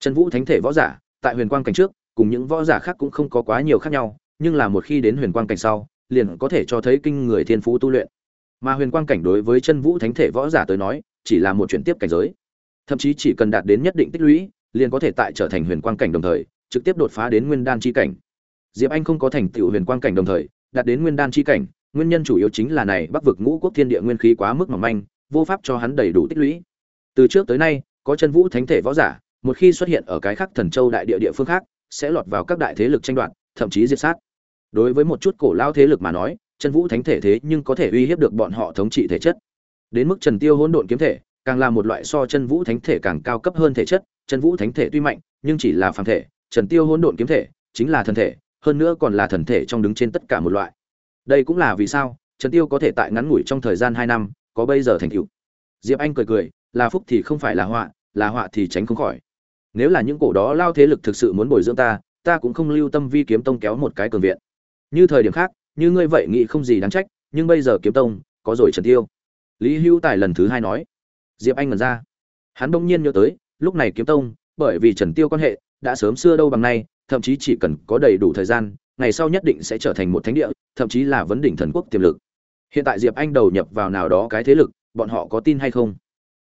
Trần Vũ thánh thể võ giả, tại huyền quang cảnh trước, cùng những võ giả khác cũng không có quá nhiều khác nhau, nhưng là một khi đến huyền quang cảnh sau, liền có thể cho thấy kinh người thiên phú tu luyện. Mà huyền quang cảnh đối với chân vũ thánh thể võ giả tới nói, chỉ là một chuyển tiếp cảnh giới. Thậm chí chỉ cần đạt đến nhất định tích lũy, liền có thể tại trở thành huyền quang cảnh đồng thời, trực tiếp đột phá đến nguyên đan chi cảnh. Diệp Anh không có thành tựu huyền quang cảnh đồng thời, đạt đến nguyên đan chi cảnh, nguyên nhân chủ yếu chính là này Bắc vực ngũ quốc thiên địa nguyên khí quá mức mỏng manh, vô pháp cho hắn đầy đủ tích lũy. Từ trước tới nay, có chân vũ thánh thể võ giả, một khi xuất hiện ở cái khác thần châu đại địa địa phương khác, sẽ lọt vào các đại thế lực tranh đoạt, thậm chí diệt sát. Đối với một chút cổ lao thế lực mà nói, chân vũ thánh thể thế nhưng có thể uy hiếp được bọn họ thống trị thể chất. Đến mức Trần Tiêu hỗn độn kiếm thể, càng là một loại so chân vũ thánh thể càng cao cấp hơn thể chất, chân vũ thánh thể tuy mạnh, nhưng chỉ là phàm thể, Trần Tiêu hỗn độn kiếm thể chính là thần thể, hơn nữa còn là thần thể trong đứng trên tất cả một loại. Đây cũng là vì sao Trần Tiêu có thể tại ngắn ngủi trong thời gian 2 năm, có bây giờ thành tựu. Diệp Anh cười cười, là phúc thì không phải là họa, là họa thì tránh không khỏi. Nếu là những cổ đó lao thế lực thực sự muốn bồi dưỡng ta, ta cũng không lưu tâm vi kiếm tông kéo một cái cường viện. Như thời điểm khác, như ngươi vậy nghĩ không gì đáng trách, nhưng bây giờ kiếm tông có rồi Trần Tiêu. Lý Hữu Tài lần thứ hai nói. Diệp Anh ngẩn ra. Hắn bỗng nhiên nhớ tới, lúc này kiếm tông, bởi vì Trần Tiêu quan hệ, đã sớm xưa đâu bằng nay, thậm chí chỉ cần có đầy đủ thời gian, ngày sau nhất định sẽ trở thành một thánh địa, thậm chí là vấn đỉnh thần quốc tiềm lực. Hiện tại Diệp Anh đầu nhập vào nào đó cái thế lực, bọn họ có tin hay không?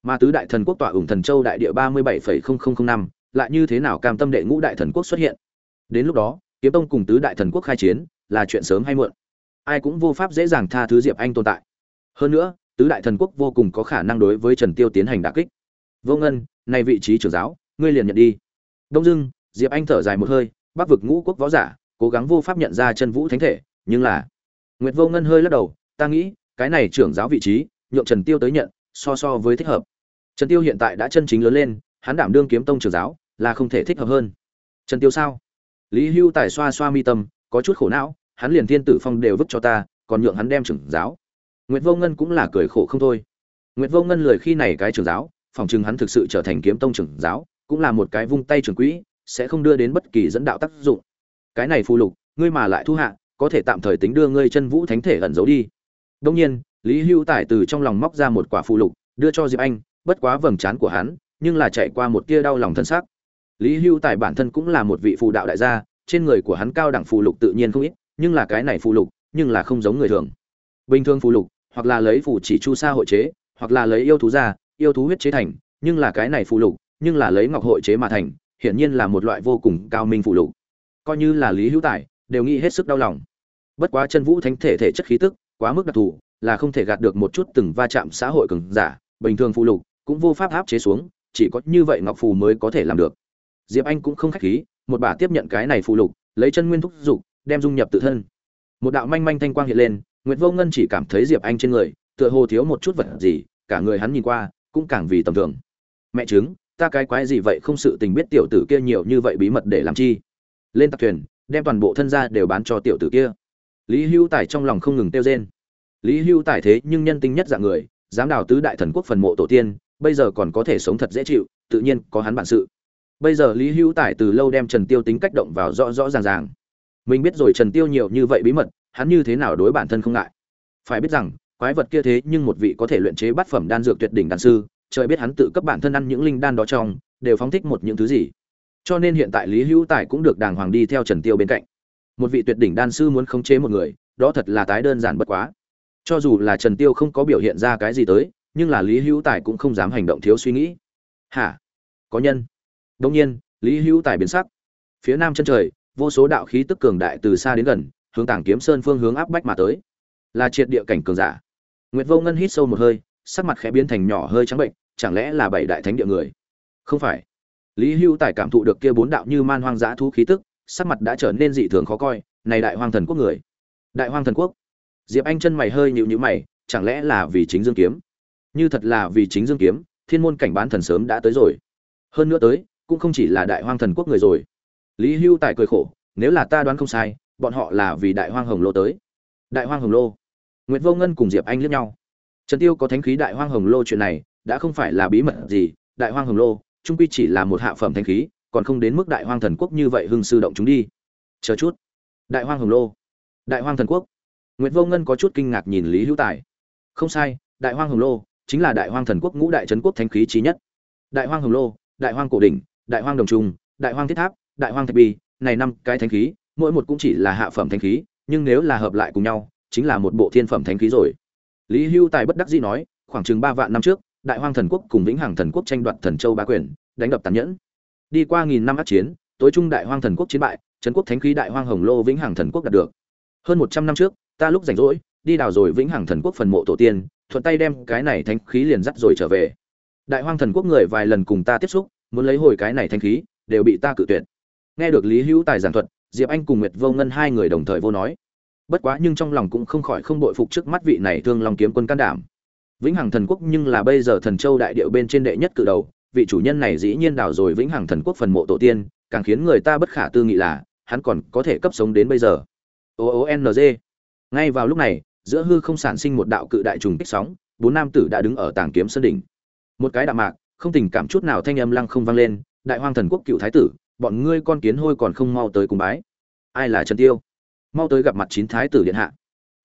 Mà tứ đại thần quốc tỏa ủng thần châu đại địa ba mươi 37,0005, lại như thế nào cam tâm đệ ngũ đại thần quốc xuất hiện? Đến lúc đó, Kiếm Tông cùng tứ đại thần quốc khai chiến, là chuyện sớm hay muộn. Ai cũng vô pháp dễ dàng tha thứ Diệp Anh tồn tại. Hơn nữa, tứ đại thần quốc vô cùng có khả năng đối với Trần Tiêu tiến hành đả kích. Vô Ngân, nay vị trí trưởng giáo, ngươi liền nhận đi. Đông Dương, Diệp Anh thở dài một hơi, Bắc vực ngũ quốc võ giả, cố gắng vô pháp nhận ra chân vũ thánh thể, nhưng là Nguyệt Vô Ngân hơi lắc đầu, ta nghĩ, cái này trưởng giáo vị trí, nhượng Trần Tiêu tới nhận, so so với thích hợp. Trần Tiêu hiện tại đã chân chính lớn lên, hắn đảm đương kiếm tông trưởng giáo, là không thể thích hợp hơn. Trần Tiêu sao? Lý Hưu Tài xoa xoa mi tâm, có chút khổ não, hắn liền thiên tử phong đều vứt cho ta, còn nhượng hắn đem trưởng giáo. Nguyệt Vô Ngân cũng là cười khổ không thôi. Nguyệt Vô Ngân lời khi này cái trưởng giáo, phòng chừng hắn thực sự trở thành kiếm tông trưởng giáo, cũng là một cái vung tay trưởng quỹ, sẽ không đưa đến bất kỳ dẫn đạo tác dụng. Cái này phù lục, ngươi mà lại thu hạ, có thể tạm thời tính đưa ngươi chân vũ thánh thể ẩn giấu đi. Đương nhiên, Lý Hưu Tài từ trong lòng móc ra một quả phù lục, đưa cho Diệp Anh, bất quá vầng trán của hắn, nhưng là chạy qua một tia đau lòng thân xác. Lý Hưu Tài bản thân cũng là một vị phù đạo đại gia, trên người của hắn cao đẳng phù lục tự nhiên không ít, nhưng là cái này phù lục, nhưng là không giống người thường. Bình thường phù lục, hoặc là lấy phù chỉ chu sa hội chế, hoặc là lấy yêu thú ra, yêu thú huyết chế thành, nhưng là cái này phù lục, nhưng là lấy ngọc hội chế mà thành, hiển nhiên là một loại vô cùng cao minh phù lục. Coi như là Lý Hữu Tài, đều nghĩ hết sức đau lòng. Bất quá chân vũ thánh thể thể chất khí tức, quá mức đặc thù, là không thể gạt được một chút từng va chạm xã hội cường giả, bình thường phù lục cũng vô pháp áp chế xuống, chỉ có như vậy ngọc phù mới có thể làm được. Diệp Anh cũng không khách khí, một bà tiếp nhận cái này phù lục, lấy chân nguyên thúc dục, đem dung nhập tự thân. Một đạo manh manh thanh quang hiện lên, Nguyệt Vô Ngân chỉ cảm thấy Diệp Anh trên người, tựa hồ thiếu một chút vật gì, cả người hắn nhìn qua, cũng càng vì tầm thường. Mẹ chứng, ta cái quái gì vậy không sự tình biết tiểu tử kia nhiều như vậy bí mật để làm chi? Lên tặc thuyền, đem toàn bộ thân gia đều bán cho tiểu tử kia. Lý Hưu Tài trong lòng không ngừng tiêu rên. Lý Hưu Tài thế nhưng nhân tinh nhất dạng người, dám đào tứ đại thần quốc phần mộ tổ tiên, bây giờ còn có thể sống thật dễ chịu, tự nhiên có hắn bản sự. Bây giờ Lý Hữu Tài từ lâu đem Trần Tiêu tính cách động vào rõ rõ ràng ràng. Mình biết rồi Trần Tiêu nhiều như vậy bí mật, hắn như thế nào đối bản thân không ngại. Phải biết rằng, quái vật kia thế nhưng một vị có thể luyện chế bát phẩm đan dược tuyệt đỉnh đan sư, trời biết hắn tự cấp bản thân ăn những linh đan đó trong, đều phóng thích một những thứ gì. Cho nên hiện tại Lý Hữu Tài cũng được đàng hoàng đi theo Trần Tiêu bên cạnh. Một vị tuyệt đỉnh đan sư muốn khống chế một người, đó thật là tái đơn giản bất quá. Cho dù là Trần Tiêu không có biểu hiện ra cái gì tới, nhưng là Lý Hữu Tài cũng không dám hành động thiếu suy nghĩ. Hả? Có nhân? đông nhiên, Lý Hữu Tài biến sắc. Phía nam chân trời, vô số đạo khí tức cường đại từ xa đến gần, hướng Tảng Kiếm Sơn phương hướng áp bách mà tới. Là triệt địa cảnh cường giả. Nguyệt Vô Ngân hít sâu một hơi, sắc mặt khẽ biến thành nhỏ hơi trắng bệnh, chẳng lẽ là bảy đại thánh địa người? Không phải. Lý Hữu Tài cảm thụ được kia bốn đạo như man hoang dã thú khí tức, sắc mặt đã trở nên dị thường khó coi, này đại hoang thần quốc người. Đại hoang thần quốc. Diệp Anh chân mày hơi nhịu nhíu mày, chẳng lẽ là vì chính Dương kiếm? Như thật là vì chính Dương kiếm, Thiên môn cảnh bán thần sớm đã tới rồi. Hơn nữa tới, cũng không chỉ là đại hoang thần quốc người rồi. Lý Hưu Tài cười khổ, nếu là ta đoán không sai, bọn họ là vì đại hoang hồng lô tới. Đại hoang hồng lô. Nguyệt Vô Ngân cùng Diệp Anh liếc nhau. Trần Tiêu có thánh khí đại hoang hồng lô chuyện này, đã không phải là bí mật gì, đại hoang hồng lô, trung quy chỉ là một hạ phẩm thánh khí, còn không đến mức đại hoang thần quốc như vậy hưng sư động chúng đi. Chờ chút. Đại hoang hồng lô. Đại hoang thần quốc. Nguyệt Vô Ngân có chút kinh ngạc nhìn Lý Hữu Tài. Không sai, đại hoang hồng lô chính là đại hoang thần quốc ngũ đại trấn quốc thánh khí chí nhất. Đại hoang hồng lô, đại hoang cổ đỉnh, đại hoang đồng trung đại hoang thiết tháp đại hoang thạch bi này năm cái thánh khí mỗi một cũng chỉ là hạ phẩm thánh khí nhưng nếu là hợp lại cùng nhau chính là một bộ thiên phẩm thánh khí rồi. Lý hưu tài bất đắc dĩ nói khoảng chừng ba vạn năm trước đại hoang thần quốc cùng vĩnh hằng thần quốc tranh đoạt thần châu ba quyền đánh đập tàn nhẫn. Đi qua nghìn năm át chiến tối trung đại hoang thần quốc chiến bại trấn quốc thánh khí đại hoang hồng lô vĩnh hằng thần quốc đạt được. Hơn một trăm năm trước ta lúc rảnh rỗi đi đào rồi vĩnh hằng thần quốc phần mộ tổ tiên thuận tay đem cái này thánh khí liền dắt rồi trở về. Đại hoang thần quốc người vài lần cùng ta tiếp xúc, muốn lấy hồi cái này thánh khí, đều bị ta cự tuyệt. Nghe được lý hữu tài giảng thuật, diệp anh cùng nguyệt vô ngân hai người đồng thời vô nói. Bất quá nhưng trong lòng cũng không khỏi không bội phục trước mắt vị này thương lòng kiếm quân can đảm. Vĩnh hằng thần quốc nhưng là bây giờ thần châu đại điệu bên trên đệ nhất cự đầu, vị chủ nhân này dĩ nhiên đào rồi vĩnh hằng thần quốc phần mộ tổ tiên, càng khiến người ta bất khả tư nghị là, hắn còn có thể cấp sống đến bây giờ. O o n g. Ngay vào lúc này giữa hư không sản sinh một đạo cự đại trùng kích sóng, bốn nam tử đã đứng ở tàng kiếm sơn đỉnh. Một cái đạm mạc, không tình cảm chút nào thanh âm lăng không vang lên, đại hoang thần quốc cựu thái tử, bọn ngươi con kiến hôi còn không mau tới cùng bái. Ai là trần tiêu? Mau tới gặp mặt chín thái tử điện hạ.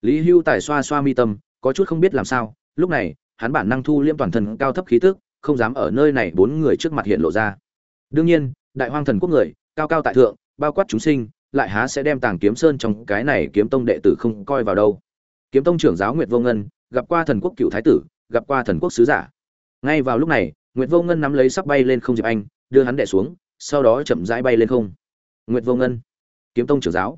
Lý hưu tài xoa xoa mi tâm, có chút không biết làm sao, lúc này, hắn bản năng thu liêm toàn thân cao thấp khí tức, không dám ở nơi này bốn người trước mặt hiện lộ ra. Đương nhiên, đại hoang thần quốc người, cao cao tại thượng, bao quát chúng sinh, lại há sẽ đem tàng kiếm sơn trong cái này kiếm tông đệ tử không coi vào đâu kiếm tông trưởng giáo nguyệt vô ngân, gặp qua thần quốc cựu thái tử, gặp qua thần quốc sứ giả. Ngay vào lúc này, nguyệt vô ngân nắm lấy sắp bay lên không diệp anh, đưa hắn đẻ xuống, sau đó chậm rãi bay lên không. Nguyệt vô ngân, kiếm tông trưởng giáo.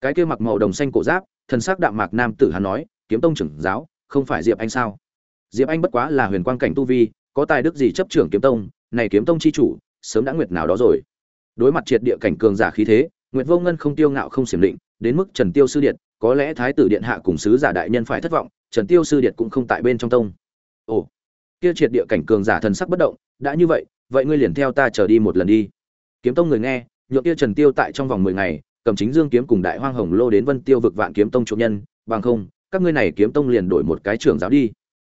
Cái kia mặc màu đồng xanh cổ giáp, thần sắc đạm mạc nam tử hắn nói, kiếm tông trưởng giáo, không phải diệp anh sao? Diệp anh bất quá là huyền quang cảnh tu vi, có tài đức gì chấp trưởng kiếm tông, này kiếm tông chi chủ, sớm đã nguyệt nào đó rồi. Đối mặt triệt địa cảnh cường giả khí thế, nguyệt vô ngân không tiêu ngạo không xiểm định, đến mức trần tiêu sư điện có lẽ thái tử điện hạ cùng sứ giả đại nhân phải thất vọng, trần tiêu sư điện cũng không tại bên trong tông. Ồ, kia triệt địa cảnh cường giả thần sắc bất động, đã như vậy vậy ngươi liền theo ta trở đi một lần đi. Kiếm tông người nghe, nhượng kia trần tiêu tại trong vòng mười ngày, cầm chính dương kiếm cùng đại hoang hồng lô đến vân tiêu vực vạn kiếm tông chủ nhân, bằng không, các ngươi này kiếm tông liền đổi một cái trưởng giáo đi.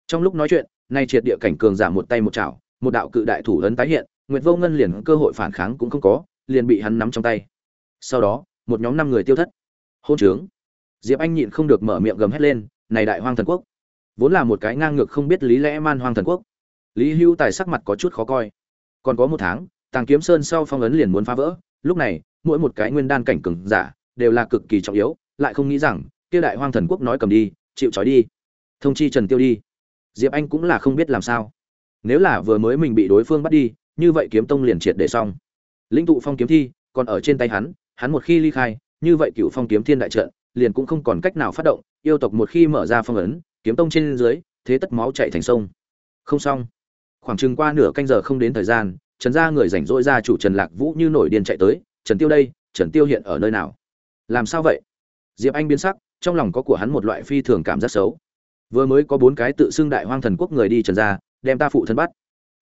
Trong lúc nói chuyện, nay triệt địa cảnh cường giả một tay một chảo, một đạo cự đại thủ ấn tái hiện, nguyệt vô ngân liền cơ hội phản kháng cũng không có, liền bị hắn nắm trong tay. Sau đó, một nhóm năm người tiêu thất. Hôn trướng diệp anh nhịn không được mở miệng gầm hét lên, này đại hoang thần quốc, vốn là một cái ngang ngược không biết lý lẽ man hoang thần quốc. Lý hưu tài sắc mặt có chút khó coi. Còn có một tháng, tàng kiếm sơn sau phong ấn liền muốn phá vỡ, lúc này, mỗi một cái nguyên đan cảnh cường giả đều là cực kỳ trọng yếu, lại không nghĩ rằng, kia đại hoang thần quốc nói cầm đi, chịu trói đi. Thông chi trần tiêu đi. Diệp anh cũng là không biết làm sao. Nếu là vừa mới mình bị đối phương bắt đi, như vậy kiếm tông liền triệt để xong. Lĩnh tụ phong kiếm thi, còn ở trên tay hắn hắn một khi ly khai, như vậy cựu phong kiếm thiên đại trận liền cũng không còn cách nào phát động, yêu tộc một khi mở ra phong ấn, kiếm tông trên dưới, thế tất máu chạy thành sông. Không xong. Khoảng chừng qua nửa canh giờ không đến thời gian, trần gia người rảnh rỗi ra chủ trần lạc vũ như nổi điên chạy tới, trần tiêu đây, trần tiêu hiện ở nơi nào? Làm sao vậy? Diệp anh biến sắc, trong lòng có của hắn một loại phi thường cảm giác xấu. Vừa mới có bốn cái tự xưng đại hoang thần quốc người đi trần gia, đem ta phụ thân bắt.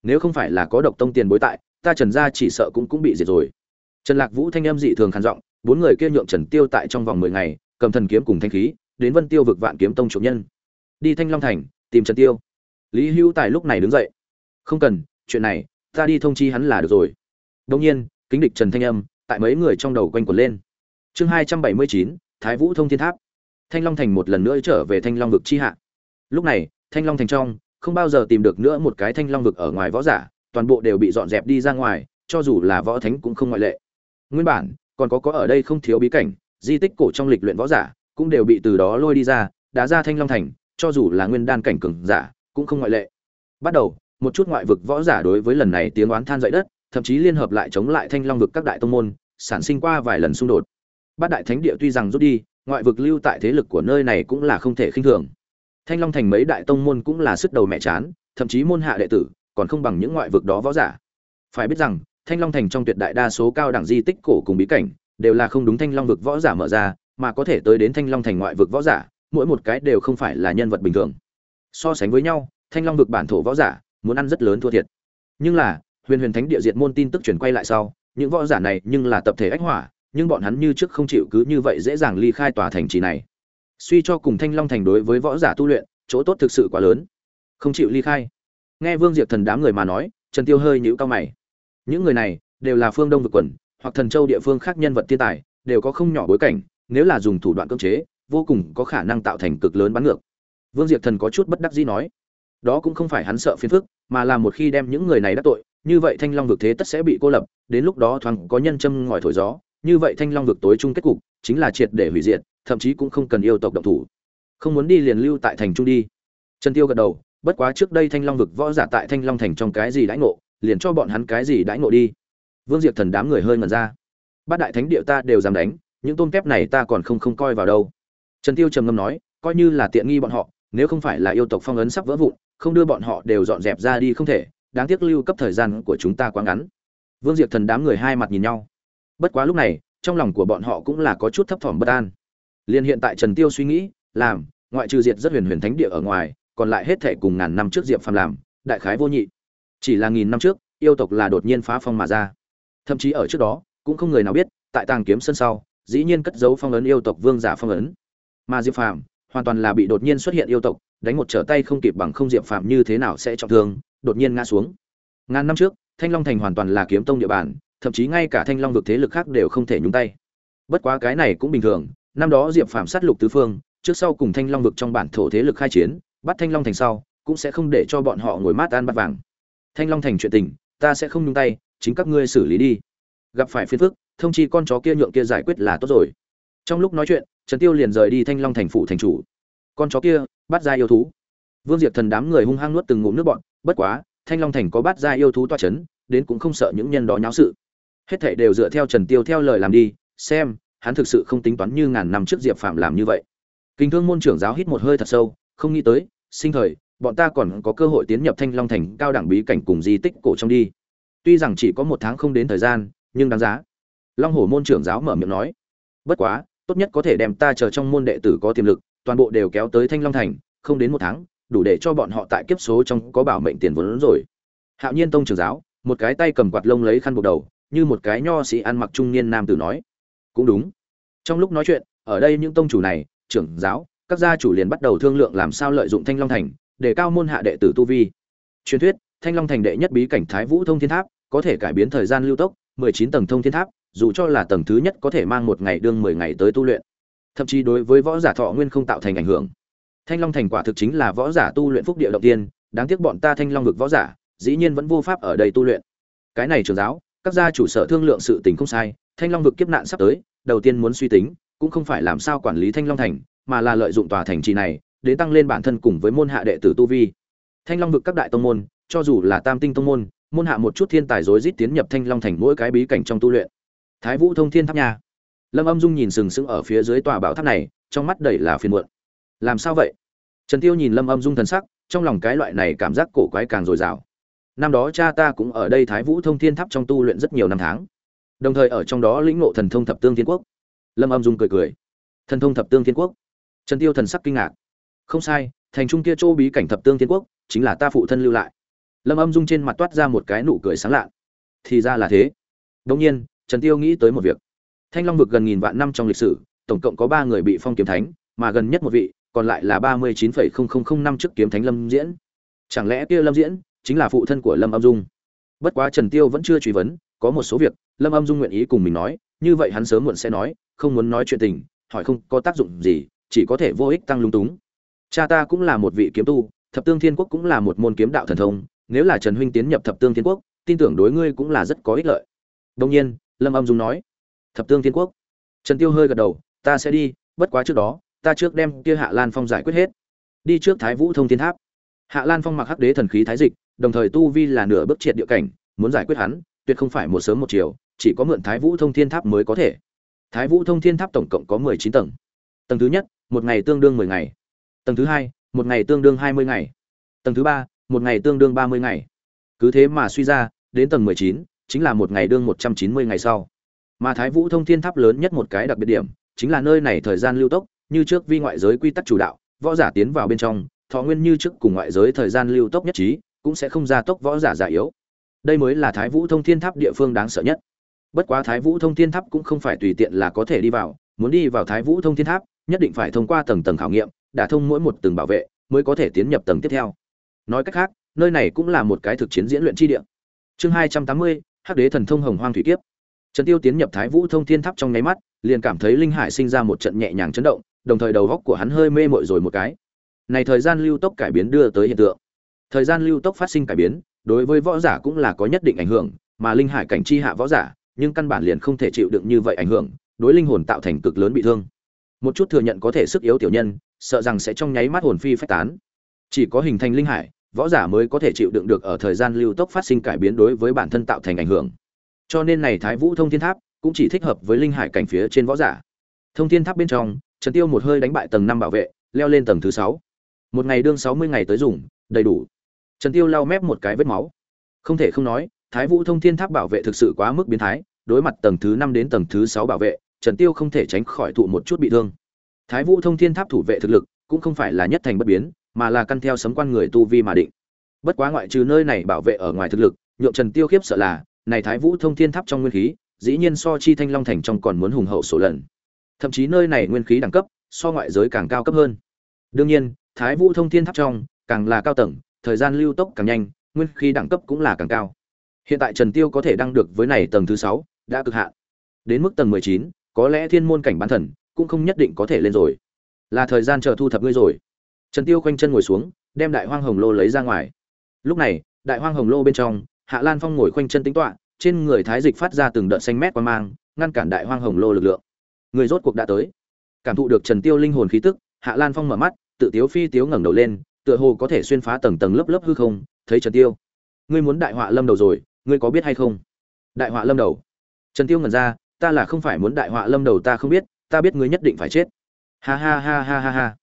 Nếu không phải là có độc tông tiền bối tại, ta trần gia chỉ sợ cũng cũng bị diệt rồi. Trần lạc vũ thanh âm dị thường khàn giọng, bốn người kia nhượng trần tiêu tại trong vòng mười ngày cầm thần kiếm cùng thanh khí, đến vân tiêu vực vạn kiếm tông chủ nhân. Đi thanh long thành, tìm trần tiêu. Lý hữu tài lúc này đứng dậy. Không cần, chuyện này, ta đi thông chi hắn là được rồi. Đông nhiên, kính địch trần thanh âm, tại mấy người trong đầu quanh quẩn lên. Chương hai trăm bảy mươi chín, thái vũ thông thiên tháp. Thanh long thành một lần nữa trở về thanh long vực chi hạ. Lúc này, thanh long thành trong, không bao giờ tìm được nữa một cái thanh long vực ở ngoài võ giả, toàn bộ đều bị dọn dẹp đi ra ngoài, cho dù là võ thánh cũng không ngoại lệ. Nguyên bản, còn có có ở đây không thiếu bí cảnh di tích cổ trong lịch luyện võ giả cũng đều bị từ đó lôi đi ra, đá ra thanh long thành, cho dù là nguyên đan cảnh cường giả cũng không ngoại lệ. Bắt đầu, một chút ngoại vực võ giả đối với lần này tiếng oán than dậy đất, thậm chí liên hợp lại chống lại thanh long vực các đại tông môn, sản sinh qua vài lần xung đột. Bát đại thánh địa tuy rằng rút đi, ngoại vực lưu tại thế lực của nơi này cũng là không thể khinh thường. Thanh long thành mấy đại tông môn cũng là sức đầu mẹ chán, thậm chí môn hạ đệ tử còn không bằng những ngoại vực đó võ giả. Phải biết rằng, thanh long thành trong tuyệt đại đa số cao đẳng di tích cổ cùng bí cảnh đều là không đúng thanh long vực võ giả mở ra, mà có thể tới đến thanh long thành ngoại vực võ giả, mỗi một cái đều không phải là nhân vật bình thường. So sánh với nhau, thanh long vực bản thổ võ giả muốn ăn rất lớn thua thiệt. Nhưng là, huyền huyền thánh địa diệt môn tin tức truyền quay lại sau, những võ giả này nhưng là tập thể ách hỏa, nhưng bọn hắn như trước không chịu cứ như vậy dễ dàng ly khai tòa thành trì này. Suy cho cùng thanh long thành đối với võ giả tu luyện, chỗ tốt thực sự quá lớn. Không chịu ly khai. Nghe vương diệp thần đám người mà nói, trần tiêu hơi nhíu cao mày. Những người này đều là phương đông vực quần hoặc thần châu địa phương khác nhân vật thiên tài, đều có không nhỏ bối cảnh, nếu là dùng thủ đoạn cưỡng chế, vô cùng có khả năng tạo thành cực lớn bắn ngược. Vương diệp thần có chút bất đắc dĩ nói, đó cũng không phải hắn sợ phiền phức, mà là một khi đem những người này đắc tội, như vậy thanh long vực thế tất sẽ bị cô lập, đến lúc đó thoáng có nhân châm ngòi thổi gió, như vậy thanh long vực tối trung kết cục, chính là triệt để hủy diệt, thậm chí cũng không cần yêu tộc động thủ. Không muốn đi liền lưu tại thành trung đi. Trần tiêu gật đầu, bất quá trước đây thanh long vực võ giả tại thanh long thành trong cái gì đãi ngộ, liền cho bọn hắn cái gì đãi ngộ đi vương diệp thần đám người hơi ngẩn ra. Bát đại thánh địa ta đều dám đánh, những tôn kép này ta còn không không coi vào đâu. Trần tiêu trầm ngâm nói, coi như là tiện nghi bọn họ, nếu không phải là yêu tộc phong ấn sắp vỡ vụn, không đưa bọn họ đều dọn dẹp ra đi không thể, đáng tiếc lưu cấp thời gian của chúng ta quá ngắn. Vương diệp thần đám người hai mặt nhìn nhau. Bất quá lúc này, trong lòng của bọn họ cũng là có chút thấp thỏm bất an. Liền hiện tại trần tiêu suy nghĩ, làm, ngoại trừ diệt rất huyền huyền thánh địa ở ngoài, còn lại hết thể cùng ngàn năm trước diệp phàm làm, đại khái vô nhị. Chỉ là nghìn năm trước, yêu tộc là đột nhiên phá phong mà ra thậm chí ở trước đó, cũng không người nào biết, tại tàng kiếm sân sau, dĩ nhiên cất giấu phong ấn yêu tộc vương giả phong ấn. Mà diệp phàm hoàn toàn là bị đột nhiên xuất hiện yêu tộc, đánh một trở tay không kịp bằng không diệp phàm như thế nào sẽ trọng thương, đột nhiên ngã xuống. Ngàn năm trước, thanh long thành hoàn toàn là kiếm tông địa bàn, thậm chí ngay cả thanh long vực thế lực khác đều không thể nhúng tay. Bất quá cái này cũng bình thường, năm đó diệp phàm sát lục tứ phương, trước sau cùng thanh long vực trong bản thổ thế lực khai chiến, bắt thanh long thành sau, cũng sẽ không để cho bọn họ ngồi mát ăn bắt vàng. Thanh long thành chuyện tình, ta sẽ không nhúng tay chính các ngươi xử lý đi. Gặp phải phiền phức, thông chi con chó kia nhượng kia giải quyết là tốt rồi. Trong lúc nói chuyện, trần tiêu liền rời đi thanh long thành phủ thành chủ. Con chó kia, bắt ra yêu thú. Vương diệp thần đám người hung hăng nuốt từng ngụm nước bọn bất quá, thanh long thành có bắt ra yêu thú toa chấn, đến cũng không sợ những nhân đó nháo sự. Hết thảy đều dựa theo trần tiêu theo lời làm đi, xem, hắn thực sự không tính toán như ngàn năm trước diệp phạm làm như vậy. Kinh thương môn trưởng giáo hít một hơi thật sâu, không nghĩ tới, sinh thời, bọn ta còn có cơ hội tiến nhập thanh long thành cao đẳng bí cảnh cùng di tích cổ trong đi tuy rằng chỉ có một tháng không đến thời gian, nhưng đáng giá. Long hổ môn trưởng giáo mở miệng nói, bất quá, tốt nhất có thể đem ta chờ trong môn đệ tử có tiềm lực, toàn bộ đều kéo tới thanh long thành, không đến một tháng, đủ để cho bọn họ tại kiếp số trong có bảo mệnh tiền vốn rồi. Hạo nhiên tông trưởng giáo, một cái tay cầm quạt lông lấy khăn buộc đầu, như một cái nho sĩ ăn mặc trung niên nam tử nói, cũng đúng. Trong lúc nói chuyện, ở đây những tông chủ này, trưởng giáo, các gia chủ liền bắt đầu thương lượng làm sao lợi dụng thanh long thành, để cao môn hạ đệ tử tu vi. Truyền thuyết thanh long thành đệ nhất bí cảnh thái vũ thông thiên tháp, có thể cải biến thời gian lưu tốc, mười chín tầng thông thiên tháp, dù cho là tầng thứ nhất có thể mang một ngày đương mười ngày tới tu luyện. Thậm chí đối với võ giả thọ nguyên không tạo thành ảnh hưởng. Thanh long thành quả thực chính là võ giả tu luyện phúc địa động tiên, đáng tiếc bọn ta thanh long vực võ giả, dĩ nhiên vẫn vô pháp ở đây tu luyện. Cái này trường giáo, các gia chủ sở thương lượng sự tình không sai, thanh long vực kiếp nạn sắp tới, đầu tiên muốn suy tính, cũng không phải làm sao quản lý thanh long thành, mà là lợi dụng tòa thành trì này, để tăng lên bản thân cùng với môn hạ đệ tử tu vi. Thanh long vực các đại tông môn cho dù là tam tinh tông môn môn hạ một chút thiên tài rối rít tiến nhập thanh long thành mỗi cái bí cảnh trong tu luyện. Thái vũ thông thiên tháp nhà lâm âm dung nhìn sừng sững ở phía dưới tòa bảo tháp này, trong mắt đầy là phiền muộn. Làm sao vậy? Trần tiêu nhìn lâm âm dung thần sắc, trong lòng cái loại này cảm giác cổ quái càng dồi dào. Năm đó cha ta cũng ở đây thái vũ thông thiên tháp trong tu luyện rất nhiều năm tháng. Đồng thời ở trong đó lĩnh ngộ thần thông thập tương thiên quốc. Lâm âm dung cười cười. Thần thông thập tương thiên quốc. Trần tiêu thần sắc kinh ngạc. Không sai, thành trung kia châu bí cảnh thập tương thiên quốc chính là ta phụ thân lưu lại lâm âm dung trên mặt toát ra một cái nụ cười sáng lạ. Thì ra là thế. Đông nhiên, trần tiêu nghĩ tới một việc. Thanh long vực gần nghìn vạn năm trong lịch sử, tổng cộng có ba người bị phong kiếm thánh, mà gần nhất một vị, còn lại là ba mươi chín phẩy không không không năm trước kiếm thánh lâm diễn. Chẳng lẽ kia lâm diễn chính là phụ thân của lâm âm dung? Bất quá trần tiêu vẫn chưa truy vấn, có một số việc, lâm âm dung nguyện ý cùng mình nói, như vậy hắn sớm muộn sẽ nói, không muốn nói chuyện tình, hỏi không có tác dụng gì, chỉ có thể vô ích tăng lung túng. Cha ta cũng là một vị kiếm tu, thập tương thiên quốc cũng là một môn kiếm đạo thần thông nếu là trần huynh tiến nhập thập tương thiên quốc, tin tưởng đối ngươi cũng là rất có ích lợi. Đông nhiên, lâm âm dung nói, thập tương thiên quốc. Trần tiêu hơi gật đầu, ta sẽ đi, bất quá trước đó, ta trước đem kia hạ lan phong giải quyết hết. Đi trước thái vũ thông thiên tháp. Hạ lan phong mặc hắc đế thần khí thái dịch, đồng thời tu vi là nửa bước triệt địa cảnh, muốn giải quyết hắn, tuyệt không phải một sớm một chiều, chỉ có mượn thái vũ thông thiên tháp mới có thể. Thái vũ thông thiên tháp tổng cộng có mười chín tầng. Tầng thứ nhất, một ngày tương đương mười ngày. Tầng thứ hai, một ngày tương đương hai mươi ngày. Tầng thứ ba một ngày tương đương ba mươi ngày. Cứ thế mà suy ra, đến tầng mười chín, chính là một ngày đương một trăm chín mươi ngày sau. Mà thái vũ thông thiên tháp lớn nhất một cái đặc biệt điểm, chính là nơi này thời gian lưu tốc, như trước vi ngoại giới quy tắc chủ đạo, võ giả tiến vào bên trong, thọ nguyên như trước cùng ngoại giới thời gian lưu tốc nhất trí, cũng sẽ không ra tốc võ giả già yếu. Đây mới là thái vũ thông thiên tháp địa phương đáng sợ nhất. Bất quá thái vũ thông thiên tháp cũng không phải tùy tiện là có thể đi vào, muốn đi vào thái vũ thông thiên tháp, nhất định phải thông qua tầng tầng khảo nghiệm, đả thông mỗi một tầng bảo vệ, mới có thể tiến nhập tầng tiếp theo nói cách khác, nơi này cũng là một cái thực chiến diễn luyện chi địa. Chương hai trăm tám mươi, hắc đế thần thông hồng hoang thủy kiếp. Trần tiêu tiến nhập thái vũ thông thiên tháp trong nháy mắt, liền cảm thấy linh hải sinh ra một trận nhẹ nhàng chấn động, đồng thời đầu góc của hắn hơi mê mội rồi một cái. Này thời gian lưu tốc cải biến đưa tới hiện tượng. Thời gian lưu tốc phát sinh cải biến, đối với võ giả cũng là có nhất định ảnh hưởng, mà linh hải cảnh chi hạ võ giả, nhưng căn bản liền không thể chịu đựng như vậy ảnh hưởng, đối linh hồn tạo thành cực lớn bị thương. Một chút thừa nhận có thể sức yếu tiểu nhân, sợ rằng sẽ trong nháy mắt hồn phi phách tán. Chỉ có hình thành linh hải võ giả mới có thể chịu đựng được ở thời gian lưu tốc phát sinh cải biến đối với bản thân tạo thành ảnh hưởng. Cho nên này thái vũ thông thiên tháp cũng chỉ thích hợp với linh hải cảnh phía trên võ giả. Thông thiên tháp bên trong, trần tiêu một hơi đánh bại tầng năm bảo vệ, leo lên tầng thứ sáu. Một ngày đương sáu mươi ngày tới dùng, đầy đủ. Trần tiêu lau mép một cái vết máu. Không thể không nói, thái vũ thông thiên tháp bảo vệ thực sự quá mức biến thái, đối mặt tầng thứ năm đến tầng thứ sáu bảo vệ, trần tiêu không thể tránh khỏi thụ một chút bị thương. Thái vũ thông thiên tháp thủ vệ thực lực cũng không phải là nhất thành bất biến mà là căn theo sấm quan người tu vi mà định. Bất quá ngoại trừ nơi này bảo vệ ở ngoài thực lực, nhượng trần tiêu khiếp sợ là, này thái vũ thông thiên tháp trong nguyên khí, dĩ nhiên so chi thanh long thành trong còn muốn hùng hậu số lần. Thậm chí nơi này nguyên khí đẳng cấp, so ngoại giới càng cao cấp hơn. Đương nhiên, thái vũ thông thiên tháp trong, càng là cao tầng, thời gian lưu tốc càng nhanh, nguyên khí đẳng cấp cũng là càng cao. Hiện tại trần tiêu có thể đăng được với này tầng thứ sáu, đã cực hạn. Đến mức tầng mười chín, có lẽ thiên môn cảnh bán thần, cũng không nhất định có thể lên rồi. Là thời gian chờ thu thập ngươi rồi trần tiêu khoanh chân ngồi xuống, đem đại hoang hồng lô lấy ra ngoài. Lúc này, đại hoang hồng lô bên trong, hạ lan phong ngồi khoanh chân tính toạ trên người thái dịch phát ra từng đợt xanh mét qua mang, ngăn cản đại hoang hồng lô lực lượng. Người rốt cuộc đã tới. Cảm thụ được trần tiêu linh hồn khí tức, hạ lan phong mở mắt, tự tiếu phi tiếu ngẩng đầu lên, tựa hồ có thể xuyên phá tầng tầng lớp lớp hư không, thấy trần tiêu. Ngươi muốn đại họa lâm đầu rồi, ngươi có biết hay không? Đại họa lâm đầu. Trần tiêu ngẩn ra, ta là không phải muốn đại họa lâm đầu ta không biết, ta biết ngươi nhất định phải chết. Ha ha ha ha ha ha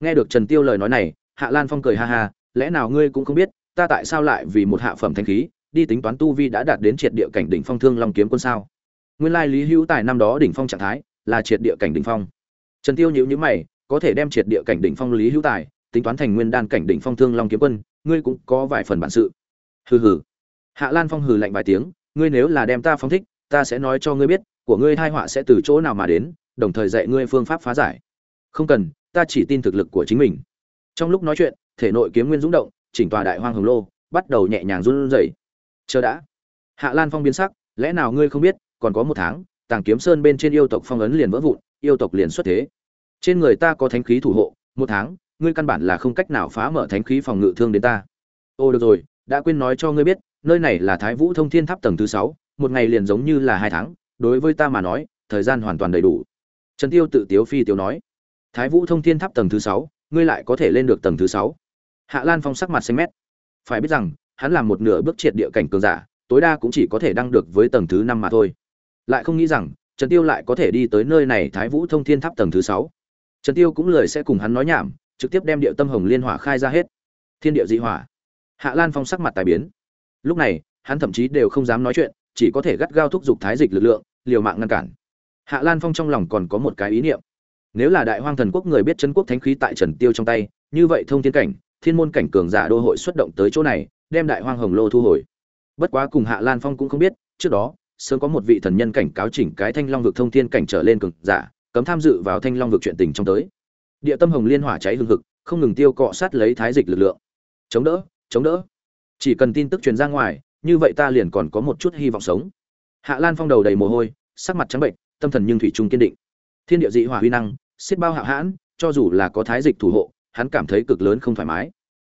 nghe được trần tiêu lời nói này, hạ lan phong cười ha ha, lẽ nào ngươi cũng không biết, ta tại sao lại vì một hạ phẩm thanh khí, đi tính toán tu vi đã đạt đến triệt địa cảnh đỉnh phong thương long kiếm quân sao? Nguyên lai lý hữu tài năm đó đỉnh phong trạng thái, là triệt địa cảnh đỉnh phong. Trần tiêu nhíu nhíu mày, có thể đem triệt địa cảnh đỉnh phong lý hữu tài tính toán thành nguyên đan cảnh đỉnh phong thương long kiếm quân, ngươi cũng có vài phần bản sự. Hừ hừ. Hạ lan phong hừ lạnh vài tiếng, ngươi nếu là đem ta phong thích, ta sẽ nói cho ngươi biết, của ngươi thai họa sẽ từ chỗ nào mà đến, đồng thời dạy ngươi phương pháp phá giải. Không cần ta chỉ tin thực lực của chính mình. Trong lúc nói chuyện, thể nội kiếm nguyên dũng động, chỉnh tòa đại hoang hồng lô, bắt đầu nhẹ nhàng run rẩy. Chờ đã. Hạ lan phong biến sắc, lẽ nào ngươi không biết, còn có một tháng, tàng kiếm sơn bên trên yêu tộc phong ấn liền vỡ vụn, yêu tộc liền xuất thế. Trên người ta có thánh khí thủ hộ, một tháng, ngươi căn bản là không cách nào phá mở thánh khí phòng ngự thương đến ta. Ô, được rồi, đã quên nói cho ngươi biết, nơi này là thái vũ thông thiên tháp tầng thứ sáu, một ngày liền giống như là hai tháng, đối với ta mà nói, thời gian hoàn toàn đầy đủ. Trần tiêu tự tiếu phi tiêu nói thái vũ thông thiên tháp tầng thứ sáu, ngươi lại có thể lên được tầng thứ sáu. Hạ lan phong sắc mặt xanh mét. Phải biết rằng, hắn làm một nửa bước triệt địa cảnh cường giả, tối đa cũng chỉ có thể đăng được với tầng thứ năm mà thôi. Lại không nghĩ rằng, trần tiêu lại có thể đi tới nơi này thái vũ thông thiên tháp tầng thứ sáu. Trần tiêu cũng lời sẽ cùng hắn nói nhảm, trực tiếp đem địa tâm hồng liên hỏa khai ra hết. Thiên địa dị hỏa. Hạ lan phong sắc mặt tài biến. Lúc này, hắn thậm chí đều không dám nói chuyện, chỉ có thể gắt gao thúc giục thái dịch lực lượng, liều mạng ngăn cản. Hạ lan phong trong lòng còn có một cái ý niệm nếu là đại hoang thần quốc người biết chân quốc thánh khí tại trần tiêu trong tay, như vậy thông thiên cảnh, thiên môn cảnh cường giả đô hội xuất động tới chỗ này, đem đại hoang hồng lô thu hồi. Bất quá cùng hạ lan phong cũng không biết, trước đó, sớm có một vị thần nhân cảnh cáo chỉnh cái thanh long vực thông thiên cảnh trở lên cường giả, cấm tham dự vào thanh long vực chuyện tình trong tới. Địa tâm hồng liên hỏa cháy hương hực, không ngừng tiêu cọ sát lấy thái dịch lực lượng. Chống đỡ chống đỡ. Chỉ cần tin tức truyền ra ngoài, như vậy ta liền còn có một chút hy vọng sống. Hạ lan phong đầu đầy mồ hôi, sắc mặt trắng bệnh tâm thần nhưng thủy trung kiên định thiên địa dị hỏa huy năng, xiết bao hạ hãn, cho dù là có thái dịch thủ hộ, hắn cảm thấy cực lớn không thoải mái.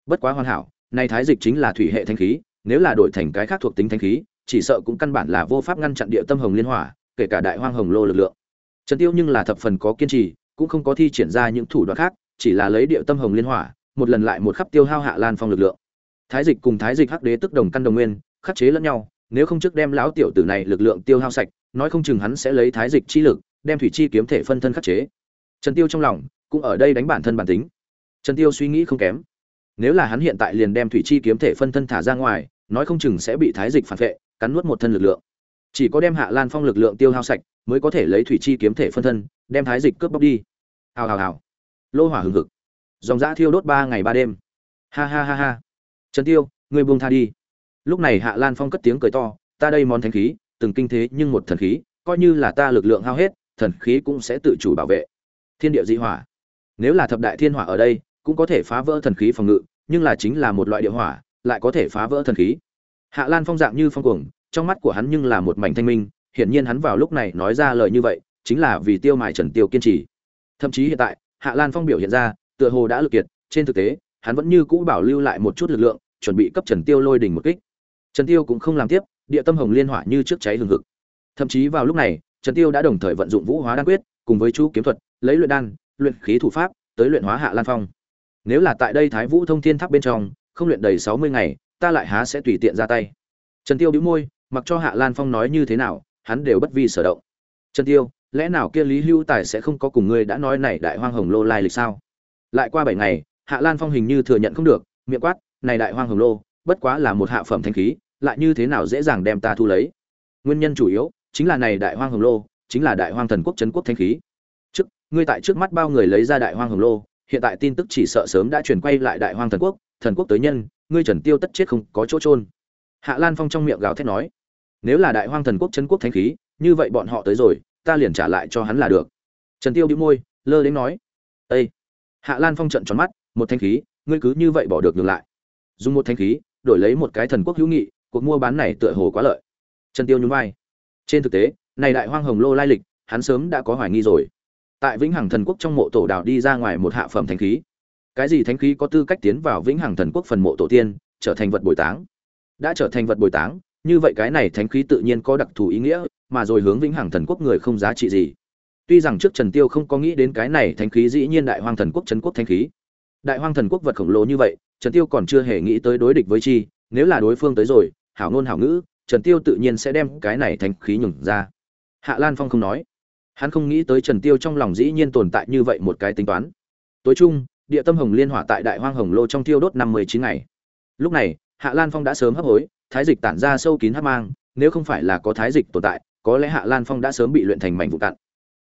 Bất quá hoàn hảo nay thái dịch chính là thủy hệ thanh khí, nếu là đổi thành cái khác thuộc tính thanh khí, chỉ sợ cũng căn bản là vô pháp ngăn chặn địa tâm hồng liên hỏa, kể cả đại hoang hồng lô lực lượng. Trần tiêu nhưng là thập phần có kiên trì, cũng không có thi triển ra những thủ đoạn khác, chỉ là lấy địa tâm hồng liên hỏa, một lần lại một khắp tiêu hao hạ lan phong lực lượng. Thái dịch cùng thái dịch hắc đế tức đồng căn đồng nguyên, khắc chế lẫn nhau, nếu không trước đem lão tiểu tử này lực lượng tiêu hao sạch, nói không chừng hắn sẽ lấy thái dịch chi lực đem thủy chi kiếm thể phân thân khắc chế. Trần tiêu trong lòng cũng ở đây đánh bản thân bản tính. Trần tiêu suy nghĩ không kém. Nếu là hắn hiện tại liền đem thủy chi kiếm thể phân thân thả ra ngoài, nói không chừng sẽ bị thái dịch phản vệ, cắn nuốt một thân lực lượng. Chỉ có đem hạ lan phong lực lượng tiêu hao sạch, mới có thể lấy thủy chi kiếm thể phân thân, đem thái dịch cướp bóc đi. Hào hào hào. Lô hỏa hừng hực. Dòng dã thiêu đốt ba ngày ba đêm. Ha ha ha ha. Trần tiêu, ngươi buông tha đi. Lúc này hạ lan phong cất tiếng cười to, ta đây món thánh khí, từng kinh thế nhưng một thần khí, coi như là ta lực lượng hao hết thần khí cũng sẽ tự chủ bảo vệ. Thiên địa dị hỏa. Nếu là thập đại thiên hỏa ở đây, cũng có thể phá vỡ thần khí phòng ngự, nhưng là chính là một loại địa hỏa, lại có thể phá vỡ thần khí. Hạ lan phong dạng như phong cuồng, trong mắt của hắn nhưng là một mảnh thanh minh, hiển nhiên hắn vào lúc này nói ra lời như vậy, chính là vì tiêu mài trần tiêu kiên trì. Thậm chí hiện tại, hạ lan phong biểu hiện ra, tựa hồ đã lực kiệt, trên thực tế, hắn vẫn như cũ bảo lưu lại một chút lực lượng, chuẩn bị cấp trần tiêu lôi đỉnh một kích. Trần tiêu cũng không làm tiếp, địa tâm hồng liên hỏa như trước cháy hừng hực. Thậm chí vào lúc này trần tiêu đã đồng thời vận dụng vũ hóa đan quyết, cùng với chú kiếm thuật, lấy luyện đan, luyện khí thủ pháp, tới luyện hóa hạ lan phong. Nếu là tại đây thái vũ thông thiên tháp bên trong, không luyện đầy 60 ngày, ta lại há sẽ tùy tiện ra tay. Trần tiêu bĩu môi, mặc cho hạ lan phong nói như thế nào, hắn đều bất vi sở động. Trần tiêu, lẽ nào kia lý hưu tài sẽ không có cùng ngươi đã nói này đại hoang hồng lô lai lịch sao? Lại qua bảy ngày, hạ lan phong hình như thừa nhận không được, miệng quát, này đại hoang hồng lô, bất quá là một hạ phẩm thanh khí, lại như thế nào dễ dàng đem ta thu lấy? Nguyên nhân chủ yếu chính là này đại hoang hồng lô, chính là đại hoang thần quốc trấn quốc thanh khí. Trước, ngươi tại trước mắt bao người lấy ra đại hoang hồng lô, hiện tại tin tức chỉ sợ sớm đã chuyển quay lại đại hoang thần quốc thần quốc tới nhân, ngươi trần tiêu tất chết không có chỗ trôn hạ lan phong trong miệng gào thét nói, nếu là đại hoang thần quốc trấn quốc thanh khí, như vậy bọn họ tới rồi, ta liền trả lại cho hắn là được. Trần tiêu bĩu môi, lơ đến nói ây hạ lan phong trận tròn mắt, một thanh khí, ngươi cứ như vậy bỏ được ngược lại. Dùng một thanh khí, đổi lấy một cái thần quốc hữu nghị, cuộc mua bán này tựa hồ quá lợi. Trần tiêu nhún vai trên thực tế, này đại hoang hồng lô lai lịch, hắn sớm đã có hoài nghi rồi. Tại vĩnh hằng thần quốc trong mộ tổ đào đi ra ngoài một hạ phẩm thánh khí. Cái gì thánh khí có tư cách tiến vào vĩnh hằng thần quốc phần mộ tổ tiên, trở thành vật bồi táng? Đã trở thành vật bồi táng, như vậy cái này thánh khí tự nhiên có đặc thù ý nghĩa, mà rồi hướng vĩnh hằng thần quốc người không giá trị gì. Tuy rằng trước trần tiêu không có nghĩ đến cái này thánh khí dĩ nhiên đại hoang thần quốc trấn quốc thánh khí. Đại hoang thần quốc vật khổng lồ như vậy, trần tiêu còn chưa hề nghĩ tới đối địch với chi, nếu là đối phương tới rồi, hảo ngôn hảo ngữ trần tiêu tự nhiên sẽ đem cái này thành khí nhường ra. Hạ lan phong không nói. Hắn không nghĩ tới trần tiêu trong lòng dĩ nhiên tồn tại như vậy một cái tính toán. Tối trung địa tâm hồng liên hỏa tại đại hoang hồng lô trong tiêu đốt năm mươi chín ngày. Lúc này, hạ lan phong đã sớm hấp hối, thái dịch tản ra sâu kín hắc mang, nếu không phải là có thái dịch tồn tại, có lẽ hạ lan phong đã sớm bị luyện thành mảnh vụn cạn.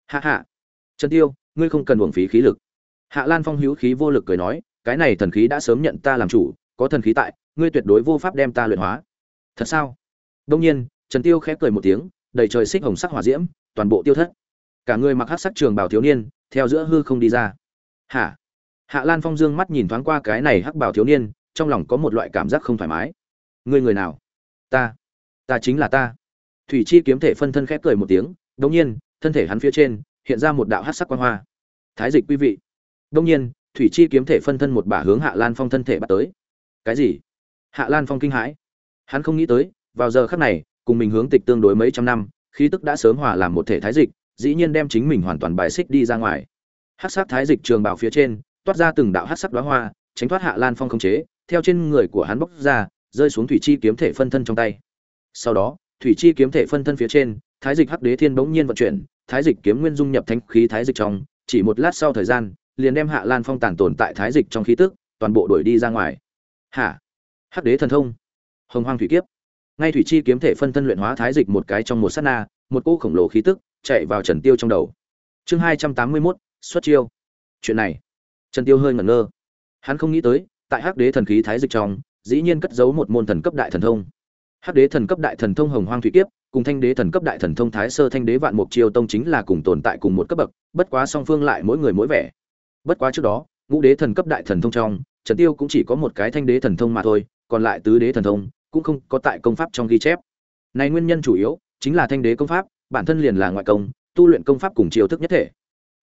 Hạ hạ, trần tiêu, ngươi không cần uổng phí khí lực. Hạ lan phong hữu khí vô lực cười nói, cái này thần khí đã sớm nhận ta làm chủ, có thần khí tại, ngươi tuyệt đối vô pháp đem ta luyện hóa. Thật sao? Đông nhiên, trần tiêu khẽ cười một tiếng, đầy trời xích hồng sắc hỏa diễm, toàn bộ tiêu thất. Cả người mặc hắc sắc trường bào thiếu niên, theo giữa hư không đi ra. Hả? Hạ lan phong dương mắt nhìn thoáng qua cái này hắc bào thiếu niên, trong lòng có một loại cảm giác không thoải mái. Ngươi người nào? Ta. Ta chính là ta. Thủy chi kiếm thể phân thân khẽ cười một tiếng đông nhiên, thân thể hắn phía trên, hiện ra một đạo hắc sắc quang hoa. Thái dịch quý vị. Đông nhiên, thủy chi kiếm thể phân thân một bả hướng hạ lan phong thân thể bắt tới. Cái gì? Hạ lan phong kinh hãi. Hắn không nghĩ tới vào giờ khắc này, cùng mình hướng tịch tương đối mấy trăm năm, khí tức đã sớm hòa làm một thể thái dịch, dĩ nhiên đem chính mình hoàn toàn bài xích đi ra ngoài. Hắc sắc thái dịch trường bảo phía trên, toát ra từng đạo hắc sắc đóa hoa, tránh thoát hạ lan phong không chế, theo trên người của hắn bốc ra, rơi xuống thủy chi kiếm thể phân thân trong tay. Sau đó, thủy chi kiếm thể phân thân phía trên, thái dịch hắc đế thiên bỗng nhiên vận chuyển, thái dịch kiếm nguyên dung nhập thánh khí thái dịch trong, chỉ một lát sau thời gian, liền đem hạ lan phong tàn tồn tại thái dịch trong khí tức, toàn bộ đuổi đi ra ngoài. Hả? Hắc đế thần thông. Hồng hoang thủy kiếp ngay thủy chi kiếm thể phân thân luyện hóa thái dịch một cái trong một sát na một cỗ khổng lồ khí tức chạy vào trần tiêu trong đầu. Chương hai trăm tám mươi 281, xuất chiêu. Chuyện này trần tiêu hơi ngẩn ngơ. Hắn không nghĩ tới tại hắc đế thần khí thái dịch trong dĩ nhiên cất giấu một môn thần cấp đại thần thông. Hắc đế thần cấp đại thần thông hồng hoang thủy kiếp cùng thanh đế thần cấp đại thần thông thái sơ thanh đế vạn mục chiêu tông chính là cùng tồn tại cùng một cấp bậc bất quá song phương lại mỗi người mỗi vẻ. Bất quá trước đó ngũ đế thần cấp đại thần thông trong trần tiêu cũng chỉ có một cái thanh đế thần thông mà thôi còn lại tứ đế thần thông cũng không có tại công pháp trong ghi chép. Này nguyên nhân chủ yếu chính là thanh đế công pháp, bản thân liền là ngoại công, tu luyện công pháp cùng chiêu thức nhất thể.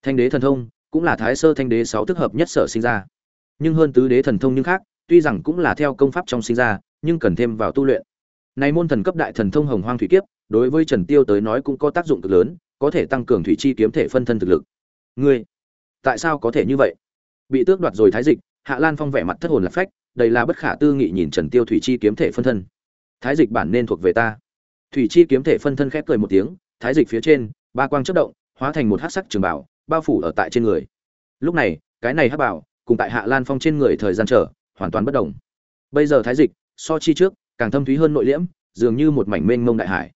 Thanh đế thần thông cũng là thái sơ thanh đế sáu thức hợp nhất sở sinh ra. Nhưng hơn tứ đế thần thông nhưng khác, tuy rằng cũng là theo công pháp trong sinh ra, nhưng cần thêm vào tu luyện. Này môn thần cấp đại thần thông hồng hoang thủy kiếp, đối với trần tiêu tới nói cũng có tác dụng cực lớn, có thể tăng cường thủy chi kiếm thể phân thân thực lực. Ngươi, tại sao có thể như vậy? Bị tước đoạt rồi thái dịch, hạ lan phong vẻ mặt thất hồn lạc phách đây là bất khả tư nghị nhìn trần tiêu thủy chi kiếm thể phân thân. Thái dịch bản nên thuộc về ta. Thủy chi kiếm thể phân thân khép cười một tiếng, thái dịch phía trên, ba quang chớp động, hóa thành một hắc sắc trường bảo, bao phủ ở tại trên người. Lúc này, cái này hắc bảo, cùng tại hạ lan phong trên người thời gian trở hoàn toàn bất động bây giờ thái dịch, so chi trước, càng thâm thúy hơn nội liễm, dường như một mảnh mênh mông đại hải.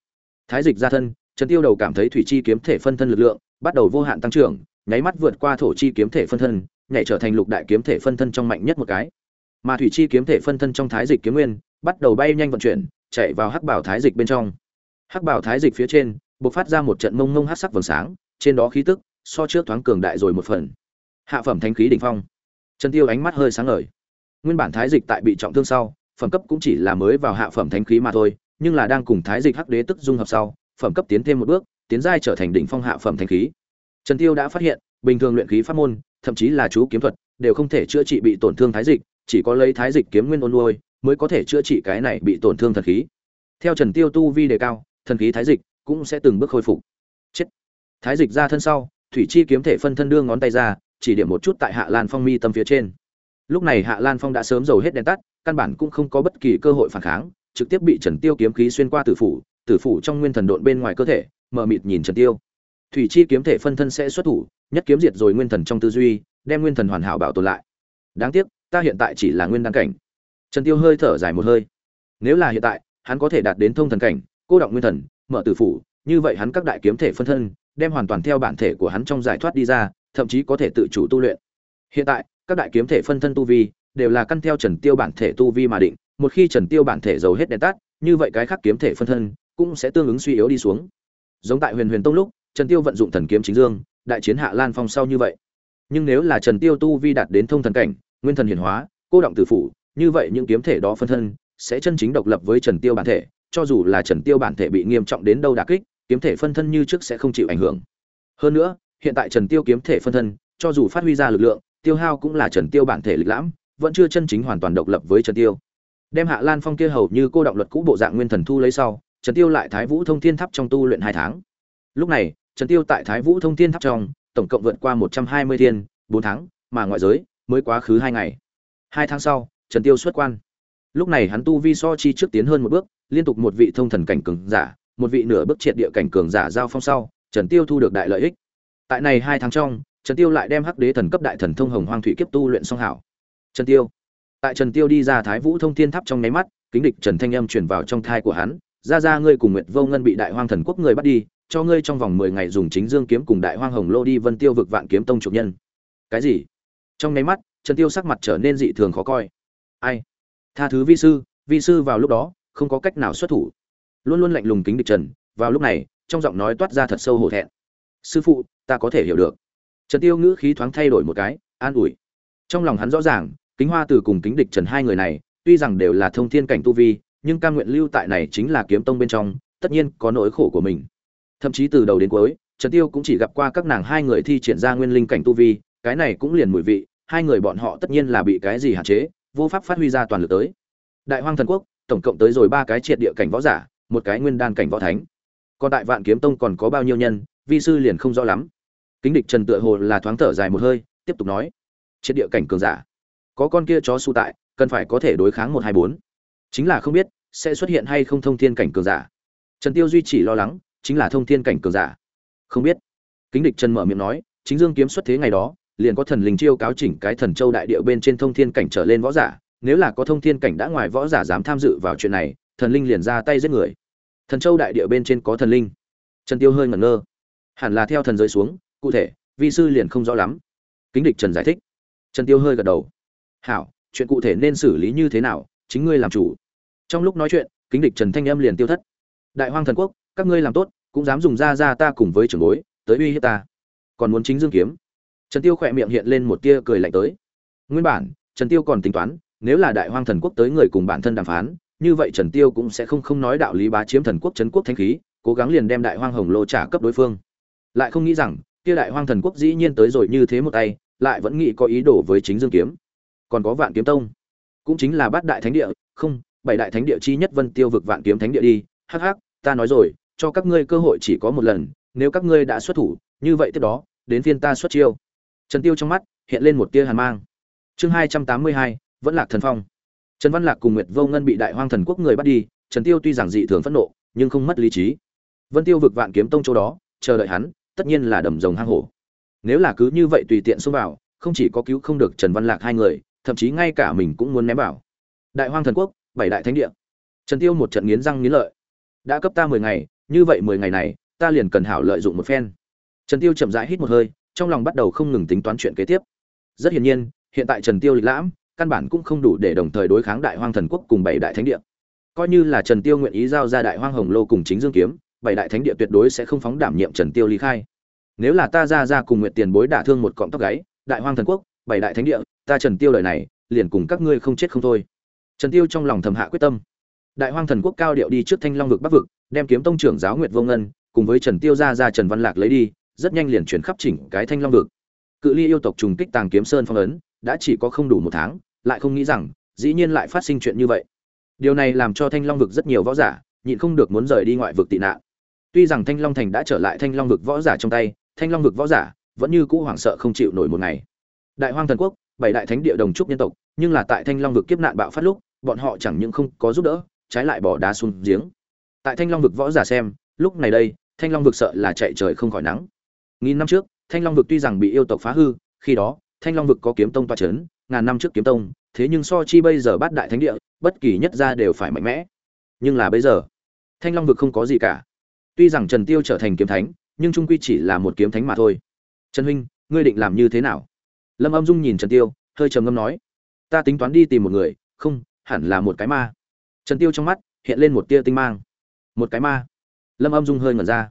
Thái dịch ra thân, trần tiêu đầu cảm thấy thủy chi kiếm thể phân thân lực lượng, bắt đầu vô hạn tăng trưởng, nháy mắt vượt qua thổ chi kiếm thể phân thân, nhảy trở thành lục đại kiếm thể phân thân trong mạnh nhất một cái mà thủy chi kiếm thể phân thân trong thái dịch kiếm nguyên, bắt đầu bay nhanh vận chuyển, chạy vào hắc bảo thái dịch bên trong. Hắc bảo thái dịch phía trên, bộc phát ra một trận mông mông hắc sắc vầng sáng, trên đó khí tức, so trước thoáng cường đại rồi một phần. Hạ phẩm thanh khí đỉnh phong. Trần tiêu ánh mắt hơi sáng ngời. Nguyên bản thái dịch tại bị trọng thương sau, phẩm cấp cũng chỉ là mới vào hạ phẩm thánh khí mà thôi, nhưng là đang cùng thái dịch hắc đế tức dung hợp sau, phẩm cấp tiến thêm một bước, tiến giai trở thành đỉnh phong hạ phẩm thánh khí. Trần tiêu đã phát hiện, bình thường luyện khí pháp môn, thậm chí là chú kiếm thuật, đều không thể chữa trị bị tổn thương thái dịch chỉ có lấy thái dịch kiếm nguyên ôn nuôi mới có thể chữa trị cái này bị tổn thương thần khí. Theo trần tiêu tu vi đề cao, thần khí thái dịch cũng sẽ từng bước khôi phục. Chết. Thái dịch ra thân sau, thủy chi kiếm thể phân thân đưa ngón tay ra, chỉ điểm một chút tại hạ lan phong mi tâm phía trên. Lúc này hạ lan phong đã sớm dầu hết đèn tắt, căn bản cũng không có bất kỳ cơ hội phản kháng, trực tiếp bị trần tiêu kiếm khí xuyên qua tử phủ tử phủ trong nguyên thần độn bên ngoài cơ thể mờ mịt nhìn trần tiêu. Thủy chi kiếm thể phân thân sẽ xuất thủ, nhất kiếm diệt rồi nguyên thần trong tư duy, đem nguyên thần hoàn hảo bảo tồn lại. Đáng tiếc ta hiện tại chỉ là nguyên đan cảnh. Trần tiêu hơi thở dài một hơi. Nếu là hiện tại, hắn có thể đạt đến thông thần cảnh, cô động nguyên thần, mở tử phủ, như vậy hắn các đại kiếm thể phân thân, đem hoàn toàn theo bản thể của hắn trong giải thoát đi ra, thậm chí có thể tự chủ tu luyện. Hiện tại, các đại kiếm thể phân thân tu vi, đều là căn theo trần tiêu bản thể tu vi mà định, một khi trần tiêu bản thể giàu hết đèn tắt, như vậy cái khác kiếm thể phân thân cũng sẽ tương ứng suy yếu đi xuống. Giống tại huyền huyền tông lúc, trần tiêu vận dụng thần kiếm chính dương, đại chiến hạ lan phong sau như vậy. Nhưng nếu là trần tiêu tu vi đạt đến thông thần cảnh nguyên thần hiển hóa, cô động tử phủ, như vậy những kiếm thể đó phân thân sẽ chân chính độc lập với trần tiêu bản thể, cho dù là trần tiêu bản thể bị nghiêm trọng đến đâu đả kích, kiếm thể phân thân như trước sẽ không chịu ảnh hưởng. Hơn nữa, hiện tại trần tiêu kiếm thể phân thân, cho dù phát huy ra lực lượng, tiêu hao cũng là trần tiêu bản thể lịch lãm, vẫn chưa chân chính hoàn toàn độc lập với trần tiêu. Đem hạ lan phong kia hầu như cô động luật cũ bộ dạng nguyên thần thu lấy sau, trần tiêu lại thái vũ thông thiên tháp trong tu luyện hai tháng. Lúc này, trần tiêu tại thái vũ thông thiên tháp trong, tổng cộng vượt qua một trăm hai mươi thiên, bốn tháng, mà ngoại giới mới quá khứ hai ngày. Hai tháng sau, trần tiêu xuất quan. Lúc này hắn tu vi so chi trước tiến hơn một bước, liên tục một vị thông thần cảnh cường giả, một vị nửa bước triệt địa cảnh cường giả giao phong sau, trần tiêu thu được đại lợi ích. Tại này hai tháng trong, trần tiêu lại đem hắc đế thần cấp đại thần thông hồng hoang thủy kiếp tu luyện song hảo. Trần tiêu. Tại trần tiêu đi ra thái vũ thông thiên tháp trong nháy mắt, kính địch trần thanh âm truyền vào trong thai của hắn, ra ra, ngươi cùng nguyệt vô ngân bị đại hoang thần quốc người bắt đi, cho ngươi trong vòng mười ngày dùng chính dương kiếm cùng đại hoang hồng lô đi vân tiêu vực vạn kiếm tông chủ nhân. Cái gì? Trong nháy mắt, trần tiêu sắc mặt trở nên dị thường khó coi. Ai? Tha thứ vi sư vi sư vào lúc đó, không có cách nào xuất thủ. Luôn luôn lạnh lùng kính địch trần, vào lúc này, trong giọng nói toát ra thật sâu hổ thẹn. Sư phụ, ta có thể hiểu được. Trần tiêu ngữ khí thoáng thay đổi một cái, an ủi. Trong lòng hắn rõ ràng, kính hoa từ cùng kính địch trần hai người này, tuy rằng đều là thông thiên cảnh tu vi, nhưng cam nguyện lưu tại này chính là kiếm tông bên trong, tất nhiên có nỗi khổ của mình. Thậm chí từ đầu đến cuối, trần tiêu cũng chỉ gặp qua các nàng hai người thi triển ra nguyên linh cảnh tu vi, cái này cũng liền mùi vị hai người bọn họ tất nhiên là bị cái gì hạn chế, vô pháp phát huy ra toàn lực tới. Đại hoang thần quốc, tổng cộng tới rồi ba cái triệt địa cảnh võ giả, một cái nguyên đan cảnh võ thánh. Còn tại vạn kiếm tông còn có bao nhiêu nhân, vi sư liền không rõ lắm. Kính địch trần tựa hồ là thoáng thở dài một hơi, tiếp tục nói, triệt địa cảnh cường giả, có con kia chó su tại, cần phải có thể đối kháng một hai bốn. Chính là không biết, sẽ xuất hiện hay không thông thiên cảnh cường giả. Trần tiêu duy chỉ lo lắng, chính là thông thiên cảnh cường giả. Không biết. Kính địch trần mở miệng nói, chính dương kiếm xuất thế ngày đó liền có thần linh chiêu cáo chỉnh cái thần châu đại địa bên trên thông thiên cảnh trở lên võ giả, nếu là có thông thiên cảnh đã ngoài võ giả dám tham dự vào chuyện này, thần linh liền ra tay giết người. Thần châu đại địa bên trên có thần linh. Trần tiêu hơi ngẩn ngơ. Hẳn là theo thần giới xuống, cụ thể, vi sư liền không rõ lắm. Kính địch trần giải thích. Trần tiêu hơi gật đầu. Hảo, chuyện cụ thể nên xử lý như thế nào, chính ngươi làm chủ. Trong lúc nói chuyện, kính địch trần thanh âm liền tiêu thất. Đại hoang thần quốc, các ngươi làm tốt, cũng dám dùng ra ra ta cùng với trưởng bối, tới uy hiếp ta. Còn muốn chính dương kiếm trần tiêu khỏe miệng hiện lên một tia cười lạnh tới. Nguyên bản, trần tiêu còn tính toán, nếu là đại hoang thần quốc tới người cùng bản thân đàm phán, như vậy trần tiêu cũng sẽ không không nói đạo lý bá chiếm thần quốc trấn quốc Thánh khí, cố gắng liền đem đại hoang hồng lô trả cấp đối phương. Lại không nghĩ rằng, kia đại hoang thần quốc dĩ nhiên tới rồi như thế một tay, lại vẫn nghĩ có ý đồ với chính dương kiếm. Còn có vạn kiếm tông. Cũng chính là bát đại thánh địa, không, bảy đại thánh địa chi nhất vân tiêu vực vạn kiếm thánh địa đi. Hắc hắc, ta nói rồi, cho các ngươi cơ hội chỉ có một lần, nếu các ngươi đã xuất thủ, như vậy tiếp đó, đến phiên ta xuất chiêu trần tiêu trong mắt hiện lên một tia hàn mang. Chương hai trăm tám mươi hai, vẫn lạc thần phong. Trần văn lạc cùng nguyệt vô ngân bị đại hoang thần quốc người bắt đi, trần tiêu tuy rằng dị thường phẫn nộ, nhưng không mất lý trí. Vân tiêu vực vạn kiếm tông chỗ đó, chờ đợi hắn, tất nhiên là đầm rồng hang hổ. Nếu là cứ như vậy tùy tiện xông vào, không chỉ có cứu không được trần văn lạc hai người, thậm chí ngay cả mình cũng muốn ném vào. Đại hoang thần quốc, bảy đại thánh địa. Trần tiêu một trận nghiến răng nghiến lợi. Đã cấp ta mười ngày, như vậy mười ngày này, ta liền cần hảo lợi dụng một phen. Trần tiêu chậm rãi hít một hơi trong lòng bắt đầu không ngừng tính toán chuyện kế tiếp. Rất hiển nhiên, hiện tại trần tiêu lịch lãm, căn bản cũng không đủ để đồng thời đối kháng đại hoang thần quốc cùng bảy đại thánh địa. Coi như là trần tiêu nguyện ý giao ra đại hoang hồng lô cùng chính dương kiếm, bảy đại thánh địa tuyệt đối sẽ không phóng đảm nhiệm trần tiêu ly khai. Nếu là ta ra ra cùng nguyện tiền bối đả thương một cọng tóc gáy, đại hoang thần quốc, bảy đại thánh địa, ta trần tiêu lời này, liền cùng các ngươi không chết không thôi. Trần tiêu trong lòng thầm hạ quyết tâm. Đại hoang thần quốc cao điệu đi trước thanh long vực bắc vực, đem kiếm tông trưởng giáo nguyệt vô ngân, cùng với trần tiêu ra ra trần văn lạc lấy đi rất nhanh liền chuyển khắp chỉnh cái thanh long vực. Cự ly yêu tộc trùng kích tàng kiếm sơn phong ấn, đã chỉ có không đủ một tháng, lại không nghĩ rằng, dĩ nhiên lại phát sinh chuyện như vậy. Điều này làm cho thanh long vực rất nhiều võ giả, nhịn không được muốn rời đi ngoại vực tị nạn. Tuy rằng thanh long thành đã trở lại thanh long vực võ giả trong tay, thanh long vực võ giả vẫn như cũ hoảng sợ không chịu nổi một ngày. Đại hoang thần quốc, bảy đại thánh địa đồng trúc nhân tộc, nhưng là tại thanh long vực kiếp nạn bạo phát lúc, bọn họ chẳng những không có giúp đỡ, trái lại bỏ đá xuống giếng. Tại thanh long vực võ giả xem, lúc này đây, thanh long vực sợ là chạy trời không khỏi nắng nghìn năm trước, thanh long vực tuy rằng bị yêu tộc phá hư, khi đó, thanh long vực có kiếm tông toa c h ấ n ngàn năm trước kiếm tông, thế nhưng so chi bây giờ bát đại thánh địa, bất kỳ nhất gia đều phải mạnh mẽ. Nhưng là bây giờ, thanh long vực không có gì cả. Tuy rằng trần tiêu trở thành kiếm thánh, nhưng trung quy chỉ là một kiếm thánh mà thôi. Trần huynh, ngươi định làm như thế nào? Lâm âm dung nhìn trần tiêu, hơi trầm ngâm nói, ta tính toán đi tìm một người, không, hẳn là một cái ma. Trần tiêu trong mắt hiện lên một tia tinh mang. Một cái ma? Lâm âm dung hơi ngẩn ra.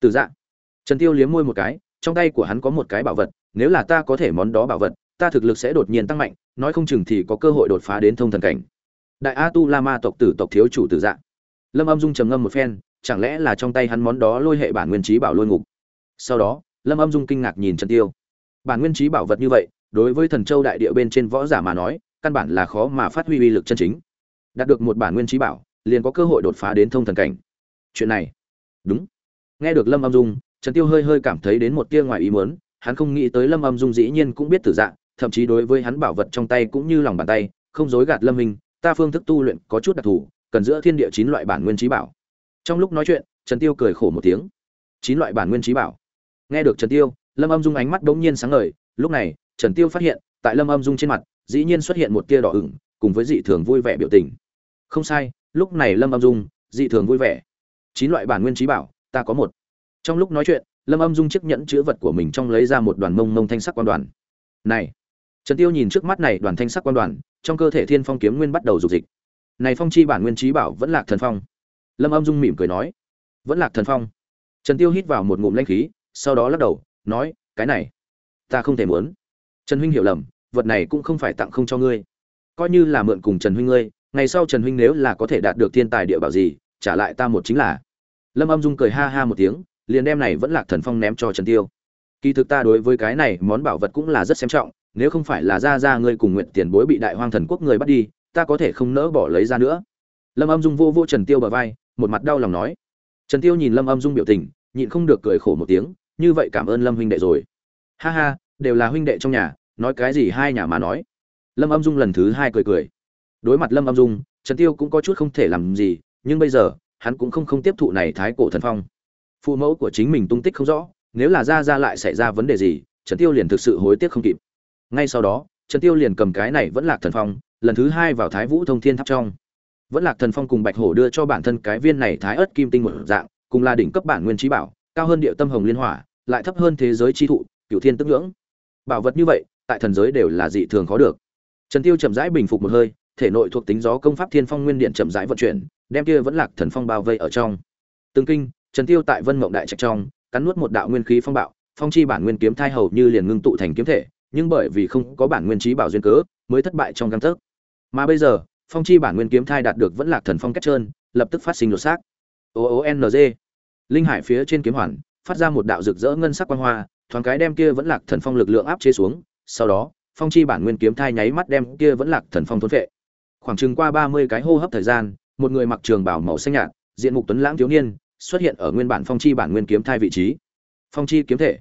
Từ dạng trần tiêu liếm môi một cái, trong tay của hắn có một cái bảo vật, nếu là ta có thể món đó bảo vật, ta thực lực sẽ đột nhiên tăng mạnh, nói không chừng thì có cơ hội đột phá đến thông thần cảnh. Đại a tu la ma tộc tử tộc thiếu chủ tử dạng lâm âm dung trầm ngâm một phen, chẳng lẽ là trong tay hắn món đó lôi hệ bản nguyên trí bảo lôi ngục? Sau đó, lâm âm dung kinh ngạc nhìn trần tiêu. Bản nguyên trí bảo vật như vậy, đối với thần châu đại địa bên trên võ giả mà nói, căn bản là khó mà phát huy uy lực chân chính. Đạt được một bản nguyên trí bảo, liền có cơ hội đột phá đến thông thần cảnh. Chuyện này. Đúng. Nghe được lâm âm dung trần tiêu hơi hơi cảm thấy đến một tia ngoài ý muốn, hắn không nghĩ tới lâm âm dung dĩ nhiên cũng biết tử dạng thậm chí đối với hắn bảo vật trong tay cũng như lòng bàn tay, không dối gạt lâm minh, ta phương thức tu luyện có chút đặc thù, cần giữa thiên địa chín loại bản nguyên trí bảo. Trong lúc nói chuyện, trần tiêu cười khổ một tiếng. Chín loại bản nguyên trí bảo. Nghe được trần tiêu, lâm âm dung ánh mắt đống nhiên sáng ngời, lúc này, trần tiêu phát hiện, tại lâm âm dung trên mặt, dĩ nhiên xuất hiện một tia đỏ ửng, cùng với dị thường vui vẻ biểu tình. Không sai, lúc này lâm âm dung, dị thường vui vẻ. Chín loại bản nguyên trí bảo, ta có một trong lúc nói chuyện, lâm âm dung chiếc nhẫn chữ vật của mình trong lấy ra một đoàn mông mông thanh sắc quan đoàn. Này! Trần tiêu nhìn trước mắt này đoàn thanh sắc quan đoàn, trong cơ thể thiên phong kiếm nguyên bắt đầu dục dịch. Này phong chi bản nguyên trí bảo vẫn lạc thần phong. Lâm âm dung mỉm cười nói, vẫn lạc thần phong. Trần tiêu hít vào một ngụm lanh khí, sau đó lắc đầu, nói, cái này, ta không thể muốn. Trần huynh hiểu lầm, vật này cũng không phải tặng không cho ngươi. Coi như là mượn cùng trần huynh ngươi, ngày sau trần huynh nếu là có thể đạt được thiên tài địa bảo gì, trả lại ta một chính là. Lâm âm dung cười ha ha một tiếng liền đem này vẫn lạc thần phong ném cho trần tiêu. Kỳ thực ta đối với cái này món bảo vật cũng là rất xem trọng, nếu không phải là ra ra ngươi cùng nguyện tiền bối bị đại hoang thần quốc người bắt đi, ta có thể không nỡ bỏ lấy ra nữa. Lâm âm dung vô vô trần tiêu bờ vai, một mặt đau lòng nói. Trần tiêu nhìn lâm âm dung biểu tình, nhịn không được cười khổ một tiếng, như vậy cảm ơn lâm huynh đệ rồi. Ha ha, đều là huynh đệ trong nhà, nói cái gì hai nhà mà nói. Lâm âm dung lần thứ hai cười cười. Đối mặt lâm âm dung, trần tiêu cũng có chút không thể làm gì, nhưng bây giờ, hắn cũng không không tiếp thụ này thái cổ thần phong phụ mẫu của chính mình tung tích không rõ, nếu là ra ra lại xảy ra vấn đề gì, trần tiêu liền thực sự hối tiếc không kịp. Ngay sau đó, trần tiêu liền cầm cái này vẫn lạc thần phong, lần thứ hai vào thái vũ thông thiên tháp trong. Vẫn lạc thần phong cùng bạch hổ đưa cho bản thân cái viên này thái ớt kim tinh một dạng, cùng là đỉnh cấp bản nguyên trí bảo, cao hơn địa tâm hồng liên hỏa, lại thấp hơn thế giới chi thụ, cửu thiên tức ngưỡng. Bảo vật như vậy, tại thần giới đều là dị thường khó được. Trần tiêu chậm rãi bình phục một hơi, thể nội thuộc tính gió công pháp thiên phong nguyên điện chậm rãi vận chuyển, đem kia vẫn lạc thần phong bao vây ở trong. Tương kinh trần tiêu tại vân mộng đại trạch trong, cắn nuốt một đạo nguyên khí phong bạo, phong chi bản nguyên kiếm thai hầu như liền ngưng tụ thành kiếm thể, nhưng bởi vì không có bản nguyên trí bảo duyên cớ, mới thất bại trong găng tấc. Mà bây giờ, phong chi bản nguyên kiếm thai đạt được vẫn lạc thần phong cách trơn, lập tức phát sinh đột xác. O o n g. Linh hải phía trên kiếm hoàn, phát ra một đạo rực rỡ ngân sắc quang hoa, thoáng cái đem kia vẫn lạc thần phong lực lượng áp chế xuống, sau đó, phong chi bản nguyên kiếm thai nháy mắt đem kia vẫn lạc thần phong thôn phệ. khoảng chừng qua ba mươi cái hô hấp thời gian, một người mặc trường bảo màu xanh nhạt, diện mục tuấn lãng thiếu niên xuất hiện ở nguyên bản phong chi bản nguyên kiếm thai vị trí. Phong chi kiếm thể.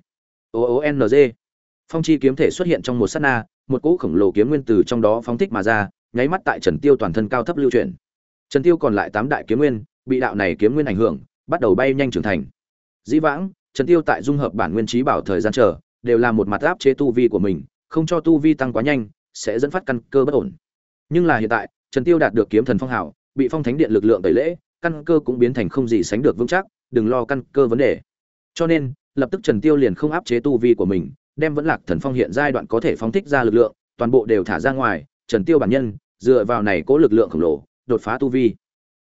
O o n g. Phong chi kiếm thể xuất hiện trong một sát na, một cỗ khổng lồ kiếm nguyên từ trong đó phóng thích mà ra, nháy mắt tại trần tiêu toàn thân cao thấp lưu chuyển. Trần tiêu còn lại tám đại kiếm nguyên, bị đạo này kiếm nguyên ảnh hưởng, bắt đầu bay nhanh trưởng thành. Dĩ vãng, trần tiêu tại dung hợp bản nguyên trí bảo thời gian chờ, đều là một mặt áp chế tu vi của mình, không cho tu vi tăng quá nhanh, sẽ dẫn phát căn cơ bất ổn. Nhưng là hiện tại, trần tiêu đạt được kiếm thần phong hảo bị phong thánh điện lực lượng tẩy lễ căn cơ cũng biến thành không gì sánh được vững chắc đừng lo căn cơ vấn đề. Cho nên lập tức trần tiêu liền không áp chế tu vi của mình đem vẫn lạc thần phong hiện giai đoạn có thể phóng thích ra lực lượng toàn bộ đều thả ra ngoài trần tiêu bản nhân dựa vào này cố lực lượng khổng lồ đột phá tu vi.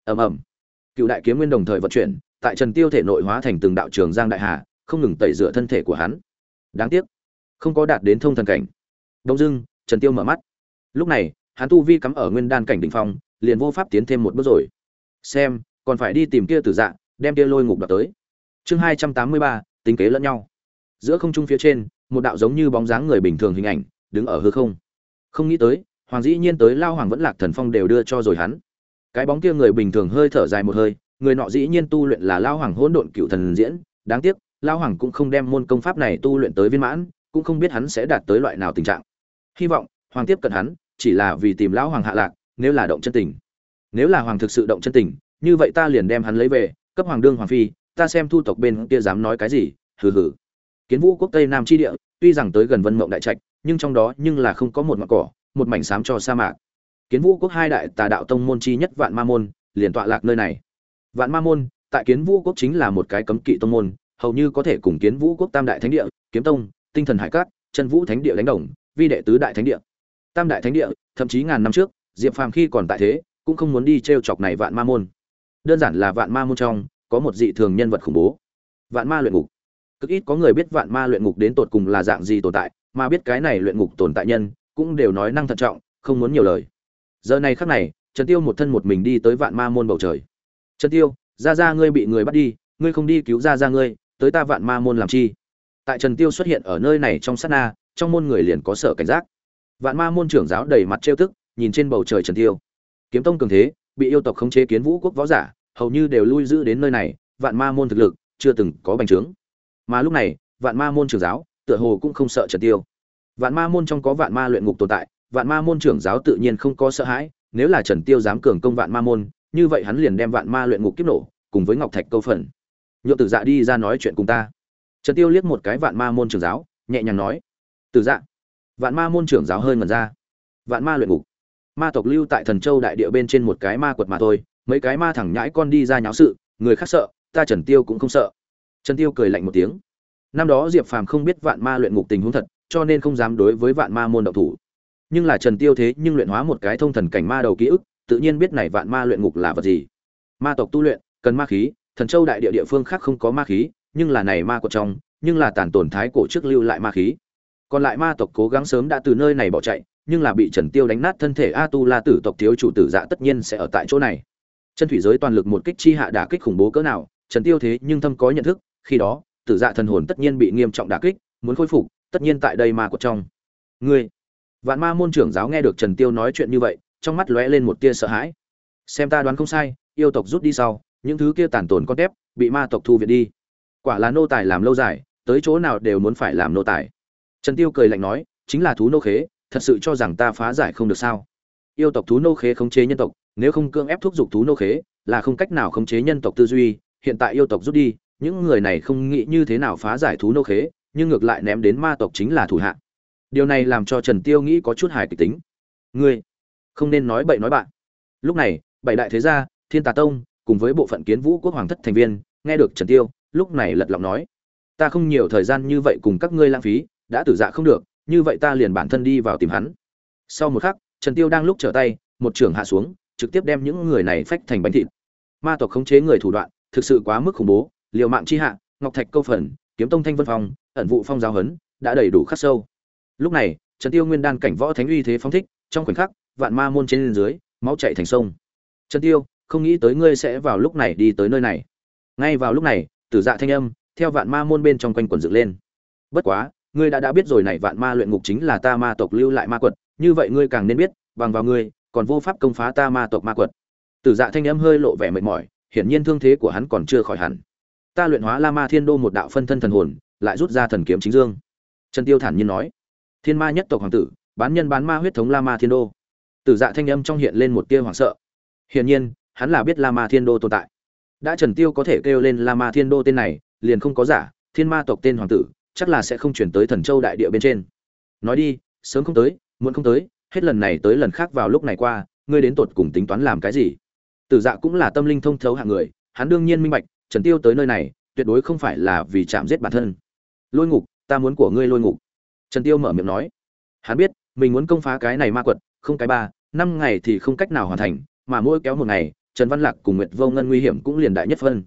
Ầm ầm. Cựu đại kiếm nguyên đồng thời vận chuyển tại trần tiêu thể nội hóa thành từng đạo trường giang đại hà không ngừng tẩy rửa thân thể của hắn. Đáng tiếc không có đạt đến thông thần cảnh. Đông Dương, trần tiêu mở mắt. Lúc này hắn tu vi cắm ở nguyên đan cảnh đỉnh phong liền vô pháp tiến thêm một bước rồi xem, còn phải đi tìm kia tử dạ đem kia lôi ngục đập tới. Chương hai trăm tám mươi ba, tính kế lẫn nhau. Giữa không trung phía trên, một đạo giống như bóng dáng người bình thường hình ảnh, đứng ở hư không. Không nghĩ tới, hoàng dĩ nhiên tới lao hoàng vẫn lạc thần phong đều đưa cho rồi hắn. Cái bóng kia người bình thường hơi thở dài một hơi, người nọ dĩ nhiên tu luyện là lao hoàng hỗn độn cựu thần diễn. Đáng tiếc, lao hoàng cũng không đem môn công pháp này tu luyện tới viên mãn, cũng không biết hắn sẽ đạt tới loại nào tình trạng. Hy vọng, hoàng tiếp cận hắn, chỉ là vì tìm lão hoàng hạ lạc, nếu là động chân tình nếu là hoàng thực sự động chân tình, như vậy ta liền đem hắn lấy về, cấp hoàng đương hoàng phi, ta xem thu tộc bên kia dám nói cái gì, hừ hừ. Kiến vũ quốc tây nam chi địa, tuy rằng tới gần vân mộng đại trạch, nhưng trong đó nhưng là không có một mặt cỏ, một mảnh xám cho sa mạc. Kiến vũ quốc hai đại tà đạo tông môn chi nhất vạn ma môn, liền tọa lạc nơi này. Vạn ma môn, tại kiến vũ quốc chính là một cái cấm kỵ tông môn, hầu như có thể cùng kiến vũ quốc tam đại thánh địa, kiếm tông, tinh thần hải cát, chân vũ thánh địa đánh đồng, vi đệ tứ đại thánh địa. Tam đại thánh địa, thậm chí ngàn năm trước, diệp phàm khi còn tại thế cũng không muốn đi t r e o chọc này vạn ma môn. Đơn giản là vạn ma môn trong, có một dị thường nhân vật khủng bố. Vạn ma luyện ngục. Cực ít có người biết vạn ma luyện ngục đến tột cùng là dạng gì tồn tại, mà biết cái này luyện ngục tồn tại nhân, cũng đều nói năng thận trọng, không muốn nhiều lời. Giờ này khắc này, trần tiêu một thân một mình đi tới vạn ma môn bầu trời. Trần tiêu, ra ra ngươi bị người bắt đi, ngươi không đi cứu ra ra ngươi, tới ta vạn ma môn làm chi? Tại trần tiêu xuất hiện ở nơi này trong sát na, trong môn người liền có sở cảnh giác. Vạn ma môn trưởng giáo đầy mặt trêu tức, nhìn trên bầu trời trần tiêu kiếm tông cường thế, bị yêu tộc khống chế kiến vũ quốc võ giả, hầu như đều lui giữ đến nơi này, vạn ma môn thực lực chưa từng có bành trướng. Mà lúc này, vạn ma môn trưởng giáo tựa hồ cũng không sợ trần tiêu. Vạn ma môn trong có vạn ma luyện ngục tồn tại, vạn ma môn trưởng giáo tự nhiên không có sợ hãi, nếu là trần tiêu dám cường công vạn ma môn, như vậy hắn liền đem vạn ma luyện ngục kiếp nổ, cùng với ngọc thạch câu phần. Nhượng tử dạ đi ra nói chuyện cùng ta. Trần tiêu liếc một cái vạn ma môn trưởng giáo, nhẹ nhàng nói. Tử dạ. Vạn ma môn trưởng giáo hơi ngẩn ra. Vạn ma luyện ngục ma tộc lưu tại thần châu đại địa bên trên một cái ma quật mà thôi, mấy cái ma thẳng nhãi con đi ra nháo sự, người khác sợ, ta trần tiêu cũng không sợ. Trần tiêu cười lạnh một tiếng. Năm đó diệp phàm không biết vạn ma luyện ngục tình huống thật, cho nên không dám đối với vạn ma môn động thủ. Nhưng là trần tiêu thế nhưng luyện hóa một cái thông thần cảnh ma đầu ký ức, tự nhiên biết này vạn ma luyện ngục là vật gì. Ma tộc tu luyện, cần ma khí, thần châu đại địa địa phương khác không có ma khí, nhưng là này ma quật trong, nhưng là tàn tổn thái cổ trước lưu lại ma khí. Còn lại ma tộc cố gắng sớm đã từ nơi này bỏ chạy nhưng là bị trần tiêu đánh nát thân thể a tu la tử tộc thiếu chủ tử dạ tất nhiên sẽ ở tại chỗ này. Chân thủy giới toàn lực một kích chi hạ đả kích khủng bố cỡ nào, trần tiêu thế nhưng thâm có nhận thức, khi đó, tử dạ thần hồn tất nhiên bị nghiêm trọng đả kích, muốn khôi phục, tất nhiên tại đây ma của trong. Ngươi, vạn ma môn trưởng giáo nghe được trần tiêu nói chuyện như vậy, trong mắt lóe lên một tia sợ hãi. Xem ta đoán không sai, yêu tộc rút đi sau, những thứ kia tàn tồn con tép, bị ma tộc thu viện đi. Quả là nô tài làm lâu dài, tới chỗ nào đều muốn phải làm nô tài. Trần tiêu cười lạnh nói, chính là thú nô khế thật sự cho rằng ta phá giải không được sao? Yêu tộc thú nô khế khống chế nhân tộc, nếu không cưỡng ép thúc giục thú nô khế, là không cách nào khống chế nhân tộc tư duy. Hiện tại yêu tộc rút đi, những người này không nghĩ như thế nào phá giải thú nô khế, nhưng ngược lại ném đến ma tộc chính là thủ hạ. Điều này làm cho trần tiêu nghĩ có chút hài kịch tính. Ngươi không nên nói bậy nói bạn. Lúc này, bảy đại thế gia, thiên tà tông, cùng với bộ phận kiến vũ quốc hoàng thất thành viên, nghe được trần tiêu, lúc này lật lọng nói, ta không nhiều thời gian như vậy cùng các ngươi lãng phí, đã tử dạ không được như vậy ta liền bản thân đi vào tìm hắn. Sau một khắc, trần tiêu đang lúc trở tay, một trường hạ xuống, trực tiếp đem những người này phách thành bánh thịt. Ma tộc khống chế người thủ đoạn, thực sự quá mức khủng bố, liều mạng chi hạ, ngọc thạch câu phần, kiếm tông thanh vân phong, ẩn vụ phong giáo hấn đã đầy đủ khắc sâu. Lúc này, trần tiêu nguyên đan cảnh võ thánh uy thế phóng thích, trong khoảnh khắc, vạn ma môn trên dưới, máu chảy thành sông. Trần tiêu, không nghĩ tới ngươi sẽ vào lúc này đi tới nơi này. Ngay vào lúc này, tử dạ thanh âm, theo vạn ma môn bên trong quanh quần dựng lên. Bất quá ngươi đã đã biết rồi này vạn ma luyện ngục chính là ta ma tộc lưu lại ma quật, như vậy ngươi càng nên biết, bằng vào ngươi, còn vô pháp công phá ta ma tộc ma quật. Tử dạ thanh âm hơi lộ vẻ mệt mỏi, hiển nhiên thương thế của hắn còn chưa khỏi hẳn. Ta luyện hóa la ma thiên đô một đạo phân thân thần hồn, lại rút ra thần kiếm chính dương. Trần tiêu thản nhiên nói, thiên ma nhất tộc hoàng tử, bán nhân bán ma huyết thống la ma thiên đô. Tử dạ thanh âm trong hiện lên một tia hoảng sợ. Hiển nhiên, hắn là biết la ma thiên đô tồn tại. Đã trần tiêu có thể kêu lên la ma thiên đô tên này, liền không có giả, thiên ma tộc tên hoàng tử chắc là sẽ không chuyển tới thần châu đại địa bên trên. Nói đi, sớm không tới, muộn không tới, hết lần này tới lần khác vào lúc này qua, ngươi đến tột cùng tính toán làm cái gì? Tử dạ cũng là tâm linh thông thấu hạng người, hắn đương nhiên minh bạch, trần tiêu tới nơi này, tuyệt đối không phải là vì chạm giết bản thân. Lôi ngục, ta muốn của ngươi lôi ngục. Trần tiêu mở miệng nói. Hắn biết, mình muốn công phá cái này ma quật, không cái ba, năm ngày thì không cách nào hoàn thành, mà mỗi kéo một ngày, trần văn lạc cùng nguyệt vô ngân nguy hiểm cũng liền đại nhất phân.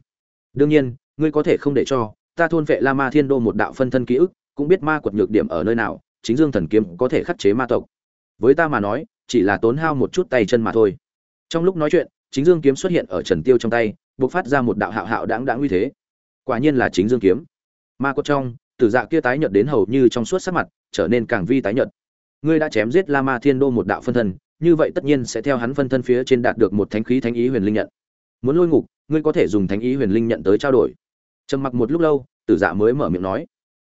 Đương nhiên, ngươi có thể không để cho ta thôn vệ la ma thiên đô một đạo phân thân ký ức, cũng biết ma quật nhược điểm ở nơi nào, chính dương thần kiếm có thể khắc chế ma tộc. Với ta mà nói, chỉ là tốn hao một chút tay chân mà thôi. Trong lúc nói chuyện, chính dương kiếm xuất hiện ở trần tiêu trong tay, buộc phát ra một đạo hạo hạo đáng đáng uy thế. Quả nhiên là chính dương kiếm. Ma quật trong, tử dạ kia tái nhợt đến hầu như trong suốt sắc mặt, trở nên càng vi tái nhợt. Ngươi đã chém giết la ma thiên đô một đạo phân thân, như vậy tất nhiên sẽ theo hắn phân thân phía trên đạt được một thánh khí thánh ý huyền linh nhận. Muốn lôi ngục, ngươi có thể dùng thánh ý huyền linh nhận tới trao đổi. Trầm mặc một lúc lâu tử dạ mới mở miệng nói.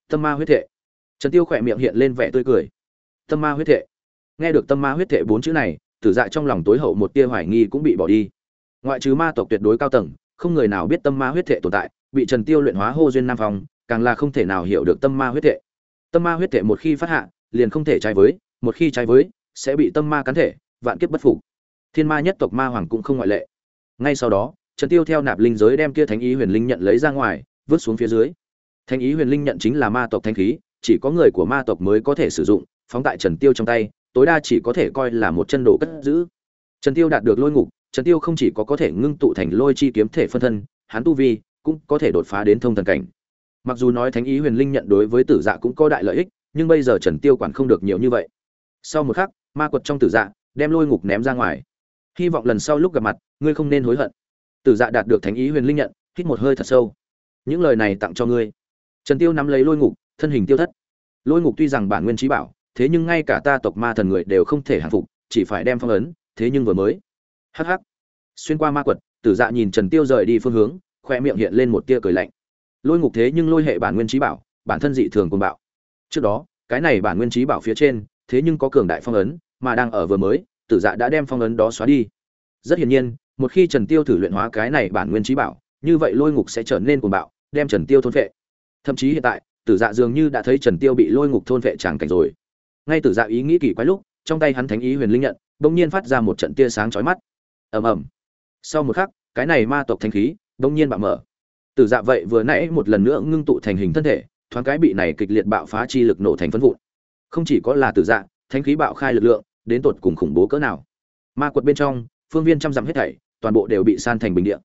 Tâm ma huyết thệ. Trần tiêu khỏe miệng hiện lên vẻ tươi cười. Tâm ma huyết thệ. Nghe được tâm ma huyết thệ bốn chữ này, tử dạ trong lòng tối hậu một tia hoài nghi cũng bị bỏ đi. Ngoại trừ ma tộc tuyệt đối cao tầng, không người nào biết tâm ma huyết thệ tồn tại, bị trần tiêu luyện hóa hô duyên nam phong, càng là không thể nào hiểu được tâm ma huyết thệ. Tâm ma huyết thệ một khi phát hạ, liền không thể trái với, một khi trái với, sẽ bị tâm ma cắn thể, vạn kiếp bất phục. Thiên ma nhất tộc ma hoàng cũng không ngoại lệ. Ngay sau đó, trần tiêu theo nạp linh giới đem kia thánh ý huyền linh nhận lấy ra ngoài, vứt xuống phía dưới thánh ý huyền linh nhận chính là ma tộc thanh khí, chỉ có người của ma tộc mới có thể sử dụng, phóng tại trần tiêu trong tay, tối đa chỉ có thể coi là một chân đồ cất giữ. Trần tiêu đạt được lôi ngục, trần tiêu không chỉ có có thể ngưng tụ thành lôi chi kiếm thể phân thân, hắn tu vi cũng có thể đột phá đến thông thần cảnh. Mặc dù nói thánh ý huyền linh nhận đối với tử dạ cũng có đại lợi ích, nhưng bây giờ trần tiêu quản không được nhiều như vậy. Sau một khắc, ma quật trong tử dạ đem lôi ngục ném ra ngoài. Hy vọng lần sau lúc gặp mặt, ngươi không nên hối hận. Tử dạ đạt được thánh ý huyền linh nhận, hít một hơi thật sâu. Những lời này tặng cho ngươi trần tiêu nắm lấy lôi ngục, thân hình tiêu thất. Lôi ngục tuy rằng bản nguyên trí bảo, thế nhưng ngay cả ta tộc ma thần người đều không thể hàng phục, chỉ phải đem phong ấn, thế nhưng vừa mới. Hắc hắc. Xuyên qua ma quật, tử dạ nhìn trần tiêu rời đi phương hướng, khoe miệng hiện lên một tia cười lạnh. Lôi ngục thế nhưng lôi hệ bản nguyên trí bảo, bản thân dị thường cuồng bạo. Trước đó, cái này bản nguyên trí bảo phía trên, thế nhưng có cường đại phong ấn, mà đang ở vừa mới, tử dạ đã đem phong ấn đó xóa đi. Rất hiển nhiên, một khi trần tiêu thử luyện hóa cái này bản nguyên trí bảo, như vậy lôi ngục sẽ trở nên cuồng bạo, đem trần tiêu thôn phệ thậm chí hiện tại, tử dạ dường như đã thấy trần tiêu bị lôi ngục thôn vệ tràng cảnh rồi. Ngay tử dạ ý nghĩ kỳ quái lúc, trong tay hắn thánh ý huyền linh nhận, bỗng nhiên phát ra một trận tia sáng chói mắt. Ầm ầm. Sau một khắc, cái này ma tộc thanh khí bỗng nhiên bạo mở. Tử dạ vậy vừa nãy một lần nữa ngưng tụ thành hình thân thể, thoáng cái bị này kịch liệt bạo phá chi lực nổ thành phân vụn. Không chỉ có là tử dạ thanh khí bạo khai lực lượng, đến tột cùng khủng bố cỡ nào. Ma quật bên trong, phương viên trăm dặm hết thảy, toàn bộ đều bị san thành bình địa.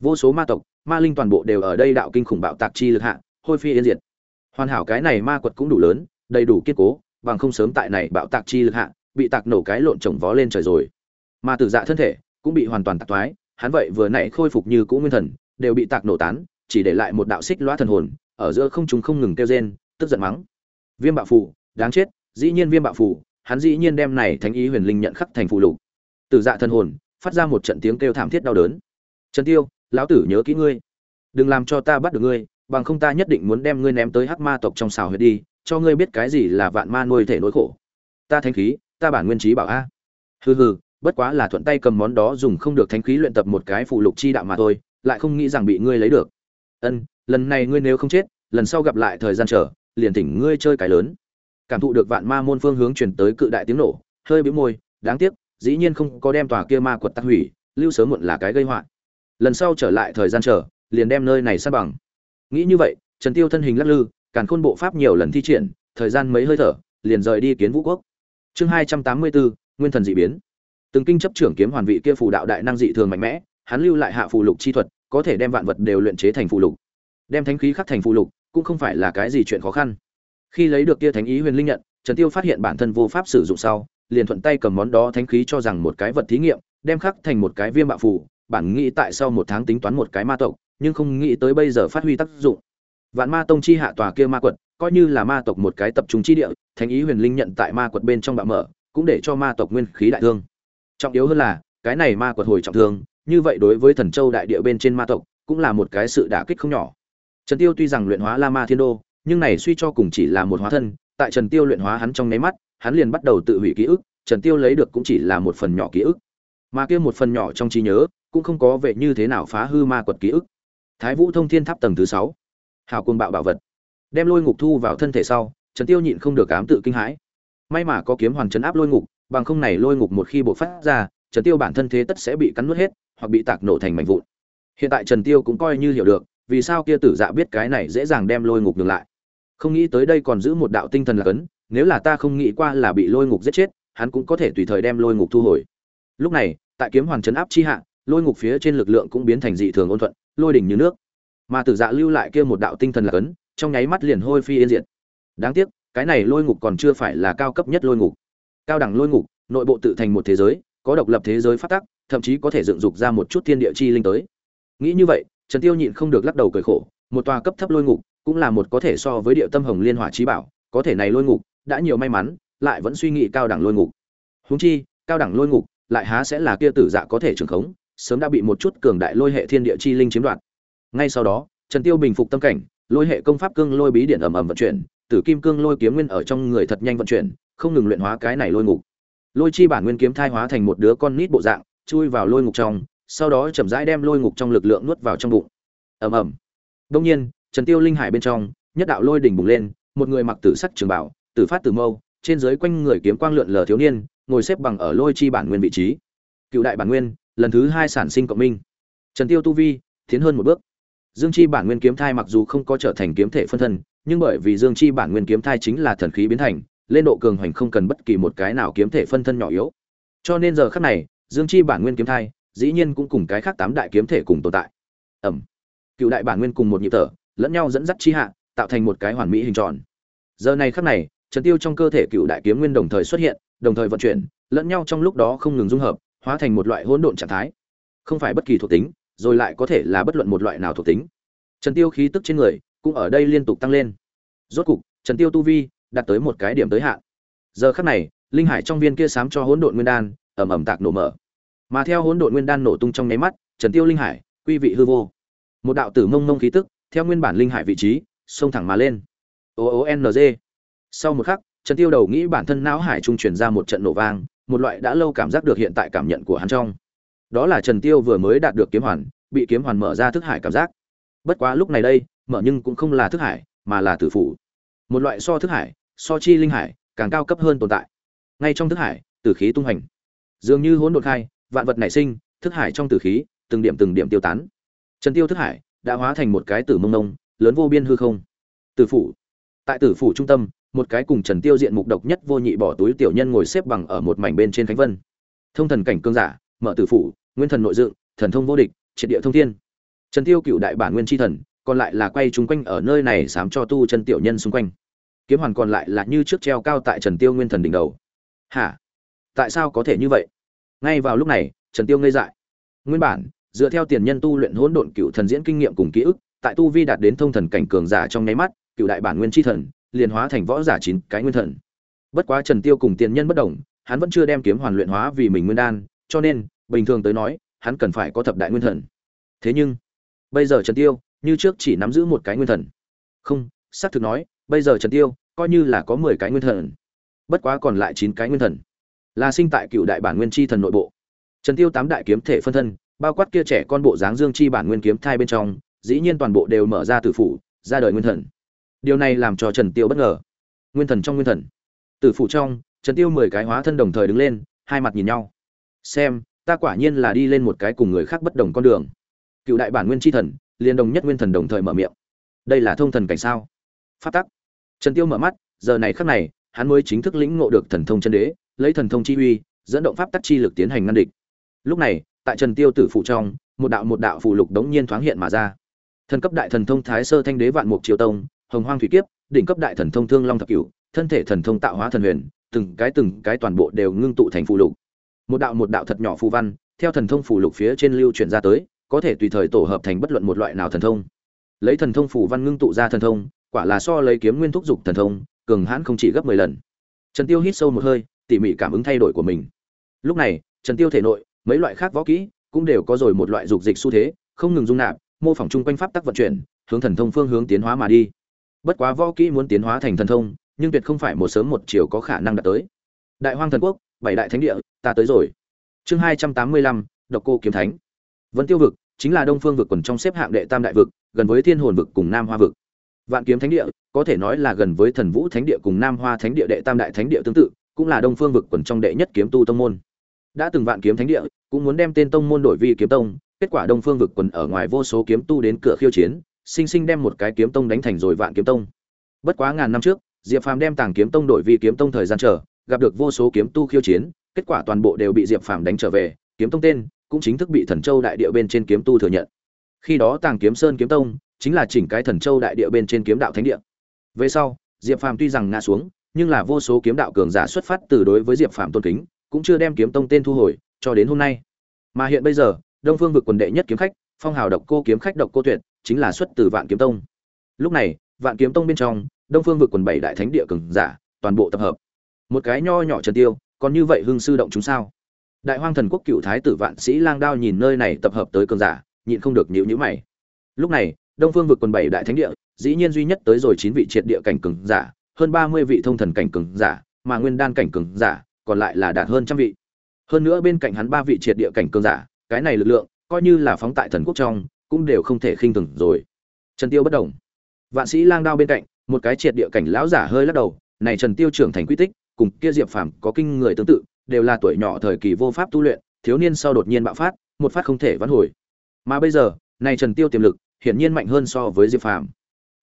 Vô số ma tộc, ma linh toàn bộ đều ở đây đạo kinh khủng bạo tạc chi lực hạ hôi phi yên diệt. Hoàn hảo cái này ma quật cũng đủ lớn, đầy đủ kiên cố, bằng không sớm tại này bạo tạc chi lực hạ, bị tạc nổ cái lộn trồng vó lên trời rồi. Mà tử dạ thân thể cũng bị hoàn toàn tạc toái hắn vậy vừa nãy khôi phục như cũ nguyên thần, đều bị tạc nổ tán, chỉ để lại một đạo xích loa thần hồn, ở giữa không chúng không ngừng kêu rên, tức giận mắng. Viêm bạo phù, đáng chết, dĩ nhiên viêm bạo phù, hắn dĩ nhiên đem này thánh ý huyền linh nhận khắc thành phù lục. Tử dạ thần hồn, phát ra một trận tiếng kêu thảm thiết đau đớn. Trần tiêu, lão tử nhớ kỹ ngươi. Đừng làm cho ta bắt được ngươi bằng không ta nhất định muốn đem ngươi ném tới hắc ma tộc trong xào huyệt đi, cho ngươi biết cái gì là vạn ma nuôi thể nỗi khổ. Ta thánh khí, ta bản nguyên trí bảo a. Hừ hừ, bất quá là thuận tay cầm món đó dùng không được thánh khí luyện tập một cái phụ lục chi đạo mà thôi, lại không nghĩ rằng bị ngươi lấy được. Ân, lần này ngươi nếu không chết, lần sau gặp lại thời gian chờ, liền thỉnh ngươi chơi cái lớn. Cảm thụ được vạn ma môn phương hướng truyền tới cự đại tiếng nổ, hơi bĩu môi, đáng tiếc, dĩ nhiên không có đem tòa kia ma quật tắc hủy, lưu sớm muộn là cái gây họa. Lần sau trở lại thời gian chờ, liền đem nơi này sát bằng nghĩ như vậy, trần tiêu thân hình lắc lư, càn khôn bộ pháp nhiều lần thi triển, thời gian mấy hơi thở, liền rời đi kiến vũ quốc. Chương hai trăm tám mươi bốn nguyên thần dị biến. Từng kinh chấp trưởng kiếm hoàn vị kia phù đạo đại năng dị thường mạnh mẽ, hắn lưu lại hạ phù lục chi thuật, có thể đem vạn vật đều luyện chế thành phù lục. Đem thánh khí khắc thành phù lục, cũng không phải là cái gì chuyện khó khăn. Khi lấy được kia thánh ý huyền linh nhận, trần tiêu phát hiện bản thân vô pháp sử dụng sau, liền thuận tay cầm món đó thánh khí cho rằng một cái vật thí nghiệm, đem khắc thành một cái viêm bạo phù bản nghĩ tại sau một tháng tính toán một cái ma tộc, nhưng không nghĩ tới bây giờ phát huy tác dụng. Vạn ma tông chi hạ tòa kia ma quật, coi như là ma tộc một cái tập trung chi địa, thánh ý huyền linh nhận tại ma quật bên trong bạo mở, cũng để cho ma tộc nguyên khí đại thương. Trọng yếu hơn là, cái này ma quật hồi trọng thương, như vậy đối với thần châu đại địa bên trên ma tộc, cũng là một cái sự đả kích không nhỏ. Trần tiêu tuy rằng luyện hóa la ma thiên đô, nhưng này suy cho cùng chỉ là một hóa thân, tại trần tiêu luyện hóa hắn trong nháy mắt, hắn liền bắt đầu tự hủy ký ức, trần tiêu lấy được cũng chỉ là một phần nhỏ ký ức. Mà kia một phần nhỏ trong trí nhớ cũng không có vẻ như thế nào phá hư ma quật ký ức. Thái vũ thông thiên tháp tầng thứ sáu. Hào quân bạo bảo vật. Đem lôi ngục thu vào thân thể sau, trần tiêu nhịn không được ám tự kinh hãi. May mà có kiếm hoàn chấn áp lôi ngục, bằng không này lôi ngục một khi bộc phát ra, trần tiêu bản thân thế tất sẽ bị cắn nuốt hết, hoặc bị tạc nổ thành mảnh vụn. Hiện tại trần tiêu cũng coi như hiểu được, vì sao kia tử dạ biết cái này dễ dàng đem lôi ngục ngược lại. Không nghĩ tới đây còn giữ một đạo tinh thần là cấn, nếu là ta không nghĩ qua là bị lôi ngục giết chết, hắn cũng có thể tùy thời đem lôi ngục thu hồi. Lúc này, tại kiếm hoàng chấn áp chi hạ lôi ngục phía trên lực lượng cũng biến thành dị thường ôn thuận, lôi đỉnh như nước. Mà tử dạ lưu lại kia một đạo tinh thần là cấn, trong nháy mắt liền hôi phi yên diệt. Đáng tiếc, cái này lôi ngục còn chưa phải là cao cấp nhất lôi ngục. Cao đẳng lôi ngục, nội bộ tự thành một thế giới, có độc lập thế giới phát tắc, thậm chí có thể dựng dục ra một chút thiên địa chi linh tới. Nghĩ như vậy, trần tiêu nhịn không được lắc đầu cười khổ, một tòa cấp thấp lôi ngục, cũng là một có thể so với địa tâm hồng liên hỏa trí bảo, có thể này lôi ngục, đã nhiều may mắn, lại vẫn suy nghĩ cao đẳng lôi ngục. Huống chi, cao đẳng lôi ngục, lại há sẽ là kia tử dạ có thể trường khống sớm đã bị một chút cường đại lôi hệ thiên địa chi linh chiếm đoạt. Ngay sau đó, trần tiêu bình phục tâm cảnh, lôi hệ công pháp cương lôi bí điện ầm ầm vận chuyển, tử kim cương lôi kiếm nguyên ở trong người thật nhanh vận chuyển, không ngừng luyện hóa cái này lôi ngục. Lôi chi bản nguyên kiếm thai hóa thành một đứa con nít bộ dạng, chui vào lôi ngục trong, sau đó chậm rãi đem lôi ngục trong lực lượng nuốt vào trong bụng. Ầm ầm. Đương nhiên, trần tiêu linh hải bên trong, nhất đạo lôi đỉnh bùng lên, một người mặc tử sắc trường bảo, tử phát tử mâu, trên dưới quanh người kiếm quang lượn lờ thiếu niên, ngồi xếp bằng ở lôi chi bản nguyên vị trí. Cựu đại bản nguyên lần thứ hai sản sinh cộng minh. Trần tiêu tu vi tiến hơn một bước. Dương chi bản nguyên kiếm thai mặc dù không có trở thành kiếm thể phân thân, nhưng bởi vì dương chi bản nguyên kiếm thai chính là thần khí biến thành, lên độ cường hoành không cần bất kỳ một cái nào kiếm thể phân thân nhỏ yếu. Cho nên giờ khắc này, dương chi bản nguyên kiếm thai dĩ nhiên cũng cùng cái khác tám đại kiếm thể cùng tồn tại. Ẩm. Cựu đại bản nguyên cùng một nhịp thở, lẫn nhau dẫn dắt chi hạ, tạo thành một cái hoàn mỹ hình tròn. Giờ này khắc này, trần tiêu trong cơ thể cựu đại kiếm nguyên đồng thời xuất hiện, đồng thời vận chuyển, lẫn nhau trong lúc đó không ngừng dung hợp hóa thành một loại hỗn độn trạng thái. Không phải bất kỳ thuộc tính, rồi lại có thể là bất luận một loại nào thuộc tính. Trần tiêu khí tức trên người cũng ở đây liên tục tăng lên. Rốt cục, trần tiêu tu vi đạt tới một cái điểm tới hạn. Giờ khắc này, linh hải trong viên kia sám cho hỗn độn nguyên đan ẩm ẩm tạc nổ mở. Mà theo hỗn độn nguyên đan nổ tung trong nháy mắt, trần tiêu linh hải quy vị hư vô. Một đạo tử mông mông khí tức, theo nguyên bản linh hải vị trí, xông thẳng mà lên. O o n g. Sau một khắc, trần tiêu đầu nghĩ bản thân não hải trung truyền ra một trận nổ vang một loại đã lâu cảm giác được hiện tại cảm nhận của hắn trong. Đó là trần tiêu vừa mới đạt được kiếm hoàn, bị kiếm hoàn mở ra thức hải cảm giác. Bất quá lúc này đây, mở nhưng cũng không là thức hải, mà là tử phủ. Một loại so thức hải, so chi linh hải, càng cao cấp hơn tồn tại. Ngay trong thức hải, tử khí tung hành dường như hỗn độn khai, vạn vật nảy sinh, thức hải trong tử khí, từng điểm từng điểm tiêu tán. Trần tiêu thức hải, đã hóa thành một cái tử mông mông lớn vô biên hư không. Tử phủ tại tử phủ trung tâm, một cái cùng trần tiêu diện mục độc nhất vô nhị bỏ túi tiểu nhân ngồi xếp bằng ở một mảnh bên trên khánh vân. Thông thần cảnh cương giả, mở tử phủ, nguyên thần nội dựng, thần thông vô địch, triệt địa thông thiên. Trần tiêu cựu đại bản nguyên tri thần, còn lại là quay chung quanh ở nơi này sám cho tu chân tiểu nhân xung quanh. Kiếm hoàn còn lại là như trước treo cao tại trần tiêu nguyên thần đỉnh đầu. Hả? Tại sao có thể như vậy? Ngay vào lúc này, trần tiêu ngây dại. Nguyên bản, dựa theo tiền nhân tu luyện hỗn độn cựu thần diễn kinh nghiệm cùng ký ức, tại tu vi đạt đến thông thần cảnh cường giả trong nháy mắt cựu đại bản nguyên tri thần, liền hóa thành võ giả chín cái nguyên thần. Bất quá trần tiêu cùng tiền nhân bất đồng, hắn vẫn chưa đem kiếm hoàn luyện hóa vì mình nguyên đan, cho nên, bình thường tới nói, hắn cần phải có thập đại nguyên thần. Thế nhưng, bây giờ trần tiêu, như trước chỉ nắm giữ một cái nguyên thần. Không, xác thực nói, bây giờ trần tiêu, coi như là có mười cái nguyên thần. Bất quá còn lại chín cái nguyên thần, là sinh tại cựu đại bản nguyên chi thần nội bộ. Trần tiêu tám đại kiếm thể phân thân, bao quát kia trẻ con bộ dáng dương chi bản nguyên kiếm thai bên trong, dĩ nhiên toàn bộ đều mở ra tử phủ, ra đời nguyên thần điều này làm cho trần tiêu bất ngờ. Nguyên thần trong nguyên thần. Tử phủ trong, trần tiêu mười cái hóa thân đồng thời đứng lên, hai mặt nhìn nhau. Xem, ta quả nhiên là đi lên một cái cùng người khác bất đồng con đường. Cựu đại bản nguyên tri thần, liền đồng nhất nguyên thần đồng thời mở miệng. Đây là thông thần cảnh sao? Phát tắc. Trần tiêu mở mắt, giờ này khắc này, hắn mới chính thức lĩnh ngộ được thần thông chân đế, lấy thần thông chi uy, dẫn động pháp tắc chi lực tiến hành ngăn địch. Lúc này, tại trần tiêu tử phụ trong, một đạo một đạo phù lục đống nhiên thoáng hiện mà ra. Thần cấp đại thần thông thái sơ thanh đế vạn mục triều tông hồng hoang thủy kiếp, đỉnh cấp đại thần thông thương long thập cửu, thân thể thần thông tạo hóa thần huyền, từng cái từng cái toàn bộ đều ngưng tụ thành phù lục. Một đạo một đạo thật nhỏ phù văn, theo thần thông phù lục phía trên lưu truyền ra tới, có thể tùy thời tổ hợp thành bất luận một loại nào thần thông. Lấy thần thông phù văn ngưng tụ ra thần thông, quả là so lấy kiếm nguyên thúc dục thần thông, cường hãn không chỉ gấp mười lần. Trần tiêu hít sâu một hơi, tỉ mỉ cảm ứng thay đổi của mình. Lúc này, trần tiêu thể nội, mấy loại khác võ kỹ cũng đều có rồi một loại dục dịch xu thế, không ngừng dung nạp, mô phỏng chung quanh pháp tắc vận chuyển, hướng thần thông phương hướng tiến hóa mà đi bất quá võ kỹ muốn tiến hóa thành thần thông, nhưng tuyệt không phải một sớm một chiều có khả năng đạt tới. Đại hoang thần quốc, bảy đại thánh địa, ta tới rồi. Chương hai trăm tám mươi lăm, độc cô kiếm thánh. Vẫn tiêu vực, chính là đông phương vực quần trong xếp hạng đệ tam đại vực, gần với thiên hồn vực cùng nam hoa vực. Vạn kiếm thánh địa, có thể nói là gần với thần vũ thánh địa cùng nam hoa thánh địa đệ tam đại thánh địa tương tự, cũng là đông phương vực quần trong đệ nhất kiếm tu tông môn. Đã từng vạn kiếm thánh địa, cũng muốn đem tên tông môn đổi vi kiếm tông, kết quả đông phương vực quần ở ngoài vô số kiếm tu đến cửa khiêu chiến sinh sinh đem một cái kiếm tông đánh thành rồi vạn kiếm tông. Bất quá ngàn năm trước, diệp phàm đem tàng kiếm tông đổi vi kiếm tông thời gian chờ, gặp được vô số kiếm tu khiêu chiến, kết quả toàn bộ đều bị diệp phàm đánh trở về, kiếm tông tên cũng chính thức bị thần châu đại địa bên trên kiếm tu thừa nhận. Khi đó tàng kiếm sơn kiếm tông chính là chỉnh cái thần châu đại địa bên trên kiếm đạo thánh địa. Về sau, diệp phàm tuy rằng ngã xuống, nhưng là vô số kiếm đạo cường giả xuất phát từ đối với diệp phàm tôn kính, cũng chưa đem kiếm tông tên thu hồi cho đến hôm nay. Mà hiện bây giờ, đông phương vực quần đệ nhất kiếm khách, phong hào độc cô kiếm khách độc cô tuyệt chính là xuất từ vạn kiếm tông. Lúc này, vạn kiếm tông bên trong, đông phương vực quần bảy đại thánh địa cường giả, toàn bộ tập hợp. Một cái nho nhỏ trần tiêu, còn như vậy hưng sư động chúng sao? Đại hoang thần quốc cựu thái tử vạn sĩ lang đao nhìn nơi này tập hợp tới cường giả, nhịn không được nhíu nhíu mày. Lúc này, đông phương vực quần bảy đại thánh địa, dĩ nhiên duy nhất tới rồi chín vị triệt địa cảnh cường giả, hơn ba mươi vị thông thần cảnh cường giả, mà nguyên đan cảnh cường giả, còn lại là đạt hơn trăm vị. Hơn nữa bên cạnh hắn ba vị triệt địa cảnh cường giả, cái này lực lượng, coi như là phóng tại thần quốc trong cũng đều không thể khinh thường rồi. Trần tiêu bất động. Vạn sĩ lang đao bên cạnh, một cái triệt địa cảnh lão giả hơi lắc đầu, này trần tiêu trưởng thành quy tích, cùng kia diệp phàm có kinh người tương tự, đều là tuổi nhỏ thời kỳ vô pháp tu luyện, thiếu niên sau đột nhiên bạo phát, một phát không thể vãn hồi. Mà bây giờ, này trần tiêu tiềm lực, hiển nhiên mạnh hơn so với diệp phàm.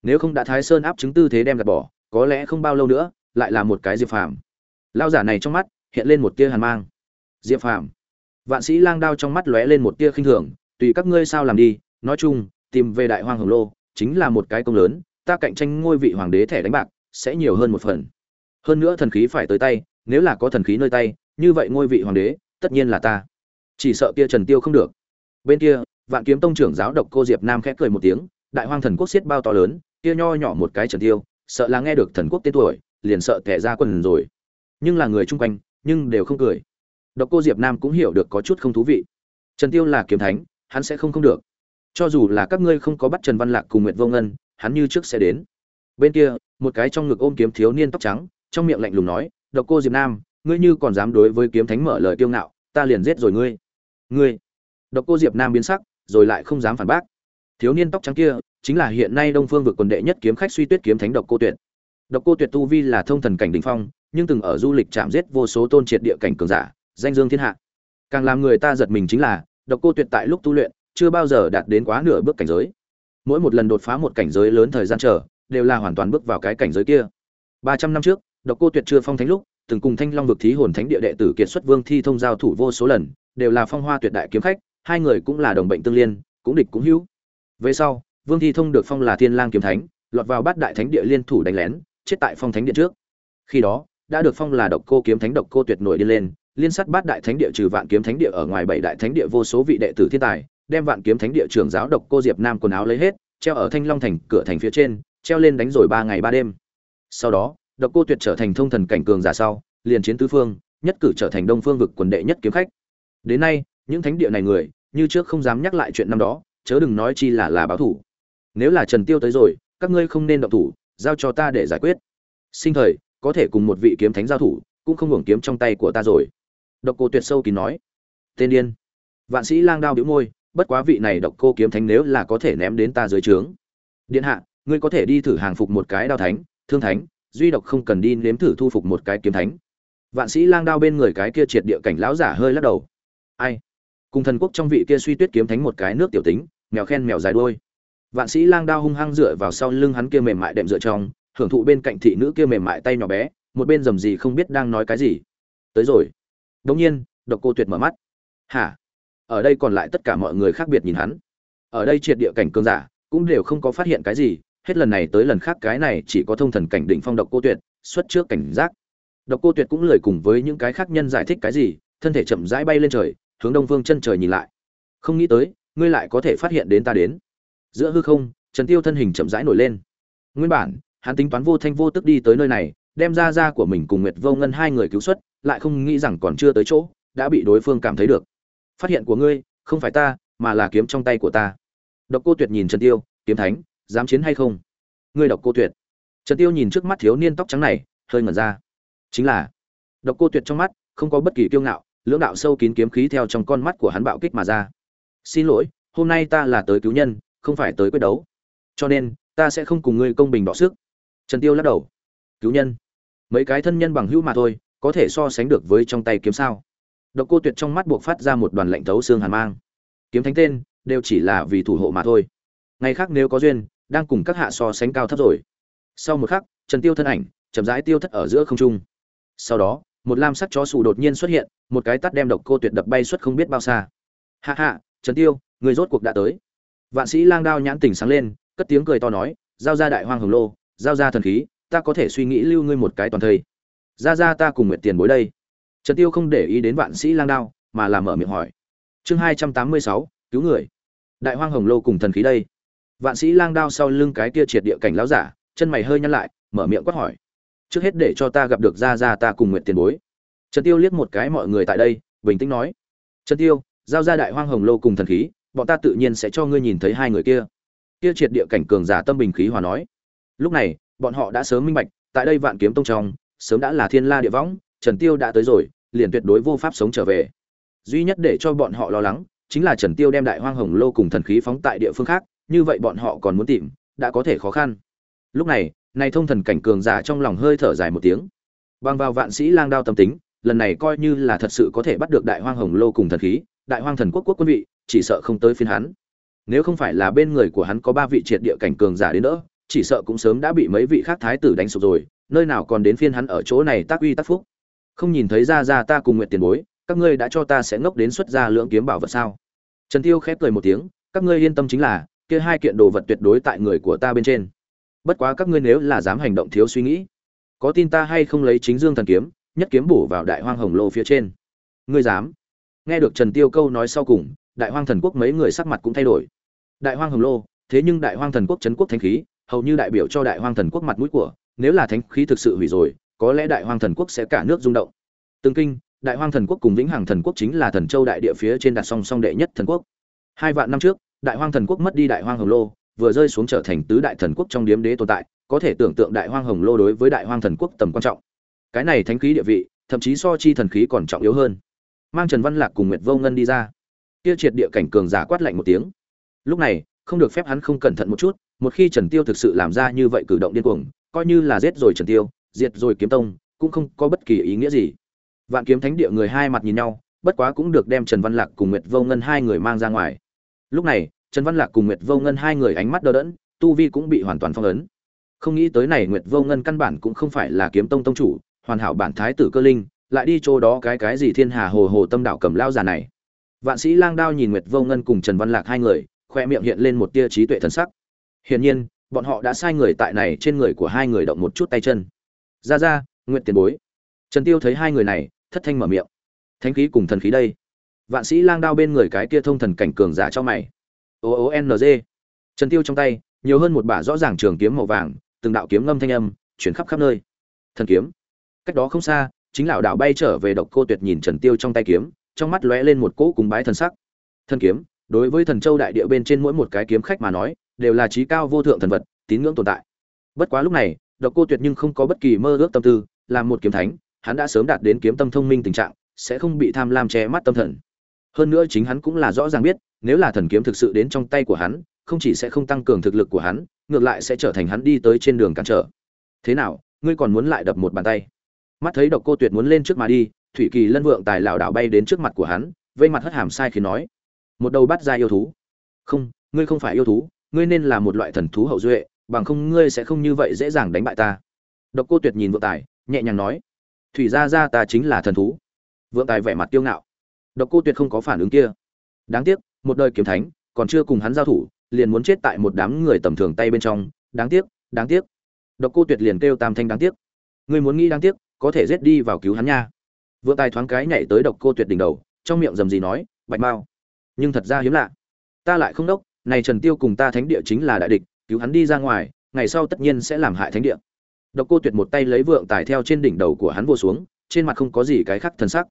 Nếu không đã thái sơn áp chứng tư thế đem gạt bỏ, có lẽ không bao lâu nữa, lại là một cái diệp phàm. Lao giả này trong mắt, hiện lên một tia hàn mang. Diệp phàm. Vạn sĩ lang đao trong mắt lóe lên một tia khinh thường, tùy các ngươi sao làm đi nói chung, tìm về đại hoang hồng lô chính là một cái công lớn, ta cạnh tranh ngôi vị hoàng đế thẻ đánh bạc sẽ nhiều hơn một phần. Hơn nữa thần khí phải tới tay, nếu là có thần khí nơi tay, như vậy ngôi vị hoàng đế tất nhiên là ta. Chỉ sợ kia trần tiêu không được. Bên kia, vạn kiếm tông trưởng giáo độc cô diệp nam khẽ cười một tiếng, đại hoang thần quốc xiết bao to lớn, kia nho nhỏ một cái trần tiêu, sợ là nghe được thần quốc tên tuổi, liền sợ tẻ ra quần rồi. Nhưng là người chung quanh, nhưng đều không cười. Độc cô diệp nam cũng hiểu được có chút không thú vị. Trần tiêu là kiếm thánh, hắn sẽ không không được cho dù là các ngươi không có bắt trần văn lạc cùng nguyệt vô ngân, hắn như trước sẽ đến. Bên kia, một cái trong ngực ôm kiếm thiếu niên tóc trắng, trong miệng lạnh lùng nói, độc cô diệp nam, ngươi như còn dám đối với kiếm thánh mở lời kiêu ngạo, ta liền giết rồi ngươi. Ngươi? Độc cô diệp nam biến sắc, rồi lại không dám phản bác. Thiếu niên tóc trắng kia, chính là hiện nay đông phương vực quần đệ nhất kiếm khách suy tuyết kiếm thánh độc cô tuyệt. Độc cô tuyệt tu vi là thông thần cảnh đỉnh phong, nhưng từng ở du lịch chạm giết vô số tôn triệt địa cảnh cường giả, danh dương thiên hạ. Càng làm người ta giật mình chính là, độc cô tuyệt tại lúc tu luyện chưa bao giờ đạt đến quá nửa bước cảnh giới. Mỗi một lần đột phá một cảnh giới lớn thời gian chờ, đều là hoàn toàn bước vào cái cảnh giới kia. Ba trăm năm trước, độc cô tuyệt chưa phong thánh lúc, từng cùng thanh long vực thí hồn thánh địa đệ tử kiệt xuất vương thi thông giao thủ vô số lần, đều là phong hoa tuyệt đại kiếm khách, hai người cũng là đồng bệnh tương liên, cũng địch cũng hữu. Về sau, vương thi thông được phong là thiên lang kiếm thánh, lọt vào bát đại thánh địa liên thủ đánh lén, chết tại phong thánh điện trước. Khi đó, đã được phong là độc cô kiếm thánh độc cô tuyệt nổi đi lên, liên sát bát đại thánh địa trừ vạn kiếm thánh địa ở ngoài bảy đại thánh địa vô số vị đệ tử thiên tài đem vạn kiếm thánh địa trưởng giáo độc cô diệp nam quần áo lấy hết, treo ở thanh long thành cửa thành phía trên, treo lên đánh rồi ba ngày ba đêm. Sau đó, độc cô tuyệt trở thành thông thần cảnh cường giả sau, liền chiến tứ phương, nhất cử trở thành đông phương vực quần đệ nhất kiếm khách. Đến nay, những thánh địa này người, như trước không dám nhắc lại chuyện năm đó, chớ đừng nói chi là là báo thủ. Nếu là trần tiêu tới rồi, các ngươi không nên động thủ, giao cho ta để giải quyết. Sinh thời, có thể cùng một vị kiếm thánh giao thủ, cũng không hưởng kiếm trong tay của ta rồi. Độc cô tuyệt sâu kín nói. Tên điên. Vạn sĩ lang đao biểu môi bất quá vị này độc cô kiếm thánh nếu là có thể ném đến ta dưới trướng. Điện hạ, ngươi có thể đi thử hàng phục một cái đao thánh, thương thánh, duy độc không cần đi nếm thử thu phục một cái kiếm thánh. Vạn sĩ lang đao bên người cái kia triệt địa cảnh lão giả hơi lắc đầu. Ai? Cùng thần quốc trong vị kia suy tuyết kiếm thánh một cái nước tiểu tính, mèo khen mèo dài đuôi. Vạn sĩ lang đao hung hăng dựa vào sau lưng hắn kia mềm mại đệm dựa trong, hưởng thụ bên cạnh thị nữ kia mềm mại tay nhỏ bé, một bên rầm gì không biết đang nói cái gì. Tới rồi. Đống nhiên, độc cô tuyệt mở mắt. Hả? Ở đây còn lại tất cả mọi người khác biệt nhìn hắn. Ở đây triệt địa cảnh cương giả cũng đều không có phát hiện cái gì, hết lần này tới lần khác cái này chỉ có thông thần cảnh đỉnh phong độc cô tuyệt xuất trước cảnh giác. Độc cô tuyệt cũng lời cùng với những cái khác nhân giải thích cái gì, thân thể chậm rãi bay lên trời, hướng đông phương chân trời nhìn lại. Không nghĩ tới, ngươi lại có thể phát hiện đến ta đến. Giữa hư không, trần tiêu thân hình chậm rãi nổi lên. Nguyên bản, hắn tính toán vô thanh vô tức đi tới nơi này, đem ra ra của mình cùng nguyệt vô ngân hai người cứu xuất, lại không nghĩ rằng còn chưa tới chỗ, đã bị đối phương cảm thấy được phát hiện của ngươi, không phải ta, mà là kiếm trong tay của ta. Độc cô tuyệt nhìn trần tiêu, kiếm thánh, dám chiến hay không? Ngươi độc cô tuyệt. Trần tiêu nhìn trước mắt thiếu niên tóc trắng này, hơi ngẩn ra. Chính là, độc cô tuyệt trong mắt, không có bất kỳ kiêu ngạo, lưỡng đạo sâu kín kiếm khí theo trong con mắt của hắn bạo kích mà ra. Xin lỗi, hôm nay ta là tới cứu nhân, không phải tới quyết đấu. Cho nên, ta sẽ không cùng ngươi công bình đọ sức. Trần tiêu lắc đầu. Cứu nhân. Mấy cái thân nhân bằng hữu mà thôi, có thể so sánh được với trong tay kiếm sao? Độc cô tuyệt trong mắt buộc phát ra một đoàn lạnh thấu xương hàn mang. Kiếm thánh tên, đều chỉ là vì thủ hộ mà thôi. Ngày khác nếu có duyên, đang cùng các hạ so sánh cao thấp rồi. Sau một khắc, trần tiêu thân ảnh, chậm rãi tiêu thất ở giữa không trung. Sau đó, một lam sắc chó sù đột nhiên xuất hiện, một cái tát đem độc cô tuyệt đập bay xuất không biết bao xa. Hạ hạ trần tiêu, người rốt cuộc đã tới. Vạn sĩ lang đao nhãn tỉnh sáng lên, cất tiếng cười to nói, giao ra đại hoang hồng lô, giao ra thần khí, ta có thể suy nghĩ lưu ngươi một cái toàn thây. Ra ra ta cùng nguyện tiền bối đây trần tiêu không để ý đến vạn sĩ lang đao mà làm mở miệng hỏi. Chương hai trăm tám mươi sáu cứu người. Đại hoang hồng lô cùng thần khí đây. Vạn sĩ lang đao sau lưng cái kia triệt địa cảnh lão giả chân mày hơi nhăn lại mở miệng quát hỏi. Trước hết để cho ta gặp được Gia Gia, ta cùng nguyện tiền bối. Trần tiêu liếc một cái mọi người tại đây bình tĩnh nói. Trần tiêu giao ra đại hoang hồng lô cùng thần khí bọn ta tự nhiên sẽ cho ngươi nhìn thấy hai người kia. Kia triệt địa cảnh cường giả tâm bình khí hòa nói. Lúc này bọn họ đã sớm minh bạch tại đây vạn kiếm tông trong sớm đã là thiên la địa võng trần tiêu đã tới rồi liền tuyệt đối vô pháp sống trở về. Duy nhất để cho bọn họ lo lắng chính là trần tiêu đem đại hoang hồng lô cùng thần khí phóng tại địa phương khác như vậy bọn họ còn muốn tìm đã có thể khó khăn. Lúc này này thông thần cảnh cường giả trong lòng hơi thở dài một tiếng. Bằng vào vạn sĩ lang đao tâm tính lần này coi như là thật sự có thể bắt được đại hoang hồng lô cùng thần khí đại hoang thần quốc quốc quân vị chỉ sợ không tới phiên hắn. Nếu không phải là bên người của hắn có ba vị triệt địa cảnh cường giả đến nữa, chỉ sợ cũng sớm đã bị mấy vị khác thái tử đánh sụp rồi nơi nào còn đến phiên hắn ở chỗ này tác uy tác phúc không nhìn thấy ra ra ta cùng nguyện tiền bối, các ngươi đã cho ta sẽ ngốc đến xuất ra lưỡng kiếm bảo vật sao? Trần tiêu khép cười một tiếng, các ngươi yên tâm chính là, kia hai kiện đồ vật tuyệt đối tại người của ta bên trên. Bất quá các ngươi nếu là dám hành động thiếu suy nghĩ, có tin ta hay không lấy chính dương thần kiếm, nhất kiếm bổ vào đại hoang hồng lô phía trên. Ngươi dám? Nghe được trần tiêu câu nói sau cùng, đại hoang thần quốc mấy người sắc mặt cũng thay đổi. Đại hoang hồng lô, thế nhưng đại hoang thần quốc trấn quốc thánh khí, hầu như đại biểu cho đại hoang thần quốc mặt mũi của, nếu là thánh khí thực sự hủy rồi có lẽ đại hoang thần quốc sẽ cả nước rung động. Tương kinh, đại hoang thần quốc cùng vĩnh hằng thần quốc chính là thần châu đại địa phía trên đặt song song đệ nhất thần quốc. Hai vạn năm trước, đại hoang thần quốc mất đi đại hoang hồng lô, vừa rơi xuống trở thành tứ đại thần quốc trong điếm đế tồn tại, có thể tưởng tượng đại hoang hồng lô đối với đại hoang thần quốc tầm quan trọng. Cái này thánh khí địa vị, thậm chí so chi thần khí còn trọng yếu hơn. Mang trần văn lạc cùng nguyệt vô ngân đi ra. Kia triệt địa cảnh cường giả quát lạnh một tiếng. Lúc này, không được phép hắn không cẩn thận một chút, một khi trần tiêu thực sự làm ra như vậy cử động điên cuồng, coi như là giết rồi trần tiêu diệt rồi kiếm tông, cũng không có bất kỳ ý nghĩa gì. Vạn kiếm thánh địa người hai mặt nhìn nhau, bất quá cũng được đem trần văn lạc cùng nguyệt vô ngân hai người mang ra ngoài. Lúc này, trần văn lạc cùng nguyệt vô ngân hai người ánh mắt đờ đẫn, tu vi cũng bị hoàn toàn phong ấn. Không nghĩ tới này nguyệt vô ngân căn bản cũng không phải là kiếm tông tông chủ, hoàn hảo bản thái tử cơ linh, lại đi chỗ đó cái cái gì thiên hà hồ hồ tâm đạo cầm lao già này. Vạn sĩ lang đao nhìn nguyệt vô ngân cùng trần văn lạc hai người, khoe miệng hiện lên một tia trí tuệ thần sắc. Hiển nhiên, bọn họ đã sai người tại này trên người của hai người động một chút tay chân ra ra, nguyện tiền bối. Trần tiêu thấy hai người này, thất thanh mở miệng. Thánh khí cùng thần khí đây. Vạn sĩ lang đao bên người cái kia thông thần cảnh cường giả cho mày. O o n g. Trần tiêu trong tay, nhiều hơn một bả rõ ràng trường kiếm màu vàng, từng đạo kiếm ngâm thanh âm, chuyển khắp khắp nơi. Thần kiếm. Cách đó không xa, chính lão đạo bay trở về độc cô tuyệt nhìn trần tiêu trong tay kiếm, trong mắt lóe lên một cỗ cùng bái thần sắc. Thần kiếm. Đối với thần châu đại địa bên trên mỗi một cái kiếm khách mà nói, đều là trí cao vô thượng thần vật, tín ngưỡng tồn tại. Bất quá lúc này độc cô tuyệt nhưng không có bất kỳ mơ ước tâm tư làm một kiếm thánh, hắn đã sớm đạt đến kiếm tâm thông minh tình trạng, sẽ không bị tham lam che mắt tâm thần. Hơn nữa chính hắn cũng là rõ ràng biết, nếu là thần kiếm thực sự đến trong tay của hắn, không chỉ sẽ không tăng cường thực lực của hắn, ngược lại sẽ trở thành hắn đi tới trên đường cản trở. Thế nào, ngươi còn muốn lại đập một bàn tay? Mắt thấy độc cô tuyệt muốn lên trước mà đi, thủy kỳ lân vượng tài lảo đảo bay đến trước mặt của hắn, vây mặt hất hàm sai khi nói, một đầu bắt ra yêu thú. Không, ngươi không phải yêu thú, ngươi nên là một loại thần thú hậu duệ bằng không ngươi sẽ không như vậy dễ dàng đánh bại ta. Độc cô tuyệt nhìn vượng tài, nhẹ nhàng nói, thủy ra ra ta chính là thần thú. Vượng tài vẻ mặt tiêu ngạo. Độc cô tuyệt không có phản ứng kia. Đáng tiếc, một đời kiếm thánh, còn chưa cùng hắn giao thủ, liền muốn chết tại một đám người tầm thường tay bên trong. Đáng tiếc đáng tiếc. Độc cô tuyệt liền kêu tam thanh đáng tiếc. Ngươi muốn nghĩ đáng tiếc, có thể giết đi vào cứu hắn nha. Vượng tài thoáng cái nhảy tới độc cô tuyệt đỉnh đầu, trong miệng rầm gì nói, bạch mao, nhưng thật ra hiếm lạ. Ta lại không đốc, này trần tiêu cùng ta thánh địa chính là đại địch cứu hắn đi ra ngoài, ngày sau tất nhiên sẽ làm hại thánh địa. Độc cô tuyệt một tay lấy vượng tài theo trên đỉnh đầu của hắn vô xuống, trên mặt không có gì cái khác thần sắc.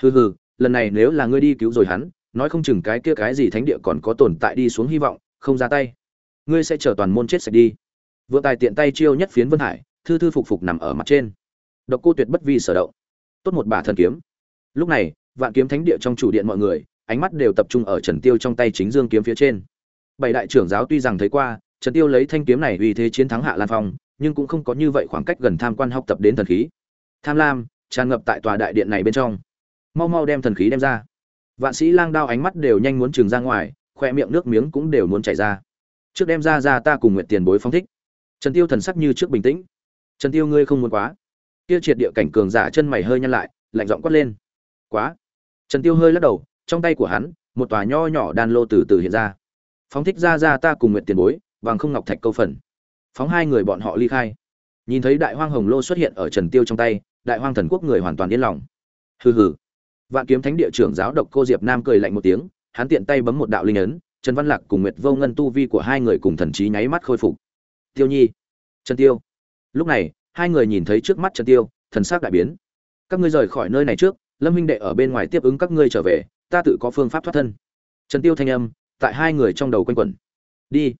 Hừ hừ, lần này nếu là ngươi đi cứu rồi hắn, nói không chừng cái kia cái gì thánh địa còn có tồn tại đi xuống hy vọng, không ra tay. Ngươi sẽ chờ toàn môn chết sạch đi. Vượng tài tiện tay chiêu nhất phiến vân hải, thư thư phục phục nằm ở mặt trên. Độc cô tuyệt bất vi sở động. Tốt một bà thần kiếm. Lúc này, vạn kiếm thánh địa trong chủ điện mọi người, ánh mắt đều tập trung ở trần tiêu trong tay chính dương kiếm phía trên. Bảy đại trưởng giáo tuy rằng thấy qua trần tiêu lấy thanh kiếm này uy thế chiến thắng hạ lan phong, nhưng cũng không có như vậy khoảng cách gần tham quan học tập đến thần khí. Tham lam, tràn ngập tại tòa đại điện này bên trong. Mau mau đem thần khí đem ra. Vạn sĩ lang đao ánh mắt đều nhanh muốn trừng ra ngoài, khoe miệng nước miếng cũng đều muốn chảy ra. Trước đem ra ra ta cùng nguyện tiền bối phong thích. Trần tiêu thần sắc như trước bình tĩnh. Trần tiêu ngươi không muốn quá. Kia triệt địa cảnh cường giả chân mày hơi nhăn lại, lạnh giọng quát lên. Quá. Trần tiêu hơi lắc đầu, trong tay của hắn, một tòa nho nhỏ đan lô từ từ hiện ra. Phóng thích ra ra ta cùng nguyện tiền bối bằng không ngọc thạch câu phần. Phóng hai người bọn họ ly khai. Nhìn thấy đại hoang hồng lô xuất hiện ở trần tiêu trong tay, đại hoang thần quốc người hoàn toàn yên lòng. Hừ hừ. Vạn kiếm thánh địa trưởng giáo độc cô diệp nam cười lạnh một tiếng, hắn tiện tay bấm một đạo linh ấn, trần văn lạc cùng nguyệt vô ngân tu vi của hai người cùng thần trí nháy mắt khôi phục. Tiêu nhi. Trần tiêu. Lúc này, hai người nhìn thấy trước mắt trần tiêu, thần sắc đại biến. Các ngươi rời khỏi nơi này trước, lâm huynh đệ ở bên ngoài tiếp ứng các ngươi trở về, ta tự có phương pháp thoát thân. Trần tiêu thanh âm, tại hai người trong đầu quanh quẩn. Đi.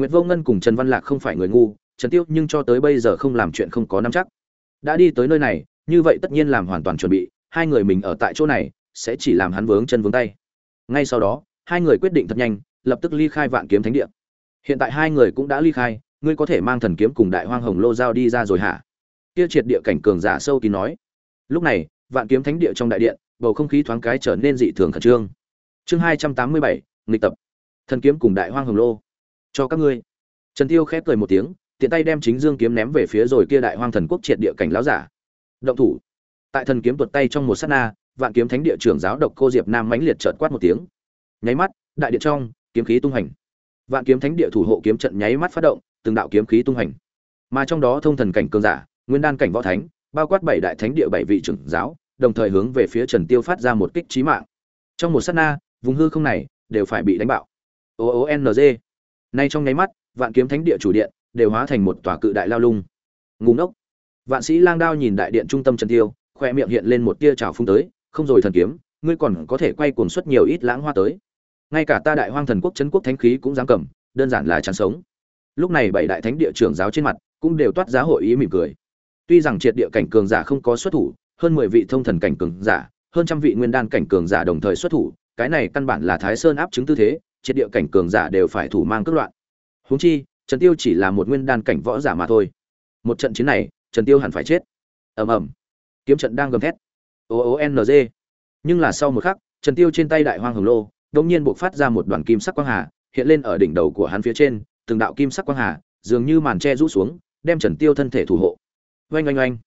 Nguyệt Vô Ngân cùng Trần Văn Lạc không phải người ngu, Trần Tiêu nhưng cho tới bây giờ không làm chuyện không có nắm chắc. Đã đi tới nơi này, như vậy tất nhiên làm hoàn toàn chuẩn bị, hai người mình ở tại chỗ này sẽ chỉ làm hắn vướng chân vướng tay. Ngay sau đó, hai người quyết định thật nhanh, lập tức ly khai Vạn Kiếm Thánh Địa. Hiện tại hai người cũng đã ly khai, ngươi có thể mang thần kiếm cùng Đại Hoang Hồng Lô giao đi ra rồi hả? Kia triệt địa cảnh cường giả sâu kín nói. Lúc này, Vạn Kiếm Thánh Địa trong đại điện, bầu không khí thoáng cái trở nên dị thường khẩn trương. Chương hai trăm tám mươi bảy, nghịch tập. Thần kiếm cùng Đại Hoang Hồng Lô cho các ngươi. Trần tiêu khép cười một tiếng, tiện tay đem chính dương kiếm ném về phía rồi kia đại hoang thần quốc triệt địa cảnh lão giả. Động thủ. Tại thần kiếm tuột tay trong một sát na, vạn kiếm thánh địa trưởng giáo độc cô diệp nam mãnh liệt chợt quát một tiếng. Nháy mắt, đại điện trong, kiếm khí tung hành. Vạn kiếm thánh địa thủ hộ kiếm trận nháy mắt phát động, từng đạo kiếm khí tung hành. Mà trong đó thông thần cảnh cường giả, nguyên đan cảnh võ thánh, bao quát bảy đại thánh địa bảy vị trưởng giáo, đồng thời hướng về phía trần tiêu phát ra một kích chí mạng. Trong một sát na, vùng hư không này đều phải bị đánh bạo. O o n g. Nay trong nháy mắt, vạn kiếm thánh địa chủ điện đều hóa thành một tòa cự đại lao lung. Ngu ngốc. Vạn sĩ lang đao nhìn đại điện trung tâm Trần Tiêu, khoe miệng hiện lên một tia trào phung tới, không rồi thần kiếm, ngươi còn có thể quay cuồng xuất nhiều ít lãng hoa tới. Ngay cả ta đại hoang thần quốc chấn quốc thánh khí cũng dám cầm, đơn giản là chán sống. Lúc này bảy đại thánh địa trưởng giáo trên mặt cũng đều toát giá hội ý mỉm cười. Tuy rằng triệt địa cảnh cường giả không có xuất thủ, hơn mười vị thông thần cảnh cường giả, hơn trăm vị nguyên đan cảnh cường giả đồng thời xuất thủ, cái này căn bản là Thái Sơn áp chứng tư thế, triệt địa cảnh cường giả đều phải thủ mang cước loạn. Huống chi, Trần Tiêu chỉ là một nguyên đan cảnh võ giả mà thôi. Một trận chiến này, Trần Tiêu hẳn phải chết. Ầm ầm. Kiếm trận đang gầm thét. O O N G. Nhưng là sau một khắc, Trần Tiêu trên tay đại hoang hồng lô, đột nhiên bộc phát ra một đoàn kim sắc quang hà, hiện lên ở đỉnh đầu của hắn phía trên, từng đạo kim sắc quang hà, dường như màn che rũ xuống, đem Trần Tiêu thân thể thủ hộ. Oanh oanh oanh.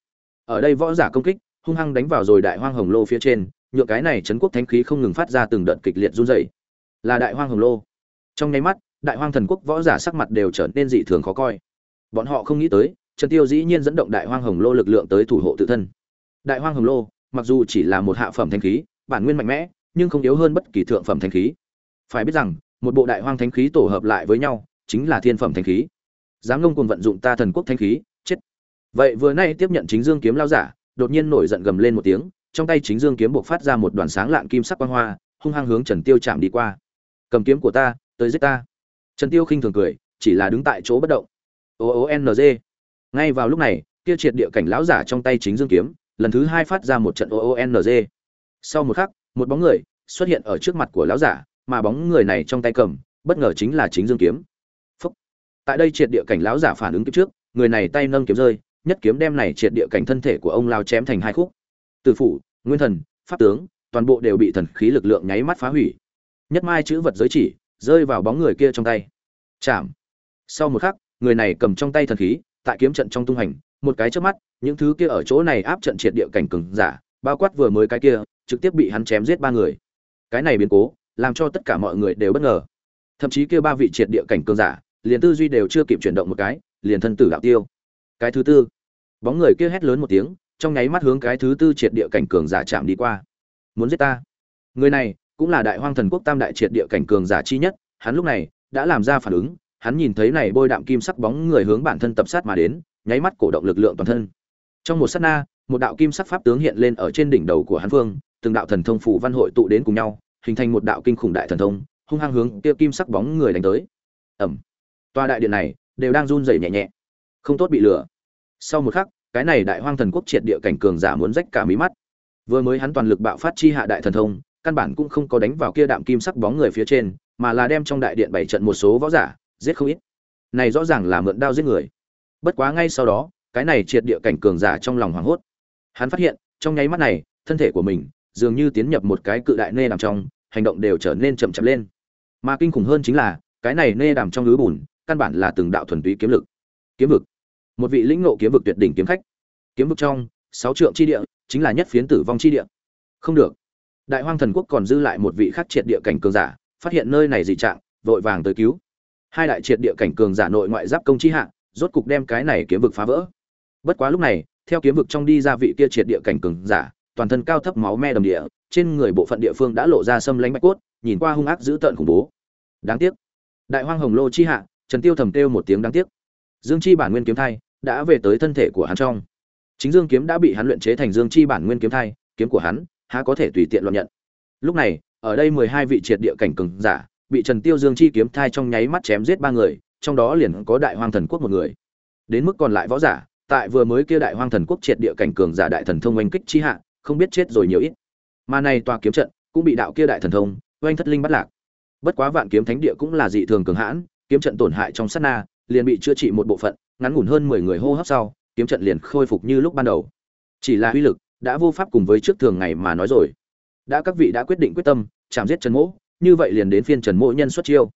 Ở đây võ giả công kích, hung hăng đánh vào rồi đại hoang hồng lô phía trên, nhựa cái này trấn quốc thánh khí không ngừng phát ra từng đợt kịch liệt run rẩy là đại hoang hồng lô. Trong nháy mắt, đại hoang thần quốc võ giả sắc mặt đều trở nên dị thường khó coi. Bọn họ không nghĩ tới, trần tiêu dĩ nhiên dẫn động đại hoang hồng lô lực lượng tới thủ hộ tự thân. Đại hoang hồng lô, mặc dù chỉ là một hạ phẩm thanh khí, bản nguyên mạnh mẽ, nhưng không yếu hơn bất kỳ thượng phẩm thanh khí. Phải biết rằng, một bộ đại hoang thanh khí tổ hợp lại với nhau, chính là thiên phẩm thanh khí. Dám ngông cùng vận dụng ta thần quốc thanh khí, chết. Vậy vừa nay tiếp nhận chính dương kiếm lao giả, đột nhiên nổi giận gầm lên một tiếng, trong tay chính dương kiếm buộc phát ra một đoàn sáng lạng kim sắc quang hoa, hung hăng hướng trần tiêu chạm đi qua cầm kiếm của ta, tới giết ta. Trần tiêu khinh thường cười, chỉ là đứng tại chỗ bất động. O o n g. Ngay vào lúc này, kia triệt địa cảnh lão giả trong tay chính dương kiếm, lần thứ hai phát ra một trận o o n g. Sau một khắc, một bóng người xuất hiện ở trước mặt của lão giả, mà bóng người này trong tay cầm, bất ngờ chính là chính dương kiếm. Phúc. tại đây triệt địa cảnh lão giả phản ứng kiếp trước, người này tay nâng kiếm rơi, nhất kiếm đem này triệt địa cảnh thân thể của ông lao chém thành hai khúc. Từ phủ, nguyên thần, pháp tướng, toàn bộ đều bị thần khí lực lượng nháy mắt phá hủy nhất mai chữ vật giới chỉ rơi vào bóng người kia trong tay. Chạm. Sau một khắc, người này cầm trong tay thần khí, tại kiếm trận trong tung hành, một cái trước mắt, những thứ kia ở chỗ này áp trận triệt địa cảnh cường giả, bao quát vừa mới cái kia, trực tiếp bị hắn chém giết ba người. Cái này biến cố, làm cho tất cả mọi người đều bất ngờ. Thậm chí kia ba vị triệt địa cảnh cường giả, liền tư duy đều chưa kịp chuyển động một cái, liền thân tử đạo tiêu. Cái thứ tư. Bóng người kia hét lớn một tiếng, trong nháy mắt hướng cái thứ tư triệt địa cảnh cường giả chạm đi qua. Muốn giết ta. Người này cũng là đại hoang thần quốc tam đại triệt địa cảnh cường giả chi nhất, hắn lúc này đã làm ra phản ứng, hắn nhìn thấy này bôi đạm kim sắc bóng người hướng bản thân tập sát mà đến, nháy mắt cổ động lực lượng toàn thân. Trong một sát na, một đạo kim sắc pháp tướng hiện lên ở trên đỉnh đầu của hắn phương từng đạo thần thông phủ văn hội tụ đến cùng nhau, hình thành một đạo kinh khủng đại thần thông, hung hăng hướng kia kim sắc bóng người đánh tới. Ẩm toa đại điện này đều đang run rẩy nhẹ nhẹ. Không tốt bị lừa. Sau một khắc, cái này đại hoang thần quốc triệt địa cảnh cường giả muốn rách cả mí mắt. Vừa mới hắn toàn lực bạo phát chi hạ đại thần thông căn bản cũng không có đánh vào kia đạm kim sắc bóng người phía trên, mà là đem trong đại điện bảy trận một số võ giả, giết không ít. Này rõ ràng là mượn đao giết người. Bất quá ngay sau đó, cái này triệt địa cảnh cường giả trong lòng hoảng hốt. Hắn phát hiện, trong nháy mắt này, thân thể của mình dường như tiến nhập một cái cự đại nê đàm trong, hành động đều trở nên chậm chậm lên. Mà kinh khủng hơn chính là, cái này nê đàm trong lưới bùn, căn bản là từng đạo thuần túy kiếm lực. Kiếm vực. Một vị lĩnh ngộ kiếm vực tuyệt đỉnh kiếm khách. Kiếm vực trong, sáu trượng chi địa, chính là nhất phiến tử vong chi địa. Không được đại hoang thần quốc còn dư lại một vị khắc triệt địa cảnh cường giả, phát hiện nơi này dị trạng, vội vàng tới cứu. Hai đại triệt địa cảnh cường giả nội ngoại giáp công chi hạ, rốt cục đem cái này kiếm vực phá vỡ. Bất quá lúc này, theo kiếm vực trong đi ra vị kia triệt địa cảnh cường giả, toàn thân cao thấp máu me đầm địa, trên người bộ phận địa phương đã lộ ra sâm lánh bạch cốt, nhìn qua hung ác dữ tợn khủng bố. Đáng tiếc. Đại hoang hồng lô chi hạ, trần tiêu thầm tiêu một tiếng đáng tiếc. Dương chi bản nguyên kiếm thai đã về tới thân thể của hắn trong. Chính dương kiếm đã bị hắn luyện chế thành dương chi bản nguyên kiếm thai, kiếm của hắn há có thể tùy tiện loạn nhận. Lúc này, ở đây mười hai vị triệt địa cảnh cường giả, bị trần tiêu dương chi kiếm thai trong nháy mắt chém giết ba người, trong đó liền có đại hoang thần quốc một người. Đến mức còn lại võ giả, tại vừa mới kia đại hoang thần quốc triệt địa cảnh cường giả đại thần thông oanh kích chi hạ, không biết chết rồi nhiều ít. Mà này tòa kiếm trận cũng bị đạo kia đại thần thông oanh thất linh bắt lạc. Bất quá vạn kiếm thánh địa cũng là dị thường cường hãn, kiếm trận tổn hại trong sát na, liền bị chữa trị một bộ phận, ngắn ngủn hơn mười người hô hấp sau, kiếm trận liền khôi phục như lúc ban đầu. Chỉ là uy lực đã vô pháp cùng với trước thường ngày mà nói rồi. Đã các vị đã quyết định quyết tâm, chạm giết trần mỗ, như vậy liền đến phiên trần mỗ nhân xuất chiêu.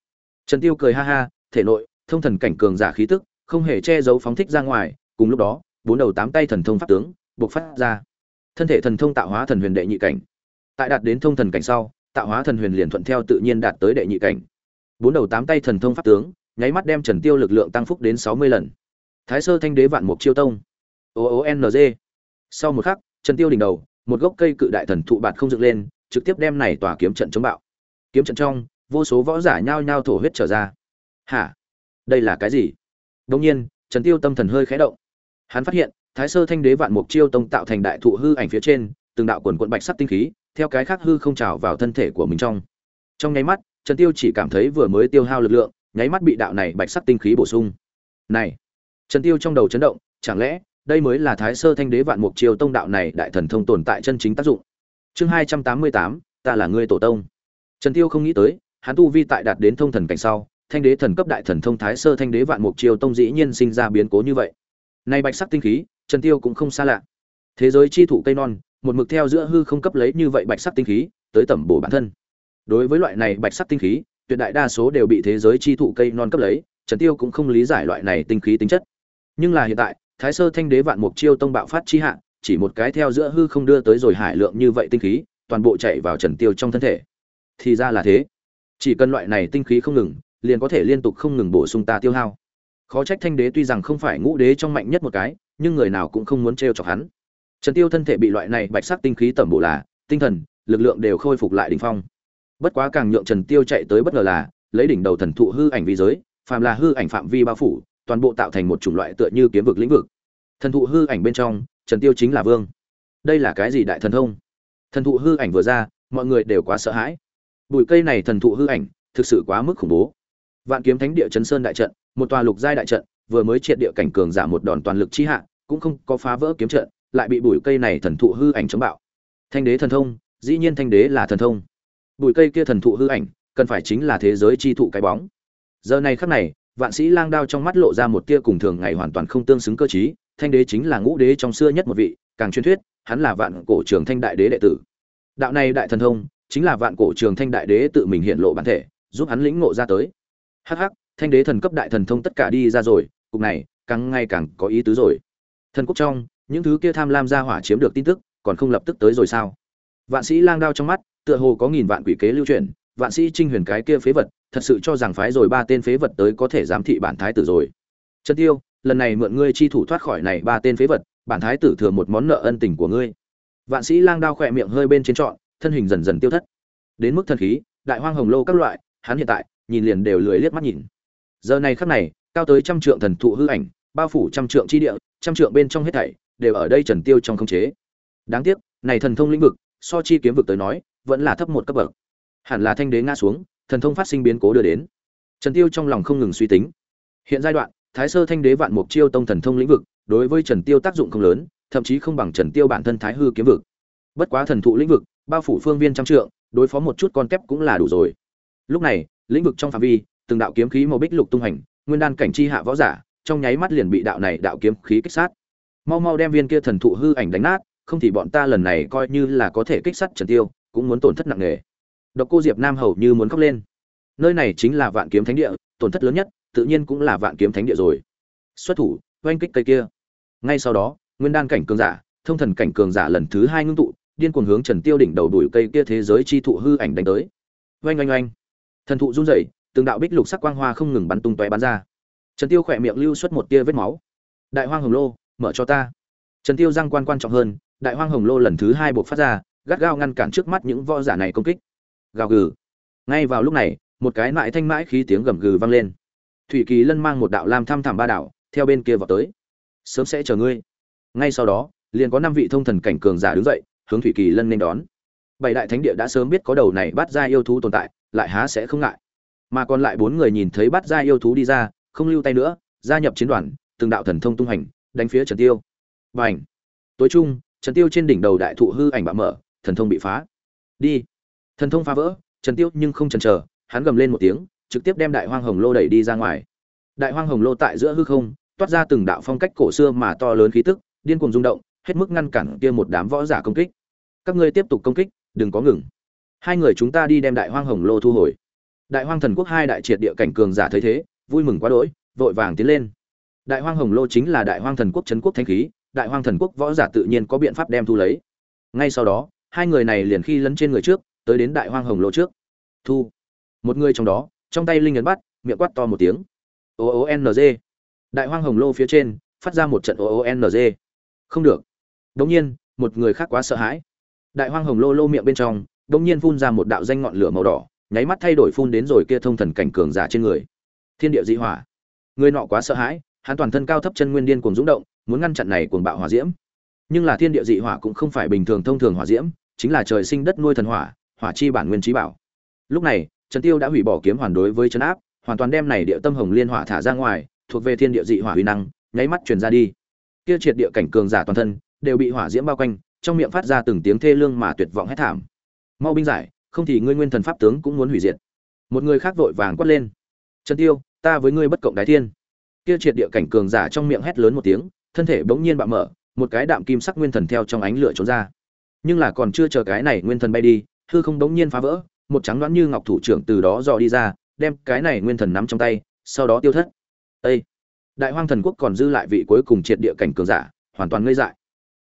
Trần tiêu cười ha ha, thể nội, thông thần cảnh cường giả khí tức, không hề che giấu phóng thích ra ngoài, cùng lúc đó, bốn đầu tám tay thần thông pháp tướng buộc phát ra. Thân thể thần thông tạo hóa thần huyền đệ nhị cảnh. Tại đạt đến thông thần cảnh sau, tạo hóa thần huyền liền thuận theo tự nhiên đạt tới đệ nhị cảnh. Bốn đầu tám tay thần thông pháp tướng, nháy mắt đem trần tiêu lực lượng tăng phúc đến sáu mươi lần. Thái sơ thanh đế vạn mục chiêu tông. O o n g. Sau một khắc trần tiêu đỉnh đầu, một gốc cây cự đại thần thụ bạt không dựng lên, trực tiếp đem này tòa kiếm trận chống bạo. Kiếm trận trong, vô số võ giả nhao nhao thổ huyết trở ra. Hả? Đây là cái gì? Đương nhiên, trần tiêu tâm thần hơi khẽ động. Hắn phát hiện, thái sơ thanh đế vạn mục chiêu tông tạo thành đại thụ hư ảnh phía trên, từng đạo quần quần bạch sắc tinh khí, theo cái khác hư không trào vào thân thể của mình trong. Trong nháy mắt, trần tiêu chỉ cảm thấy vừa mới tiêu hao lực lượng, nháy mắt bị đạo này bạch sắc tinh khí bổ sung. Này! Trần tiêu trong đầu chấn động, chẳng lẽ đây mới là thái sơ thanh đế vạn mục triều tông đạo này đại thần thông tồn tại chân chính tác dụng. Chương hai trăm tám mươi tám, ta là người tổ tông. Trần tiêu không nghĩ tới, hắn tu vi tại đạt đến thông thần cảnh sau, thanh đế thần cấp đại thần thông thái sơ thanh đế vạn mục triều tông dĩ nhiên sinh ra biến cố như vậy. Nay bạch sắc tinh khí, trần tiêu cũng không xa lạ. Thế giới chi thụ cây non, một mực theo giữa hư không cấp lấy như vậy bạch sắc tinh khí, tới tẩm bổ bản thân. Đối với loại này bạch sắc tinh khí, tuyệt đại đa số đều bị thế giới chi thụ cây non cấp lấy, trần tiêu cũng không lý giải loại này tinh khí tính chất. Nhưng là hiện tại thái sơ thanh đế vạn mục chiêu tông bạo phát chi hạ, chỉ một cái theo giữa hư không đưa tới rồi hải lượng như vậy tinh khí, toàn bộ chạy vào trần tiêu trong thân thể. Thì ra là thế. Chỉ cần loại này tinh khí không ngừng, liền có thể liên tục không ngừng bổ sung ta tiêu hao. Khó trách thanh đế tuy rằng không phải ngũ đế trong mạnh nhất một cái, nhưng người nào cũng không muốn trêu chọc hắn. Trần tiêu thân thể bị loại này bạch sắc tinh khí tẩm bổ là, tinh thần, lực lượng đều khôi phục lại đỉnh phong. Bất quá càng nhượng trần tiêu chạy tới bất ngờ là, lấy đỉnh đầu thần thụ hư ảnh vi giới, phàm là hư ảnh phạm vi bao phủ toàn bộ tạo thành một chủng loại tựa như kiếm vực lĩnh vực. Thần thụ hư ảnh bên trong, trần tiêu chính là vương. Đây là cái gì đại thần thông? Thần thụ hư ảnh vừa ra, mọi người đều quá sợ hãi. Bụi cây này thần thụ hư ảnh, thực sự quá mức khủng bố. Vạn kiếm thánh địa chấn sơn đại trận, một tòa lục giai đại trận, vừa mới triệt địa cảnh cường giả một đòn toàn lực chi hạ, cũng không có phá vỡ kiếm trận, lại bị bụi cây này thần thụ hư ảnh chống bạo. Thanh đế thần thông, dĩ nhiên thanh đế là thần thông. Bụi cây kia thần thụ hư ảnh, cần phải chính là thế giới chi thụ cái bóng. Giờ này khắc này vạn sĩ lang đao trong mắt lộ ra một tia cùng thường ngày hoàn toàn không tương xứng cơ chí thanh đế chính là ngũ đế trong xưa nhất một vị, càng truyền thuyết, hắn là vạn cổ trường thanh đại đế đệ tử. Đạo này đại thần thông, chính là vạn cổ trường thanh đại đế tự mình hiện lộ bản thể, giúp hắn lĩnh ngộ ra tới. Hắc hắc, thanh đế thần cấp đại thần thông tất cả đi ra rồi, cục này, càng ngày càng có ý tứ rồi. Thần quốc trong, những thứ kia tham lam ra hỏa chiếm được tin tức, còn không lập tức tới rồi sao? Vạn sĩ lang đao trong mắt, tựa hồ có nghìn vạn quỷ kế lưu truyền vạn sĩ trinh huyền cái kia phế vật, thật sự cho rằng phái rồi ba tên phế vật tới có thể giám thị bản thái tử rồi. Trần tiêu, lần này mượn ngươi chi thủ thoát khỏi này ba tên phế vật, bản thái tử thừa một món nợ ân tình của ngươi. Vạn sĩ lang đao khỏe miệng hơi bên trên trọn, thân hình dần dần tiêu thất. Đến mức thần khí, đại hoang hồng lô các loại, hắn hiện tại, nhìn liền đều lười liếc mắt nhìn. Giờ này khắc này, cao tới trăm trượng thần thụ hư ảnh, bao phủ trăm trượng chi địa, trăm trượng bên trong hết thảy, đều ở đây trần tiêu trong khống chế. Đáng tiếc, này thần thông lĩnh vực, so chi kiếm vực tới nói, vẫn là thấp một cấp bậc hẳn là thanh đế ngã xuống, thần thông phát sinh biến cố đưa đến. Trần tiêu trong lòng không ngừng suy tính. Hiện giai đoạn, thái sơ thanh đế vạn mục chiêu tông thần thông lĩnh vực, đối với trần tiêu tác dụng không lớn, thậm chí không bằng trần tiêu bản thân thái hư kiếm vực. Bất quá thần thụ lĩnh vực, bao phủ phương viên trăm trượng, đối phó một chút con kép cũng là đủ rồi. Lúc này, lĩnh vực trong phạm vi, từng đạo kiếm khí màu bích lục tung hành, nguyên đan cảnh chi hạ võ giả, trong nháy mắt liền bị đạo này đạo kiếm khí kích sát. Mau mau đem viên kia thần thụ hư ảnh đánh nát, không thì bọn ta lần này coi như là có thể kích sát trần tiêu, cũng muốn tổn thất nặng nề độc cô diệp nam hầu như muốn khóc lên. Nơi này chính là vạn kiếm thánh địa, tổn thất lớn nhất, tự nhiên cũng là vạn kiếm thánh địa rồi. Xuất thủ, oanh kích cây kia. Ngay sau đó, nguyên đan cảnh cường giả, thông thần cảnh cường giả lần thứ hai ngưng tụ, điên cuồng hướng trần tiêu đỉnh đầu đuổi cây kia thế giới chi thụ hư ảnh đánh tới. Oanh oanh oanh. Thần thụ run rẩy, từng đạo bích lục sắc quang hoa không ngừng bắn tung tóe bắn ra. Trần tiêu khỏe miệng lưu xuất một tia vết máu. Đại hoang hồng lô, mở cho ta. Trần tiêu răng quan quan trọng hơn, đại hoang hồng lô lần thứ hai buộc phát ra, gắt gao ngăn cản trước mắt những võ giả này công kích gào gừ. Ngay vào lúc này, một cái mãi thanh mãi khí tiếng gầm gừ vang lên. Thủy kỳ lân mang một đạo lam thăm thẳm ba đảo theo bên kia vào tới. Sớm sẽ chờ ngươi. Ngay sau đó, liền có năm vị thông thần cảnh cường giả đứng dậy, hướng thủy kỳ lân nên đón. Bảy đại thánh địa đã sớm biết có đầu này bắt ra yêu thú tồn tại, lại há sẽ không ngại. Mà còn lại bốn người nhìn thấy bắt ra yêu thú đi ra, không lưu tay nữa, gia nhập chiến đoàn, từng đạo thần thông tung hành, đánh phía trần tiêu. Và ảnh tối trung trần tiêu trên đỉnh đầu đại thụ hư ảnh bạ mở, thần thông bị phá. Đi! Thần thông phá vỡ, trần tiêu nhưng không chần chờ, hắn gầm lên một tiếng, trực tiếp đem đại hoang hồng lô đẩy đi ra ngoài. Đại hoang hồng lô tại giữa hư không, toát ra từng đạo phong cách cổ xưa mà to lớn khí tức, điên cuồng rung động, hết mức ngăn cản kia một đám võ giả công kích. Các ngươi tiếp tục công kích, đừng có ngừng. Hai người chúng ta đi đem đại hoang hồng lô thu hồi. Đại hoang thần quốc hai đại triệt địa cảnh cường giả thấy thế, vui mừng quá đỗi, vội vàng tiến lên. Đại hoang hồng lô chính là đại hoang thần quốc trấn quốc thanh khí, đại hoang thần quốc võ giả tự nhiên có biện pháp đem thu lấy. Ngay sau đó, hai người này liền khi lấn trên người trước tới đến đại hoang hồng lô trước. Thu. Một người trong đó, trong tay linh ấn bắt, miệng quát to một tiếng. O o n g. Đại hoang hồng lô phía trên, phát ra một trận o o n g. Không được. Đống nhiên, một người khác quá sợ hãi. Đại hoang hồng lô lô miệng bên trong, đống nhiên phun ra một đạo danh ngọn lửa màu đỏ, nháy mắt thay đổi phun đến rồi kia thông thần cảnh cường giả trên người. Thiên địa dị hỏa. Người nọ quá sợ hãi, hắn toàn thân cao thấp chân nguyên điên cuồng rung động, muốn ngăn chặn này cuồng bạo hỏa diễm. Nhưng là thiên địa dị hỏa cũng không phải bình thường thông thường hỏa diễm, chính là trời sinh đất nuôi thần hỏa hỏa chi bản nguyên trí bảo. Lúc này, trần tiêu đã hủy bỏ kiếm hoàn đối với chấn áp, hoàn toàn đem này địa tâm hồng liên hỏa thả ra ngoài, thuộc về thiên địa dị hỏa uy năng, nháy mắt truyền ra đi. Kia triệt địa cảnh cường giả toàn thân, đều bị hỏa diễm bao quanh, trong miệng phát ra từng tiếng thê lương mà tuyệt vọng hét thảm. Mau binh giải, không thì ngươi nguyên thần pháp tướng cũng muốn hủy diệt. Một người khác vội vàng quát lên. Trần tiêu, ta với ngươi bất cộng đái thiên. Kia triệt địa cảnh cường giả trong miệng hét lớn một tiếng, thân thể bỗng nhiên bạo mở, một cái đạm kim sắc nguyên thần theo trong ánh lửa trốn ra. Nhưng là còn chưa chờ cái này nguyên thần bay đi hư không đống nhiên phá vỡ, một trắng đoán như ngọc thủ trưởng từ đó dò đi ra, đem cái này nguyên thần nắm trong tay, sau đó tiêu thất. Ê! đại hoang thần quốc còn dư lại vị cuối cùng triệt địa cảnh cường giả, hoàn toàn ngây dại.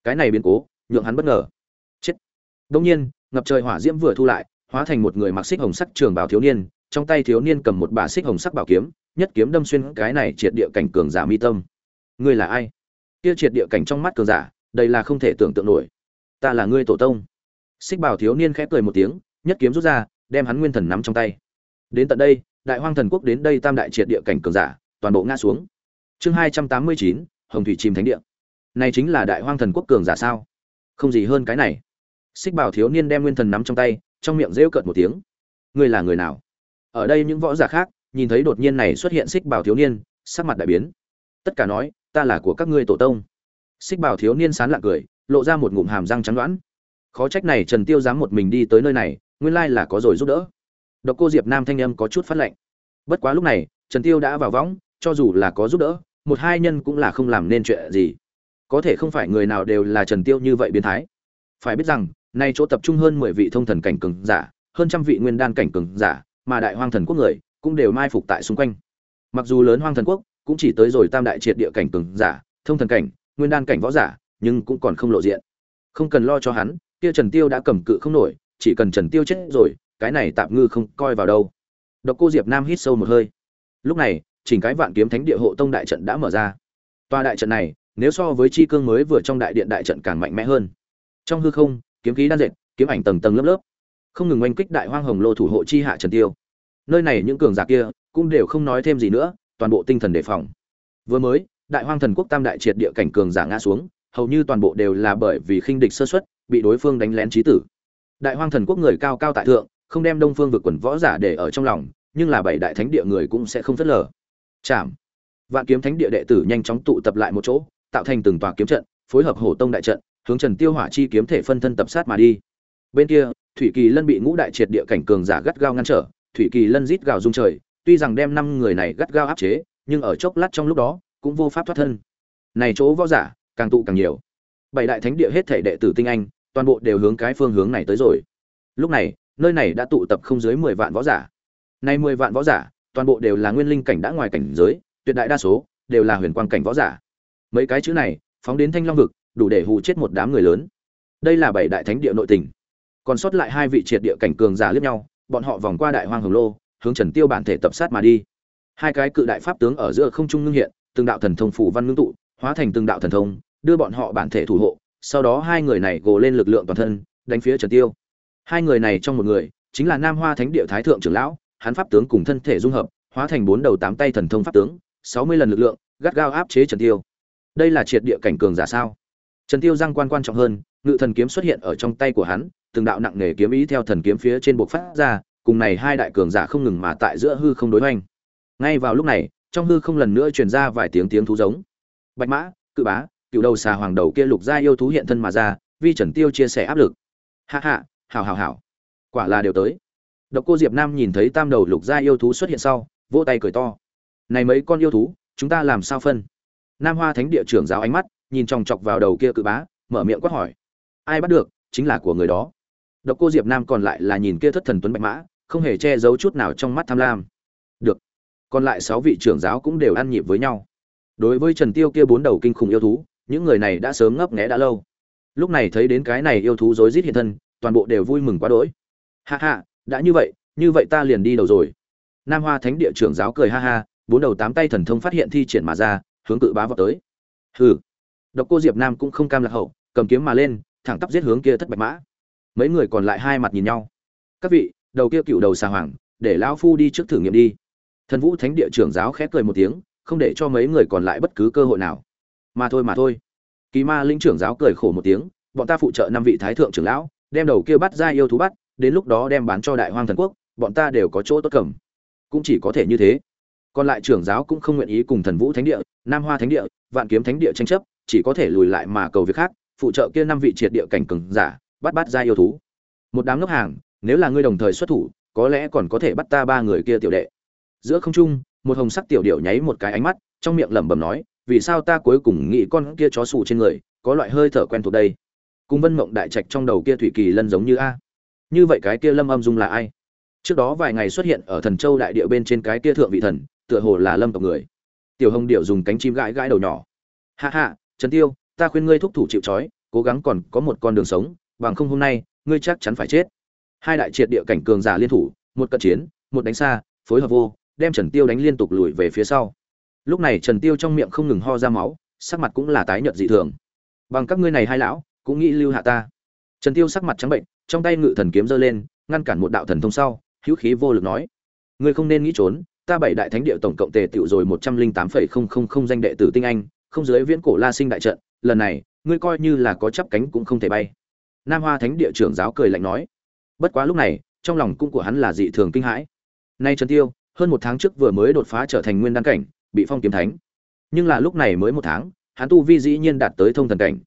Cái này biến cố, nhượng hắn bất ngờ. Chết! Đống nhiên, ngập trời hỏa diễm vừa thu lại, hóa thành một người mặc xích hồng sắc trường bào thiếu niên, trong tay thiếu niên cầm một bả xích hồng sắc bảo kiếm, nhất kiếm đâm xuyên cái này triệt địa cảnh cường giả mi tâm. Ngươi là ai? Kia triệt địa cảnh trong mắt cường giả, đây là không thể tưởng tượng nổi. Ta là ngươi tổ tông xích bảo thiếu niên khẽ cười một tiếng, nhất kiếm rút ra, đem hắn nguyên thần nắm trong tay. Đến tận đây, đại hoang thần quốc đến đây tam đại triệt địa cảnh cường giả, toàn bộ ngã xuống. Chương hai trăm tám mươi chín, hồng thủy chìm thánh địa. Này chính là đại hoang thần quốc cường giả sao? Không gì hơn cái này. Xích bảo thiếu niên đem nguyên thần nắm trong tay, trong miệng rêu cợt một tiếng. Ngươi là người nào? Ở đây những võ giả khác, nhìn thấy đột nhiên này xuất hiện xích bảo thiếu niên, sắc mặt đại biến. Tất cả nói, ta là của các ngươi tổ tông. Xích bảo thiếu niên sán lạ cười, lộ ra một ngụm hàm răng trắng đoán khó trách này trần tiêu dám một mình đi tới nơi này, nguyên lai là có rồi giúp đỡ. Độc cô diệp nam thanh âm có chút phát lệnh bất quá lúc này, trần tiêu đã vào võng, cho dù là có giúp đỡ, một hai nhân cũng là không làm nên chuyện gì. Có thể không phải người nào đều là trần tiêu như vậy biến thái. Phải biết rằng, nay chỗ tập trung hơn mười vị thông thần cảnh cường giả, hơn trăm vị nguyên đan cảnh cường giả, mà đại hoang thần quốc người cũng đều mai phục tại xung quanh. Mặc dù lớn hoang thần quốc cũng chỉ tới rồi tam đại triệt địa cảnh cường giả, thông thần cảnh, nguyên đan cảnh võ giả, nhưng cũng còn không lộ diện. Không cần lo cho hắn kia trần tiêu đã cầm cự không nổi, chỉ cần trần tiêu chết rồi, cái này tạm ngư không coi vào đâu. Độc cô diệp nam hít sâu một hơi. Lúc này, chỉnh cái vạn kiếm thánh địa hộ tông đại trận đã mở ra. Toa đại trận này, nếu so với chi cương mới vừa trong đại điện đại trận càng mạnh mẽ hơn. Trong hư không, kiếm khí đan dệt, kiếm ảnh tầng tầng lớp lớp. Không ngừng oanh kích đại hoang hồng lô thủ hộ chi hạ trần tiêu. Nơi này những cường giả kia cũng đều không nói thêm gì nữa, toàn bộ tinh thần đề phòng. Vừa mới, đại hoang thần quốc tam đại triệt địa cảnh cường giả ngã xuống, hầu như toàn bộ đều là bởi vì khinh địch sơ suất bị đối phương đánh lén trí tử. Đại hoang thần quốc người cao cao tại thượng, không đem đông phương vực quần võ giả để ở trong lòng, nhưng là bảy đại thánh địa người cũng sẽ không phớt lờ. Chạm vạn kiếm thánh địa đệ tử nhanh chóng tụ tập lại một chỗ, tạo thành từng tòa kiếm trận, phối hợp hổ tông đại trận, hướng trần tiêu hỏa chi kiếm thể phân thân tập sát mà đi. Bên kia, thủy kỳ lân bị ngũ đại triệt địa cảnh cường giả gắt gao ngăn trở, thủy kỳ lân rít gào rung trời, tuy rằng đem năm người này gắt gao áp chế, nhưng ở chốc lát trong lúc đó, cũng vô pháp thoát thân. Này chỗ võ giả, càng tụ càng nhiều. Bảy đại thánh địa hết thể đệ tử tinh anh toàn bộ đều hướng cái phương hướng này tới rồi. Lúc này, nơi này đã tụ tập không dưới mười vạn võ giả. Nay mười vạn võ giả, toàn bộ đều là nguyên linh cảnh đã ngoài cảnh giới, tuyệt đại đa số đều là huyền quang cảnh võ giả. Mấy cái chữ này, phóng đến thanh long vực, đủ để hù chết một đám người lớn. Đây là bảy đại thánh địa nội tình. Còn sót lại hai vị triệt địa cảnh cường giả liếc nhau, bọn họ vòng qua đại hoang hồng lô, hướng trần tiêu bản thể tập sát mà đi. Hai cái cự đại pháp tướng ở giữa không trung ngưng hiện, từng đạo thần thông phủ văn ngưng tụ, hóa thành từng đạo thần thông, đưa bọn họ bản thể thủ hộ sau đó hai người này gồ lên lực lượng toàn thân, đánh phía trần tiêu. Hai người này trong một người, chính là nam hoa thánh địa thái thượng trưởng lão, hắn pháp tướng cùng thân thể dung hợp, hóa thành bốn đầu tám tay thần thông pháp tướng, sáu mươi lần lực lượng, gắt gao áp chế trần tiêu. Đây là triệt địa cảnh cường giả sao? Trần tiêu giang quan quan trọng hơn, ngự thần kiếm xuất hiện ở trong tay của hắn, từng đạo nặng nề kiếm ý theo thần kiếm phía trên buộc phát ra, cùng này hai đại cường giả không ngừng mà tại giữa hư không đối hoành. Ngay vào lúc này, trong hư không lần nữa truyền ra vài tiếng tiếng thú giống. Bạch mã, cự bá cựu đầu xà hoàng đầu kia lục gia yêu thú hiện thân mà ra, vi trần tiêu chia sẻ áp lực. Hạ hạ hảo hảo hảo. Quả là đều tới. Độc cô diệp nam nhìn thấy tam đầu lục gia yêu thú xuất hiện sau, vỗ tay cười to. Này mấy con yêu thú, chúng ta làm sao phân? Nam hoa thánh địa trưởng giáo ánh mắt, nhìn chòng chọc vào đầu kia cự bá, mở miệng quát hỏi. Ai bắt được, chính là của người đó. Độc cô diệp nam còn lại là nhìn kia thất thần tuấn bạch mã, không hề che giấu chút nào trong mắt tham lam. Được. Còn lại sáu vị trưởng giáo cũng đều ăn nhịp với nhau. Đối với trần tiêu kia bốn đầu kinh khủng yêu thú những người này đã sớm ngấp nghé đã lâu. Lúc này thấy đến cái này yêu thú rối rít hiện thân, toàn bộ đều vui mừng quá đỗi. Ha ha, đã như vậy như vậy ta liền đi đầu rồi. Nam hoa thánh địa trưởng giáo cười ha ha, bốn đầu tám tay thần thông phát hiện thi triển mà ra, hướng cự bá vào tới. Hừ. Độc cô diệp nam cũng không cam lạc hậu, cầm kiếm mà lên, thẳng tắp giết hướng kia thất bạch mã. Mấy người còn lại hai mặt nhìn nhau. Các vị, đầu kia cựu đầu xà hoàng, để lão phu đi trước thử nghiệm đi. Thần vũ thánh địa trưởng giáo khép cười một tiếng, không để cho mấy người còn lại bất cứ cơ hội nào mà thôi mà thôi. Kỳ ma linh trưởng giáo cười khổ một tiếng, bọn ta phụ trợ năm vị thái thượng trưởng lão, đem đầu kia bắt ra yêu thú bắt, đến lúc đó đem bán cho đại hoang thần quốc, bọn ta đều có chỗ tốt cầm. Cũng chỉ có thể như thế. Còn lại trưởng giáo cũng không nguyện ý cùng thần vũ thánh địa, nam hoa thánh địa, vạn kiếm thánh địa tranh chấp, chỉ có thể lùi lại mà cầu việc khác, phụ trợ kia năm vị triệt địa cảnh cường giả, bắt bắt ra yêu thú. Một đám ngốc hàng, nếu là ngươi đồng thời xuất thủ, có lẽ còn có thể bắt ta ba người kia tiểu đệ. Giữa không trung, một hồng sắc tiểu điệu nháy một cái ánh mắt, trong miệng lẩm bẩm nói vì sao ta cuối cùng nghĩ con kia chó sù trên người có loại hơi thở quen thuộc đây? Cùng vân mộng đại trạch trong đầu kia thủy kỳ lân giống như a. Như vậy cái kia lâm âm dung là ai? Trước đó vài ngày xuất hiện ở thần châu đại địa bên trên cái kia thượng vị thần, tựa hồ là lâm tộc người. Tiểu hồng điệu dùng cánh chim gãi gãi đầu nhỏ. Hạ hạ trần tiêu, ta khuyên ngươi thúc thủ chịu trói, cố gắng còn có một con đường sống, bằng không hôm nay, ngươi chắc chắn phải chết. Hai đại triệt địa cảnh cường giả liên thủ, một cận chiến, một đánh xa, phối hợp vô, đem trần tiêu đánh liên tục lùi về phía sau lúc này trần tiêu trong miệng không ngừng ho ra máu, sắc mặt cũng là tái nhợt dị thường. Bằng các ngươi này hai lão, cũng nghĩ lưu hạ ta. Trần tiêu sắc mặt trắng bệnh, trong tay ngự thần kiếm giơ lên, ngăn cản một đạo thần thông sau, hữu khí vô lực nói, ngươi không nên nghĩ trốn, ta bảy đại thánh địa tổng cộng tề tiểu rồi một trăm linh tám phẩy không không không danh đệ tử tinh anh, không dưới viễn cổ la sinh đại trận, lần này, ngươi coi như là có chắp cánh cũng không thể bay. Nam hoa thánh địa trưởng giáo cười lạnh nói, bất quá lúc này, trong lòng cũng của hắn là dị thường kinh hãi. Nay trần tiêu, hơn một tháng trước vừa mới đột phá trở thành nguyên đan cảnh bị phong kiếm thánh. Nhưng là lúc này mới một tháng, hắn tu vi dĩ nhiên đạt tới thông thần cảnh.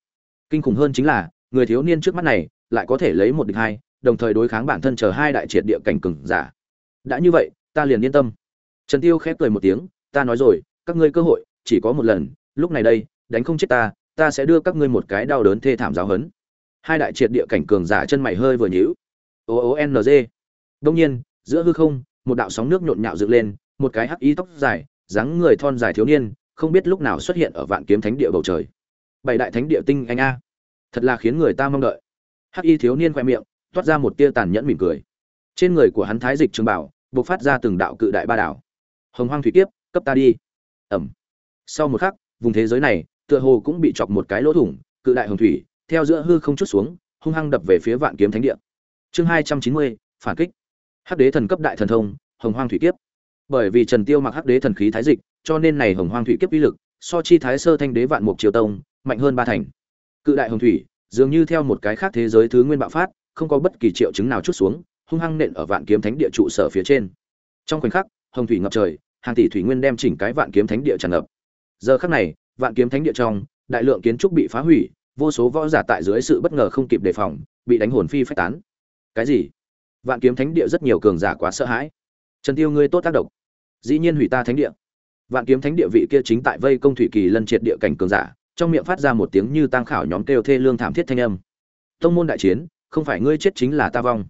Kinh khủng hơn chính là, người thiếu niên trước mắt này lại có thể lấy một địch hai, đồng thời đối kháng bản thân chờ hai đại triệt địa cảnh cường giả. Đã như vậy, ta liền yên tâm. Trần tiêu khép cười một tiếng, ta nói rồi, các ngươi cơ hội, chỉ có một lần, lúc này đây, đánh không chết ta ta sẽ đưa các ngươi một cái đau đớn thê thảm giáo hấn hai đại triệt địa cảnh cường giả chân mày hơi vừa nhíu. O o n g. Đông nhiên, giữa hư không, một đạo sóng nước nhộn nhạo dựng lên, một cái hắc y tóc dài dáng người thon dài thiếu niên, không biết lúc nào xuất hiện ở vạn kiếm thánh địa bầu trời. Bảy đại thánh địa tinh anh a. Thật là khiến người ta mong đợi. Hắc y thiếu niên khoe miệng, toát ra một tia tàn nhẫn mỉm cười. Trên người của hắn thái dịch trường bảo, bộc phát ra từng đạo cự đại ba đảo. Hồng hoang thủy kiếp, cấp ta đi. Ẩm. Sau một khắc, vùng thế giới này, tựa hồ cũng bị chọc một cái lỗ thủng, cự đại hồng thủy, theo giữa hư không chút xuống, hung hăng đập về phía vạn kiếm thánh địa. Chương hai trăm chín mươi, phản kích. Hắc đế thần cấp đại thần thông, hồng hoang thủy kiếp bởi vì trần tiêu mặc hắc đế thần khí thái dịch, cho nên này hồng hoang thủy kiếp uy lực, so chi thái sơ thanh đế vạn mục triều tông, mạnh hơn ba thành. Cự đại hồng thủy, dường như theo một cái khác thế giới thứ nguyên bạo phát, không có bất kỳ triệu chứng nào chút xuống, hung hăng nện ở vạn kiếm thánh địa trụ sở phía trên. Trong khoảnh khắc, hồng thủy ngập trời, hàng tỷ thủy nguyên đem chỉnh cái vạn kiếm thánh địa tràn ngập. Giờ khắc này, vạn kiếm thánh địa trong, đại lượng kiến trúc bị phá hủy, vô số võ giả tại dưới sự bất ngờ không kịp đề phòng, bị đánh hồn phi phách tán. Cái gì? Vạn kiếm thánh địa rất nhiều cường giả quá sợ hãi trần tiêu ngươi tốt tác động. Dĩ nhiên hủy ta thánh địa. Vạn kiếm thánh địa vị kia chính tại vây công thủy kỳ lân triệt địa cảnh cường giả, trong miệng phát ra một tiếng như tăng khảo nhóm kêu thê lương thảm thiết thanh âm. Tông môn đại chiến, không phải ngươi chết chính là ta vong.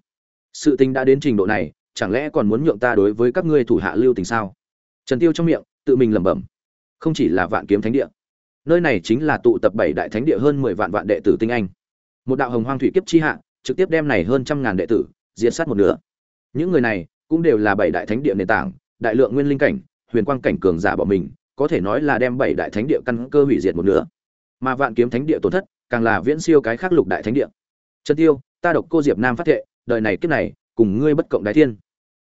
Sự tình đã đến trình độ này, chẳng lẽ còn muốn nhượng ta đối với các ngươi thủ hạ lưu tình sao? Trần tiêu trong miệng, tự mình lẩm bẩm. Không chỉ là vạn kiếm thánh địa, nơi này chính là tụ tập bảy đại thánh địa hơn mười vạn vạn đệ tử tinh anh. Một đạo hồng hoang thủy kiếp chi hạ, trực tiếp đem này hơn trăm ngàn đệ tử, diệt sát một nửa. Những người này cũng đều là bảy đại thánh địa nền tảng, đại lượng nguyên linh cảnh, huyền quang cảnh cường giả bỏ mình, có thể nói là đem bảy đại thánh địa căn cơ hủy diệt một nửa. Mà vạn kiếm thánh địa tổn thất, càng là viễn siêu cái khác lục đại thánh địa. Trần tiêu, ta độc cô diệp nam phát thệ, đời này kiếp này, cùng ngươi bất cộng đại thiên.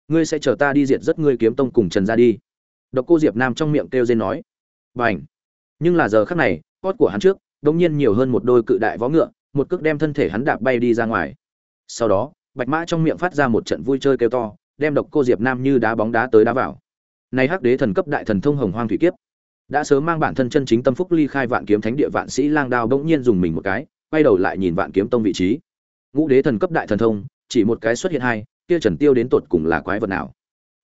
Ngươi sẽ chờ ta đi diệt rất ngươi kiếm tông cùng trần gia đi. Độc cô diệp nam trong miệng kêu dên nói. Bảnh nhưng là giờ khắc này, cốt của hắn trước đột nhiên nhiều hơn một đôi cự đại vó ngựa, một cước đem thân thể hắn đạp bay đi ra ngoài. Sau đó, bạch mã trong miệng phát ra một trận vui chơi kêu to đem độc cô diệp nam như đá bóng đá tới đá vào. Nay hắc đế thần cấp đại thần thông hồng hoang thủy kiếp. Đã sớm mang bản thân chân chính tâm phúc ly khai vạn kiếm thánh địa vạn sĩ lang đao bỗng nhiên dùng mình một cái, quay đầu lại nhìn vạn kiếm tông vị trí. Ngũ đế thần cấp đại thần thông, chỉ một cái xuất hiện hai, kia trần tiêu đến tột cùng là quái vật nào?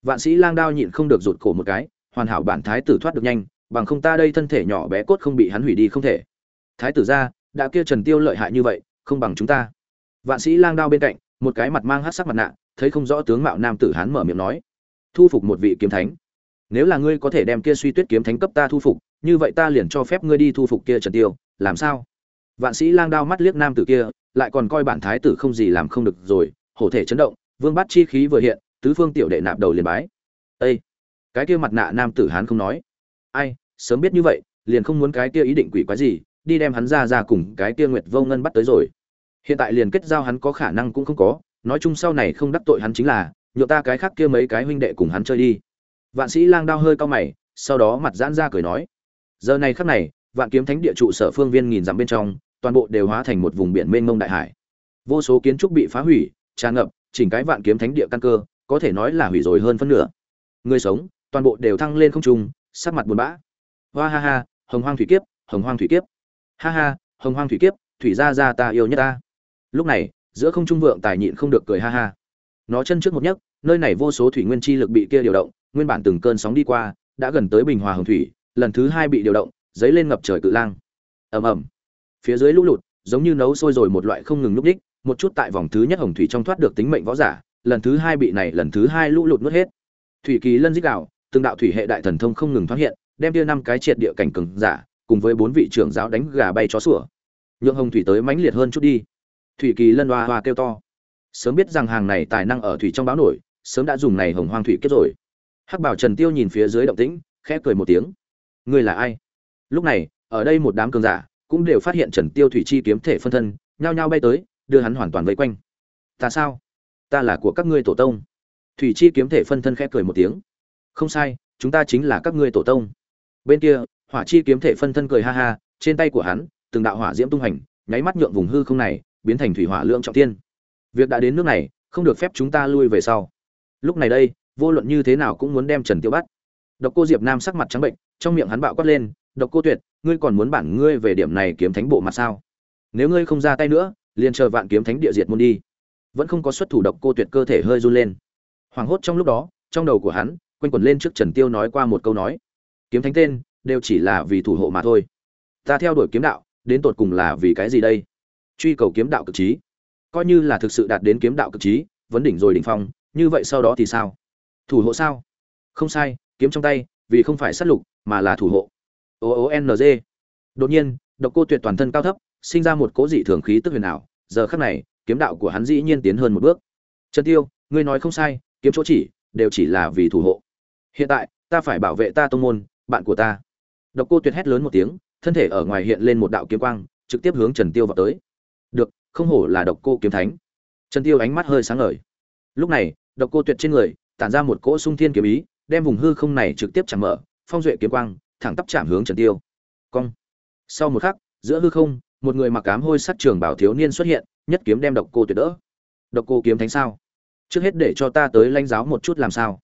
Vạn sĩ lang đao nhịn không được rụt cổ một cái, hoàn hảo bản thái tử thoát được nhanh, bằng không ta đây thân thể nhỏ bé cốt không bị hắn hủy đi không thể. Thái tử ra, đã kia trần tiêu lợi hại như vậy, không bằng chúng ta. Vạn sĩ lang đao bên cạnh, một cái mặt mang hắc sắc mặt nạ thấy không rõ tướng mạo nam tử hán mở miệng nói, thu phục một vị kiếm thánh. Nếu là ngươi có thể đem kia suy tuyết kiếm thánh cấp ta thu phục, như vậy ta liền cho phép ngươi đi thu phục kia trần tiêu, làm sao? Vạn sĩ lang đao mắt liếc nam tử kia, lại còn coi bản thái tử không gì làm không được rồi, hổ thể chấn động, vương bát chi khí vừa hiện, tứ phương tiểu đệ nạp đầu liền bái. Ê! cái kia mặt nạ nam tử hán không nói. Ai, sớm biết như vậy, liền không muốn cái kia ý định quỷ quái gì, đi đem hắn ra ra cùng cái kia nguyệt vô ngân bắt tới rồi. Hiện tại liền kết giao hắn có khả năng cũng không có nói chung sau này không đắc tội hắn chính là nhựa ta cái khác kia mấy cái huynh đệ cùng hắn chơi đi. Vạn sĩ lang đao hơi cao mày, sau đó mặt giãn ra cười nói, giờ này khắc này, vạn kiếm thánh địa trụ sở phương viên nghìn dặm bên trong, toàn bộ đều hóa thành một vùng biển mênh mông đại hải. Vô số kiến trúc bị phá hủy, tràn ngập, chỉnh cái vạn kiếm thánh địa căn cơ, có thể nói là hủy rồi hơn phân nửa. Người sống, toàn bộ đều thăng lên không trung, sắc mặt buồn bã. Hoa ha ha, hồng hoang thủy kiếp, hồng hoang thủy kiếp. Ha ha, hồng hoang thủy kiếp, thủy gia gia ta yêu nhất ta. Lúc này giữa không trung vượng tài nhịn không được cười ha ha. Nó chân trước một nhấc, nơi này vô số thủy nguyên chi lực bị kia điều động, nguyên bản từng cơn sóng đi qua, đã gần tới bình hòa hồng thủy, lần thứ hai bị điều động, dấy lên ngập trời cự lang. Ầm ầm. Phía dưới lũ lụt, giống như nấu sôi rồi một loại không ngừng núp đích, một chút tại vòng thứ nhất hồng thủy trong thoát được tính mệnh võ giả, lần thứ hai bị này lần thứ hai lũ lụt nuốt hết. Thủy kỳ lân dích đạo, từng đạo thủy hệ đại thần thông không ngừng thoát hiện, đem kia năm cái triệt địa cảnh cường giả, cùng với bốn vị trưởng giáo đánh gà bay chó sủa. Nhượng hồng thủy tới mãnh liệt hơn chút đi thủy kỳ lân hoa hoa kêu to. Sớm biết rằng hàng này tài năng ở thủy trong báo nổi, sớm đã dùng này hồng hoang thủy kết rồi. Hắc bảo trần tiêu nhìn phía dưới động tĩnh, khẽ cười một tiếng. Ngươi là ai? Lúc này, ở đây một đám cường giả cũng đều phát hiện trần tiêu thủy chi kiếm thể phân thân, nhao nhao bay tới, đưa hắn hoàn toàn vây quanh. Ta sao? Ta là của các ngươi tổ tông. Thủy chi kiếm thể phân thân khẽ cười một tiếng. Không sai, chúng ta chính là các ngươi tổ tông. Bên kia, hỏa chi kiếm thể phân thân cười ha ha, trên tay của hắn, từng đạo hỏa diễm tung hành, nháy mắt nhượng vùng hư không này biến thành thủy hỏa lượng trọng tiên việc đã đến nước này, không được phép chúng ta lui về sau. Lúc này đây, vô luận như thế nào cũng muốn đem trần tiêu bắt độc cô diệp nam sắc mặt trắng bệnh, trong miệng hắn bạo quát lên, độc cô tuyệt, ngươi còn muốn bản ngươi về điểm này kiếm thánh bộ mặt sao? Nếu ngươi không ra tay nữa, liền chờ vạn kiếm thánh địa diệt môn đi. Vẫn không có xuất thủ, độc cô tuyệt cơ thể hơi run lên. Hoảng hốt trong lúc đó, trong đầu của hắn, quanh quẩn lên trước trần tiêu nói qua một câu nói, kiếm thánh tên, đều chỉ là vì thủ hộ mà thôi. Ta theo đuổi kiếm đạo, đến tột cùng là vì cái gì đây? Truy cầu kiếm đạo cực trí. Coi như là thực sự đạt đến kiếm đạo cực trí, vấn đỉnh rồi đỉnh phong, như vậy sau đó thì sao? Thủ hộ sao? Không sai, kiếm trong tay, vì không phải sát lục, mà là thủ hộ. O o n g. Đột nhiên, độc cô tuyệt toàn thân cao thấp, sinh ra một cố dị thường khí tức huyền ảo. Giờ khắc này, kiếm đạo của hắn dĩ nhiên tiến hơn một bước. Trần tiêu, ngươi nói không sai, kiếm chỗ chỉ, đều chỉ là vì thủ hộ. Hiện tại, ta phải bảo vệ ta tông môn, bạn của ta. Độc cô tuyệt hét lớn một tiếng, thân thể ở ngoài hiện lên một đạo kiếm quang, trực tiếp hướng trần tiêu vào tới được, không hổ là độc cô kiếm thánh. Trần tiêu ánh mắt hơi sáng ngời. Lúc này, độc cô tuyệt trên người, tản ra một cỗ sung thiên kiếm ý, đem vùng hư không này trực tiếp chạm mở, phong duệ kiếm quang, thẳng tắp chạm hướng trần tiêu. Cong. Sau một khắc, giữa hư không, một người mặc ám hôi sắt trường bảo thiếu niên xuất hiện, nhất kiếm đem độc cô tuyệt đỡ. Độc cô kiếm thánh sao? Trước hết để cho ta tới lãnh giáo một chút làm sao?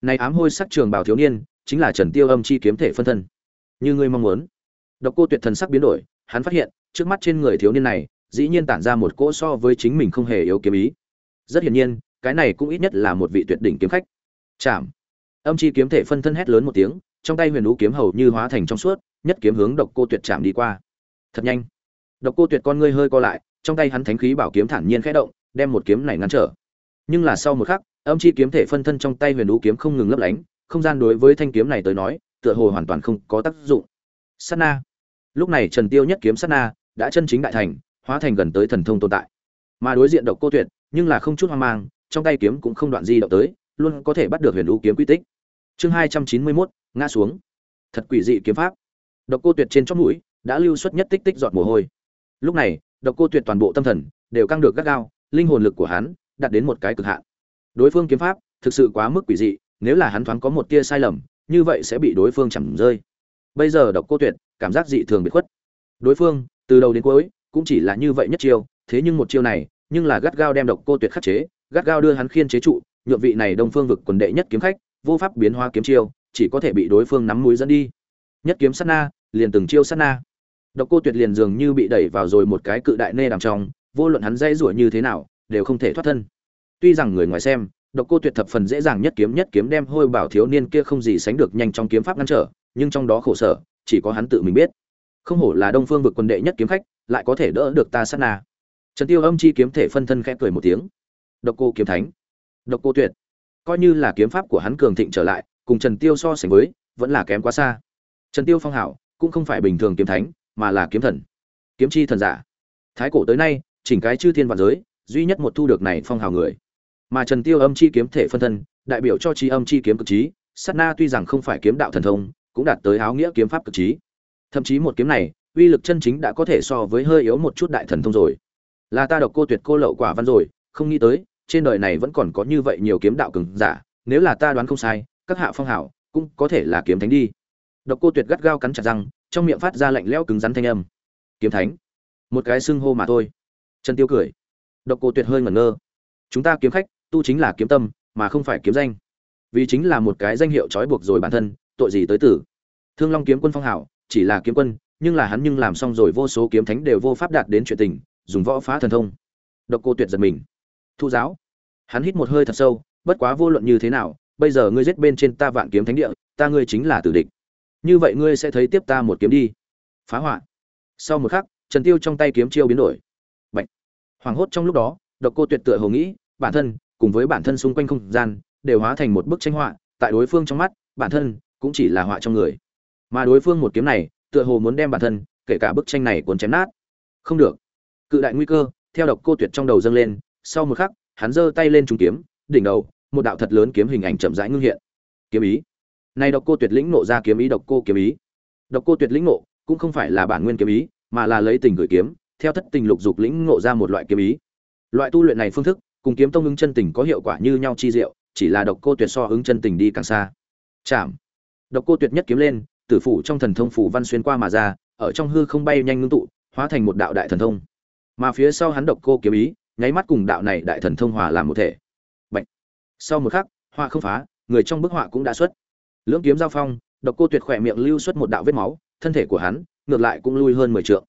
Này ám hôi sắc trường bảo thiếu niên, chính là trần tiêu âm chi kiếm thể phân thân. Như ngươi mong muốn. Độc cô tuyệt thần sắc biến đổi, hắn phát hiện, trước mắt trên người thiếu niên này dĩ nhiên tản ra một cỗ so với chính mình không hề yếu kiếm ý. Rất hiển nhiên, cái này cũng ít nhất là một vị tuyệt đỉnh kiếm khách. Chạm. Âm chi kiếm thể phân thân hét lớn một tiếng, trong tay huyền lũ kiếm hầu như hóa thành trong suốt, nhất kiếm hướng độc cô tuyệt chạm đi qua. Thật nhanh. Độc cô tuyệt con ngươi hơi co lại, trong tay hắn thánh khí bảo kiếm thản nhiên khẽ động, đem một kiếm này ngăn trở. Nhưng là sau một khắc, âm chi kiếm thể phân thân trong tay huyền lũ kiếm không ngừng lấp lánh, không gian đối với thanh kiếm này tới nói, tựa hồ hoàn toàn không có tác dụng. Sát na. Lúc này trần tiêu nhất kiếm sát na, đã chân chính đại thành hóa thành gần tới thần thông tồn tại. Mà đối diện độc cô tuyệt nhưng là không chút hoang mang trong tay kiếm cũng không đoạn di động tới luôn có thể bắt được huyền lũ kiếm quy tích. Chương hai trăm chín mươi 291, ngã xuống. Thật quỷ dị kiếm pháp. Độc cô tuyệt trên chót mũi đã lưu xuất nhất tích tích giọt mồ hôi. Lúc này độc cô tuyệt toàn bộ tâm thần đều căng được gắt gao linh hồn lực của hắn đạt đến một cái cực hạn. Đối phương kiếm pháp thực sự quá mức quỷ dị nếu là hắn thoáng có một tia sai lầm như vậy sẽ bị đối phương chẳng rơi. Bây giờ độc cô tuyệt cảm giác dị thường bị khuất. Đối phương từ đầu đến cuối cũng chỉ là như vậy nhất chiêu, thế nhưng một chiêu này, nhưng là gắt gao đem độc cô tuyệt khắc chế, gắt gao đưa hắn khiên chế trụ, nhượng vị này đông phương vực quần đệ nhất kiếm khách, vô pháp biến hóa kiếm chiêu, chỉ có thể bị đối phương nắm mũi dẫn đi. Nhất kiếm sát na, liền từng chiêu sát na. Độc cô tuyệt liền dường như bị đẩy vào rồi một cái cự đại nê đằng trong, vô luận hắn dây rủa như thế nào, đều không thể thoát thân. Tuy rằng người ngoài xem, độc cô tuyệt thập phần dễ dàng nhất kiếm nhất kiếm đem hôi bảo thiếu niên kia không gì sánh được nhanh trong kiếm pháp ngăn trở, nhưng trong đó khổ sở, chỉ có hắn tự mình biết. Không hổ là đông phương vực quân đệ nhất kiếm khách lại có thể đỡ được ta sát na. Trần tiêu âm chi kiếm thể phân thân khẽ cười một tiếng. Độc cô kiếm thánh. Độc cô tuyệt. Coi như là kiếm pháp của hắn cường thịnh trở lại, cùng trần tiêu so sánh với, vẫn là kém quá xa. Trần tiêu phong hảo, cũng không phải bình thường kiếm thánh, mà là kiếm thần. Kiếm chi thần giả. Thái cổ tới nay, chỉnh cái chư thiên vạn giới, duy nhất một thu được này phong hào người. Mà trần tiêu âm chi kiếm thể phân thân, đại biểu cho chi âm chi kiếm cực trí, sát na tuy rằng không phải kiếm đạo thần thông, cũng đạt tới áo nghĩa kiếm pháp cực trí. Thậm chí một kiếm này uy lực chân chính đã có thể so với hơi yếu một chút đại thần thông rồi. Là ta độc cô tuyệt cô lậu quả văn rồi, không nghĩ tới, trên đời này vẫn còn có như vậy nhiều kiếm đạo cường giả, nếu là ta đoán không sai, các hạ phong hảo, cũng có thể là kiếm thánh đi. Độc cô tuyệt gắt gao cắn chặt răng, trong miệng phát ra lạnh lẽo cứng rắn thanh âm. Kiếm thánh? Một cái xưng hô mà thôi. Trần tiêu cười. Độc cô tuyệt hơi ngẩn ngơ. Chúng ta kiếm khách, tu chính là kiếm tâm, mà không phải kiếm danh. Vì chính là một cái danh hiệu trói buộc rồi bản thân, tội gì tới tử. Thương long kiếm quân phong hảo, chỉ là kiếm quân nhưng là hắn nhưng làm xong rồi vô số kiếm thánh đều vô pháp đạt đến chuyện tình, dùng võ phá thần thông. Độc cô tuyệt giật mình. Thu giáo. Hắn hít một hơi thật sâu, bất quá vô luận như thế nào, bây giờ ngươi giết bên trên ta vạn kiếm thánh địa, ta ngươi chính là tử địch. Như vậy ngươi sẽ thấy tiếp ta một kiếm đi. Phá hoại sau một khắc, trần tiêu trong tay kiếm chiêu biến đổi. Bạch. hoàng hốt trong lúc đó, độc cô tuyệt tựa hồ nghĩ, bản thân, cùng với bản thân xung quanh không gian, đều hóa thành một bức tranh họa, tại đối phương trong mắt, bản thân cũng chỉ là họa trong người. Mà đối phương một kiếm này tựa hồ muốn đem bản thân, kể cả bức tranh này cuốn chém nát. Không được. Cự đại nguy cơ, theo độc cô tuyệt trong đầu dâng lên, sau một khắc, hắn giơ tay lên trúng kiếm, đỉnh đầu, một đạo thật lớn kiếm hình ảnh chậm rãi ngưng hiện. Kiếm ý. Này độc cô tuyệt lĩnh nộ ra kiếm ý độc cô kiếm ý. Độc cô tuyệt lĩnh nộ cũng không phải là bản nguyên kiếm ý, mà là lấy tình gửi kiếm, theo thất tình lục dục lĩnh ngộ ra một loại kiếm ý. Loại tu luyện này phương thức, cùng kiếm tông ứng chân tình có hiệu quả như nhau chi diệu, chỉ là độc cô tuyệt so ứng chân tình đi càng xa. Chạm. Độc cô tuyệt nhất kiếm lên tử phủ trong thần thông phủ văn xuyên qua mà ra, ở trong hư không bay nhanh ngưng tụ, hóa thành một đạo đại thần thông. Mà phía sau hắn độc cô kiếm ý, nháy mắt cùng đạo này đại thần thông hòa làm một thể. Bạch. sau một khắc, họa không phá, người trong bức họa cũng đã xuất. Lưỡng kiếm giao phong, độc cô tuyệt khỏe miệng lưu xuất một đạo vết máu, thân thể của hắn, ngược lại cũng lui hơn mười trượng.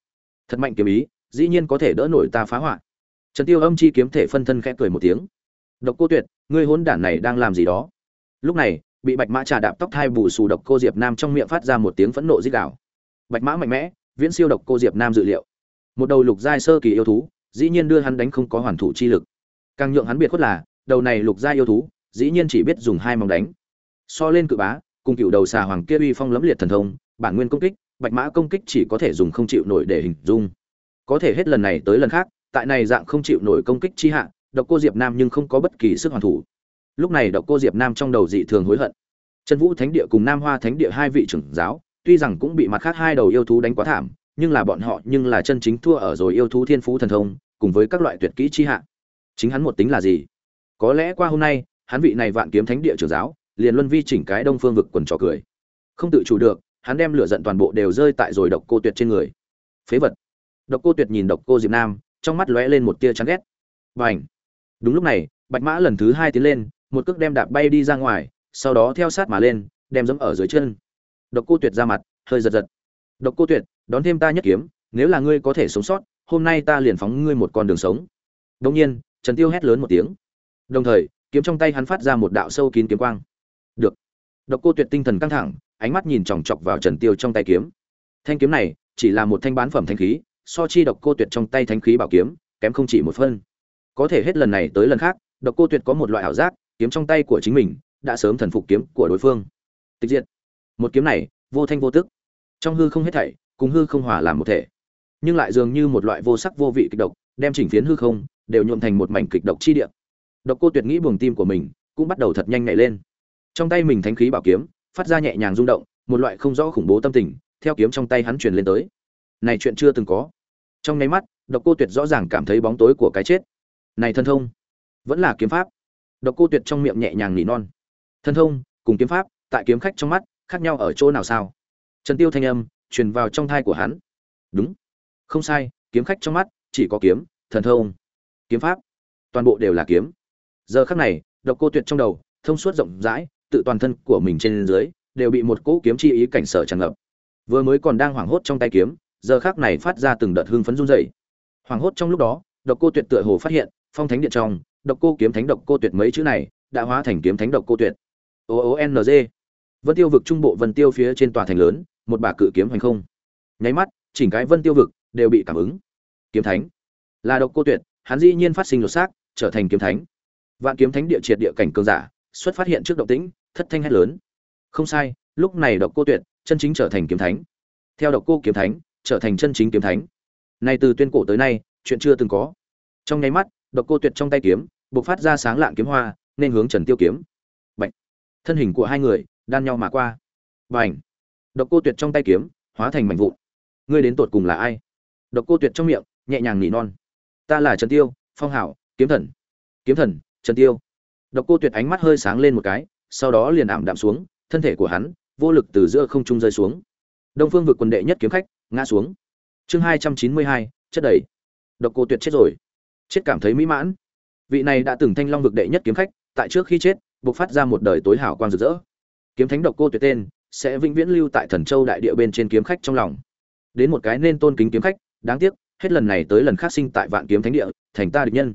Thật mạnh kiếm ý, dĩ nhiên có thể đỡ nổi ta phá họa. Trần tiêu âm chi kiếm thể phân thân khẽ cười một tiếng. Độc cô tuyệt, ngươi hỗn đản này đang làm gì đó? Lúc này bị bạch mã trà đạp tóc thai bù xù độc cô diệp nam trong miệng phát ra một tiếng phẫn nộ dích đảo. bạch mã mạnh mẽ, viễn siêu độc cô diệp nam dự liệu. Một đầu lục giai sơ kỳ yêu thú, dĩ nhiên đưa hắn đánh không có hoàn thủ chi lực. Càng nhượng hắn biệt khuất là, đầu này lục giai yêu thú, dĩ nhiên chỉ biết dùng hai móng đánh. So lên cự bá, cùng cựu đầu xà hoàng kia uy phong lẫm liệt thần thông, bản nguyên công kích, bạch mã công kích chỉ có thể dùng không chịu nổi để hình dung. Có thể hết lần này tới lần khác, tại này dạng không chịu nổi công kích chi hạ, độc cô diệp nam nhưng không có bất kỳ sức hoàn thủ lúc này độc cô diệp nam trong đầu dị thường hối hận. Trần vũ thánh địa cùng nam hoa thánh địa hai vị trưởng giáo, tuy rằng cũng bị mặt khác hai đầu yêu thú đánh quá thảm, nhưng là bọn họ nhưng là chân chính thua ở rồi yêu thú thiên phú thần thông, cùng với các loại tuyệt kỹ chi hạ. Chính hắn một tính là gì? Có lẽ qua hôm nay, hắn vị này vạn kiếm thánh địa trưởng giáo, liền luân vi chỉnh cái đông phương vực quần trò cười. Không tự chủ được, hắn đem lửa giận toàn bộ đều rơi tại rồi độc cô tuyệt trên người. Phế vật. Độc cô tuyệt nhìn độc cô diệp nam, trong mắt lóe lên một tia chán ghét. Và ảnh đúng lúc này, bạch mã lần thứ hai tiến lên một cước đem đạp bay đi ra ngoài, sau đó theo sát mà lên, đem giẫm ở dưới chân. Độc cô tuyệt ra mặt, hơi giật giật. Độc cô tuyệt, đón thêm ta nhất kiếm, nếu là ngươi có thể sống sót, hôm nay ta liền phóng ngươi một con đường sống. Đông nhiên, trần tiêu hét lớn một tiếng. Đồng thời, kiếm trong tay hắn phát ra một đạo sâu kín kiếm quang. Được. Độc cô tuyệt tinh thần căng thẳng, ánh mắt nhìn chòng chọc vào trần tiêu trong tay kiếm. Thanh kiếm này, chỉ là một thanh bán phẩm thanh khí, so chi độc cô tuyệt trong tay thanh khí bảo kiếm, kém không chỉ một phân. Có thể hết lần này tới lần khác, độc cô tuyệt có một loại ảo giác kiếm trong tay của chính mình, đã sớm thần phục kiếm của đối phương. Tịch diệt. Một kiếm này, vô thanh vô tức. Trong hư không hết thảy, cùng hư không hòa làm một thể. Nhưng lại dường như một loại vô sắc vô vị kịch độc, đem chỉnh phiến hư không, đều nhuộm thành một mảnh kịch độc chi địa. Độc cô tuyệt nghĩ buồng tim của mình, cũng bắt đầu thật nhanh nhảy lên. Trong tay mình thánh khí bảo kiếm, phát ra nhẹ nhàng rung động, một loại không rõ khủng bố tâm tình, theo kiếm trong tay hắn truyền lên tới. Này chuyện chưa từng có. Trong nháy mắt, độc cô tuyệt rõ ràng cảm thấy bóng tối của cái chết. Này thân thông, vẫn là kiếm pháp độc cô tuyệt trong miệng nhẹ nhàng nỉ non. Thân thông, cùng kiếm pháp, tại kiếm khách trong mắt, khác nhau ở chỗ nào sao? Trần tiêu thanh âm, truyền vào trong thai của hắn. Đúng. Không sai, kiếm khách trong mắt, chỉ có kiếm, thần thông. Kiếm pháp. Toàn bộ đều là kiếm. Giờ khắc này, độc cô tuyệt trong đầu, thông suốt rộng rãi, tự toàn thân của mình trên dưới, đều bị một cỗ kiếm chi ý cảnh sở tràn ngập. Vừa mới còn đang hoảng hốt trong tay kiếm, giờ khắc này phát ra từng đợt hưng phấn run rẩy. Hoảng hốt trong lúc đó, độc cô tuyệt tựa hồ phát hiện, phong thánh điện trong độc cô kiếm thánh độc cô tuyệt mấy chữ này đã hóa thành kiếm thánh độc cô tuyệt. O o n g. Vân tiêu vực trung bộ vân tiêu phía trên tòa thành lớn, một bà cự kiếm hoành không. Nháy mắt, chỉnh cái vân tiêu vực đều bị cảm ứng. Kiếm thánh là độc cô tuyệt, hắn dĩ nhiên phát sinh lột xác, trở thành kiếm thánh. Vạn kiếm thánh địa triệt địa cảnh cường giả, xuất phát hiện trước động tĩnh, thất thanh hét lớn. Không sai, lúc này độc cô tuyệt, chân chính trở thành kiếm thánh. Theo độc cô kiếm thánh, trở thành chân chính kiếm thánh. Này từ tuyên cổ tới nay, chuyện chưa từng có. Trong nháy mắt độc cô tuyệt trong tay kiếm, bộc phát ra sáng lạng kiếm hoa, nên hướng trần tiêu kiếm. Bạch. thân hình của hai người, đan nhau mà qua. Bành. Độc cô tuyệt trong tay kiếm, hóa thành mảnh vụn. Ngươi đến tột cùng là ai? Độc cô tuyệt trong miệng, nhẹ nhàng nỉ non. Ta là trần tiêu, phong hảo, kiếm thần. Kiếm thần, trần tiêu. Độc cô tuyệt ánh mắt hơi sáng lên một cái, sau đó liền ảm đạm xuống, thân thể của hắn, vô lực từ giữa không trung rơi xuống. Đông phương vực quần đệ nhất kiếm khách, ngã xuống. Chương hai trăm chín mươi hai, chất đầy. Độc cô tuyệt chết rồi chết cảm thấy mỹ mãn. Vị này đã từng thanh long vực đệ nhất kiếm khách, tại trước khi chết buộc phát ra một đời tối hảo quang rực rỡ. Kiếm thánh độc cô tuyệt tên, sẽ vĩnh viễn lưu tại thần châu đại địa bên trên kiếm khách trong lòng. Đến một cái nên tôn kính kiếm khách, đáng tiếc, hết lần này tới lần khác sinh tại vạn kiếm thánh địa, thành ta địch nhân.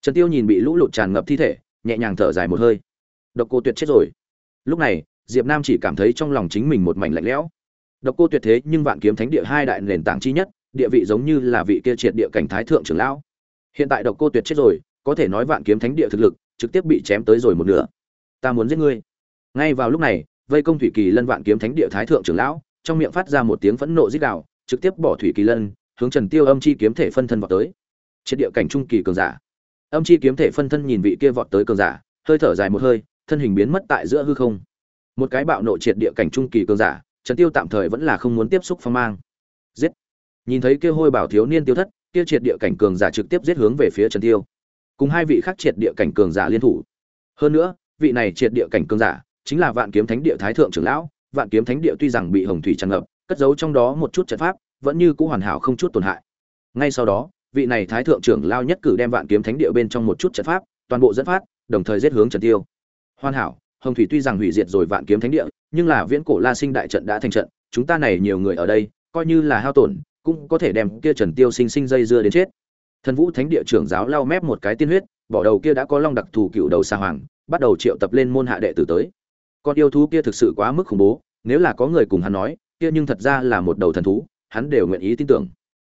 Trần tiêu nhìn bị lũ lụt tràn ngập thi thể, nhẹ nhàng thở dài một hơi. Độc cô tuyệt chết rồi. Lúc này, diệp nam chỉ cảm thấy trong lòng chính mình một mảnh lạnh lẽo. Độc cô tuyệt thế nhưng vạn kiếm thánh địa hai đại nền tảng chi nhất, địa vị giống như là vị kia triệt địa cảnh thái thượng trưởng lão hiện tại độc cô tuyệt chết rồi, có thể nói vạn kiếm thánh địa thực lực trực tiếp bị chém tới rồi một nửa. Ta muốn giết ngươi. Ngay vào lúc này, vây công thủy kỳ lân vạn kiếm thánh địa thái thượng trưởng lão, trong miệng phát ra một tiếng phẫn nộ rít gào, trực tiếp bỏ thủy kỳ lân, hướng trần tiêu âm chi kiếm thể phân thân vào tới. Triệt địa cảnh trung kỳ cường giả. Âm chi kiếm thể phân thân nhìn vị kia vọt tới cường giả, hơi thở dài một hơi, thân hình biến mất tại giữa hư không. Một cái bạo nộ triệt địa cảnh trung kỳ cường giả, trần tiêu tạm thời vẫn là không muốn tiếp xúc phong mang. Giết. Nhìn thấy kia hôi bảo thiếu niên tiêu thất kia triệt địa cảnh cường giả trực tiếp giết hướng về phía trần tiêu. Cùng hai vị khác triệt địa cảnh cường giả liên thủ. Hơn nữa, vị này triệt địa cảnh cường giả chính là vạn kiếm thánh địa thái thượng trưởng lão. Vạn kiếm thánh địa tuy rằng bị hồng thủy tràn ngập, cất giấu trong đó một chút trận pháp, vẫn như cũ hoàn hảo không chút tổn hại. Ngay sau đó, vị này thái thượng trưởng lao nhất cử đem vạn kiếm thánh địa bên trong một chút trận pháp, toàn bộ dẫn phát, đồng thời giết hướng trần tiêu. Hoàn hảo, hồng thủy tuy rằng hủy diệt rồi vạn kiếm thánh địa, nhưng là viễn cổ la sinh đại trận đã thành trận, chúng ta này nhiều người ở đây, coi như là hao tổn cũng có thể đem kia trần tiêu sinh sinh dây dưa đến chết. Thần vũ thánh địa trưởng giáo lau mép một cái tiên huyết, bỏ đầu kia đã có long đặc thù cựu đầu sa hoàng, bắt đầu triệu tập lên môn hạ đệ tử tới. Con yêu thú kia thực sự quá mức khủng bố, nếu là có người cùng hắn nói, kia nhưng thật ra là một đầu thần thú, hắn đều nguyện ý tin tưởng.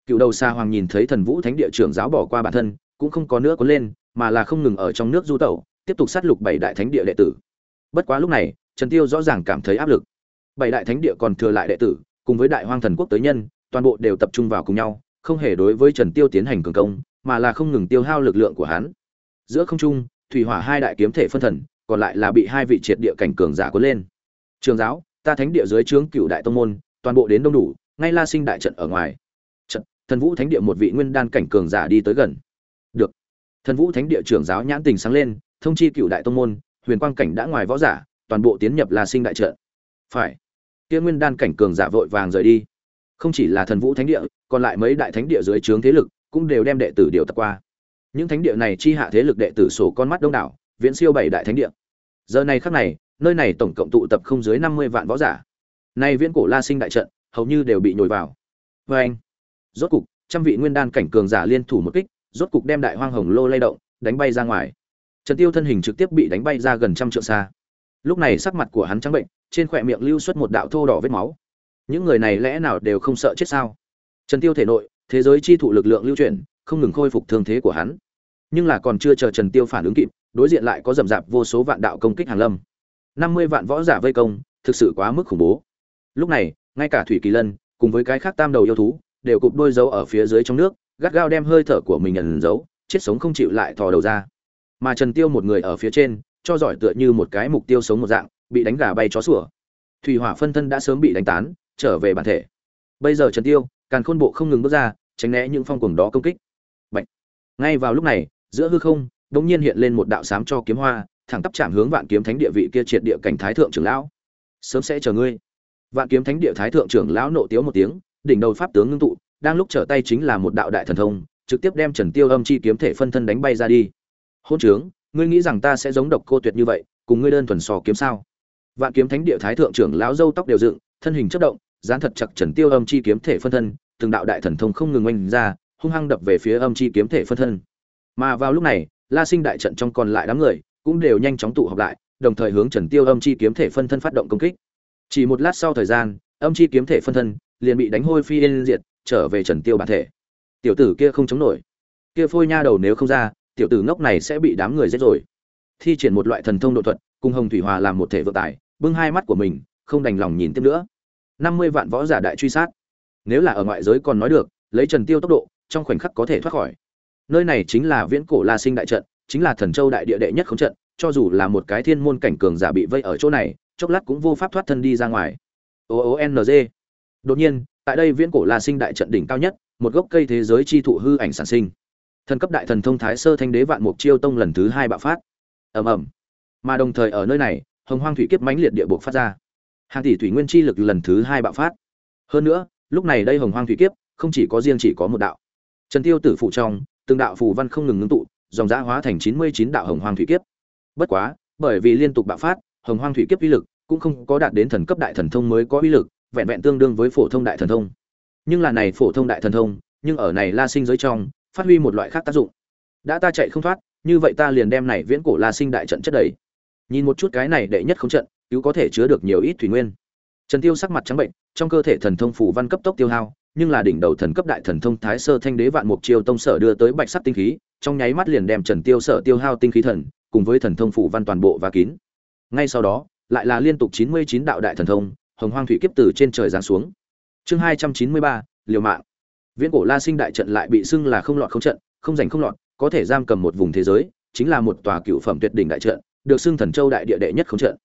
Cựu đầu sa hoàng nhìn thấy thần vũ thánh địa trưởng giáo bỏ qua bản thân, cũng không có nữa có lên, mà là không ngừng ở trong nước du tẩu, tiếp tục sát lục bảy đại thánh địa đệ tử. Bất quá lúc này, trần tiêu rõ ràng cảm thấy áp lực. Bảy đại thánh địa còn thừa lại đệ tử, cùng với đại hoang thần quốc tới nhân toàn bộ đều tập trung vào cùng nhau, không hề đối với trần tiêu tiến hành cường công, mà là không ngừng tiêu hao lực lượng của hắn. Giữa không trung, thủy hỏa hai đại kiếm thể phân thần, còn lại là bị hai vị triệt địa cảnh cường giả cuốn lên. Trường giáo, ta thánh địa dưới trướng cựu đại tông môn, toàn bộ đến đông đủ, ngay la sinh đại trận ở ngoài. Trận, thần vũ thánh địa một vị nguyên đan cảnh cường giả đi tới gần. Được. Thần vũ thánh địa trưởng giáo nhãn tình sáng lên, thông chi cựu đại tông môn, huyền quang cảnh đã ngoài võ giả, toàn bộ tiến nhập la sinh đại trận. Phải. Kia nguyên đan cảnh cường giả vội vàng rời đi không chỉ là thần vũ thánh địa, còn lại mấy đại thánh địa dưới trướng thế lực cũng đều đem đệ tử điều tập qua. Những thánh địa này chi hạ thế lực đệ tử sổ con mắt đông đảo, viễn siêu bảy đại thánh địa. Giờ này khắc này, nơi này tổng cộng tụ tập không dưới năm mươi vạn võ giả. Nay viễn cổ la sinh đại trận, hầu như đều bị nhồi vào. Vê anh, rốt cục, trăm vị nguyên đan cảnh cường giả liên thủ một kích, rốt cục đem đại hoang hồng lô lay động, đánh bay ra ngoài. Trần tiêu thân hình trực tiếp bị đánh bay ra gần trăm trượng xa. Lúc này sắc mặt của hắn trắng bệnh, trên khỏe miệng lưu xuất một đạo thô đỏ vết máu những người này lẽ nào đều không sợ chết sao? Trần tiêu thể nội, thế giới chi thụ lực lượng lưu chuyển, không ngừng khôi phục thương thế của hắn. Nhưng là còn chưa chờ trần tiêu phản ứng kịp, đối diện lại có rầm rạp vô số vạn đạo công kích hàng lâm. Năm mươi vạn võ giả vây công, thực sự quá mức khủng bố. Lúc này, ngay cả thủy kỳ lân, cùng với cái khác tam đầu yêu thú, đều cụp đôi dấu ở phía dưới trong nước, gắt gao đem hơi thở của mình ẩn giấu, chết sống không chịu lại thò đầu ra. Mà trần tiêu một người ở phía trên, cho giỏi tựa như một cái mục tiêu sống một dạng, bị đánh gà bay chó sủa. Thủy hỏa phân thân đã sớm bị đánh tán trở về bản thể bây giờ trần tiêu càn khôn bộ không ngừng bước ra tránh né những phong cuồng đó công kích Bạch. ngay vào lúc này giữa hư không đột nhiên hiện lên một đạo sám cho kiếm hoa thẳng tắp chạm hướng vạn kiếm thánh địa vị kia triệt địa cảnh thái thượng trưởng lão sớm sẽ chờ ngươi vạn kiếm thánh địa thái thượng trưởng lão nộ tiếu một tiếng đỉnh đầu pháp tướng ngưng tụ đang lúc trở tay chính là một đạo đại thần thông trực tiếp đem Trần Tiêu Âm chi kiếm thể phân thân đánh bay ra đi. Hôn trướng, ngươi nghĩ rằng ta sẽ giống độc cô tuyệt như vậy, cùng ngươi đơn thuần sò kiếm sao? Vạn kiếm thánh địa thái thượng trưởng lão râu tóc đều dựng, thân hình chất động, dán thật chặt Trần Tiêu Âm chi kiếm thể phân thân, từng đạo đại thần thông không ngừng oanh ra, hung hăng đập về phía âm chi kiếm thể phân thân. Mà vào lúc này, La Sinh đại trận trong còn lại đám người, cũng đều nhanh chóng tụ họp lại, đồng thời hướng Trần Tiêu âm chi kiếm thể phân thân phát động công kích. Chỉ một lát sau thời gian, âm chi kiếm thể phân thân liền bị đánh hôi phi yên diệt, trở về Trần Tiêu bản thể. Tiểu tử kia không chống nổi. Kia phôi nha đầu nếu không ra, tiểu tử ngốc này sẽ bị đám người giết rồi. Thi triển một loại thần thông độ thuật, cùng Hồng Thủy Hòa làm một thể vượng tải, bưng hai mắt của mình, không đành lòng nhìn tiếp nữa. 50 vạn võ giả đại truy sát. Nếu là ở ngoại giới còn nói được, lấy Trần Tiêu tốc độ, trong khoảnh khắc có thể thoát khỏi. Nơi này chính là Viễn Cổ La Sinh đại trận, chính là Thần Châu đại địa đệ nhất không trận, cho dù là một cái thiên môn cảnh cường giả bị vây ở chỗ này, chốc lát cũng vô pháp thoát thân đi ra ngoài. O O N G. Đột nhiên, tại đây Viễn Cổ La Sinh đại trận đỉnh cao nhất, một gốc cây thế giới chi thụ hư ảnh sản sinh. Thần cấp đại thần thông Thái Sơ Thanh Đế Vạn Mục Chiêu Tông lần thứ hai bạo phát. Ầm ầm. Mà đồng thời ở nơi này, Hồng Hoang thủy kiếp mãnh liệt địa bộ phát ra. Hàng tỷ thủy nguyên chi lực lần thứ hai bạo phát. Hơn nữa, lúc này đây Hồng Hoang thủy kiếp không chỉ có riêng chỉ có một đạo. Trần Tiêu Tử phụ trong, từng đạo phù văn không ngừng ngưng tụ, dòng giã hóa thành 99 đạo Hồng Hoang thủy kiếp. Bất quá, bởi vì liên tục bạo phát, Hồng Hoang thủy kiếp uy lực cũng không có đạt đến thần cấp đại thần thông mới có uy lực, vẹn vẹn tương đương với phổ thông đại thần thông. Nhưng là này phổ thông đại thần thông, nhưng ở này La Sinh giới trong, phát huy một loại khác tác dụng. Đã ta chạy không thoát, như vậy ta liền đem này viễn cổ La Sinh đại trận chất đầy. Nhìn một chút cái này đệ nhất không trận, cứu có thể chứa được nhiều ít thủy nguyên. Trần Tiêu sắc mặt trắng bệnh, trong cơ thể thần thông phủ văn cấp tốc tiêu hao, nhưng là đỉnh đầu thần cấp đại thần thông Thái Sơ Thanh Đế Vạn Mục Chiêu Tông sở đưa tới bạch sắc tinh khí, trong nháy mắt liền đem Trần Tiêu sở tiêu hao tinh khí thần, cùng với thần thông phủ văn toàn bộ và kín. Ngay sau đó, lại là liên tục 99 đạo đại thần thông, hồng hoang thủy kiếp từ trên trời giáng xuống. Chương 293, liều mạng. Viễn cổ La Sinh đại trận lại bị xưng là không lọt không trận, không giành không lọt, có thể giam cầm một vùng thế giới, chính là một tòa cựu phẩm tuyệt đỉnh đại trận, được xưng Thần Châu đại địa đệ nhất không trận.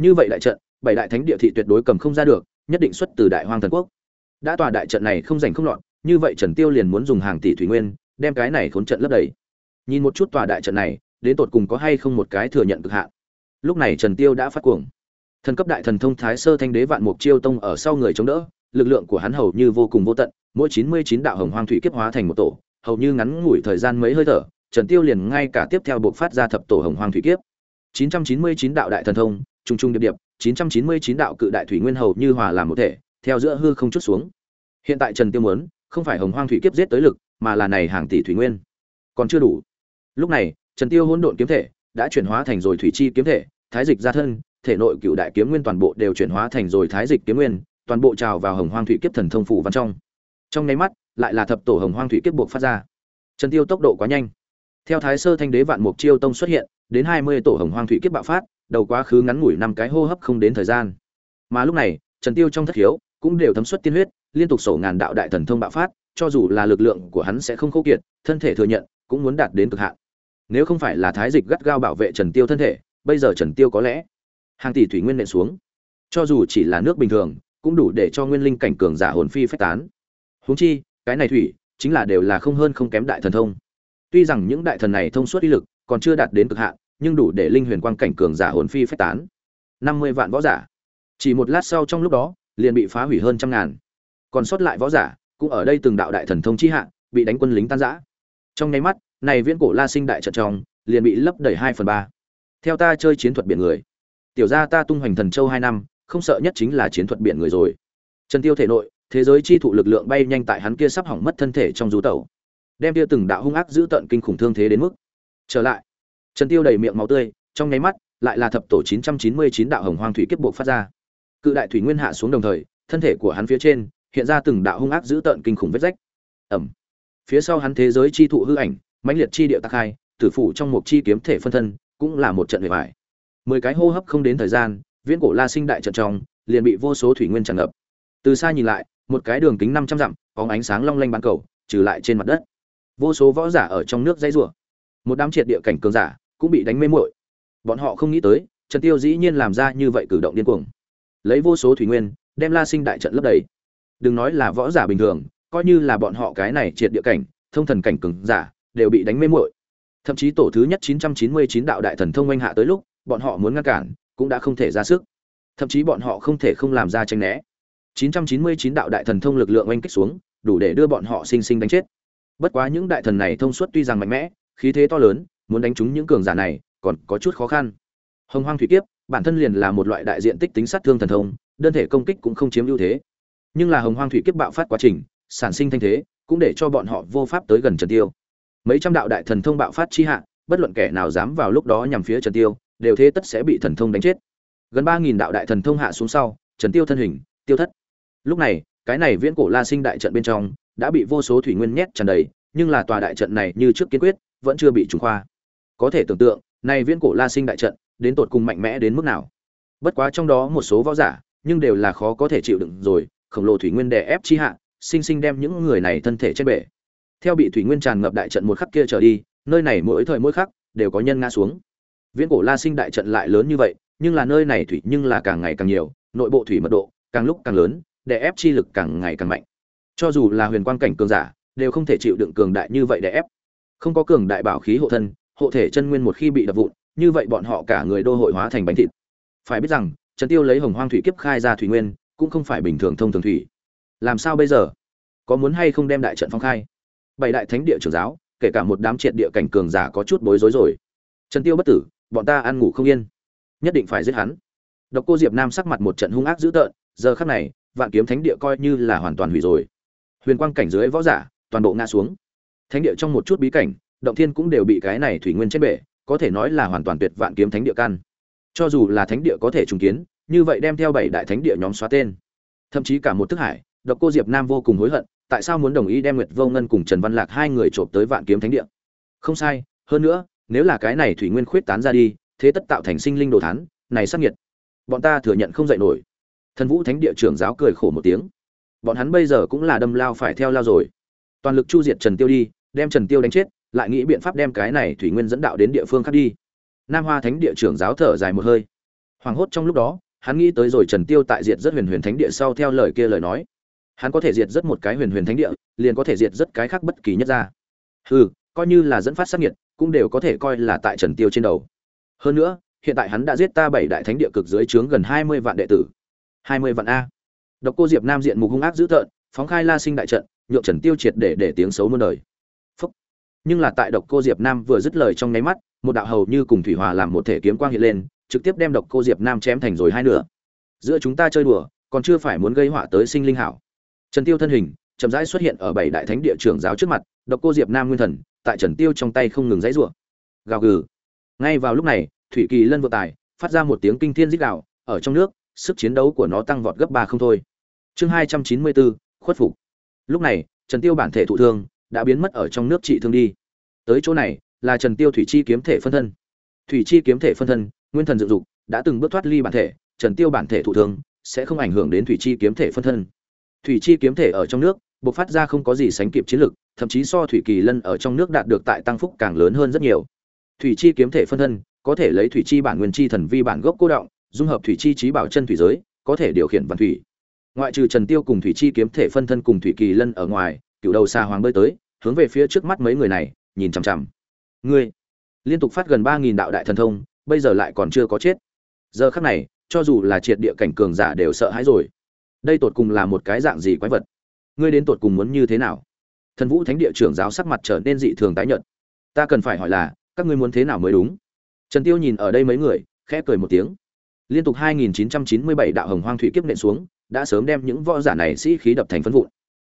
Như vậy đại trận, bảy đại thánh địa thị tuyệt đối cầm không ra được, nhất định xuất từ Đại Hoang thần quốc. Đã tòa đại trận này không giành không lọt, như vậy Trần Tiêu liền muốn dùng hàng tỷ thủy nguyên, đem cái này khốn trận lấp đầy. Nhìn một chút tòa đại trận này, đến tột cùng có hay không một cái thừa nhận cực hạn. Lúc này Trần Tiêu đã phát cuồng. Thần cấp đại thần thông Thái Sơ Thanh Đế Vạn Mục Chiêu Tông ở sau người chống đỡ, lực lượng của hắn hầu như vô cùng vô tận, mỗi 99 đạo hồng hoang thủy kiếp hóa thành một tổ, hầu như ngắn ngủi thời gian mấy hơi thở, Trần Tiêu liền ngay cả tiếp theo buộc phát ra thập tổ hồng hoang thủy kiếp. 999 đạo đại thần thông, trùng trùng điệp điệp, 999 đạo cự đại thủy nguyên hầu như hòa làm một thể, theo giữa hư không chút xuống. Hiện tại Trần Tiêu muốn, không phải hồng hoang thủy kiếp giết tới lực, mà là này hàng tỷ thủy nguyên. Còn chưa đủ. Lúc này, Trần Tiêu hỗn độn kiếm thể đã chuyển hóa thành rồi thủy chi kiếm thể, thái dịch ra thân, thể nội cựu đại kiếm nguyên toàn bộ đều chuyển hóa thành rồi thái dịch kiếm nguyên, toàn bộ trào vào hồng hoang thủy kiếp thần thông phủ văn trong. Trong nháy mắt, lại là thập tổ hồng hoang thủy kiếp buộc phát ra. Trần Tiêu tốc độ quá nhanh. Theo Thái Sơ Thanh Đế Vạn Mục Chiêu Tông xuất hiện, đến 20 tổ hồng hoang thủy kiếp bạo phát, đầu quá khứ ngắn ngủi năm cái hô hấp không đến thời gian. Mà lúc này, Trần Tiêu trong thất hiếu cũng đều thấm xuất tiên huyết, liên tục sổ ngàn đạo đại thần thông bạo phát, cho dù là lực lượng của hắn sẽ không khô kiệt, thân thể thừa nhận cũng muốn đạt đến cực hạn. Nếu không phải là thái dịch gắt gao bảo vệ Trần Tiêu thân thể, bây giờ Trần Tiêu có lẽ hàng tỷ thủy nguyên nện xuống. Cho dù chỉ là nước bình thường, cũng đủ để cho nguyên linh cảnh cường giả hồn phi phách tán. Huống chi, cái này thủy chính là đều là không hơn không kém đại thần thông. Tuy rằng những đại thần này thông suốt uy lực còn chưa đạt đến cực hạn, nhưng đủ để linh huyền quang cảnh cường giả hồn phi phách tán. 50 vạn võ giả. Chỉ một lát sau trong lúc đó, liền bị phá hủy hơn trăm ngàn. Còn sót lại võ giả, cũng ở đây từng đạo đại thần thông chi hạ, bị đánh quân lính tan rã. Trong nháy mắt, này viễn cổ La Sinh đại trận trong, liền bị lấp đầy 2 phần 3. Theo ta chơi chiến thuật biển người, tiểu gia ta tung hoành thần châu 2 năm, không sợ nhất chính là chiến thuật biển người rồi. Trần Tiêu thể nội, thế giới chi thụ lực lượng bay nhanh tại hắn kia sắp hỏng mất thân thể trong rú tẩu. Đem kia từng đạo hung ác giữ tận kinh khủng thương thế đến mức. Trở lại, Trần Tiêu đầy miệng máu tươi, trong nháy mắt, lại là thập tổ 999 đạo hồng hoang thủy kiếp buộc phát ra. Cự đại thủy nguyên hạ xuống đồng thời, thân thể của hắn phía trên hiện ra từng đạo hung ác giữ tận kinh khủng vết rách. Ầm. Phía sau hắn thế giới chi thụ hư ảnh, mãnh liệt chi địa tạc hai, tử phủ trong một chi kiếm thể phân thân, cũng là một trận hủy bại. Mười cái hô hấp không đến thời gian, viễn cổ La Sinh đại trận trong, liền bị vô số thủy nguyên tràn ngập. Từ xa nhìn lại, một cái đường kính 500 dặm, có ánh sáng long lanh bán cầu, trừ lại trên mặt đất. Vô số võ giả ở trong nước dãy rủa. Một đám triệt địa cảnh cường giả, cũng bị đánh mê muội. Bọn họ không nghĩ tới, Trần Tiêu dĩ nhiên làm ra như vậy cử động điên cuồng. Lấy vô số thủy nguyên, đem La Sinh đại trận lấp đầy. Đừng nói là võ giả bình thường, coi như là bọn họ cái này triệt địa cảnh, thông thần cảnh cường giả, đều bị đánh mê muội. Thậm chí tổ thứ nhất 999 đạo đại thần thông oanh hạ tới lúc, bọn họ muốn ngăn cản, cũng đã không thể ra sức. Thậm chí bọn họ không thể không làm ra tranh né. 999 đạo đại thần thông lực lượng oanh kích xuống, đủ để đưa bọn họ sinh sinh đánh chết bất quá những đại thần này thông suốt tuy rằng mạnh mẽ, khí thế to lớn, muốn đánh trúng những cường giả này, còn có chút khó khăn. Hồng hoang thủy kiếp, bản thân liền là một loại đại diện tích tính sát thương thần thông, đơn thể công kích cũng không chiếm ưu thế. Nhưng là hồng hoang thủy kiếp bạo phát quá trình, sản sinh thanh thế, cũng để cho bọn họ vô pháp tới gần trần tiêu. Mấy trăm đạo đại thần thông bạo phát chi hạ, bất luận kẻ nào dám vào lúc đó nhằm phía trần tiêu, đều thế tất sẽ bị thần thông đánh chết. Gần ba nghìn đạo đại thần thông hạ xuống sau, trần tiêu thân hình, tiêu thất. Lúc này, cái này viễn cổ la sinh đại trận bên trong đã bị vô số thủy nguyên nhét tràn đầy, nhưng là tòa đại trận này như trước kiên quyết, vẫn chưa bị trùng khoa. Có thể tưởng tượng này viễn cổ la sinh đại trận, đến tột cùng mạnh mẽ đến mức nào. Bất quá trong đó một số võ giả, nhưng đều là khó có thể chịu đựng rồi, khổng lồ thủy nguyên đè ép chi hạ, sinh sinh đem những người này thân thể trên bể. Theo bị thủy nguyên tràn ngập đại trận một khắc kia trở đi, nơi này mỗi thời mỗi khắc, đều có nhân ngã xuống. Viễn cổ la sinh đại trận lại lớn như vậy, nhưng là nơi này thủy nhưng là càng ngày càng nhiều, nội bộ thủy mật độ, càng lúc càng lớn, đè ép chi lực càng ngày càng mạnh cho dù là huyền quang cảnh cường giả, đều không thể chịu đựng cường đại như vậy để ép. Không có cường đại bảo khí hộ thân, hộ thể chân nguyên một khi bị đập vụn, như vậy bọn họ cả người đô hội hóa thành bánh thịt. Phải biết rằng, trần tiêu lấy hồng hoang thủy kiếp khai ra thủy nguyên, cũng không phải bình thường thông thường thủy. Làm sao bây giờ? Có muốn hay không đem đại trận phong khai? Bảy đại thánh địa trưởng giáo, kể cả một đám triệt địa cảnh cường giả có chút bối rối rồi. Trần tiêu bất tử, bọn ta ăn ngủ không yên. Nhất định phải giết hắn. Độc cô diệp nam sắc mặt một trận hung ác dữ tợn, giờ khắc này, vạn kiếm thánh địa coi như là hoàn toàn hủy rồi huyền quang cảnh dưới võ giả, toàn bộ ngã xuống. Thánh địa trong một chút bí cảnh, động thiên cũng đều bị cái này thủy nguyên chết bể, có thể nói là hoàn toàn tuyệt vạn kiếm thánh địa căn. Cho dù là thánh địa có thể trùng kiến, như vậy đem theo bảy đại thánh địa nhóm xóa tên. Thậm chí cả một thức hải, độc cô diệp nam vô cùng hối hận, tại sao muốn đồng ý đem nguyệt vô ngân cùng trần văn lạc hai người trộm tới vạn kiếm thánh địa? Không sai, hơn nữa, nếu là cái này thủy nguyên khuyết tán ra đi, thế tất tạo thành sinh linh đồ thán, này sắc nhiệt bọn ta thừa nhận không dạy nổi. Thần vũ thánh địa trưởng giáo cười khổ một tiếng bọn hắn bây giờ cũng là đâm lao phải theo lao rồi. Toàn lực chu diệt trần tiêu đi, đem trần tiêu đánh chết, lại nghĩ biện pháp đem cái này thủy nguyên dẫn đạo đến địa phương khác đi. Nam hoa thánh địa trưởng giáo thở dài một hơi. Hoàng hốt trong lúc đó, hắn nghĩ tới rồi trần tiêu tại diệt rất huyền huyền thánh địa sau theo lời kia lời nói. Hắn có thể diệt rất một cái huyền huyền thánh địa, liền có thể diệt rất cái khác bất kỳ nhất ra hừ, coi như là dẫn phát sát nhiệt cũng đều có thể coi là tại trần tiêu trên đầu. Hơn nữa, hiện tại hắn đã giết ta bảy đại thánh địa cực dưới trướng gần hai mươi vạn đệ tử. Hai mươi vạn a độc cô diệp nam diện mục hung ác dữ tợn, phóng khai la sinh đại trận, nhượng trần tiêu triệt để để tiếng xấu muôn đời. Phúc. nhưng là tại độc cô diệp nam vừa dứt lời trong nháy mắt, một đạo hầu như cùng thủy hòa làm một thể kiếm quang hiện lên, trực tiếp đem độc cô diệp nam chém thành rồi hai nửa. Giữa chúng ta chơi đùa, còn chưa phải muốn gây họa tới sinh linh hảo. Trần tiêu thân hình chậm rãi xuất hiện ở bảy đại thánh địa trưởng giáo trước mặt, độc cô diệp nam nguyên thần, tại trần tiêu trong tay không ngừng dãy rủa. Gào gừ. Ngay vào lúc này, thủy kỳ lân vượng tài, phát ra một tiếng kinh thiên rít gào, ở trong nước, sức chiến đấu của nó tăng vọt gấp ba không thôi chương hai trăm chín mươi bốn, khuất phục. Lúc này, trần tiêu bản thể thụ thương đã biến mất ở trong nước trị thương đi. Tới chỗ này là trần tiêu thủy chi kiếm thể phân thân. Thủy chi kiếm thể phân thân, nguyên thần dựng dục, đã từng bước thoát ly bản thể, trần tiêu bản thể thụ thương sẽ không ảnh hưởng đến thủy chi kiếm thể phân thân. Thủy chi kiếm thể ở trong nước bộc phát ra không có gì sánh kịp chiến lực, thậm chí so thủy kỳ lân ở trong nước đạt được tại tăng phúc càng lớn hơn rất nhiều. Thủy chi kiếm thể phân thân có thể lấy thủy chi bản nguyên chi thần vi bản gốc cô động, dung hợp thủy chi trí bảo chân thủy giới, có thể điều khiển vận thủy ngoại trừ trần tiêu cùng thủy chi kiếm thể phân thân cùng thủy kỳ lân ở ngoài, cựu đầu xa hoàng bơi tới, hướng về phía trước mắt mấy người này, nhìn chằm chằm. Ngươi, liên tục phát gần ba nghìn đạo đại thần thông, bây giờ lại còn chưa có chết. Giờ khắc này, cho dù là triệt địa cảnh cường giả đều sợ hãi rồi. Đây tột cùng là một cái dạng gì quái vật? Ngươi đến tột cùng muốn như thế nào? Thần vũ thánh địa trưởng giáo sắc mặt trở nên dị thường tái nhợt. Ta cần phải hỏi là, các ngươi muốn thế nào mới đúng? Trần tiêu nhìn ở đây mấy người, khẽ cười một tiếng. Liên tục 2997 đạo hồng hoang thủy kiếp nện xuống đã sớm đem những võ giả này sĩ khí đập thành phấn vụn.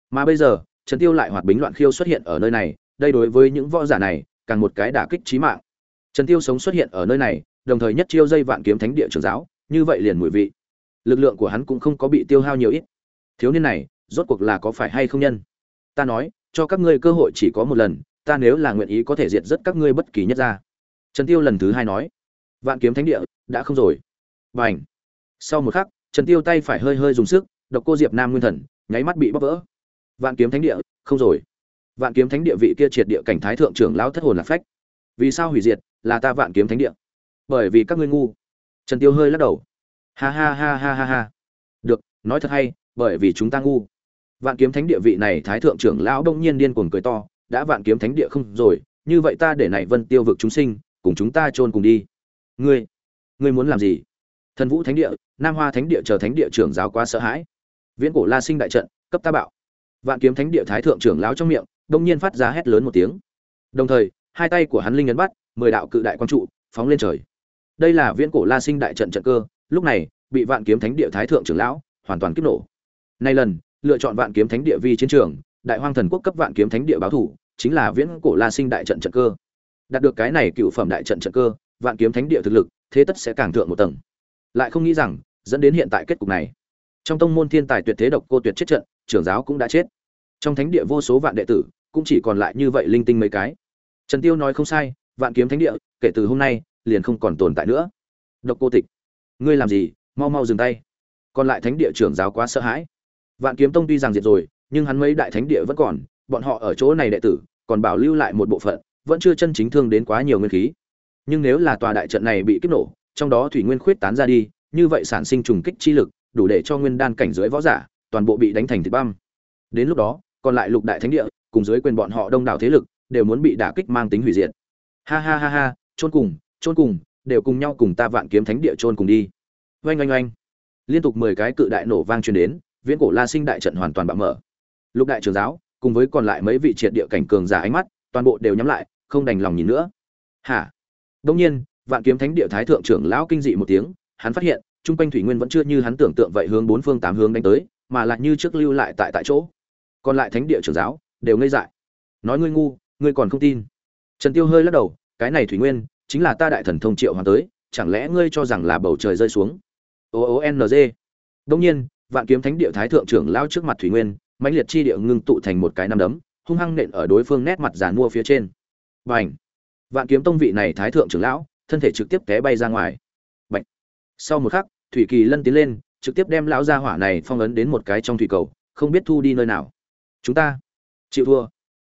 Mà bây giờ, trần tiêu lại hoạt bính loạn khiêu xuất hiện ở nơi này, đây đối với những võ giả này, càng một cái đả kích chí mạng. Trần tiêu sống xuất hiện ở nơi này, đồng thời nhất chiêu dây vạn kiếm thánh địa trưởng giáo, như vậy liền mùi vị. Lực lượng của hắn cũng không có bị tiêu hao nhiều ít. Thiếu niên này, rốt cuộc là có phải hay không nhân? Ta nói, cho các ngươi cơ hội chỉ có một lần, ta nếu là nguyện ý có thể diệt rất các ngươi bất kỳ nhất ra trần tiêu lần thứ hai nói, vạn kiếm thánh địa, đã không rồi. Bành. sau một khắc trần tiêu tay phải hơi hơi dùng sức, độc cô diệp nam nguyên thần, nháy mắt bị bóc vỡ. Vạn kiếm thánh địa, không rồi. Vạn kiếm thánh địa vị kia triệt địa cảnh thái thượng trưởng lão thất hồn lạc phách. Vì sao hủy diệt, là ta vạn kiếm thánh địa. Bởi vì các ngươi ngu. Trần tiêu hơi lắc đầu. Ha ha ha ha ha ha. Được, nói thật hay, bởi vì chúng ta ngu. Vạn kiếm thánh địa vị này thái thượng trưởng lão đông nhiên điên cuồng cười to, đã vạn kiếm thánh địa không rồi, như vậy ta để này vân tiêu vực chúng sinh, cùng chúng ta chôn cùng đi. Ngươi ngươi muốn làm gì? Thần vũ thánh địa nam hoa thánh địa chờ thánh địa trưởng giáo quá sợ hãi. Viễn cổ la sinh đại trận, cấp ta bạo. Vạn kiếm thánh địa thái thượng trưởng lão trong miệng, đông nhiên phát ra hét lớn một tiếng. Đồng thời, hai tay của hắn linh ấn bắt, mười đạo cự đại quang trụ, phóng lên trời. Đây là viễn cổ la sinh đại trận trận cơ, lúc này, bị vạn kiếm thánh địa thái thượng trưởng lão hoàn toàn kích nổ. Nay lần, lựa chọn vạn kiếm thánh địa vi chiến trường, đại hoang thần quốc cấp vạn kiếm thánh địa báo thủ, chính là viễn cổ la sinh đại trận trận cơ. Đạt được cái này cựu phẩm đại trận trận cơ, vạn kiếm thánh địa thực lực, thế tất sẽ càng thượng một tầng. Lại không nghĩ rằng dẫn đến hiện tại kết cục này. Trong tông môn thiên tài tuyệt thế độc cô tuyệt chết trận, trưởng giáo cũng đã chết. Trong thánh địa vô số vạn đệ tử cũng chỉ còn lại như vậy linh tinh mấy cái. Trần tiêu nói không sai, vạn kiếm thánh địa, kể từ hôm nay, liền không còn tồn tại nữa. Độc cô tịch, ngươi làm gì? Mau mau dừng tay. Còn lại thánh địa trưởng giáo quá sợ hãi. Vạn kiếm tông tuy rằng diệt rồi, nhưng hắn mấy đại thánh địa vẫn còn, bọn họ ở chỗ này đệ tử, còn bảo lưu lại một bộ phận, vẫn chưa chân chính thương đến quá nhiều nguyên khí. Nhưng nếu là tòa đại trận này bị kích nổ, trong đó thủy nguyên khuyết tán ra đi như vậy sản sinh trùng kích chi lực, đủ để cho nguyên đan cảnh dưới võ giả toàn bộ bị đánh thành thịt băm. Đến lúc đó, còn lại lục đại thánh địa, cùng dưới quyền bọn họ đông đảo thế lực, đều muốn bị đả kích mang tính hủy diệt. Ha ha ha ha, chôn cùng chôn cùng, đều cùng nhau cùng ta vạn kiếm thánh địa chôn cùng đi. Oanh oanh oanh. Liên tục mười cái cự đại nổ vang truyền đến, viễn cổ la sinh đại trận hoàn toàn bạo mở. Lục đại trưởng giáo, cùng với còn lại mấy vị triệt địa cảnh cường giả ánh mắt, toàn bộ đều nhắm lại, không đành lòng nhìn nữa. Hả? Đương nhiên, vạn kiếm thánh địa thái thượng trưởng lão kinh dị một tiếng hắn phát hiện trung quanh thủy nguyên vẫn chưa như hắn tưởng tượng vậy hướng bốn phương tám hướng đánh tới mà lại như trước lưu lại tại tại chỗ. Còn lại thánh địa trưởng giáo đều ngây dại. Nói ngươi ngu ngươi còn không tin. Trần tiêu hơi lắc đầu cái này thủy nguyên chính là ta đại thần thông triệu hoàng tới chẳng lẽ ngươi cho rằng là bầu trời rơi xuống? O o n g. Đông nhiên vạn kiếm thánh địa thái thượng trưởng lao trước mặt thủy nguyên mãnh liệt chi địa ngưng tụ thành một cái năm đấm hung hăng nện ở đối phương nét mặt giàn mua phía trên. Bành, vạn kiếm tông vị này thái thượng trưởng lão thân thể trực tiếp té bay ra ngoài sau một khắc, thủy kỳ lân tiến lên, trực tiếp đem lão gia hỏa này phong ấn đến một cái trong thủy cầu, không biết thu đi nơi nào. Chúng ta, chịu thua.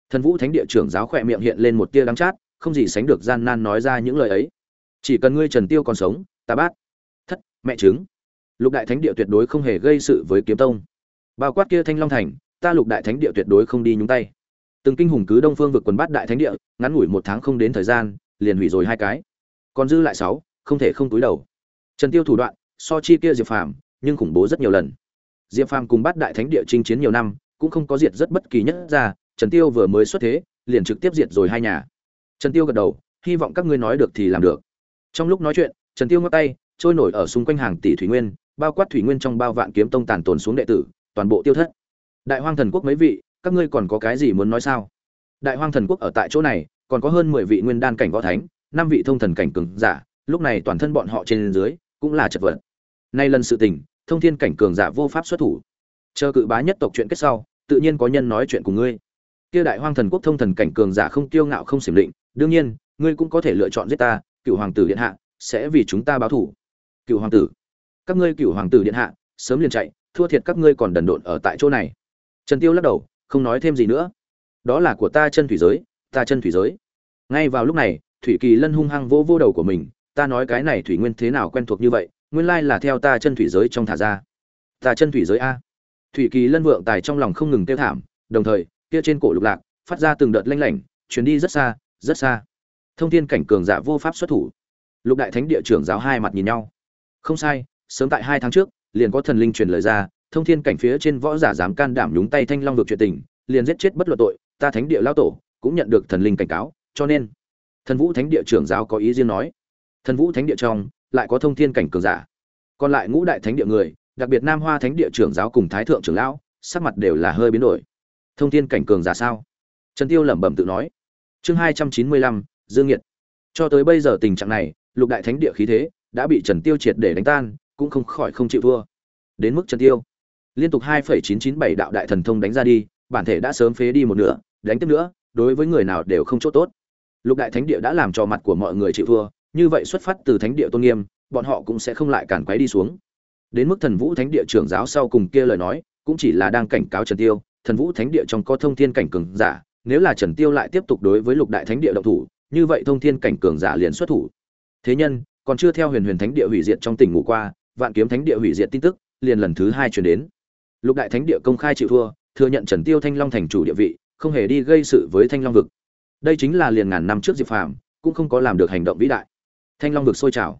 Thần vũ thánh địa trưởng giáo khỏe miệng hiện lên một tia đắng chát, không gì sánh được gian nan nói ra những lời ấy. Chỉ cần ngươi trần tiêu còn sống, ta bát thất, mẹ chứng lục đại thánh địa tuyệt đối không hề gây sự với kiếm tông. Bao quát kia thanh long thành, ta lục đại thánh địa tuyệt đối không đi nhúng tay. Từng kinh hùng cứ đông phương vực quần bát đại thánh địa, ngắn ngủi một tháng không đến thời gian, liền hủy rồi hai cái. Còn dư lại sáu, không thể không túi đầu trần tiêu thủ đoạn, so chi kia diệp phàm, nhưng khủng bố rất nhiều lần. Diệp phàm cùng bát đại thánh địa chinh chiến nhiều năm, cũng không có diệt rất bất kỳ nhất ra trần tiêu vừa mới xuất thế, liền trực tiếp diệt rồi hai nhà. Trần tiêu gật đầu, hy vọng các ngươi nói được thì làm được. Trong lúc nói chuyện, trần tiêu ngắt tay, trôi nổi ở xung quanh hàng tỷ thủy nguyên, bao quát thủy nguyên trong bao vạn kiếm tông tàn tồn xuống đệ tử, toàn bộ tiêu thất. Đại hoang thần quốc mấy vị, các ngươi còn có cái gì muốn nói sao? Đại hoang thần quốc ở tại chỗ này, còn có hơn mười vị nguyên đan cảnh võ thánh, năm vị thông thần cảnh cường giả, lúc này toàn thân bọn họ trên dưới cũng là chật vật. Nay lần sự tình, thông thiên cảnh cường giả vô pháp xuất thủ. Chờ cự bá nhất tộc chuyện kết sau, tự nhiên có nhân nói chuyện cùng ngươi. Kia đại hoang thần quốc thông thần cảnh cường giả không kiêu ngạo không xiểm định, đương nhiên, ngươi cũng có thể lựa chọn giết ta, cựu hoàng tử điện hạ, sẽ vì chúng ta báo thủ. Cựu hoàng tử, các ngươi cựu hoàng tử điện hạ, sớm liền chạy, thua thiệt các ngươi còn đần độn ở tại chỗ này. Trần tiêu lắc đầu, không nói thêm gì nữa. Đó là của ta chân thủy giới, ta chân thủy giới. Ngay vào lúc này, thủy kỳ lân hung hăng vỗ vô đầu của mình ta nói cái này thủy nguyên thế nào quen thuộc như vậy, nguyên lai là theo ta chân thủy giới trong thả ra. Ta chân thủy giới a. Thủy kỳ lân vượng tài trong lòng không ngừng tiêu thảm, đồng thời, kia trên cổ lục lạc, phát ra từng đợt lanh lảnh chuyến đi rất xa rất xa. Thông thiên cảnh cường giả vô pháp xuất thủ. Lục đại thánh địa trưởng giáo hai mặt nhìn nhau. Không sai, sớm tại hai tháng trước, liền có thần linh truyền lời ra, thông thiên cảnh phía trên võ giả dám can đảm nhúng tay thanh long vực chuyện tình, liền giết chết bất luận tội, ta thánh địa lao tổ cũng nhận được thần linh cảnh cáo, cho nên, thần vũ thánh địa trưởng giáo có ý riêng nói thần vũ thánh địa trong, lại có thông thiên cảnh cường giả. Còn lại ngũ đại thánh địa người, đặc biệt nam hoa thánh địa trưởng giáo cùng thái thượng trưởng lão, sắc mặt đều là hơi biến đổi. Thông thiên cảnh cường giả sao? Trần tiêu lẩm bẩm tự nói. Chương hai trăm chín mươi lăm, dương nhiệt cho tới bây giờ tình trạng này, lục đại thánh địa khí thế đã bị trần tiêu triệt để đánh tan, cũng không khỏi không chịu thua. Đến mức trần tiêu, liên tục hai phẩy chín chín bảy đạo đại thần thông đánh ra đi, bản thể đã sớm phế đi một nửa, đánh tiếp nữa, đối với người nào đều không chỗ tốt. Lục đại thánh địa đã làm cho mặt của mọi người chịu thua như vậy xuất phát từ thánh địa tôn nghiêm, bọn họ cũng sẽ không lại cản quấy đi xuống. Đến mức thần vũ thánh địa trưởng giáo sau cùng kia lời nói, cũng chỉ là đang cảnh cáo trần tiêu, thần vũ thánh địa trong có thông thiên cảnh cường giả, nếu là trần tiêu lại tiếp tục đối với lục đại thánh địa động thủ, như vậy thông thiên cảnh cường giả liền xuất thủ. Thế nhân, còn chưa theo huyền huyền thánh địa hủy diệt trong tỉnh ngủ qua, vạn kiếm thánh địa hủy diệt tin tức, liền lần thứ hai truyền đến. Lục đại thánh địa công khai chịu thua, thừa nhận trần tiêu thanh long thành chủ địa vị, không hề đi gây sự với thanh long vực. Đây chính là liền ngàn năm trước diệp phàm, cũng không có làm được hành động vĩ đại thanh long vực sôi trào.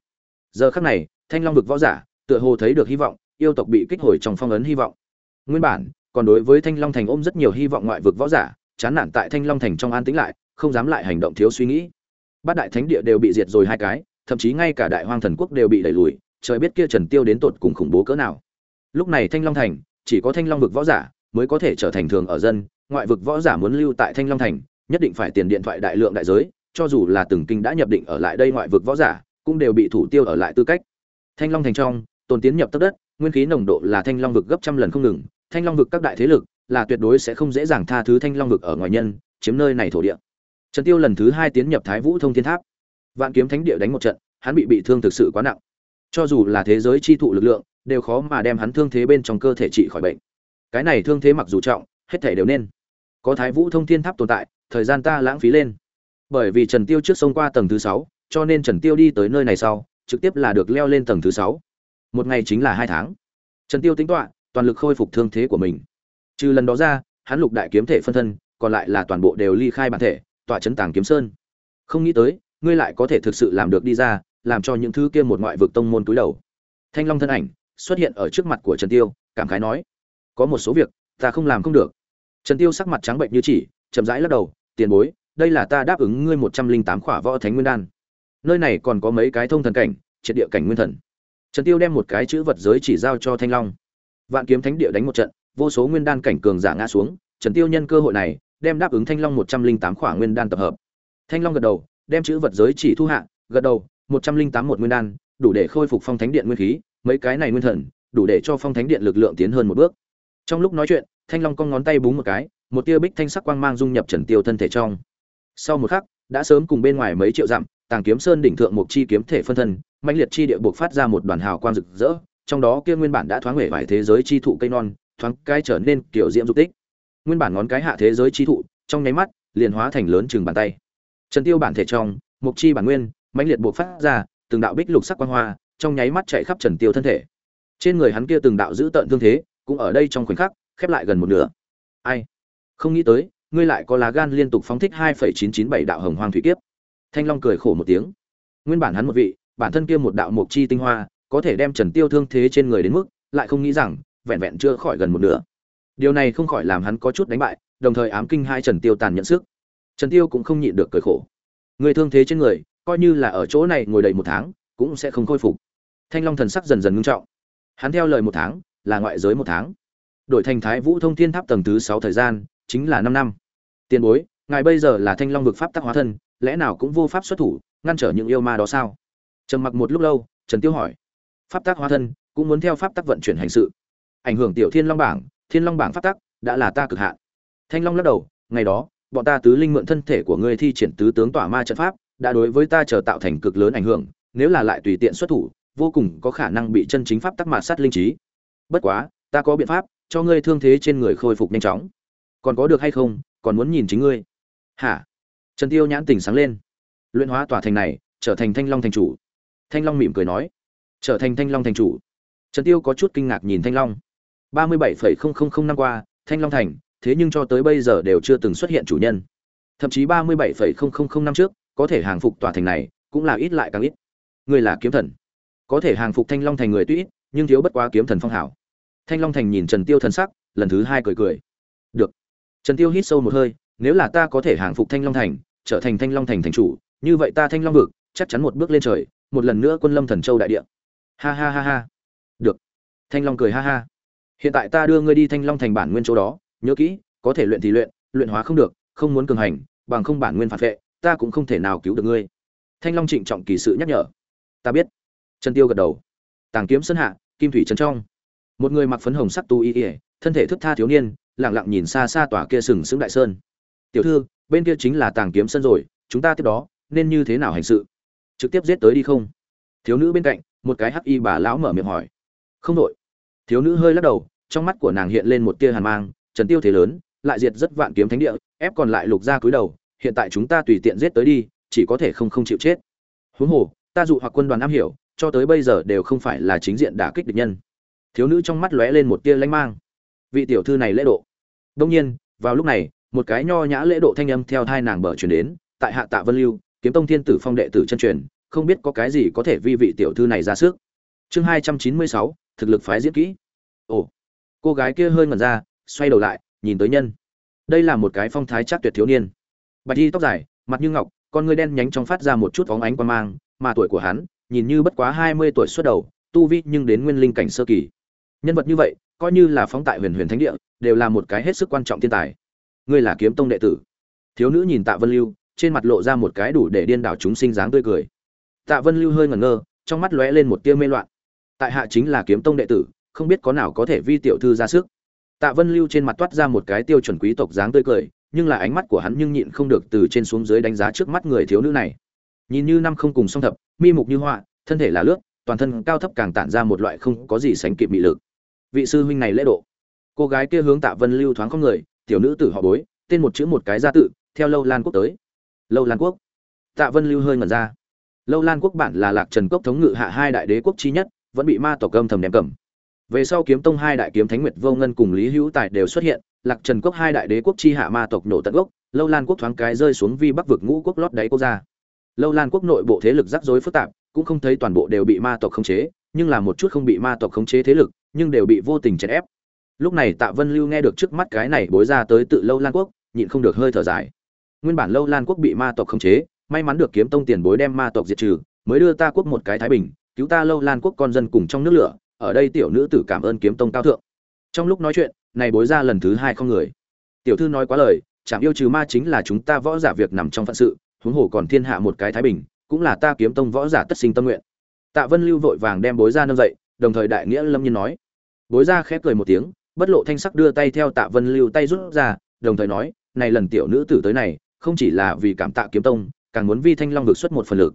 Giờ khắc này, thanh long vực võ giả tựa hồ thấy được hy vọng, yêu tộc bị kích hồi trong phong ấn hy vọng. Nguyên bản, còn đối với thanh long thành ôm rất nhiều hy vọng ngoại vực võ giả, chán nản tại thanh long thành trong an tĩnh lại, không dám lại hành động thiếu suy nghĩ. Bát đại thánh địa đều bị diệt rồi hai cái, thậm chí ngay cả đại hoang thần quốc đều bị đẩy lùi, trời biết kia trần tiêu đến tột cùng khủng bố cỡ nào. Lúc này thanh long thành, chỉ có thanh long vực võ giả mới có thể trở thành thường ở dân, ngoại vực võ giả muốn lưu tại thanh long thành, nhất định phải tiền điện thoại đại lượng đại giới cho dù là từng kinh đã nhập định ở lại đây ngoại vực võ giả, cũng đều bị thủ tiêu ở lại tư cách. Thanh long thành trong, tồn tiến nhập tốc đất, nguyên khí nồng độ là thanh long vực gấp trăm lần không ngừng, thanh long vực các đại thế lực là tuyệt đối sẽ không dễ dàng tha thứ thanh long vực ở ngoài nhân, chiếm nơi này thổ địa. Trần tiêu lần thứ hai tiến nhập thái vũ thông thiên tháp. Vạn kiếm thánh địa đánh một trận, hắn bị bị thương thực sự quá nặng. Cho dù là thế giới chi thụ lực lượng, đều khó mà đem hắn thương thế bên trong cơ thể trị khỏi bệnh. Cái này thương thế mặc dù trọng, hết thể đều nên. Có thái vũ thông thiên tháp tồn tại, thời gian ta lãng phí lên bởi vì trần tiêu trước sông qua tầng thứ sáu, cho nên trần tiêu đi tới nơi này sau, trực tiếp là được leo lên tầng thứ sáu. Một ngày chính là hai tháng. Trần tiêu tính toán, toàn lực khôi phục thương thế của mình. Trừ lần đó ra, hắn lục đại kiếm thể phân thân, còn lại là toàn bộ đều ly khai bản thể tọa trấn tàng kiếm sơn. Không nghĩ tới, ngươi lại có thể thực sự làm được đi ra, làm cho những thứ kia một ngoại vực tông môn túi đầu. Thanh long thân ảnh xuất hiện ở trước mặt của trần tiêu, cảm khái nói, có một số việc, ta không làm không được. Trần tiêu sắc mặt trắng bệnh như chỉ, chậm rãi lắc đầu, tiền bối đây là ta đáp ứng ngươi một trăm linh tám khỏa võ thánh nguyên đan. Nơi này còn có mấy cái thông thần cảnh, triệt địa cảnh nguyên thần. Trần tiêu đem một cái chữ vật giới chỉ giao cho thanh long. Vạn kiếm thánh địa đánh một trận, vô số nguyên đan cảnh cường giả ngã xuống, trần tiêu nhân cơ hội này, đem đáp ứng thanh long một trăm linh tám khỏa nguyên đan tập hợp. Thanh long gật đầu, đem chữ vật giới chỉ thu hạ, gật đầu, một trăm linh tám một nguyên đan, đủ để khôi phục phong thánh điện nguyên khí, mấy cái này nguyên thần, đủ để cho phong thánh điện lực lượng tiến hơn một bước. Trong lúc nói chuyện, thanh long cong ngón tay búng một cái, một tia bích thanh sắc quang mang dung nhập trần tiêu thân thể trong sau một khắc, đã sớm cùng bên ngoài mấy triệu dặm, tàng kiếm sơn đỉnh thượng một chi kiếm thể phân thân, mãnh liệt chi địa buộc phát ra một đoàn hào quang rực rỡ, trong đó kia nguyên bản đã thoáng hể vải thế giới chi thụ cây non, thoáng cái trở nên kiểu diễm dục tích. Nguyên bản ngón cái hạ thế giới chi thụ, trong nháy mắt, liền hóa thành lớn chừng bàn tay. Trần tiêu bản thể trong, một chi bản nguyên, mãnh liệt buộc phát ra, từng đạo bích lục sắc quang hoa, trong nháy mắt chạy khắp trần tiêu thân thể. Trên người hắn kia từng đạo giữ tận thương thế, cũng ở đây trong khoảnh khắc, khép lại gần một nửa. Ai? Không nghĩ tới ngươi lại có lá gan liên tục phóng thích 2.997 đạo hồng hoang thủy kiếp. Thanh long cười khổ một tiếng. Nguyên bản hắn một vị, bản thân kia một đạo mục chi tinh hoa, có thể đem trần tiêu thương thế trên người đến mức, lại không nghĩ rằng, vẹn vẹn chưa khỏi gần một nửa. Điều này không khỏi làm hắn có chút đánh bại, đồng thời ám kinh hai trần tiêu tàn nhẫn sức. Trần tiêu cũng không nhịn được cười khổ. Người thương thế trên người, coi như là ở chỗ này ngồi đầy một tháng, cũng sẽ không khôi phục. Thanh long thần sắc dần dần ngưng trọng. Hắn theo lời một tháng, là ngoại giới một tháng. Đổi thành thái vũ thông thiên tháp tầng thứ sáu thời gian chính là năm năm. Tiền bối, ngài bây giờ là thanh long vực pháp tác hóa thân, lẽ nào cũng vô pháp xuất thủ, ngăn trở những yêu ma đó sao? Trầm mặc một lúc lâu, trần tiêu hỏi. Pháp tác hóa thân, cũng muốn theo pháp tác vận chuyển hành sự. Ảnh hưởng tiểu thiên long bảng, thiên long bảng pháp tác đã là ta cực hạn. Thanh long lắc đầu, ngày đó, bọn ta tứ linh mượn thân thể của ngươi thi triển tứ tướng tỏa ma trận pháp, đã đối với ta chờ tạo thành cực lớn ảnh hưởng, nếu là lại tùy tiện xuất thủ, vô cùng có khả năng bị chân chính pháp tắc mạt sát linh trí. Bất quá, ta có biện pháp, cho ngươi thương thế trên người khôi phục nhanh chóng còn có được hay không, còn muốn nhìn chính ngươi. Hả? Trần tiêu nhãn tỉnh sáng lên. Luyện hóa tòa thành này, trở thành thanh long thành chủ. Thanh long mỉm cười nói. Trở thành thanh long thành chủ. Trần tiêu có chút kinh ngạc nhìn thanh long. ba mươi bảy năm qua, thanh long thành, thế nhưng cho tới bây giờ đều chưa từng xuất hiện chủ nhân. Thậm chí ba mươi bảy năm trước, có thể hàng phục tòa thành này, cũng là ít lại càng ít. Người là kiếm thần. Có thể hàng phục thanh long thành người tuy ít, nhưng thiếu bất quá kiếm thần phong hảo. Thanh long thành nhìn trần tiêu thần sắc, lần thứ hai cười cười trần tiêu hít sâu một hơi nếu là ta có thể hàng phục thanh long thành trở thành thanh long thành thành chủ như vậy ta thanh long vực chắc chắn một bước lên trời một lần nữa quân lâm thần châu đại địa. Ha ha ha ha. Được. Thanh long cười ha ha. Hiện tại ta đưa ngươi đi thanh long thành bản nguyên chỗ đó nhớ kỹ có thể luyện thì luyện luyện hóa không được không muốn cường hành bằng không bản nguyên phản vệ ta cũng không thể nào cứu được ngươi. Thanh long trịnh trọng kỳ sự nhắc nhở. Ta biết. Trần tiêu gật đầu. Tàng kiếm sơn hạ kim thủy trấn trong. Một người mặc phấn hồng sắc tu y y, thân thể thức tha thiếu niên lặng lặng nhìn xa xa tòa kia sừng sững đại sơn. Tiểu thư, bên kia chính là tàng kiếm sơn rồi, chúng ta tiếp đó, nên như thế nào hành sự? Trực tiếp giết tới đi không? Thiếu nữ bên cạnh, một cái hắc y bà lão mở miệng hỏi. Không đội. Thiếu nữ hơi lắc đầu, trong mắt của nàng hiện lên một tia hàn mang, trần tiêu thế lớn, lại diệt rất vạn kiếm thánh địa, ép còn lại lục gia cúi đầu, hiện tại chúng ta tùy tiện giết tới đi, chỉ có thể không không chịu chết. Huống hồ, ta dụ hoặc quân đoàn am hiểu, cho tới bây giờ đều không phải là chính diện đả kích địch nhân. Thiếu nữ trong mắt lóe lên một tia lanh mang. Vị tiểu thư này lễ độ đông nhiên, vào lúc này, một cái nho nhã lễ độ thanh âm theo thai nàng bờ truyền đến, tại hạ tạ vân lưu, kiếm tông thiên tử phong đệ tử chân truyền, không biết có cái gì có thể vi vị tiểu thư này ra sức. Chương hai trăm chín mươi sáu, thực lực phái diễn kỹ. Ồ, cô gái kia hơi ngẩn ra, xoay đầu lại, nhìn tới nhân. Đây là một cái phong thái chắc tuyệt thiếu niên. Bạch y tóc dài, mặt như ngọc, con ngươi đen nhánh trong phát ra một chút bóng ánh quan mang, mà tuổi của hắn, nhìn như bất quá hai mươi tuổi xuất đầu, tu vi nhưng đến nguyên linh cảnh sơ kỳ. Nhân vật như vậy coi như là phóng tại huyền huyền thánh địa, đều là một cái hết sức quan trọng thiên tài. Ngươi là kiếm tông đệ tử. Thiếu nữ nhìn tạ vân lưu, trên mặt lộ ra một cái đủ để điên đảo chúng sinh dáng tươi cười. Tạ vân lưu hơi ngẩn ngơ, trong mắt lóe lên một tia mê loạn. Tại hạ chính là kiếm tông đệ tử, không biết có nào có thể vi tiểu thư ra sức. Tạ vân lưu trên mặt toát ra một cái tiêu chuẩn quý tộc dáng tươi cười, nhưng là ánh mắt của hắn nhưng nhịn không được từ trên xuống dưới đánh giá trước mắt người thiếu nữ này. Nhìn như năm không cùng song thập, mi mục như họa, thân thể là lướt, toàn thân cao thấp càng tản ra một loại không có gì sánh kịp mị lực vị sư huynh này lễ độ. Cô gái kia hướng tạ vân lưu thoáng không người, tiểu nữ tử họ bối, tên một chữ một cái gia tự, theo lâu lan quốc tới. Lâu lan quốc. Tạ vân lưu hơi ngẩn ra. Lâu lan quốc bản là lạc trần cốc thống ngự hạ hai đại đế quốc chi nhất, vẫn bị ma tộc âm thầm đem cầm. Về sau kiếm tông hai đại kiếm thánh nguyệt vô ngân cùng lý hữu tài đều xuất hiện, lạc trần cốc hai đại đế quốc chi hạ ma tộc nổ tận gốc, lâu lan quốc thoáng cái rơi xuống vi bắc vực ngũ quốc lót đáy quốc gia. Lâu lan quốc nội bộ thế lực rắc rối phức tạp, cũng không thấy toàn bộ đều bị ma tộc khống chế, nhưng là một chút không bị ma tộc khống chế thế lực nhưng đều bị vô tình chèn ép. Lúc này tạ vân lưu nghe được trước mắt cái này bối ra tới tự lâu lan quốc, nhịn không được hơi thở dài. Nguyên bản lâu lan quốc bị ma tộc khống chế, may mắn được kiếm tông tiền bối đem ma tộc diệt trừ, mới đưa ta quốc một cái thái bình, cứu ta lâu lan quốc con dân cùng trong nước lửa, ở đây tiểu nữ tử cảm ơn kiếm tông cao thượng. Trong lúc nói chuyện, này bối ra lần thứ hai không người. Tiểu thư nói quá lời chẳng yêu trừ ma chính là chúng ta võ giả việc nằm trong phận sự, huống hồ còn thiên hạ một cái thái bình, cũng là ta kiếm tông võ giả tất sinh tâm nguyện. Tạ vân lưu vội vàng đem bối ra nâng dậy, đồng thời đại nghĩa lâm nhiên nói bối ra khép cười một tiếng, bất lộ thanh sắc đưa tay theo tạ vân lưu tay rút ra, đồng thời nói, này lần tiểu nữ tử tới này, không chỉ là vì cảm tạ kiếm tông, càng muốn vi thanh long vực xuất một phần lực.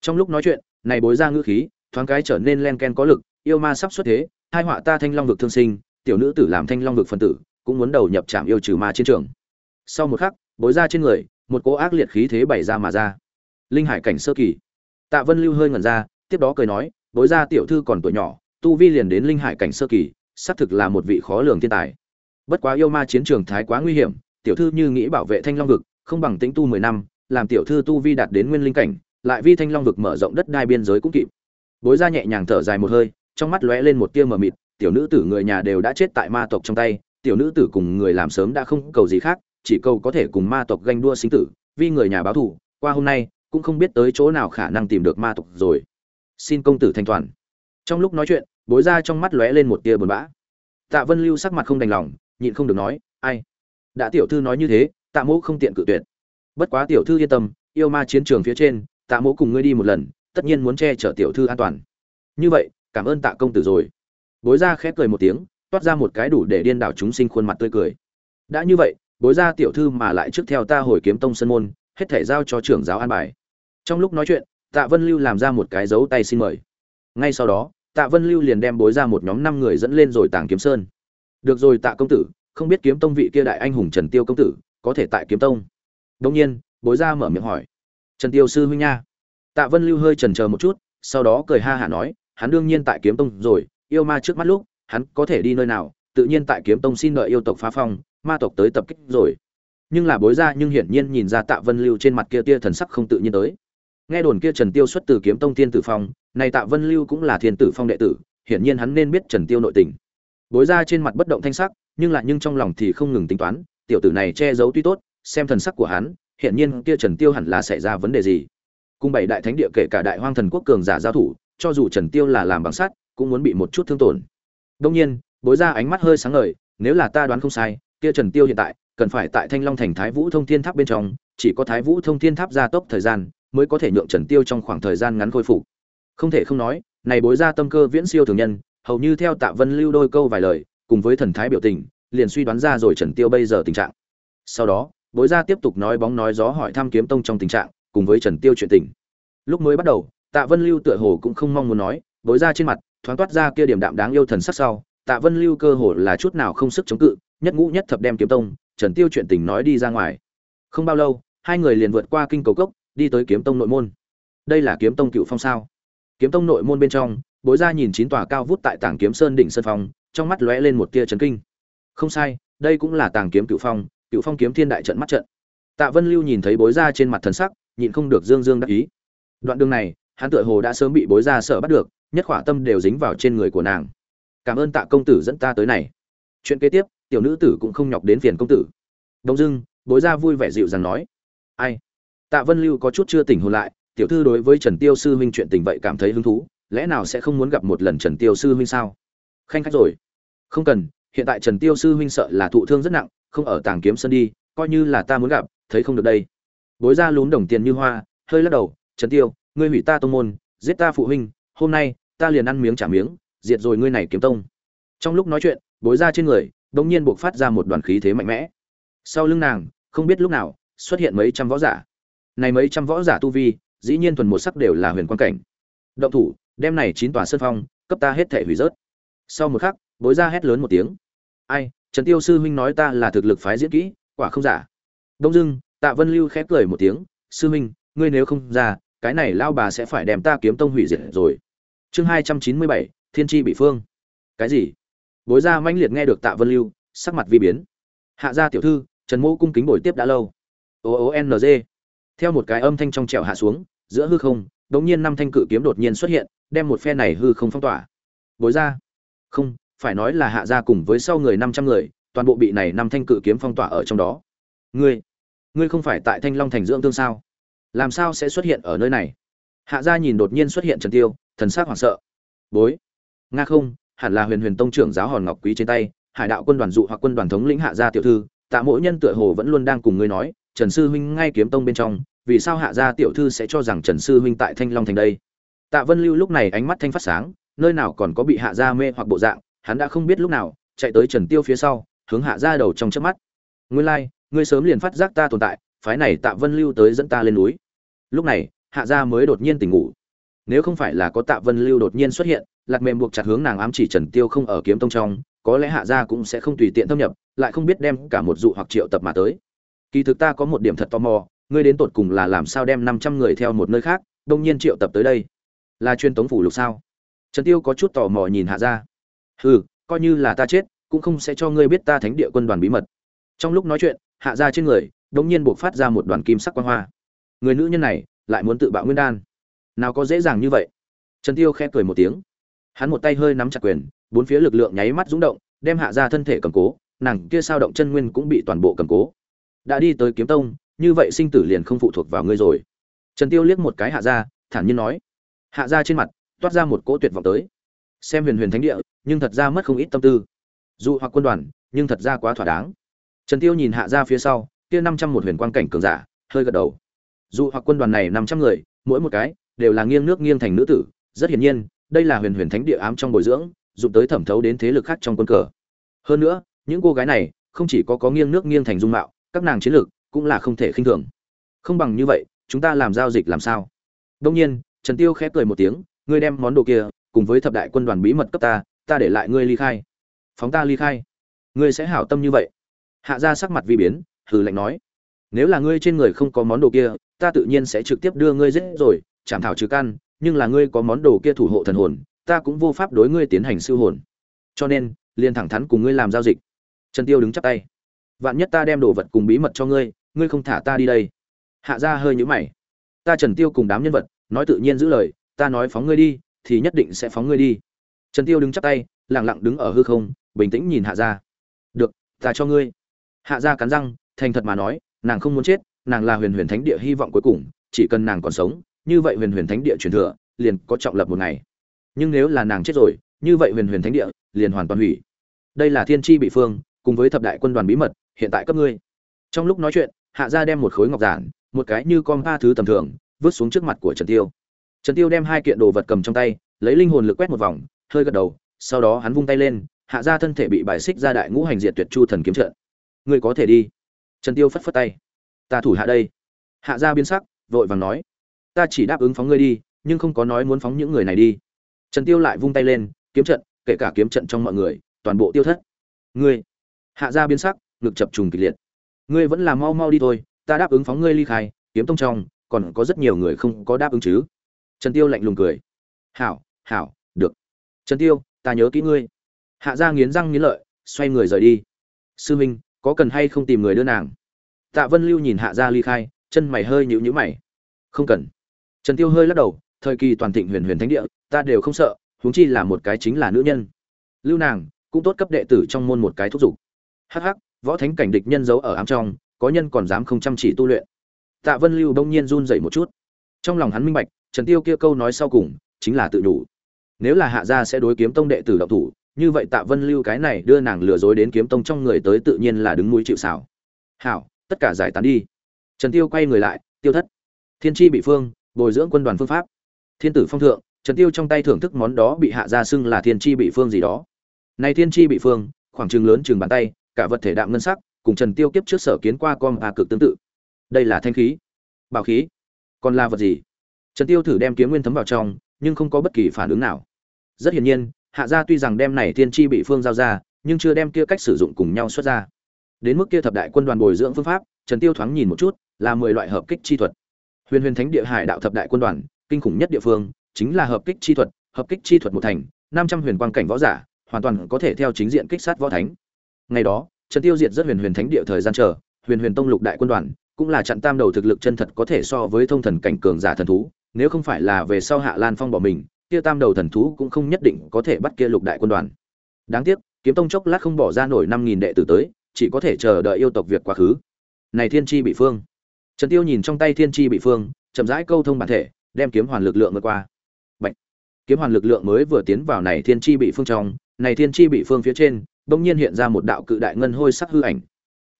Trong lúc nói chuyện, này bối ra ngữ khí, thoáng cái trở nên len ken có lực, yêu ma sắp xuất thế, hai họa ta thanh long vực thương sinh, tiểu nữ tử làm thanh long vực phần tử, cũng muốn đầu nhập trạm yêu trừ ma chiến trường. Sau một khắc, bối ra trên người, một cỗ ác liệt khí thế bày ra mà ra. Linh hải cảnh sơ kỳ. Tạ vân lưu hơi ngẩn ra, tiếp đó cười nói, bối ra tiểu thư còn tuổi nhỏ tu vi liền đến linh hải cảnh sơ kỳ, xác thực là một vị khó lường thiên tài. Bất quá yêu ma chiến trường thái quá nguy hiểm, tiểu thư như nghĩ bảo vệ thanh long vực, không bằng tính tu mười năm, làm tiểu thư tu vi đạt đến nguyên linh cảnh, lại vi thanh long vực mở rộng đất đai biên giới cũng kịp. Bối gia nhẹ nhàng thở dài một hơi, trong mắt lóe lên một tia mờ mịt, tiểu nữ tử người nhà đều đã chết tại ma tộc trong tay, tiểu nữ tử cùng người làm sớm đã không cầu gì khác, chỉ cầu có thể cùng ma tộc ganh đua sinh tử, vì người nhà báo thù, qua hôm nay, cũng không biết tới chỗ nào khả năng tìm được ma tộc rồi. Xin công tử thanh toàn. Trong lúc nói chuyện bối ra trong mắt lóe lên một tia buồn bã. Tạ vân lưu sắc mặt không đành lòng, nhịn không được nói, ai? Đã tiểu thư nói như thế, tạ Mỗ không tiện cự tuyệt. Bất quá tiểu thư yên tâm, yêu ma chiến trường phía trên, tạ Mỗ cùng ngươi đi một lần, tất nhiên muốn che chở tiểu thư an toàn. Như vậy, cảm ơn tạ công tử rồi. Bối ra khẽ cười một tiếng, toát ra một cái đủ để điên đảo chúng sinh khuôn mặt tươi cười. Đã như vậy, bối ra tiểu thư mà lại trước theo ta hồi kiếm tông sân môn, hết thể giao cho trưởng giáo an bài. Trong lúc nói chuyện, tạ vân lưu làm ra một cái dấu tay xin mời. Ngay sau đó tạ vân lưu liền đem bối ra một nhóm năm người dẫn lên rồi tàng kiếm sơn. Được rồi tạ công tử, không biết kiếm tông vị kia đại anh hùng trần tiêu công tử có thể tại kiếm tông? Đống nhiên, bối ra mở miệng hỏi. Trần tiêu sư huynh nha. Tạ vân lưu hơi chần chờ một chút, sau đó cười ha hả nói, hắn đương nhiên tại kiếm tông rồi, yêu ma trước mắt lúc, hắn có thể đi nơi nào, tự nhiên tại kiếm tông xin đợi yêu tộc phá phong, ma tộc tới tập kích rồi. Nhưng là bối ra nhưng hiển nhiên nhìn ra tạ vân lưu trên mặt kia tia thần sắc không tự nhiên tới nghe đồn kia trần tiêu xuất từ kiếm tông thiên tử phong này tạ vân lưu cũng là thiên tử phong đệ tử, hiển nhiên hắn nên biết trần tiêu nội tình. Bối ra trên mặt bất động thanh sắc, nhưng lại nhưng trong lòng thì không ngừng tính toán, tiểu tử này che giấu tuy tốt, xem thần sắc của hắn, hiển nhiên kia trần tiêu hẳn là xảy ra vấn đề gì. Cung bảy đại thánh địa kể cả đại hoang thần quốc cường giả giao thủ, cho dù trần tiêu là làm bằng sắt, cũng muốn bị một chút thương tổn. Đông nhiên, bối ra ánh mắt hơi sáng ngời, nếu là ta đoán không sai, kia trần tiêu hiện tại, cần phải tại thanh long thành thái vũ thông thiên tháp bên trong, chỉ có thái vũ thông thiên tháp gia tốc thời gian mới có thể nhượng trần tiêu trong khoảng thời gian ngắn khôi phục. Không thể không nói, này bối ra tâm cơ viễn siêu thường nhân, hầu như theo tạ vân lưu đôi câu vài lời, cùng với thần thái biểu tình, liền suy đoán ra rồi trần tiêu bây giờ tình trạng. Sau đó, bối ra tiếp tục nói bóng nói gió hỏi thăm kiếm tông trong tình trạng, cùng với trần tiêu chuyện tình. Lúc mới bắt đầu, tạ vân lưu tựa hồ cũng không mong muốn nói, bối ra trên mặt, thoáng toát ra kia điểm đạm đáng yêu thần sắc sau, tạ vân lưu cơ hồ là chút nào không sức chống cự, nhất ngũ nhất thập đem kiếm tông, trần tiêu chuyện tình nói đi ra ngoài. Không bao lâu, hai người liền vượt qua kinh cầu cốc đi tới kiếm tông nội môn. Đây là kiếm tông cựu phong sao? Kiếm tông nội môn bên trong, bối ra nhìn chín tòa cao vút tại tảng kiếm sơn đỉnh sơn phong, trong mắt lóe lên một tia chấn kinh. Không sai, đây cũng là tàng kiếm cựu phong cựu phong kiếm thiên đại trận mắt trận. Tạ vân lưu nhìn thấy bối ra trên mặt thần sắc, nhịn không được dương dương đắc ý. Đoạn đường này, hắn tựa hồ đã sớm bị bối ra sợ bắt được, nhất khỏa tâm đều dính vào trên người của nàng. Cảm ơn tạ công tử dẫn ta tới này. Chuyện kế tiếp, tiểu nữ tử cũng không nhọc đến phiền công tử. Đông dưng bối gia vui vẻ dịu dàng nói. Ai? Tạ vân lưu có chút chưa tỉnh hồn lại, tiểu thư đối với trần tiêu sư huynh chuyện tình vậy cảm thấy hứng thú, lẽ nào sẽ không muốn gặp một lần trần tiêu sư huynh sao? Khanh khách rồi. Không cần, hiện tại trần tiêu sư huynh sợ là thụ thương rất nặng, không ở tàng kiếm Sơn đi, coi như là ta muốn gặp, thấy không được đây. Bối ra lún đồng tiền như hoa, hơi lắc đầu, trần tiêu, ngươi hủy ta tông môn, giết ta phụ huynh, hôm nay ta liền ăn miếng trả miếng, diệt rồi ngươi này kiếm tông. Trong lúc nói chuyện, bối ra trên người đột nhiên buộc phát ra một đoàn khí thế mạnh mẽ. Sau lưng nàng, không biết lúc nào xuất hiện mấy trăm võ giả này mấy trăm võ giả tu vi, dĩ nhiên thuần một sắc đều là huyền quan cảnh. Động thủ, đem này chín tòa sơn phong, cấp ta hết thể hủy rớt. Sau một khắc, bối ra hét lớn một tiếng. Ai, trần tiêu sư huynh nói ta là thực lực phái diễn kỹ, quả không giả. Đông dưng tạ vân lưu khép cười một tiếng. Sư huynh, ngươi nếu không ra, cái này lao bà sẽ phải đem ta kiếm tông hủy diệt rồi. Chương hai trăm chín mươi bảy, thiên tri bị phương. Cái gì? Bối ra manh liệt nghe được tạ vân lưu, sắc mặt vi biến. Hạ gia tiểu thư, trần mô cung kính bồi tiếp đã lâu. O o n g theo một cái âm thanh trong trẻo hạ xuống, giữa hư không đống nhiên năm thanh cự kiếm đột nhiên xuất hiện, đem một phe này hư không phong tỏa. Bối ra. Không, phải nói là hạ gia cùng với sau người năm trăm người, toàn bộ bị này năm thanh cự kiếm phong tỏa ở trong đó. Ngươi ngươi không phải tại thanh long thành dưỡng thương sao? Làm sao sẽ xuất hiện ở nơi này? Hạ gia nhìn đột nhiên xuất hiện trần tiêu, thần sắc hoảng sợ. Bối. Nga không, hẳn là huyền huyền tông trưởng giáo hòn ngọc quý trên tay, hải đạo quân đoàn dụ hoặc quân đoàn thống lĩnh hạ gia tiểu thư, tạ mỗi nhân tựa hồ vẫn luôn đang cùng ngươi nói trần sư huynh ngay kiếm tông bên trong vì sao hạ gia tiểu thư sẽ cho rằng trần sư huynh tại thanh long thành đây? Tạ vân lưu lúc này ánh mắt thanh phát sáng nơi nào còn có bị hạ gia mê hoặc bộ dạng hắn đã không biết lúc nào chạy tới trần tiêu phía sau hướng hạ gia đầu trong chớp mắt. Ngươi lai like, ngươi sớm liền phát giác ta tồn tại phái này tạ vân lưu tới dẫn ta lên núi. Lúc này hạ gia mới đột nhiên tỉnh ngủ. Nếu không phải là có tạ vân lưu đột nhiên xuất hiện lạc mềm buộc chặt hướng nàng ám chỉ trần tiêu không ở kiếm tông trong có lẽ hạ gia cũng sẽ không tùy tiện thâm nhập lại không biết đem cả một dụ hoặc triệu tập mà tới kỳ thực ta có một điểm thật tò mò, ngươi đến tột cùng là làm sao đem năm trăm người theo một nơi khác, đông nhiên triệu tập tới đây? Là chuyên tống phủ lục sao? Trần tiêu có chút tò mò nhìn hạ gia. Hừ, coi như là ta chết, cũng không sẽ cho ngươi biết ta thánh địa quân đoàn bí mật. Trong lúc nói chuyện, hạ gia trên người, đống nhiên buộc phát ra một đoàn kim sắc quang hoa. Người nữ nhân này, lại muốn tự bạo nguyên đan. Nào có dễ dàng như vậy? Trần tiêu khẽ cười một tiếng. Hắn một tay hơi nắm chặt quyền, bốn phía lực lượng nháy mắt rung động, đem hạ ra thân thể cầm cố, nàng kia sao động chân nguyên cũng bị toàn bộ cầm cố đã đi tới kiếm tông, như vậy sinh tử liền không phụ thuộc vào ngươi rồi. Trần tiêu liếc một cái hạ ra thản nhiên nói. Hạ ra trên mặt, toát ra một cỗ tuyệt vọng tới. Xem huyền huyền thánh địa, nhưng thật ra mất không ít tâm tư. Dù hoặc quân đoàn, nhưng thật ra quá thỏa đáng. Trần tiêu nhìn hạ ra phía sau, kia năm trăm một huyền quang cảnh cường giả, hơi gật đầu. Dù hoặc quân đoàn này năm trăm người, mỗi một cái, đều là nghiêng nước nghiêng thành nữ tử. Rất hiển nhiên, đây là huyền huyền thánh địa ám trong bồi dưỡng dùng tới thẩm thấu đến thế lực khác trong quân cờ. Hơn nữa, những cô gái này, không chỉ có có nghiêng nước nghiêng thành dung mạo các nàng chiến lược cũng là không thể khinh thường. Không bằng như vậy, chúng ta làm giao dịch làm sao? Đông nhiên, trần tiêu khép cười một tiếng, ngươi đem món đồ kia cùng với thập đại quân đoàn bí mật cấp ta ta để lại ngươi ly khai. Phóng ta ly khai. Ngươi sẽ hảo tâm như vậy. Hạ ra sắc mặt vi biến, hừ lạnh nói. Nếu là ngươi trên người không có món đồ kia, ta tự nhiên sẽ trực tiếp đưa ngươi giết rồi, chảm thảo trừ căn, nhưng là ngươi có món đồ kia thủ hộ thần hồn, ta cũng vô pháp đối ngươi tiến hành siêu hồn. Cho nên, liền thẳng thắn cùng ngươi làm giao dịch. Trần tiêu đứng chắp tay vạn nhất ta đem đồ vật cùng bí mật cho ngươi ngươi không thả ta đi đây. Hạ ra hơi nhũ mày. Ta trần tiêu cùng đám nhân vật, nói tự nhiên giữ lời, ta nói phóng ngươi đi, thì nhất định sẽ phóng ngươi đi. Trần tiêu đứng chắp tay, lặng lặng đứng ở hư không, bình tĩnh nhìn hạ ra được, ta cho ngươi. Hạ ra cắn răng, thành thật mà nói, nàng không muốn chết, nàng là huyền huyền thánh địa hy vọng cuối cùng, chỉ cần nàng còn sống, như vậy huyền huyền thánh địa truyền thừa, liền có trọng lập một ngày. Nhưng nếu là nàng chết rồi, như vậy huyền huyền thánh địa liền hoàn toàn hủy. Đây là thiên tri bị phương, cùng với thập đại quân đoàn bí mật hiện tại cấp ngươi. Trong lúc nói chuyện, hạ gia đem một khối ngọc giản, một cái như con ba thứ tầm thường, vứt xuống trước mặt của trần tiêu. Trần tiêu đem hai kiện đồ vật cầm trong tay, lấy linh hồn lực quét một vòng, hơi gật đầu, sau đó hắn vung tay lên, hạ gia thân thể bị bài xích ra đại ngũ hành diệt tuyệt chu thần kiếm trận. Ngươi có thể đi. Trần tiêu phất phất tay. Ta thủ hạ đây. Hạ gia biến sắc, vội vàng nói. Ta chỉ đáp ứng phóng ngươi đi, nhưng không có nói muốn phóng những người này đi. Trần tiêu lại vung tay lên, kiếm trận, kể cả kiếm trận trong mọi người, toàn bộ tiêu thất. Ngươi. Hạ gia biến sắc ngực chập trùng kịch liệt. Ngươi vẫn là mau mau đi thôi, ta đáp ứng phóng ngươi ly khai, kiếm tông trong, còn có rất nhiều người không có đáp ứng chứ. Trần tiêu lạnh lùng cười. Hảo hảo, được. Trần tiêu, ta nhớ kỹ ngươi. Hạ gia nghiến răng nghiến lợi, xoay người rời đi. Sư minh, có cần hay không tìm người đưa nàng? Tạ vân lưu nhìn hạ gia ly khai, chân mày hơi nhíu nhíu mày. Không cần. Trần tiêu hơi lắc đầu, thời kỳ toàn thịnh huyền huyền thánh địa, ta đều không sợ, huống chi là một cái chính là nữ nhân. Lưu nàng, cũng tốt cấp đệ tử trong môn một cái thúc giục. Hắc hắc võ thánh cảnh địch nhân giấu ở ám trong, có nhân còn dám không chăm chỉ tu luyện. Tạ vân lưu đông nhiên run dậy một chút. Trong lòng hắn minh bạch, trần tiêu kia câu nói sau cùng chính là tự đủ. Nếu là hạ gia sẽ đối kiếm tông đệ tử động thủ, như vậy tạ vân lưu cái này đưa nàng lừa dối đến kiếm tông trong người tới tự nhiên là đứng mũi chịu xảo hảo, tất cả giải tán đi. Trần tiêu quay người lại, tiêu thất, thiên tri bị phương, bồi dưỡng quân đoàn phương pháp. Thiên tử phong thượng. Trần tiêu trong tay thưởng thức món đó bị hạ Gia xưng là thiên tri bị phương gì đó. Này thiên tri bị phương, khoảng trường lớn chừng bàn tay cả vật thể đạm ngân sắc, cùng trần tiêu kiếp trước sở kiến qua con a cực tương tự. Đây là thanh khí. Bảo khí. Còn là vật gì? Trần tiêu thử đem kiếm nguyên thấm vào trong, nhưng không có bất kỳ phản ứng nào. Rất hiển nhiên, hạ gia tuy rằng đem này thiên tri bị phương giao ra, nhưng chưa đem kia cách sử dụng cùng nhau xuất ra. Đến mức kia thập đại quân đoàn bồi dưỡng phương pháp, trần tiêu thoáng nhìn một chút, là mười loại hợp kích chi thuật. Huyền huyền thánh địa hải đạo thập đại quân đoàn, kinh khủng nhất địa phương, chính là hợp kích chi thuật, hợp kích chi thuật một thành, năm trăm huyền quang cảnh võ giả, hoàn toàn có thể theo chính diện kích sát võ thánh ngày đó, trần tiêu diệt rất huyền huyền thánh địa thời gian chờ, huyền huyền tông lục đại quân đoàn, cũng là trận tam đầu thực lực chân thật có thể so với thông thần cảnh cường giả thần thú, nếu không phải là về sau hạ lan phong bỏ mình, kia tam đầu thần thú cũng không nhất định có thể bắt kia lục đại quân đoàn. Đáng tiếc, kiếm tông chốc lát không bỏ ra nổi năm nghìn đệ tử tới, chỉ có thể chờ đợi yêu tộc việc quá khứ. Này thiên chi bị phương. Trần tiêu nhìn trong tay thiên chi bị phương, chậm rãi câu thông bản thể, đem kiếm hoàn lực lượng vượt qua. Bạch. kiếm hoàn lực lượng mới vừa tiến vào này thiên chi bị phương trong, này thiên chi bị phương phía trên bỗng nhiên hiện ra một đạo cự đại ngân hôi sắc hư ảnh.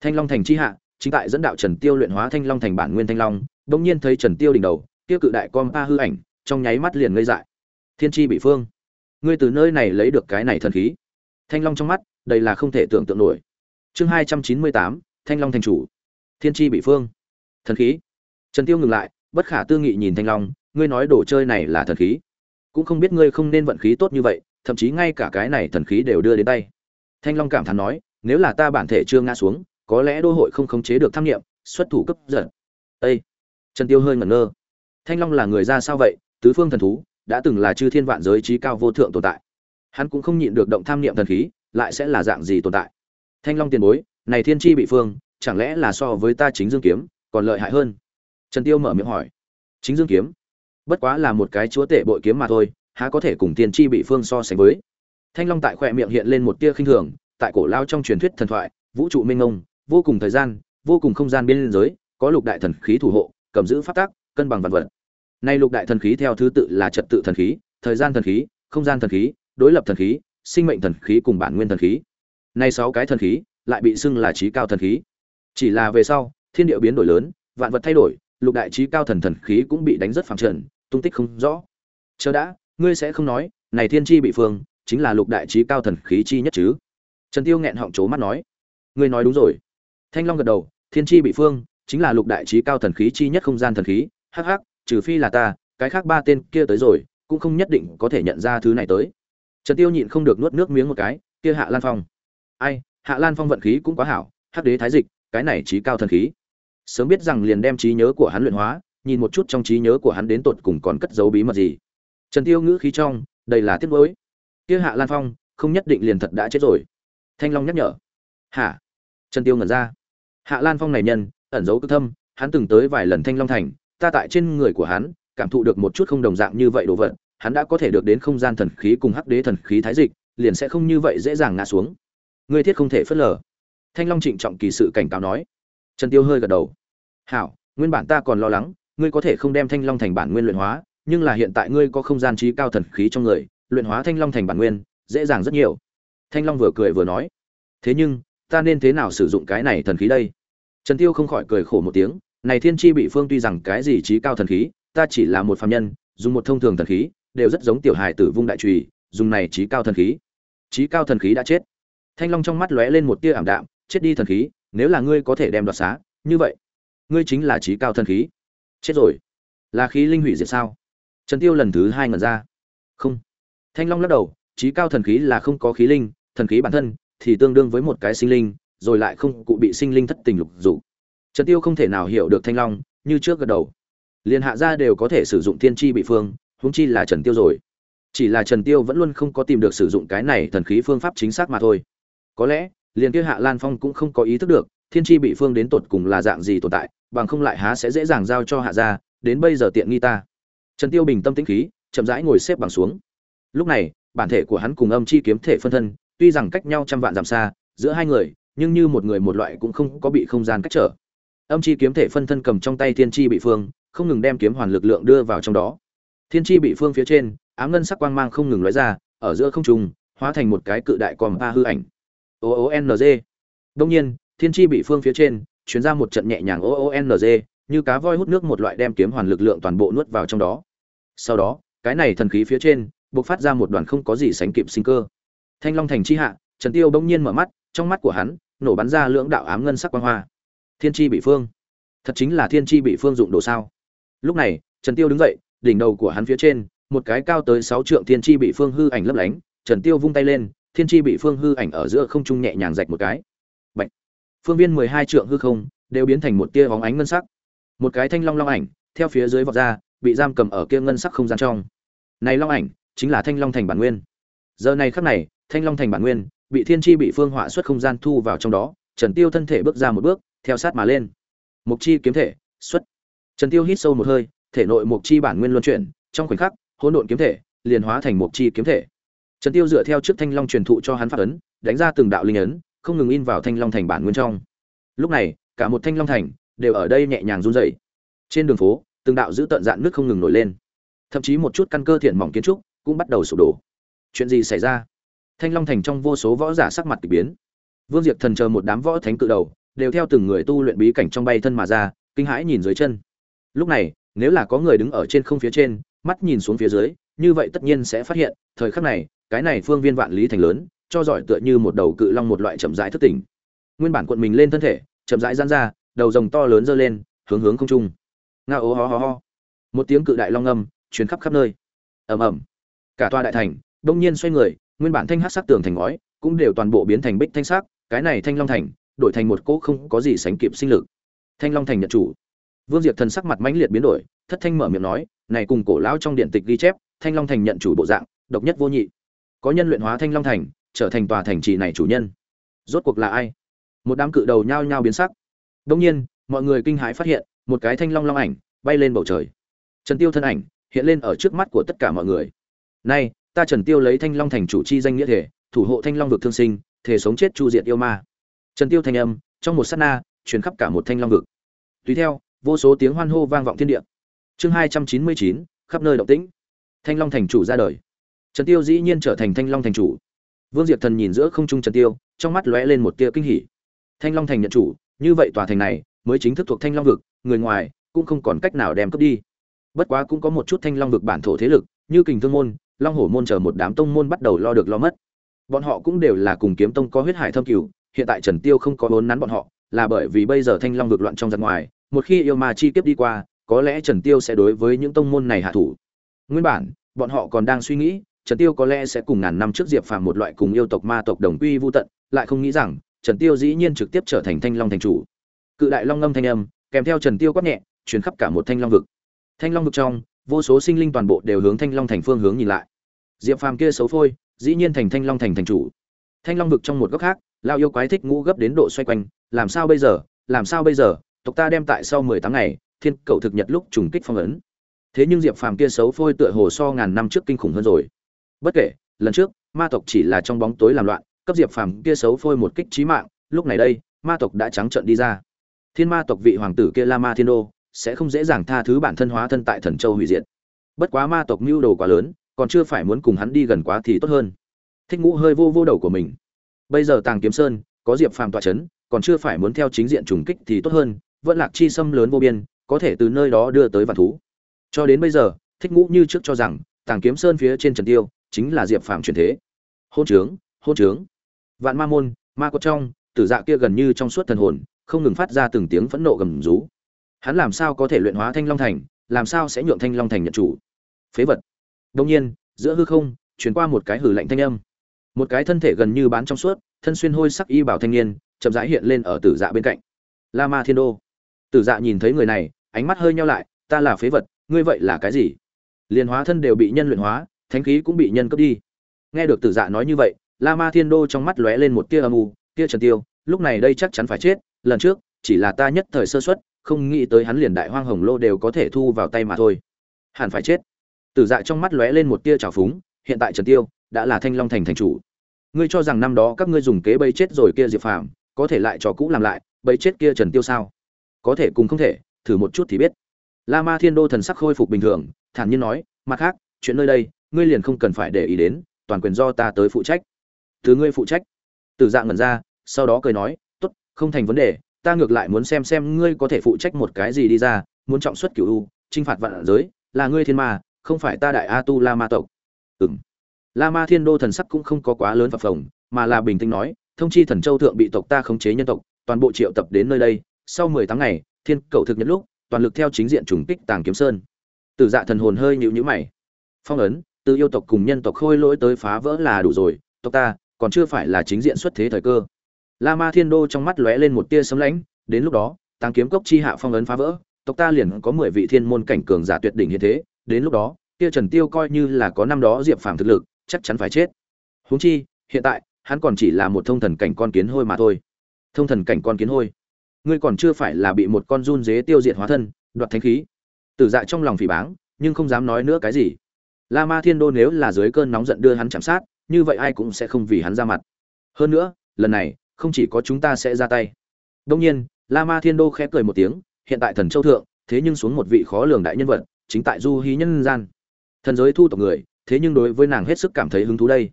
Thanh long thành chi hạ, chính tại dẫn đạo trần tiêu luyện hóa thanh long thành bản nguyên thanh long, bỗng nhiên thấy trần tiêu đỉnh đầu, kia cự đại com pa hư ảnh, trong nháy mắt liền ngây dại. Thiên chi bị phương, ngươi từ nơi này lấy được cái này thần khí. Thanh long trong mắt đây là không thể tưởng tượng nổi. Chương hai trăm chín mươi tám, thanh long thành chủ. Thiên chi bị phương, thần khí. Trần tiêu ngừng lại, bất khả tư nghị nhìn thanh long, ngươi nói đồ chơi này là thần khí. Cũng không biết ngươi không nên vận khí tốt như vậy, thậm chí ngay cả cái này thần khí đều đưa đến tay thanh long cảm thán nói, nếu là ta bản thể chưa ngã xuống, có lẽ đô hội không khống chế được tham nghiệm xuất thủ cấp giật Ê! trần tiêu hơi ngẩn ngơ. Thanh long là người ra sao vậy? Tứ phương thần thú, đã từng là chư thiên vạn giới trí cao vô thượng tồn tại. Hắn cũng không nhịn được động tham niệm thần khí, lại sẽ là dạng gì tồn tại? Thanh long tiền bối, này thiên chi bị phương, chẳng lẽ là so với ta chính dương kiếm, còn lợi hại hơn? Trần tiêu mở miệng hỏi. Chính dương kiếm? Bất quá là một cái chúa tể bội kiếm mà thôi, há có thể cùng tiên tri bị phương so sánh với? Thanh long tại khoe miệng hiện lên một tia khinh thường, tại cổ lao trong truyền thuyết thần thoại, vũ trụ minh ông vô cùng thời gian, vô cùng không gian biên giới, có lục đại thần khí thủ hộ, cầm giữ phát tác cân bằng vật vật. Nay lục đại thần khí theo thứ tự là trật tự thần khí, thời gian thần khí, không gian thần khí, đối lập thần khí, sinh mệnh thần khí cùng bản nguyên thần khí. Nay sáu cái thần khí lại bị xưng là trí cao thần khí. Chỉ là về sau, thiên địa biến đổi lớn, vạn vật thay đổi, lục đại trí cao thần thần khí cũng bị đánh rất phẳng trần, tung tích không rõ. Chờ đã, ngươi sẽ không nói, này thiên chi bị phương chính là lục đại trí cao thần khí chi nhất chứ? Trần tiêu nghẹn họng chố mắt nói. Ngươi nói đúng rồi. Thanh long gật đầu, thiên chi bị phương, chính là lục đại trí cao thần khí chi nhất không gian thần khí. Hắc hắc, trừ phi là ta, cái khác ba tên kia tới rồi, cũng không nhất định có thể nhận ra thứ này tới. Trần tiêu nhịn không được nuốt nước miếng một cái, kia hạ lan phong. Ai, hạ lan phong vận khí cũng quá hảo, hắc đế thái dịch, cái này trí cao thần khí. Sớm biết rằng liền đem trí nhớ của hắn luyện hóa, nhìn một chút trong trí nhớ của hắn đến tột cùng còn cất giấu bí mật gì. Trần tiêu ngữ khí trong, đây là tiếc nuối kia hạ lan phong, không nhất định liền thật đã chết rồi. Thanh long nhắc nhở. Hả? Trần tiêu ngẩn ra. Hạ lan phong này nhân, ẩn giấu cực thâm, hắn từng tới vài lần thanh long thành, ta tại trên người của hắn, cảm thụ được một chút không đồng dạng như vậy đồ vật, hắn đã có thể được đến không gian thần khí cùng hắc đế thần khí thái dịch, liền sẽ không như vậy dễ dàng ngã xuống. Ngươi thiết không thể phớt lờ. Thanh long trịnh trọng kỳ sự cảnh cáo nói. Trần tiêu hơi gật đầu. Hảo, nguyên bản ta còn lo lắng, ngươi có thể không đem thanh long thành bản nguyên luyện hóa, nhưng là hiện tại ngươi có không gian trí cao thần khí trong người luyện hóa thanh long thành bản nguyên, dễ dàng rất nhiều. Thanh long vừa cười vừa nói, thế nhưng, ta nên thế nào sử dụng cái này thần khí đây? Trần tiêu không khỏi cười khổ một tiếng, này thiên chi bị phương tuy rằng cái gì trí cao thần khí, ta chỉ là một phàm nhân, dùng một thông thường thần khí, đều rất giống tiểu hài tử vung đại trùy dùng này trí cao thần khí. Trí cao thần khí đã chết. Thanh long trong mắt lóe lên một tia ảm đạm, chết đi thần khí, nếu là ngươi có thể đem đoạt xá, như vậy, ngươi chính là trí cao thần khí. Chết rồi, là khí linh hủy diệt sao? Trần tiêu lần thứ hai ngẩn ra. Không thanh long lắc đầu, trí cao thần khí là không có khí linh, thần khí bản thân thì tương đương với một cái sinh linh, rồi lại không cụ bị sinh linh thất tình lục dục. Trần tiêu không thể nào hiểu được thanh long, như trước gật đầu. Liên hạ gia đều có thể sử dụng thiên chi bị phương, huống chi là trần tiêu rồi. Chỉ là trần tiêu vẫn luôn không có tìm được sử dụng cái này thần khí phương pháp chính xác mà thôi. Có lẽ, liền kia hạ lan phong cũng không có ý thức được, thiên chi bị phương đến tột cùng là dạng gì tồn tại, bằng không lại há sẽ dễ dàng giao cho hạ gia, đến bây giờ tiện nghi ta. Trần tiêu bình tâm tĩnh khí, chậm rãi ngồi xếp bằng xuống lúc này, bản thể của hắn cùng âm chi kiếm thể phân thân, tuy rằng cách nhau trăm vạn dặm xa, giữa hai người, nhưng như một người một loại cũng không có bị không gian cách trở. Âm chi kiếm thể phân thân cầm trong tay thiên chi bị phương, không ngừng đem kiếm hoàn lực lượng đưa vào trong đó. Thiên chi bị phương phía trên, ám ngân sắc quang mang không ngừng lóe ra, ở giữa không trung, hóa thành một cái cự đại còm ba hư ảnh. O o n g. Đông nhiên, thiên chi bị phương phía trên chuyến ra một trận nhẹ nhàng o o n g, như cá voi hút nước một loại đem kiếm hoàn lực lượng toàn bộ nuốt vào trong đó. Sau đó, cái này thần khí phía trên bộc phát ra một đoàn không có gì sánh kịp sinh cơ. Thanh long thành chi hạ, trần tiêu bỗng nhiên mở mắt, trong mắt của hắn, nổ bắn ra lưỡng đạo ám ngân sắc quang hoa. Thiên chi bị phương. Thật chính là thiên chi bị phương dụng đồ sao? Lúc này, trần tiêu đứng dậy, đỉnh đầu của hắn phía trên, một cái cao tới sáu trượng thiên chi bị phương hư ảnh lấp lánh, trần tiêu vung tay lên, thiên chi bị phương hư ảnh ở giữa không trung nhẹ nhàng rạch một cái. Bạch. phương viên mười hai trượng hư không, đều biến thành một tia bóng ánh ngân sắc. Một cái thanh long long ảnh, theo phía dưới vọt ra, bị giam cầm ở kia ngân sắc không gian trong. Này long ảnh chính là thanh long thành bản nguyên. Giờ này khắc này, thanh long thành bản nguyên, bị thiên chi bị phương họa xuất không gian thu vào trong đó, trần tiêu thân thể bước ra một bước, theo sát mà lên. Mục chi kiếm thể, xuất. Trần tiêu hít sâu một hơi, thể nội mục chi bản nguyên luân chuyển, trong khoảnh khắc, hỗn độn kiếm thể, liền hóa thành mục chi kiếm thể. Trần tiêu dựa theo trước thanh long truyền thụ cho hắn phát ấn, đánh ra từng đạo linh ấn, không ngừng in vào thanh long thành bản nguyên trong. Lúc này, cả một thanh long thành đều ở đây nhẹ nhàng run rẩy. Trên đường phố, từng đạo giữ tận dạn nước không ngừng nổi lên. Thậm chí một chút căn cơ thiện mỏng kiến trúc cũng bắt đầu sụp đổ. Chuyện gì xảy ra? Thanh long thành trong vô số võ giả sắc mặt kỳ biến. Vương diệp thần chờ một đám võ thánh cự đầu, đều theo từng người tu luyện bí cảnh trong bay thân mà ra, kinh hãi nhìn dưới chân. Lúc này, nếu là có người đứng ở trên không phía trên, mắt nhìn xuống phía dưới, như vậy tất nhiên sẽ phát hiện, thời khắc này, cái này phương viên vạn lý thành lớn, cho giỏi tựa như một đầu cự long một loại chậm rãi thức tỉnh. Nguyên bản cuộn mình lên thân thể, chậm rãi giãn ra, đầu rồng to lớn dơ lên, hướng hướng không trung. Nga ô ho ho ho một tiếng cự đại long âm, truyền khắp khắp nơi. Ầm ầm cả tòa đại thành, đông nhiên xoay người, nguyên bản thanh hát sắc tường thành ngói cũng đều toàn bộ biến thành bích thanh sắc, cái này thanh long thành, đổi thành một cỗ không có gì sánh kịp sinh lực. Thanh long thành nhận chủ. Vương diệp thần sắc mặt mãnh liệt biến đổi, thất thanh mở miệng nói, này cùng cổ lão trong điện tịch ghi chép, thanh long thành nhận chủ bộ dạng, độc nhất vô nhị. Có nhân luyện hóa thanh long thành, trở thành tòa thành trì này chủ nhân. Rốt cuộc là ai? Một đám cự đầu nhao nhao biến sắc. Đông nhiên, mọi người kinh hãi phát hiện, một cái thanh long long ảnh bay lên bầu trời. Trần tiêu thân ảnh hiện lên ở trước mắt của tất cả mọi người nay, ta trần tiêu lấy thanh long thành chủ chi danh nghĩa thể, thủ hộ thanh long vực thương sinh thể sống chết chu diệt yêu ma. Trần tiêu thanh âm, trong một sát na, truyền khắp cả một thanh long vực. Tùy theo, vô số tiếng hoan hô vang vọng thiên địa. Chương hai trăm chín mươi chín, khắp nơi động tĩnh. Thanh long thành chủ ra đời. Trần tiêu dĩ nhiên trở thành thanh long thành chủ. Vương diệp thần nhìn giữa không trung trần tiêu, trong mắt lóe lên một tia kinh hỉ. Thanh long thành nhận chủ, như vậy tòa thành này, mới chính thức thuộc thanh long vực, người ngoài cũng không còn cách nào đem cướp đi. Bất quá cũng có một chút thanh long vực bản thổ thế lực, như kình thương môn long hổ môn chờ một đám tông môn bắt đầu lo được lo mất. Bọn họ cũng đều là cùng kiếm tông có huyết hải thâm cửu, hiện tại trần tiêu không có vốn nắn bọn họ, là bởi vì bây giờ thanh long vượt loạn trong giặc ngoài, một khi yêu ma chi kiếp đi qua, có lẽ trần tiêu sẽ đối với những tông môn này hạ thủ. Nguyên bản, bọn họ còn đang suy nghĩ, trần tiêu có lẽ sẽ cùng ngàn năm trước diệp phàm một loại cùng yêu tộc ma tộc đồng quy vu tận, lại không nghĩ rằng, trần tiêu dĩ nhiên trực tiếp trở thành thanh long thành chủ. Cự đại long ngâm thanh âm, kèm theo trần tiêu quát nhẹ, truyền khắp cả một thanh long vực. Thanh long vực trong vô số sinh linh toàn bộ đều hướng thanh long thành phương hướng nhìn lại. Diệp phàm kia xấu phôi, dĩ nhiên thành thanh long thành thành chủ. Thanh long vực trong một góc khác lao yêu quái thích ngũ gấp đến độ xoay quanh, làm sao bây giờ, làm sao bây giờ, tộc ta đem tại sau mười tháng ngày, thiên cậu thực nhật lúc trùng kích phong ấn. Thế nhưng diệp phàm kia xấu phôi tựa hồ so ngàn năm trước kinh khủng hơn rồi. Bất kể, lần trước, ma tộc chỉ là trong bóng tối làm loạn, cấp diệp phàm kia xấu phôi một kích trí mạng, lúc này đây, ma tộc đã trắng trợn đi ra. Thiên ma tộc vị hoàng tử kia la ma thiên đô sẽ không dễ dàng tha thứ bản thân hóa thân tại thần châu hủy diệt. Bất quá ma tộc mưu đồ quá lớn, còn chưa phải muốn cùng hắn đi gần quá thì tốt hơn. Thích ngũ hơi vô vô đầu của mình. Bây giờ tàng kiếm sơn, có diệp phàm tọa c h ấ n còn chưa phải muốn theo chính diện trùng kích thì tốt hơn, vẫn lạc chi xâm lớn vô biên, có thể từ nơi đó đưa tới vạn thú. Cho đến bây giờ, thích ngũ như trước cho rằng, tàng kiếm sơn phía trên trần tiêu, chính là diệp phàm truyền thế. Hôn trướng hôn trướng. Vạn ma môn, ma có trong, tử dạ kia gần như trong suốt thần hồn, không ngừng phát ra từng tiếng phẫn nộ gầm rú hắn làm sao có thể luyện hóa thanh long thành, làm sao sẽ nhượng thanh long thành nhận chủ? Phế vật. Đông nhiên, giữa hư không chuyển qua một cái hử lạnh thanh âm. Một cái thân thể gần như bán trong suốt, thân xuyên hôi sắc y bảo thanh niên, chậm rãi hiện lên ở tử dạ bên cạnh. La ma thiên đô. Tử dạ nhìn thấy người này, ánh mắt hơi nhau lại, ta là phế vật, ngươi vậy là cái gì? Liền hóa thân đều bị nhân luyện hóa, thánh khí cũng bị nhân cướp đi. Nghe được tử dạ nói như vậy, la ma thiên đô trong mắt lóe lên một tia âm u, tia trần tiêu, lúc này đây chắc chắn phải chết, lần trước chỉ là ta nhất thời sơ suất không nghĩ tới hắn liền đại hoang hồng lô đều có thể thu vào tay mà thôi. Hẳn phải chết. Tử dạ trong mắt lóe lên một tia trào phúng, hiện tại trần tiêu đã là thanh long thành thành chủ. Ngươi cho rằng năm đó các ngươi dùng kế bấy chết rồi kia diệp phàm, có thể lại cho cũ làm lại bấy chết kia trần tiêu sao? Có thể cùng không thể, thử một chút thì biết. La ma thiên đô thần sắc khôi phục bình thường, thản nhiên nói, mặt khác, chuyện nơi đây, ngươi liền không cần phải để ý đến, toàn quyền do ta tới phụ trách. Từ ngươi phụ trách? Tử dạng ngẩn ra, sau đó cười nói, tốt, không thành vấn đề ta ngược lại muốn xem xem ngươi có thể phụ trách một cái gì đi ra, muốn trọng xuất cửu u trinh phạt vạn giới, là ngươi thiên ma, không phải ta đại a tu la ma tộc. Ừm. La ma thiên đô thần sắc cũng không có quá lớn phập phồng, mà là bình tĩnh nói, thông chi thần châu thượng bị tộc ta khống chế nhân tộc, toàn bộ triệu tập đến nơi đây, sau mười tháng ngày, thiên cầu thực nhất lúc, toàn lực theo chính diện trùng kích tàng kiếm sơn. Từ dạ thần hồn hơi nhịu nhữ mày. Phong ấn, từ yêu tộc cùng nhân tộc khôi lỗi tới phá vỡ là đủ rồi, tộc ta còn chưa phải là chính diện xuất thế thời cơ la ma thiên đô trong mắt lóe lên một tia sấm lãnh, đến lúc đó tăng kiếm cốc chi hạ phong ấn phá vỡ, tộc ta liền có mười vị thiên môn cảnh cường giả tuyệt đỉnh hiện thế, đến lúc đó, kia trần tiêu coi như là có năm đó diệp phàm thực lực, chắc chắn phải chết. Huống chi, hiện tại, hắn còn chỉ là một thông thần cảnh con kiến hôi mà thôi. Thông thần cảnh con kiến hôi. Ngươi còn chưa phải là bị một con run dế tiêu diệt hóa thân, đoạt thánh khí. Tử dạ trong lòng phỉ báng, nhưng không dám nói nữa cái gì. La ma thiên đô nếu là dưới cơn nóng giận đưa hắn chạm sát, như vậy ai cũng sẽ không vì hắn ra mặt. Hơn nữa, lần này không chỉ có chúng ta sẽ ra tay. Đông nhiên la ma thiên đô khẽ cười một tiếng, hiện tại thần châu thượng, thế nhưng xuống một vị khó lường đại nhân vật, chính tại du hí nhân gian. Thần giới thu tộc người, thế nhưng đối với nàng hết sức cảm thấy hứng thú đây.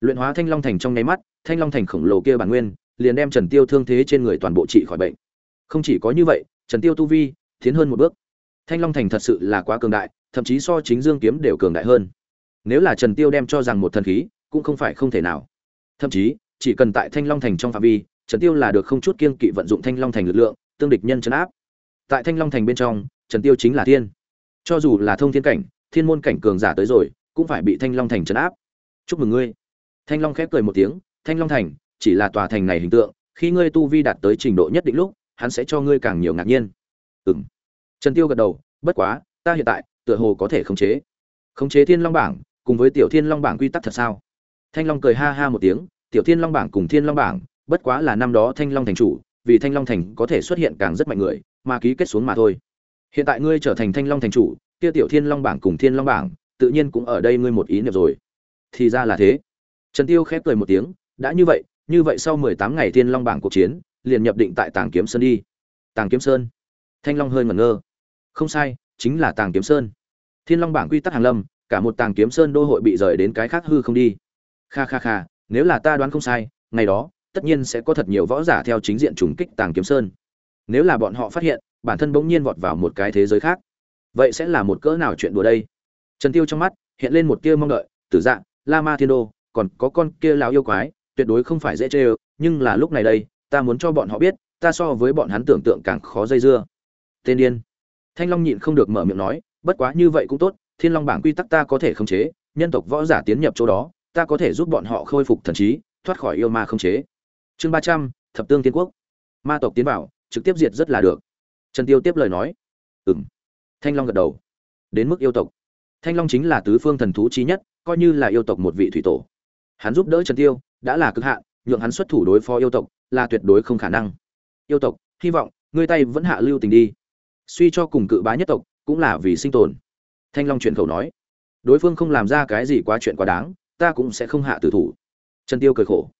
Luyện hóa thanh long thành trong nháy mắt, thanh long thành khổng lồ kia bản nguyên, liền đem trần tiêu thương thế trên người toàn bộ trị khỏi bệnh. Không chỉ có như vậy, trần tiêu tu vi, tiến hơn một bước. Thanh long thành thật sự là quá cường đại, thậm chí so chính dương kiếm đều cường đại hơn. Nếu là trần tiêu đem cho rằng một thần khí, cũng không phải không thể nào. Thậm chí chỉ cần tại thanh long thành trong phạm vi, trần tiêu là được không chút kiên kỵ vận dụng thanh long thành lực lượng, tương địch nhân chấn áp. Tại thanh long thành bên trong, trần tiêu chính là thiên. Cho dù là thông thiên cảnh, thiên môn cảnh cường giả tới rồi, cũng phải bị thanh long thành chấn áp. Chúc mừng ngươi. Thanh long khép cười một tiếng, thanh long thành chỉ là tòa thành này hình tượng, khi ngươi tu vi đạt tới trình độ nhất định lúc, hắn sẽ cho ngươi càng nhiều ngạc nhiên. Ừm. Trần tiêu gật đầu, bất quá, ta hiện tại tựa hồ có thể khống chế. Khống chế thiên long bảng, cùng với tiểu thiên long bảng quy tắc thật sao? Thanh long cười ha ha một tiếng tiểu thiên long bảng cùng thiên long bảng, bất quá là năm đó thanh long thành chủ, vì thanh long thành có thể xuất hiện càng rất mạnh người, mà ký kết xuống mà thôi. Hiện tại ngươi trở thành thanh long thành chủ, kia tiểu thiên long bảng cùng thiên long bảng, tự nhiên cũng ở đây ngươi một ý niệm rồi. Thì ra là thế. Trần tiêu khép cười một tiếng, đã như vậy như vậy sau mười tám ngày thiên long bảng cuộc chiến, liền nhập định tại tàng kiếm sơn đi. Tàng kiếm sơn. Thanh long hơi ngẩn ngơ. Không sai, chính là tàng kiếm sơn. Thiên long bảng quy tắc hàng lâm, cả một tàng kiếm sơn đô hội bị rời đến cái khác hư không đi. Kha kha kha nếu là ta đoán không sai, ngày đó, tất nhiên sẽ có thật nhiều võ giả theo chính diện trùng kích tàng kiếm sơn. Nếu là bọn họ phát hiện, bản thân bỗng nhiên vọt vào một cái thế giới khác, vậy sẽ là một cỡ nào chuyện đùa đây? Trần tiêu trong mắt hiện lên một tia mong đợi, tử dạng la ma thiên đô, còn có con kia lão yêu quái, tuyệt đối không phải dễ chơi nhưng là lúc này đây, ta muốn cho bọn họ biết, ta so với bọn hắn tưởng tượng càng khó dây dưa. Tên điên. Thanh long nhịn không được mở miệng nói, bất quá như vậy cũng tốt, thiên long bảng quy tắc ta có thể khống chế, nhân tộc võ giả tiến nhập chỗ đó ta có thể giúp bọn họ khôi phục thần trí, thoát khỏi yêu ma không chế. Chương ba trăm, thập tương tiên quốc. Ma tộc tiến vào, trực tiếp diệt rất là được. Trần tiêu tiếp lời nói. Ừm. Thanh long gật đầu. Đến mức yêu tộc. Thanh long chính là tứ phương thần thú chí nhất, coi như là yêu tộc một vị thủy tổ. Hắn giúp đỡ trần tiêu, đã là cực hạn, nhượng hắn xuất thủ đối phó yêu tộc, là tuyệt đối không khả năng. Yêu tộc, hy vọng, ngươi tay vẫn hạ lưu tình đi. Suy cho cùng cự bá nhất tộc, cũng là vì sinh tồn. Thanh long chuyển khẩu nói. Đối phương không làm ra cái gì quá chuyện quá đáng ta cũng sẽ không hạ tử thủ. Trần tiêu cười khổ.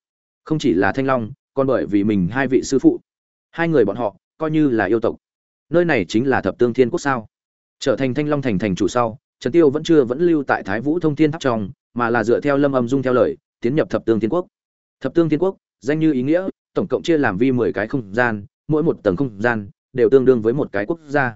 Không chỉ là thanh long, còn bởi vì mình hai vị sư phụ, hai người bọn họ, coi như là yêu tộc. Nơi này chính là thập tương thiên quốc sao? Trở thành thanh long thành thành chủ sau, trần tiêu vẫn chưa vẫn lưu tại thái vũ thông thiên tháp trong, mà là dựa theo lâm âm dung theo lời, tiến nhập thập tương thiên quốc. Thập tương thiên quốc, danh như ý nghĩa, tổng cộng chia làm vi mười cái không gian, mỗi một tầng không gian đều tương đương với một cái quốc gia.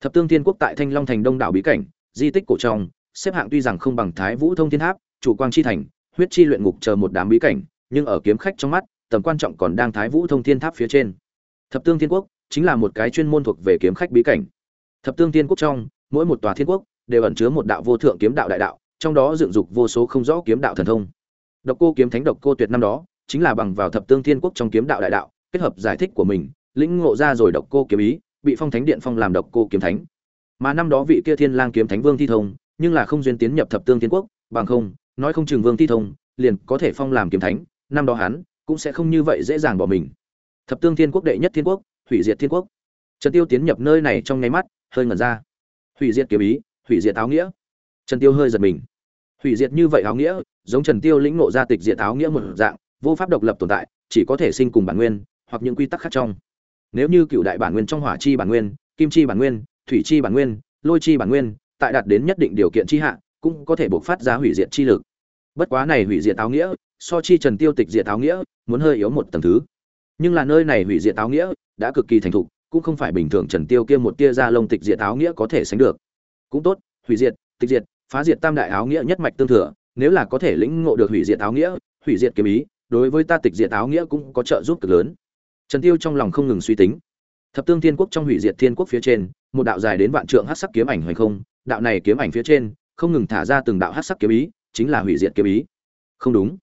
Thập tương thiên quốc tại thanh long thành đông đảo bí cảnh, di tích cổ trong, xếp hạng tuy rằng không bằng thái vũ thông thiên tháp chủ quang chi thành, huyết chi luyện ngục chờ một đám bí cảnh, nhưng ở kiếm khách trong mắt, tầm quan trọng còn đang thái vũ thông thiên tháp phía trên. Thập tương thiên quốc chính là một cái chuyên môn thuộc về kiếm khách bí cảnh. Thập tương thiên quốc trong, mỗi một tòa thiên quốc đều ẩn chứa một đạo vô thượng kiếm đạo đại đạo, trong đó dựng dục vô số không rõ kiếm đạo thần thông. Độc cô kiếm thánh độc cô tuyệt năm đó chính là bằng vào thập tương thiên quốc trong kiếm đạo đại đạo, kết hợp giải thích của mình, lĩnh ngộ ra rồi độc cô kiếm ý, bị phong thánh điện phong làm độc cô kiếm thánh. Mà năm đó vị kia thiên lang kiếm thánh vương thi thông, nhưng là không duyên tiến nhập thập tương thiên quốc, bằng không nói không chừng vương thi thông, liền có thể phong làm kiếm thánh, năm đó hắn cũng sẽ không như vậy dễ dàng bỏ mình. Thập tương thiên quốc đệ nhất thiên quốc, hủy diệt thiên quốc. Trần tiêu tiến nhập nơi này trong nháy mắt, hơi ngẩn ra. Hủy diệt kiếm ý, hủy diệt áo nghĩa. Trần tiêu hơi giật mình. Hủy diệt như vậy áo nghĩa, giống trần tiêu lĩnh ngộ ra tịch diệt áo nghĩa một dạng, vô pháp độc lập tồn tại, chỉ có thể sinh cùng bản nguyên, hoặc những quy tắc khác trong. Nếu như cựu đại bản nguyên trong hỏa chi bản nguyên, kim chi bản nguyên, thủy chi bản nguyên, lôi chi bản nguyên, tại đạt đến nhất định điều kiện chi hạ cũng có thể bộc phát ra hủy diệt chi lực. Bất quá này hủy diệt áo nghĩa, so chi trần tiêu tịch diệt áo nghĩa, muốn hơi yếu một tầng thứ. Nhưng là nơi này hủy diệt áo nghĩa đã cực kỳ thành thục, cũng không phải bình thường trần tiêu kia một tia ra lông tịch diệt áo nghĩa có thể sánh được. Cũng tốt, hủy diệt, tịch diệt, phá diệt tam đại áo nghĩa nhất mạch tương thừa, nếu là có thể lĩnh ngộ được hủy diệt áo nghĩa, hủy diệt kiếm ý, đối với ta tịch diệt áo nghĩa cũng có trợ giúp cực lớn. Trần tiêu trong lòng không ngừng suy tính. Thập tương thiên quốc trong hủy diệt thiên quốc phía trên, một đạo dài đến vạn trượng hắc sắc kiếm ảnh hoành không, đạo này kiếm ảnh phía trên không ngừng thả ra từng đạo hắc sắc kiếm ý, chính là hủy diệt kiếm ý. Không đúng.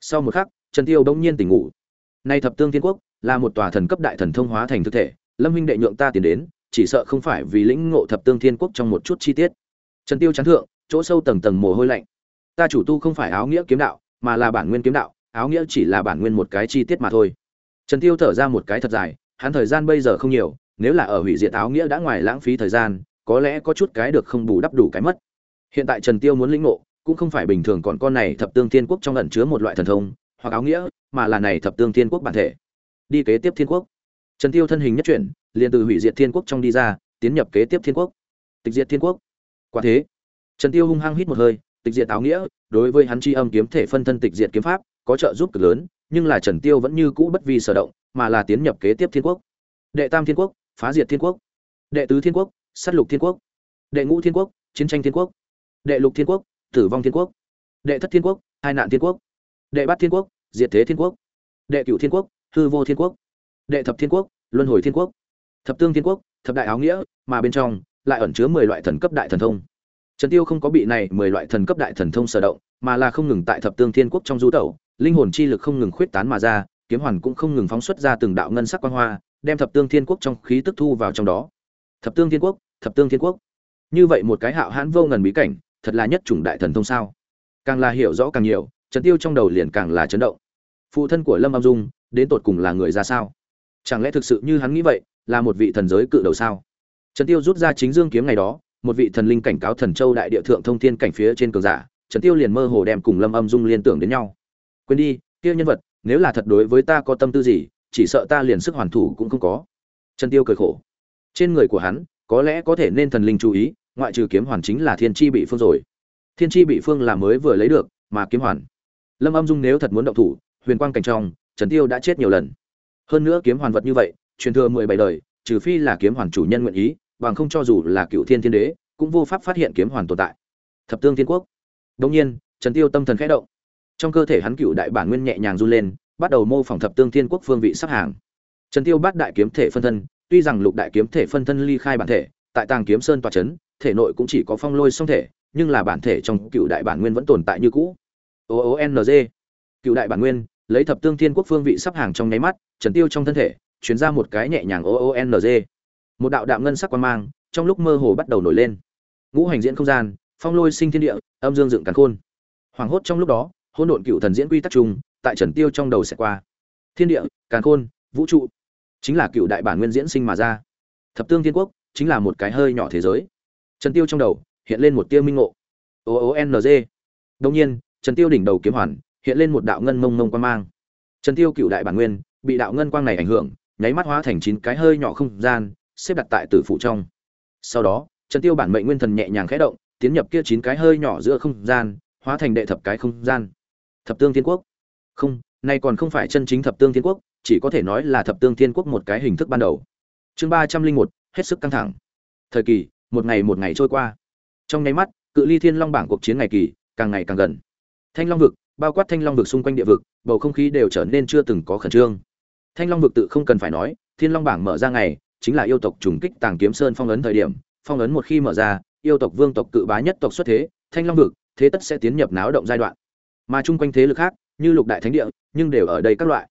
Sau một khắc, trần tiêu bỗng nhiên tỉnh ngủ. Nay thập tương thiên quốc, là một tòa thần cấp đại thần thông hóa thành thực thể, lâm huynh đệ nhượng ta tiến đến, chỉ sợ không phải vì lĩnh ngộ thập tương thiên quốc trong một chút chi tiết. Trần tiêu chán thượng, chỗ sâu tầng tầng mồ hôi lạnh. Ta chủ tu không phải áo nghĩa kiếm đạo, mà là bản nguyên kiếm đạo, áo nghĩa chỉ là bản nguyên một cái chi tiết mà thôi. Trần tiêu thở ra một cái thật dài, hắn thời gian bây giờ không nhiều, nếu là ở hủy diệt áo nghĩa đã ngoài lãng phí thời gian, có lẽ có chút cái được không bù đắp đủ cái mất hiện tại trần tiêu muốn lĩnh ngộ, cũng không phải bình thường còn con này thập tương thiên quốc trong ẩn chứa một loại thần thông, hoặc áo nghĩa, mà là này thập tương thiên quốc bản thể. Đi kế tiếp thiên quốc. Trần tiêu thân hình nhất chuyển, liền từ hủy diệt thiên quốc trong đi ra, tiến nhập kế tiếp thiên quốc. Tịch diệt thiên quốc. Quả thế, trần tiêu hung hăng hít một hơi, tịch diệt áo nghĩa, đối với hắn chi âm kiếm thể phân thân tịch diệt kiếm pháp, có trợ giúp cực lớn, nhưng là trần tiêu vẫn như cũ bất vi sở động, mà là tiến nhập kế tiếp thiên quốc. Đệ tam thiên quốc, phá diệt thiên quốc. Đệ tứ thiên quốc, sát lục thiên quốc. Đệ ngũ thiên quốc, chiến tranh thiên quốc đệ lục thiên quốc, tử vong thiên quốc. Đệ thất thiên quốc, hai nạn thiên quốc. Đệ bát thiên quốc, diệt thế thiên quốc. Đệ cửu thiên quốc, hư vô thiên quốc. Đệ thập thiên quốc, luân hồi thiên quốc. Thập tương thiên quốc, thập đại áo nghĩa, mà bên trong lại ẩn chứa mười loại thần cấp đại thần thông. Trần tiêu không có bị này mười loại thần cấp đại thần thông sở động, mà là không ngừng tại thập tương thiên quốc trong du tẩu, linh hồn chi lực không ngừng khuyết tán mà ra, kiếm hoàn cũng không ngừng phóng xuất ra từng đạo ngân sắc quang hoa, đem thập tương thiên quốc trong khí tức thu vào trong đó. Thập tương thiên quốc, thập tương thiên quốc. Như vậy một cái hạo hãn vô ngần bí cảnh thật là nhất chủng đại thần thông sao? Càng là hiểu rõ càng nhiều, trần tiêu trong đầu liền càng là chấn động. Phụ thân của lâm âm dung, đến tột cùng là người ra sao? Chẳng lẽ thực sự như hắn nghĩ vậy, là một vị thần giới cự đầu sao? Trần tiêu rút ra chính dương kiếm ngày đó, một vị thần linh cảnh cáo thần châu đại địa thượng thông thiên cảnh phía trên cường giả, trần tiêu liền mơ hồ đem cùng lâm âm dung liên tưởng đến nhau. Quên đi, kia nhân vật, nếu là thật đối với ta có tâm tư gì, chỉ sợ ta liền sức hoàn thủ cũng không có. Trần tiêu cười khổ. Trên người của hắn, có lẽ có thể nên thần linh chú ý ngoại trừ kiếm hoàn chính là thiên chi bị phương rồi. Thiên chi bị phương là mới vừa lấy được, mà kiếm hoàn. Lâm âm dung nếu thật muốn động thủ, huyền quang cảnh trong, trần tiêu đã chết nhiều lần. Hơn nữa kiếm hoàn vật như vậy, truyền thừa mười bảy đời, trừ phi là kiếm hoàn chủ nhân nguyện ý, bằng không cho dù là cựu thiên thiên đế, cũng vô pháp phát hiện kiếm hoàn tồn tại. Thập tương thiên quốc. Đông nhiên, trần tiêu tâm thần khẽ động. Trong cơ thể hắn cựu đại bản nguyên nhẹ nhàng run lên, bắt đầu mô phỏng thập tương thiên quốc phương vị sắp hàng. Trần tiêu bắt đại kiếm thể phân thân, tuy rằng lục đại kiếm thể phân thân ly khai bản thể tại tàng kiếm sơn tòa chấn, thể nội cũng chỉ có phong lôi song thể, nhưng là bản thể trong cựu đại bản nguyên vẫn tồn tại như cũ. O o n g. Cựu đại bản nguyên, lấy thập tương thiên quốc phương vị sắp hàng trong nháy mắt, trần tiêu trong thân thể, chuyển ra một cái nhẹ nhàng o o n g. Một đạo đạo ngân sắc quan mang, trong lúc mơ hồ bắt đầu nổi lên. Ngũ hành diễn không gian, phong lôi sinh thiên địa, âm dương dựng càn khôn. Hoàng hốt trong lúc đó, hỗn độn cựu thần diễn quy tắc chung, tại trần tiêu trong đầu sẽ qua. Thiên địa, càn khôn, vũ trụ, chính là cựu đại bản nguyên diễn sinh mà ra. Thập tương thiên quốc chính là một cái hơi nhỏ thế giới. Trần tiêu trong đầu hiện lên một tia minh ngộ. O o n g. Đông nhiên, trần tiêu đỉnh đầu kiếm hoàn hiện lên một đạo ngân mông mông quan mang. Trần tiêu cựu đại bản nguyên bị đạo ngân quang này ảnh hưởng, nháy mắt hóa thành chín cái hơi nhỏ không gian, xếp đặt tại tử phụ trong. Sau đó, trần tiêu bản mệnh nguyên thần nhẹ nhàng khẽ động, tiến nhập kia chín cái hơi nhỏ giữa không gian, hóa thành đệ thập cái không gian. Thập tương thiên quốc. Không, nay còn không phải chân chính thập tương thiên quốc, chỉ có thể nói là thập tương thiên quốc một cái hình thức ban đầu. Chương ba trăm linh một hết sức căng thẳng. Thời kỳ, một ngày một ngày trôi qua. Trong nháy mắt, cự ly thiên long bảng cuộc chiến ngày kỳ càng ngày càng gần. Thanh long vực, bao quát thanh long vực xung quanh địa vực, bầu không khí đều trở nên chưa từng có khẩn trương. Thanh long vực tự không cần phải nói, thiên long bảng mở ra ngày, chính là yêu tộc trùng kích tàng kiếm sơn phong ấn thời điểm. Phong ấn một khi mở ra, yêu tộc vương tộc cự bá nhất tộc xuất thế, thanh long vực, thế tất sẽ tiến nhập náo động giai đoạn. Mà chung quanh thế lực khác, như lục đại thánh địa, nhưng đều ở đây các loại.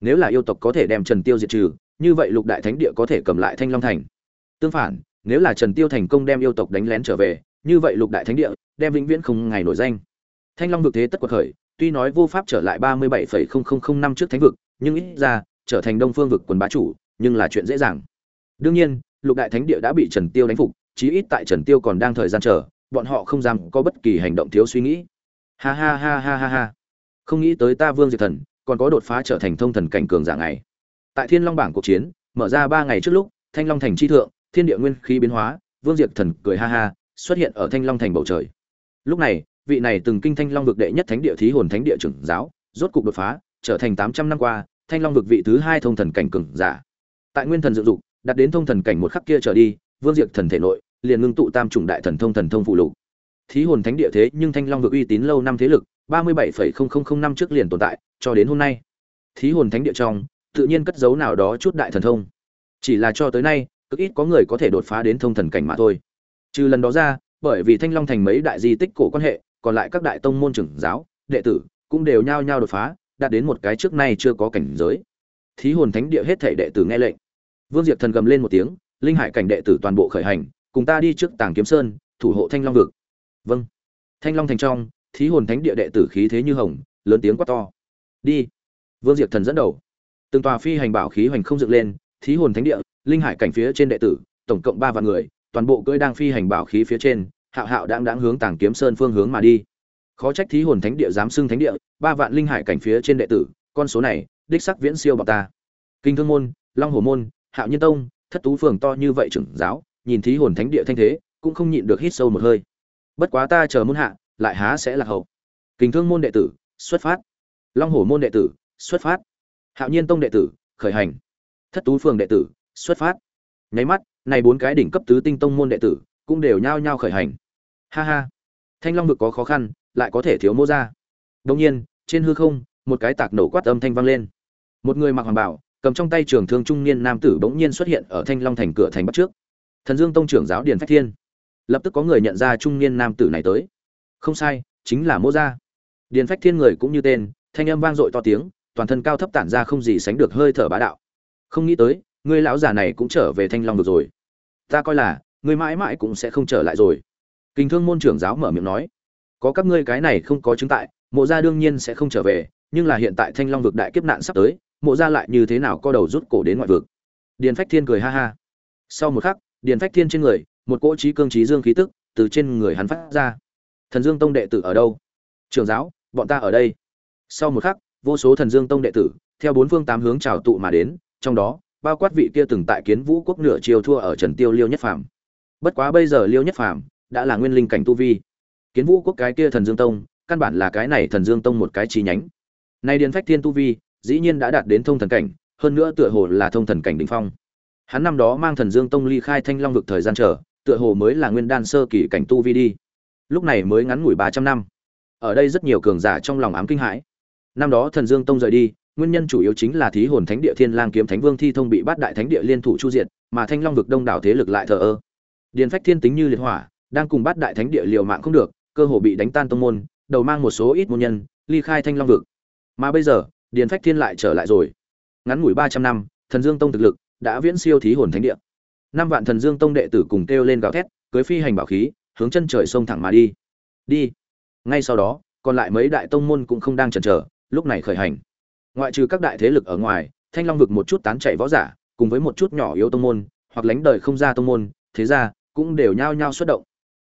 Nếu là yêu tộc có thể đem trần tiêu diệt trừ, như vậy lục đại thánh địa có thể cầm lại thanh long thành tương phản, nếu là trần tiêu thành công đem yêu tộc đánh lén trở về, như vậy lục đại thánh địa, đem vĩnh viễn không ngày nổi danh. Thanh long vực thế tất quật khởi, tuy nói vô pháp trở lại ba mươi bảy năm trước thánh vực, nhưng ít ra, trở thành đông phương vực quần bá chủ, nhưng là chuyện dễ dàng. Đương nhiên, lục đại thánh địa đã bị trần tiêu đánh phục, chí ít tại trần tiêu còn đang thời gian chờ, bọn họ không dám có bất kỳ hành động thiếu suy nghĩ. Ha ha ha ha ha ha. Không nghĩ tới ta vương diệt thần, còn có đột phá trở thành thông thần cảnh cường giả ngày. Tại thiên long bảng cuộc chiến, mở ra ba ngày trước lúc, thanh long thành chi thượng thiên địa nguyên khí biến hóa, vương diệp thần cười ha ha, xuất hiện ở thanh long thành bầu trời. Lúc này, vị này từng kinh thanh long vực đệ nhất thánh địa thí hồn thánh địa trưởng giáo, rốt cục đột phá, trở thành tám trăm năm qua, thanh long vực vị thứ hai thông thần cảnh cường giả. Tại nguyên thần dự dục, đặt đến thông thần cảnh một khắc kia trở đi, vương diệp thần thể nội liền ngưng tụ tam chủng đại thần thông thần thông phụ lục. Thí hồn thánh địa thế nhưng thanh long vực uy tín lâu năm thế lực, ba mươi bảy năm trước liền tồn tại, cho đến hôm nay. Thí hồn thánh địa trong, tự nhiên cất giấu nào đó chút đại thần thông. Chỉ là cho tới nay cực ít có người có thể đột phá đến thông thần cảnh mà thôi. Trừ lần đó ra, bởi vì thanh long thành mấy đại di tích cổ quan hệ, còn lại các đại tông môn trưởng giáo, đệ tử cũng đều nhao nhao đột phá, đạt đến một cái trước nay chưa có cảnh giới. Thí hồn thánh địa hết thể đệ tử nghe lệnh. Vương diệp thần gầm lên một tiếng, linh hải cảnh đệ tử toàn bộ khởi hành, cùng ta đi trước tàng kiếm sơn, thủ hộ thanh long vực. Vâng. Thanh long thành trong, thí hồn thánh địa đệ tử khí thế như hồng, lớn tiếng quát to. Đi. Vương diệp thần dẫn đầu. Từng tòa phi hành bảo khí hoành không dựng lên, thí hồn thánh địa linh hải cảnh phía trên đệ tử, tổng cộng ba vạn người, toàn bộ cưỡi đang phi hành bảo khí phía trên, hạo hạo đang đang hướng tàng kiếm sơn phương hướng mà đi. Khó trách thí hồn thánh địa dám xưng thánh địa, ba vạn linh hải cảnh phía trên đệ tử, con số này, đích sắc viễn siêu bọn ta. Kinh thương môn, long hồ môn, hạo nhân tông, thất tú phường to như vậy trưởng giáo, nhìn thí hồn thánh địa thanh thế, cũng không nhịn được hít sâu một hơi. Bất quá ta chờ môn hạ, lại há sẽ là hậu. Kinh thương môn đệ tử, xuất phát. Long hổ môn đệ tử, xuất phát. Hạo nhiên tông đệ tử, khởi hành. Thất tú phường đệ tử xuất phát. Nháy mắt, này bốn cái đỉnh cấp tứ tinh tông môn đệ tử cũng đều nhao nhao khởi hành. Ha ha. Thanh long vực có khó khăn, lại có thể thiếu mô ra đông nhiên, trên hư không, một cái tạc nổ quát âm thanh vang lên. Một người mặc hoàng bảo, cầm trong tay trường thương trung niên nam tử bỗng nhiên xuất hiện ở thanh long thành cửa thành bắc trước. Thần dương tông trưởng giáo điền phách thiên. Lập tức có người nhận ra trung niên nam tử này tới. Không sai, chính là mô gia. Điền phách thiên người cũng như tên, thanh âm vang dội to tiếng, toàn thân cao thấp tản ra không gì sánh được hơi thở bá đạo. Không nghĩ tới ngươi lão già này cũng trở về thanh long được rồi. Ta coi là, ngươi mãi mãi cũng sẽ không trở lại rồi. Kinh thương môn trưởng giáo mở miệng nói, có các ngươi cái này không có chứng tại, mộ gia đương nhiên sẽ không trở về, nhưng là hiện tại thanh long vực đại kiếp nạn sắp tới, mộ gia lại như thế nào co đầu rút cổ đến ngoại vực. Điền phách thiên cười ha ha. Sau một khắc, điền phách thiên trên người, một cỗ trí cương trí dương khí tức từ trên người hắn phát ra. Thần dương tông đệ tử ở đâu? Trường giáo, bọn ta ở đây. Sau một khắc, vô số thần dương tông đệ tử, theo bốn phương tám hướng trào tụ mà đến, trong đó bao quát vị kia từng tại kiến vũ quốc nửa chiều thua ở trần tiêu liêu nhất phàm. Bất quá bây giờ liêu nhất phàm đã là nguyên linh cảnh tu vi. Kiến vũ quốc cái kia thần dương tông, căn bản là cái này thần dương tông một cái chi nhánh. Nay điền phách thiên tu vi, dĩ nhiên đã đạt đến thông thần cảnh, hơn nữa tựa hồ là thông thần cảnh đỉnh phong. Hắn năm đó mang thần dương tông ly khai thanh long vực thời gian trở tựa hồ mới là nguyên đan sơ kỳ cảnh tu vi đi. Lúc này mới ngắn ngủi ba trăm năm. Ở đây rất nhiều cường giả trong lòng ám kinh hãi. Năm đó thần dương tông rời đi nguyên nhân chủ yếu chính là thí hồn thánh địa thiên lang kiếm thánh vương thi thông bị bát đại thánh địa liên thủ chu diệt, mà thanh long vực đông đảo thế lực lại thờ ơ. Điền phách thiên tính như liệt hỏa, đang cùng bát đại thánh địa liều mạng không được, cơ hồ bị đánh tan tông môn, đầu mang một số ít môn nhân, ly khai thanh long vực. Mà bây giờ, điền phách thiên lại trở lại rồi. Ngắn ngủi ba trăm năm, thần dương tông thực lực đã viễn siêu thí hồn thánh địa. Năm vạn thần dương tông đệ tử cùng kêu lên gào thét, cưới phi hành bảo khí, hướng chân trời sông thẳng mà đi. Đi. Ngay sau đó, còn lại mấy đại tông môn cũng không đang chần chờ, lúc này khởi hành ngoại trừ các đại thế lực ở ngoài, thanh long vực một chút tán chạy võ giả, cùng với một chút nhỏ yếu tông môn, hoặc lánh đời không ra tông môn, thế ra, cũng đều nhao nhao xuất động.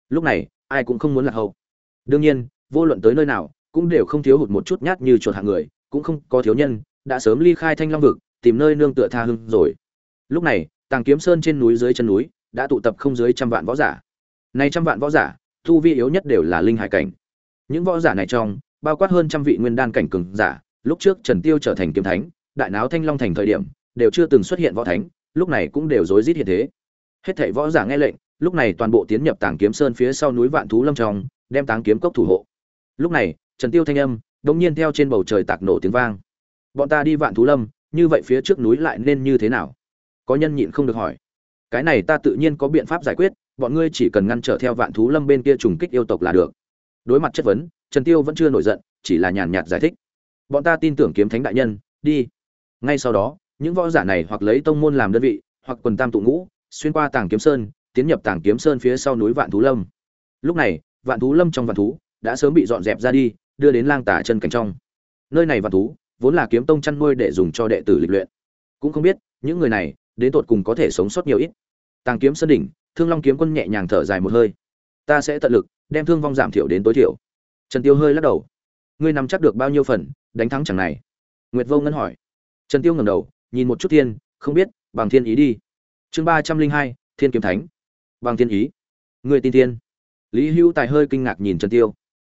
Lúc này, ai cũng không muốn lạc hậu. Đương nhiên, vô luận tới nơi nào, cũng đều không thiếu hụt một chút nhát như chuột hạng người, cũng không có thiếu nhân, đã sớm ly khai thanh long vực, tìm nơi nương tựa tha hưng rồi. Lúc này, tàng kiếm sơn trên núi dưới chân núi, đã tụ tập không dưới trăm vạn võ giả. Này trăm vạn võ giả thu vi yếu nhất đều là linh hải cảnh. Những võ giả này trong, bao quát hơn trăm vị nguyên đan cảnh cường giả lúc trước trần tiêu trở thành kiếm thánh, đại náo thanh long thành thời điểm, đều chưa từng xuất hiện võ thánh, lúc này cũng đều rối rít hiện thế. Hết thảy võ giả nghe lệnh, lúc này toàn bộ tiến nhập tàng kiếm sơn phía sau núi vạn thú lâm trong, đem táng kiếm cốc thủ hộ. Lúc này, trần tiêu thanh âm đột nhiên theo trên bầu trời tạc nổ tiếng vang. Bọn ta đi vạn thú lâm, như vậy phía trước núi lại nên như thế nào? Có nhân nhịn không được hỏi. Cái này ta tự nhiên có biện pháp giải quyết, bọn ngươi chỉ cần ngăn trở theo vạn thú lâm bên kia trùng kích yêu tộc là được. Đối mặt chất vấn, trần tiêu vẫn chưa nổi giận, chỉ là nhàn nhạt giải thích bọn ta tin tưởng kiếm thánh đại nhân, đi. Ngay sau đó, những võ giả này hoặc lấy tông môn làm đơn vị, hoặc quần tam tụ ngũ, xuyên qua tàng kiếm sơn, tiến nhập tàng kiếm sơn phía sau núi vạn thú lâm. Lúc này, vạn thú lâm trong vạn thú đã sớm bị dọn dẹp ra đi, đưa đến lang tả chân cảnh trong. Nơi này vạn thú vốn là kiếm tông chăn nuôi để dùng cho đệ tử lịch luyện. Cũng không biết, những người này đến tột cùng có thể sống sót nhiều ít. Tàng kiếm sơn đỉnh, thương long kiếm quân nhẹ nhàng thở dài một hơi. Ta sẽ tận lực đem thương vong giảm thiểu đến tối thiểu. Trần tiêu hơi lắc đầu ngươi nắm chắc được bao nhiêu phần đánh thắng chẳng này? Nguyệt vô ngân hỏi. Trần tiêu ngẩng đầu nhìn một chút thiên không biết bằng thiên ý đi. Chương ba trăm linh hai thiên kiếm thánh. Bằng thiên ý. Ngươi tin thiên. Lý hữu tài hơi kinh ngạc nhìn trần tiêu.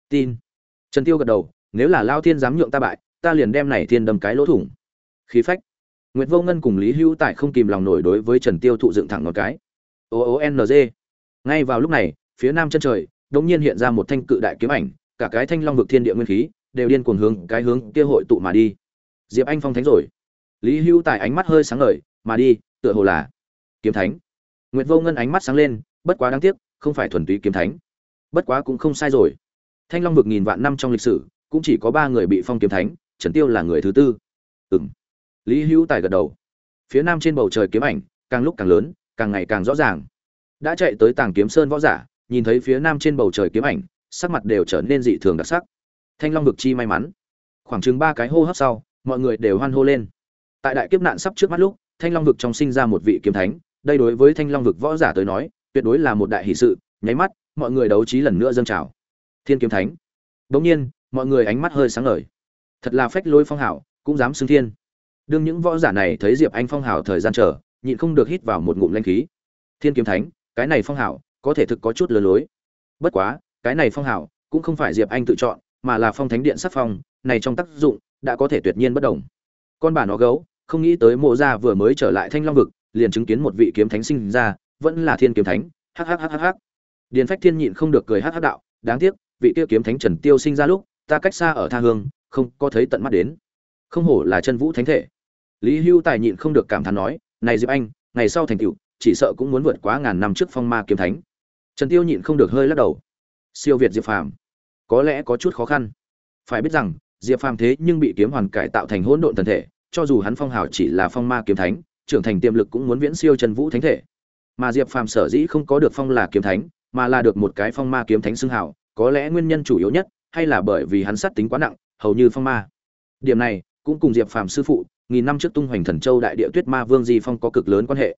Tin. Trần tiêu gật đầu nếu là lao thiên dám nhượng ta bại ta liền đem này thiên đâm cái lỗ thủng. Khí phách. Nguyệt Vô Ngân cùng Lý Hữu Tài không kìm lòng nổi đối với Trần Tiêu thụ dựng thẳng một cái. O O N G. Ngay vào lúc này, phía nam chân trời, đột nhiên hiện ra một thanh cự đại kiếm ảnh, cả cái thanh long vực thiên địa nguyên khí đều điên cuồng hướng cái hướng kia hội tụ mà đi. Diệp Anh phong thánh rồi. Lý hưu Tài ánh mắt hơi sáng ngời, mà đi, tựa hồ là kiếm thánh. Nguyệt Vô Ngân ánh mắt sáng lên, bất quá đáng tiếc, không phải thuần túy kiếm thánh. Bất quá cũng không sai rồi. Thanh Long vực nghìn vạn năm trong lịch sử, cũng chỉ có ba người bị phong kiếm thánh, Trần Tiêu là người thứ tư. Ừm. Lý Hữu Tài gật đầu. Phía nam trên bầu trời kiếm ảnh, càng lúc càng lớn, càng ngày càng rõ ràng. Đã chạy tới Tàng Kiếm Sơn võ giả, nhìn thấy phía nam trên bầu trời kiếm ảnh, sắc mặt đều trở nên dị thường đặc sắc. Thanh Long vực chi may mắn. Khoảng chừng ba cái hô hấp sau, mọi người đều hoan hô lên. Tại đại kiếp nạn sắp trước mắt lúc, Thanh Long vực trong sinh ra một vị kiếm thánh, đây đối với Thanh Long vực võ giả tới nói, tuyệt đối là một đại hỷ sự, nháy mắt, mọi người đấu trí lần nữa dâng trào. Thiên kiếm thánh. Đương nhiên, mọi người ánh mắt hơi sáng ngời. Thật là phách lối phong hảo, cũng dám xưng thiên đương những võ giả này thấy diệp anh phong hào thời gian chờ nhịn không được hít vào một ngụm lanh khí thiên kiếm thánh cái này phong hào có thể thực có chút lừa lối bất quá cái này phong hào cũng không phải diệp anh tự chọn, mà là phong thánh điện sắc phong, này trong tác dụng đã có thể tuyệt nhiên bất đồng. Con bà nó gấu, không nghĩ tới mộ gia vừa mới trở lại thanh long vực, liền chứng kiến một vị kiếm thánh sinh ra, vẫn là thiên kiếm thánh hhhhh điền phách thiên nhịn không được cười hh đạo, đáng tiếc, vị tiêu kiếm thánh trần tiêu sinh ra lúc, ta cách xa ở tha hương, không có thấy tận mắt đến. Không hổ là chân vũ thánh thể. Lý hưu tài nhịn không được cảm thán nói, này diệp anh, ngày sau thành tựu, chỉ sợ cũng muốn vượt quá ngàn năm trước phong ma kiếm thánh. Trần tiêu nhịn không được hơi lắc đầu siêu việt diệp phàm. Có lẽ có chút khó khăn. Phải biết rằng, diệp phàm thế nhưng bị kiếm hoàn cải tạo thành hỗn độn thần thể, cho dù hắn phong hào chỉ là phong ma kiếm thánh, trưởng thành tiềm lực cũng muốn viễn siêu trần vũ thánh thể. Mà diệp phàm sở dĩ không có được phong là kiếm thánh, mà là được một cái phong ma kiếm thánh xưng hào, có lẽ nguyên nhân chủ yếu nhất, hay là bởi vì hắn sát tính quá nặng, hầu như phong ma. Điểm này, cũng cùng diệp phàm sư phụ, nghìn năm trước tung hoành thần châu đại địa tuyết ma vương di phong có cực lớn quan hệ.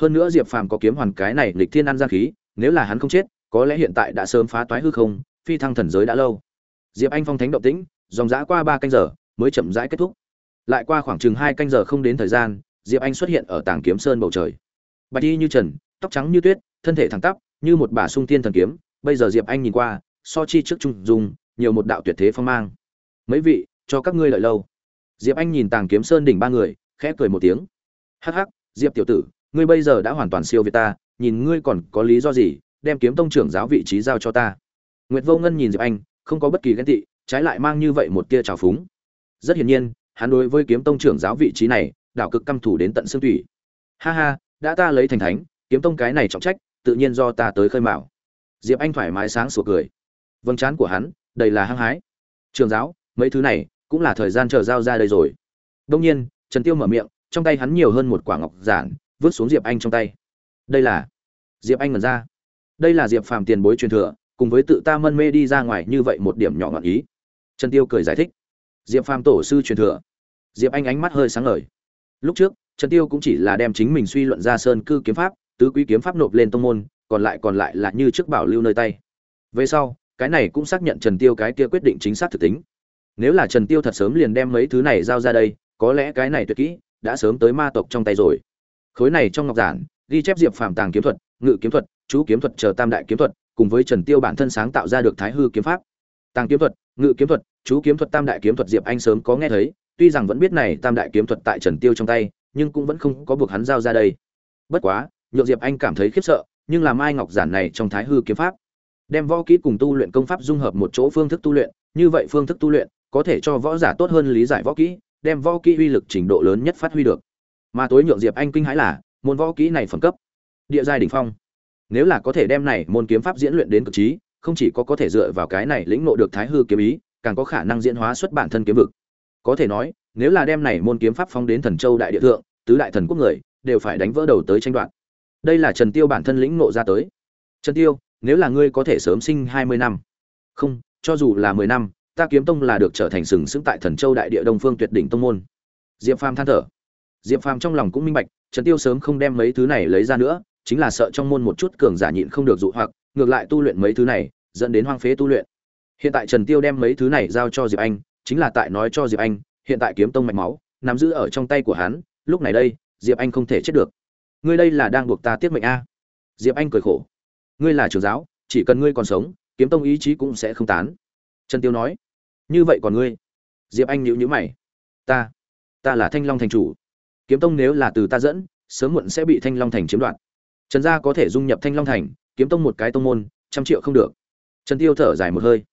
Hơn nữa diệp phàm có kiếm hoàn cái này lịch thiên an gian khí, nếu là hắn không chết có lẽ hiện tại đã sớm phá toái hư không, phi thăng thần giới đã lâu. Diệp anh phong thánh động tĩnh, dòng dã qua ba canh giờ, mới chậm rãi kết thúc. Lại qua khoảng chừng hai canh giờ không đến thời gian, diệp anh xuất hiện ở tảng kiếm sơn bầu trời. Bạch y như trần, tóc trắng như tuyết, thân thể thẳng tắp, như một bà sung tiên thần kiếm. Bây giờ diệp anh nhìn qua, so chi trước trung dùng nhiều một đạo tuyệt thế phong mang. Mấy vị, cho các ngươi lợi lâu. Diệp anh nhìn tàng kiếm sơn đỉnh ba người, khẽ cười một tiếng. Hắc hắc, diệp tiểu tử, ngươi bây giờ đã hoàn toàn siêu việt ta, nhìn ngươi còn có lý do gì đem kiếm tông trưởng giáo vị trí giao cho ta. Nguyệt vô ngân nhìn diệp anh, không có bất kỳ ghen tị, trái lại mang như vậy một tia trào phúng. Rất hiển nhiên, hắn đối với kiếm tông trưởng giáo vị trí này, đảo cực căm thủ đến tận xương thủy ha ha, đã ta lấy thành thánh, kiếm tông cái này trọng trách, tự nhiên do ta tới khơi mạo diệp anh thoải mái sáng sủa cười. Vâng chán của hắn, đầy là hăng hái. Trường giáo, mấy thứ này, cũng là thời gian chờ giao ra đây rồi. Đông nhiên, trần tiêu mở miệng, trong tay hắn nhiều hơn một quả ngọc giản, vứt xuống diệp anh trong tay. Đây là diệp anh ngẩn ra đây là diệp phàm tiền bối truyền thừa, cùng với tự ta mân mê đi ra ngoài như vậy một điểm nhỏ ngọn ý. Trần tiêu cười giải thích. Diệp phàm tổ sư truyền thừa. Diệp anh ánh mắt hơi sáng ngời. Lúc trước, trần tiêu cũng chỉ là đem chính mình suy luận ra sơn cư kiếm pháp, tứ quý kiếm pháp nộp lên tông môn, còn lại còn lại là như trước bảo lưu nơi tay. Về sau, cái này cũng xác nhận trần tiêu cái kia quyết định chính xác thực tính. Nếu là trần tiêu thật sớm liền đem mấy thứ này giao ra đây, có lẽ cái này tuyệt kỹ đã sớm tới ma tộc trong tay rồi. Khối này trong ngọc giản, ghi chép diệp phàm tàng kiếm thuật, ngự kiếm thuật chú kiếm thuật chờ tam đại kiếm thuật, cùng với trần tiêu bản thân sáng tạo ra được thái hư kiếm pháp. Tàng kiếm thuật, ngự kiếm thuật, chú kiếm thuật tam đại kiếm thuật diệp anh sớm có nghe thấy, tuy rằng vẫn biết này tam đại kiếm thuật tại trần tiêu trong tay, nhưng cũng vẫn không có buộc hắn giao ra đây. Bất quá, nhượng diệp anh cảm thấy khiếp sợ, nhưng làm ai ngọc giản này trong thái hư kiếm pháp, đem võ kỹ cùng tu luyện công pháp dung hợp một chỗ phương thức tu luyện, như vậy phương thức tu luyện, có thể cho võ giả tốt hơn lý giải võ kỹ, đem võ kỹ uy lực trình độ lớn nhất phát huy được. Mà tối nhượng diệp anh kinh hãi là, môn võ kỹ này phẩm cấp, địa giai đỉnh phong nếu là có thể đem này môn kiếm pháp diễn luyện đến cực trí, không chỉ có có thể dựa vào cái này lĩnh ngộ được thái hư kiếm ý, càng có khả năng diễn hóa xuất bản thân kiếm vực. Có thể nói, nếu là đem này môn kiếm pháp phong đến thần châu đại địa thượng, tứ đại thần quốc người đều phải đánh vỡ đầu tới tranh đoạt. Đây là trần tiêu bản thân lĩnh ngộ ra tới. Trần tiêu, nếu là ngươi có thể sớm sinh hai mươi năm. Không, cho dù là mười năm, ta kiếm tông là được trở thành sừng sững tại thần châu đại địa đông phương tuyệt đỉnh tông môn. Diệp phàm than thở. Diệp phàm trong lòng cũng minh bạch, trần tiêu sớm không đem mấy thứ này lấy ra nữa chính là sợ trong môn một chút cường giả nhịn không được dụ hoặc, ngược lại tu luyện mấy thứ này, dẫn đến hoang phế tu luyện. Hiện tại trần tiêu đem mấy thứ này giao cho diệp anh, chính là tại nói cho diệp anh, hiện tại kiếm tông mạch máu, nắm giữ ở trong tay của hắn, lúc này đây, diệp anh không thể chết được. Ngươi đây là đang buộc ta tiết mệnh a. Diệp anh cười khổ. Ngươi là trưởng giáo, chỉ cần ngươi còn sống, kiếm tông ý chí cũng sẽ không tán. Trần tiêu nói. Như vậy còn ngươi? Diệp anh nhíu nhíu mày. Ta ta là thanh long thành chủ. Kiếm tông nếu là từ ta dẫn, sớm muộn sẽ bị thanh long thành chiếm đoạt trần gia có thể dung nhập thanh long thành, kiếm tông một cái tông môn, trăm triệu không được. Trần tiêu thở dài một hơi.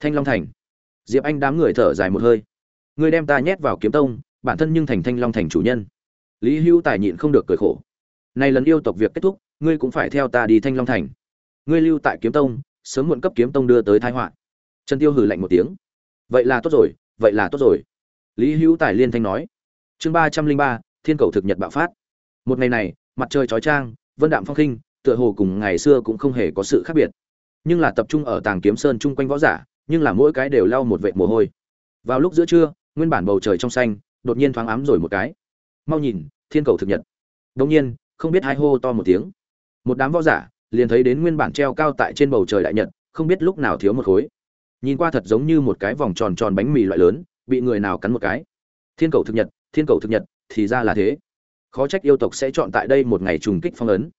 Thanh long thành. Diệp anh đám người thở dài một hơi. Ngươi đem ta nhét vào kiếm tông, bản thân nhưng thành thanh long thành chủ nhân. Lý hữu tài nhịn không được cười khổ. Nay lần yêu tộc việc kết thúc, ngươi cũng phải theo ta đi thanh long thành. Ngươi lưu tại kiếm tông, sớm muộn cấp kiếm tông đưa tới thái họa. Trần tiêu hừ lạnh một tiếng. Vậy là tốt rồi, vậy là tốt rồi. Lý hữu tài liên thanh nói. Chương ba trăm linh ba, thiên cầu thực nhật bạo phát. Một ngày này, mặt trời chói chang vân đạm phong khinh, tựa hồ cùng ngày xưa cũng không hề có sự khác biệt. Nhưng là tập trung ở tàng kiếm sơn chung quanh võ giả, nhưng là mỗi cái đều lau một vệt mồ hôi. Vào lúc giữa trưa, nguyên bản bầu trời trong xanh, đột nhiên thoáng ám rồi một cái. Mau nhìn, thiên cầu thực nhật. Đông nhiên, không biết hai hô to một tiếng. Một đám võ giả liền thấy đến nguyên bản treo cao tại trên bầu trời đại nhật, không biết lúc nào thiếu một khối. Nhìn qua thật giống như một cái vòng tròn tròn bánh mì loại lớn, bị người nào cắn một cái. Thiên cầu thực nhật, thiên cầu thực nhật, thì ra là thế khó trách yêu tộc sẽ chọn tại đây một ngày trùng kích phong ấn.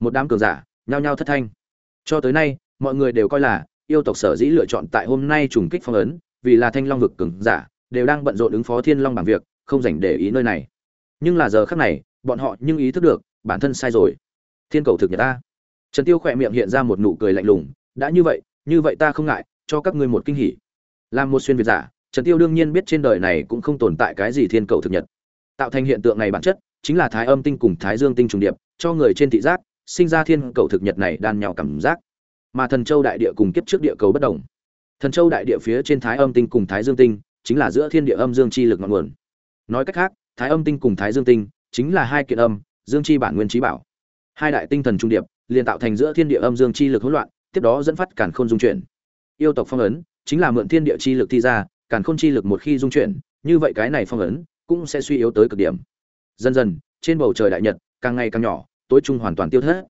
Một đám cường giả, nhao nhao thất thanh. Cho tới nay, mọi người đều coi là yêu tộc sở dĩ lựa chọn tại hôm nay trùng kích phong ấn, vì là thanh long vực cường giả, đều đang bận rộn ứng phó thiên long bằng việc, không dành để ý nơi này. Nhưng là giờ khác này, bọn họ nhưng ý thức được, bản thân sai rồi. Thiên cầu thực nhật ta. Trần tiêu khỏe miệng hiện ra một nụ cười lạnh lùng, đã như vậy như vậy ta không ngại, cho các ngươi một kinh hỉ. Làm một xuyên việt giả, trần tiêu đương nhiên biết trên đời này cũng không tồn tại cái gì thiên cầu thực nhật. Tạo thành hiện tượng này bản chất chính là thái âm tinh cùng thái dương tinh trùng điệp, cho người trên thị giác, sinh ra thiên cầu thực nhật này đan nhau cảm giác. Mà thần châu đại địa cùng kiếp trước địa cầu bất đồng. Thần châu đại địa phía trên thái âm tinh cùng thái dương tinh, chính là giữa thiên địa âm dương chi lực ngọn nguồn. Nói cách khác, thái âm tinh cùng thái dương tinh, chính là hai kiện âm, dương chi bản nguyên trí bảo. Hai đại tinh thần trung điệp, liền tạo thành giữa thiên địa âm dương chi lực hỗn loạn, tiếp đó dẫn phát cản khôn dung chuyển. Yêu tộc phong ấn, chính là mượn thiên địa chi lực thi ra cản khôn chi lực một khi dung chuyển, như vậy cái này phong ấn, cũng sẽ suy yếu tới cực điểm dần dần, trên bầu trời đại nhật càng ngày càng nhỏ, tối trung hoàn toàn tiêu thất.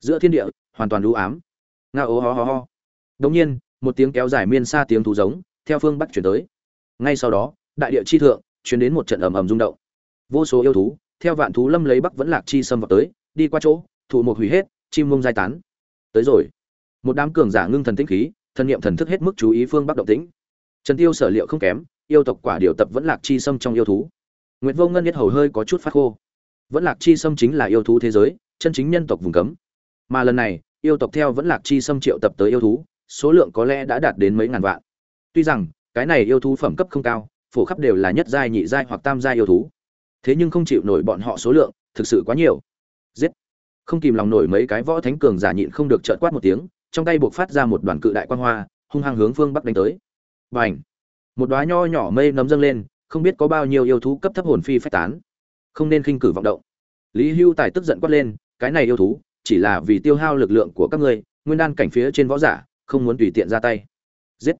Giữa thiên địa, hoàn toàn lũ ám. Nga ố ho ho ho. Đống nhiên, một tiếng kéo dài miên xa tiếng thú giống, theo phương bắc chuyển tới. Ngay sau đó, đại địa chi thượng, chuyển đến một trận ầm ầm rung động. Vô số yêu thú, theo vạn thú lâm lấy bắc vẫn lạc chi xâm vào tới, đi qua chỗ thủ một hủy hết, chim mông giai tán. Tới rồi. Một đám cường giả ngưng thần tĩnh khí, thần niệm thần thức hết mức chú ý phương bắc động tĩnh. Trần tiêu sở liệu không kém, yêu tộc quả điều tập vẫn lạc chi xâm trong yêu thú. Nguyệt Vô Ngân biết hầu hơi có chút phát khô. Vẫn Lạc Chi Sâm chính là yêu thú thế giới, chân chính nhân tộc vùng cấm. Mà lần này, yêu tộc theo Vẫn Lạc Chi Sâm triệu tập tới yêu thú, số lượng có lẽ đã đạt đến mấy ngàn vạn. Tuy rằng, cái này yêu thú phẩm cấp không cao, phổ khắp đều là nhất giai, nhị giai hoặc tam giai yêu thú. Thế nhưng không chịu nổi bọn họ số lượng, thực sự quá nhiều. Giết! Không kìm lòng nổi mấy cái võ thánh cường giả nhịn không được trợn quát một tiếng, trong tay buộc phát ra một đoàn cự đại quang hoa, hung hăng hướng phương bắc đánh tới. Bành! Một đóa nho nhỏ mây nấm dâng lên, không biết có bao nhiêu yêu thú cấp thấp hồn phi phách tán. Không nên khinh cử vọng động. Lý hưu tài tức giận quát lên, cái này yêu thú, chỉ là vì tiêu hao lực lượng của các ngươi, nguyên đan cảnh phía trên võ giả, không muốn tùy tiện ra tay. Giết.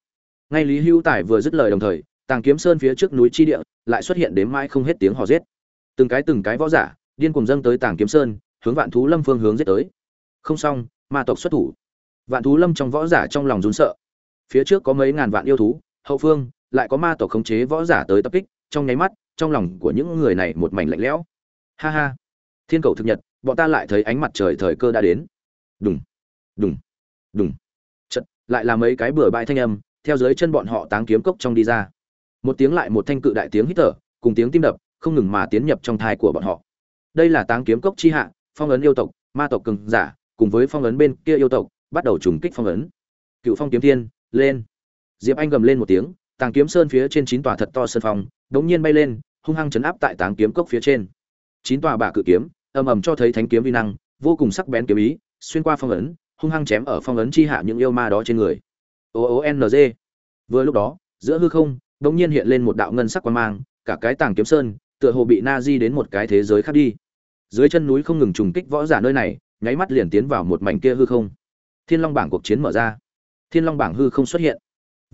Ngay lý hưu tài vừa dứt lời đồng thời, tàng kiếm sơn phía trước núi chi địa lại xuất hiện đến mãi không hết tiếng hò giết. Từng cái từng cái võ giả, điên cùng dâng tới tàng kiếm sơn, hướng vạn thú lâm phương hướng giết tới. Không xong, ma tộc xuất thủ. Vạn thú lâm trong võ giả trong lòng rún sợ. Phía trước có mấy ngàn vạn yêu thú, hậu phương lại có ma tộc khống chế võ giả tới tập kích, trong nháy mắt, trong lòng của những người này một mảnh lạnh lẽo. Ha ha. Thiên cầu thực nhật, bọn ta lại thấy ánh mặt trời thời cơ đã đến. Đùng. Đùng. Đùng. Chật lại là mấy cái bừa bãi thanh âm, theo dưới chân bọn họ táng kiếm cốc trong đi ra. Một tiếng lại một thanh cự đại tiếng hít thở, cùng tiếng tim đập, không ngừng mà tiến nhập trong thai của bọn họ. Đây là táng kiếm cốc chi hạ, phong ấn yêu tộc, ma tộc cường giả, cùng với phong ấn bên kia yêu tộc, bắt đầu trùng kích phong ấn. Cựu phong kiếm thiên, lên. Diệp anh gầm lên một tiếng tàng kiếm sơn phía trên chín tòa thật to sơn phòng, đống nhiên bay lên hung hăng chấn áp tại tàng kiếm cốc phía trên. Chín tòa bả cự kiếm ầm ầm cho thấy thánh kiếm vi năng vô cùng sắc bén kiếm ý xuyên qua phong ấn hung hăng chém ở phong ấn chi hạ những yêu ma đó trên người. O o n g. Vừa lúc đó giữa hư không đống nhiên hiện lên một đạo ngân sắc quang mang cả cái tàng kiếm sơn tựa hồ bị na di đến một cái thế giới khác đi. Dưới chân núi không ngừng trùng kích võ giả nơi này nháy mắt liền tiến vào một mảnh kia hư không. Thiên long bảng cuộc chiến mở ra. Thiên long bảng hư không xuất hiện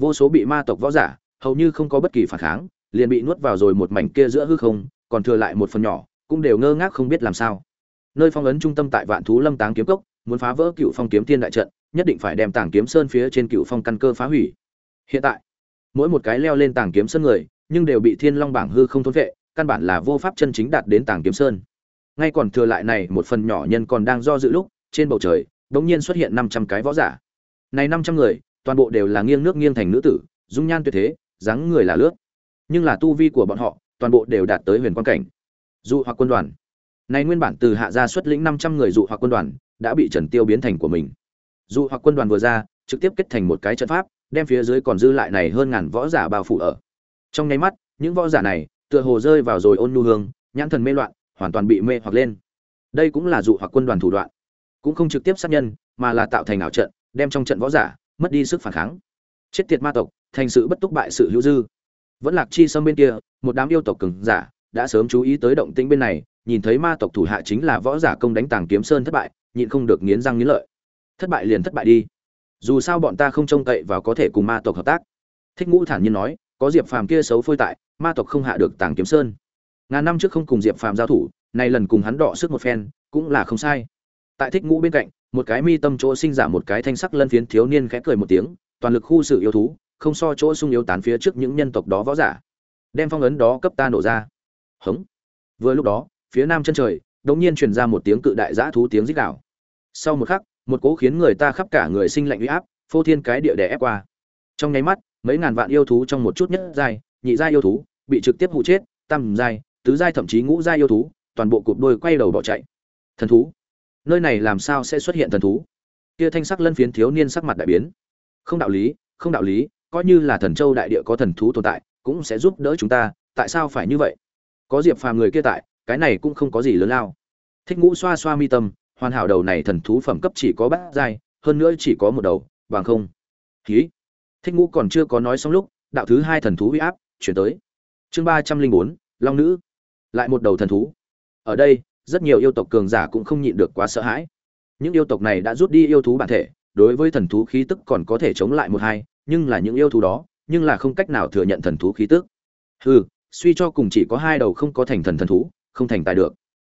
vô số bị ma tộc võ giả, hầu như không có bất kỳ phản kháng, liền bị nuốt vào rồi một mảnh kia giữa hư không, còn thừa lại một phần nhỏ, cũng đều ngơ ngác không biết làm sao. Nơi phong ấn trung tâm tại vạn thú lâm táng kiếm cốc, muốn phá vỡ cựu phong kiếm tiên đại trận, nhất định phải đem tảng kiếm sơn phía trên cựu phong căn cơ phá hủy. Hiện tại, mỗi một cái leo lên tảng kiếm sơn người, nhưng đều bị thiên long bảng hư không thôn vệ, căn bản là vô pháp chân chính đạt đến tảng kiếm sơn. Ngay còn thừa lại này, một phần nhỏ nhân còn đang do dự lúc, trên bầu trời, đột nhiên xuất hiện năm trăm cái võ giả. Này năm trăm người toàn bộ đều là nghiêng nước nghiêng thành nữ tử, dung nhan tuyệt thế, dáng người là lướt. Nhưng là tu vi của bọn họ, toàn bộ đều đạt tới huyền quan cảnh. Dụ hoặc quân đoàn. Này nguyên bản từ hạ gia xuất lĩnh năm trăm người dụ hoặc quân đoàn, đã bị trần tiêu biến thành của mình. Dụ hoặc quân đoàn vừa ra, trực tiếp kết thành một cái trận pháp, đem phía dưới còn dư lại này hơn ngàn võ giả bao phủ ở. Trong nháy mắt, những võ giả này, tựa hồ rơi vào rồi ôn nhu hương, nhãn thần mê loạn, hoàn toàn bị mê hoặc lên. Đây cũng là dụ hoặc quân đoàn thủ đoạn. Cũng không trực tiếp sát nhân, mà là tạo thành ảo trận, đem trong trận võ giả mất đi sức phản kháng. Chết tiệt ma tộc, thành sự bất túc bại sự hữu dư. Vẫn lạc chi sâm bên kia, một đám yêu tộc cường giả đã sớm chú ý tới động tĩnh bên này, nhìn thấy ma tộc thủ hạ chính là võ giả công đánh tàng kiếm sơn thất bại, nhịn không được nghiến răng nghiến lợi. Thất bại liền thất bại đi. Dù sao bọn ta không trông cậy và có thể cùng ma tộc hợp tác. Thích ngũ thản nhiên nói, có diệp phàm kia xấu phôi tại, ma tộc không hạ được tàng kiếm sơn. Ngàn năm trước không cùng diệp phàm giao thủ, nay lần cùng hắn đọ sức một phen, cũng là không sai. Tại thích ngũ bên cạnh một cái mi tâm chỗ sinh ra một cái thanh sắc lân phiến thiếu niên khẽ cười một tiếng, toàn lực khu sự yêu thú, không so chỗ sung yếu tán phía trước những nhân tộc đó võ giả. Đem phong ấn đó cấp ta nổ ra. Hững. vừa lúc đó, phía nam chân trời, đột nhiên truyền ra một tiếng cự đại dã thú tiếng rít gào. Sau một khắc, một cỗ khiến người ta khắp cả người sinh lạnh uy áp, phô thiên cái địa đè ép qua. Trong nháy mắt, mấy ngàn vạn yêu thú trong một chút nhất giai, nhị giai yêu thú, bị trực tiếp hụ chết, tam giai, tứ giai thậm chí ngũ giai yêu thú, toàn bộ cụp đôi quay đầu bỏ chạy. Thần thú nơi này làm sao sẽ xuất hiện thần thú? Kia thanh sắc lân phiến thiếu niên sắc mặt đại biến. Không đạo lý, không đạo lý, coi như là thần châu đại địa có thần thú tồn tại, cũng sẽ giúp đỡ chúng ta, tại sao phải như vậy? Có diệp phàm người kia tại, cái này cũng không có gì lớn lao. Thích ngũ xoa xoa mi tâm, hoàn hảo đầu này thần thú phẩm cấp chỉ có bát giai, hơn nữa chỉ có một đầu, bằng không. Khí thích ngũ còn chưa có nói xong lúc, đạo thứ hai thần thú uy áp chuyển tới. Chương ba trăm linh bốn, long nữ. Lại một đầu thần thú. Ở đây rất nhiều yêu tộc cường giả cũng không nhịn được quá sợ hãi. Những yêu tộc này đã rút đi yêu thú bản thể, đối với thần thú khí tức còn có thể chống lại một hai, nhưng là những yêu thú đó, nhưng là không cách nào thừa nhận thần thú khí tức. Hừ, suy cho cùng chỉ có hai đầu không có thành thần thần thú, không thành tài được.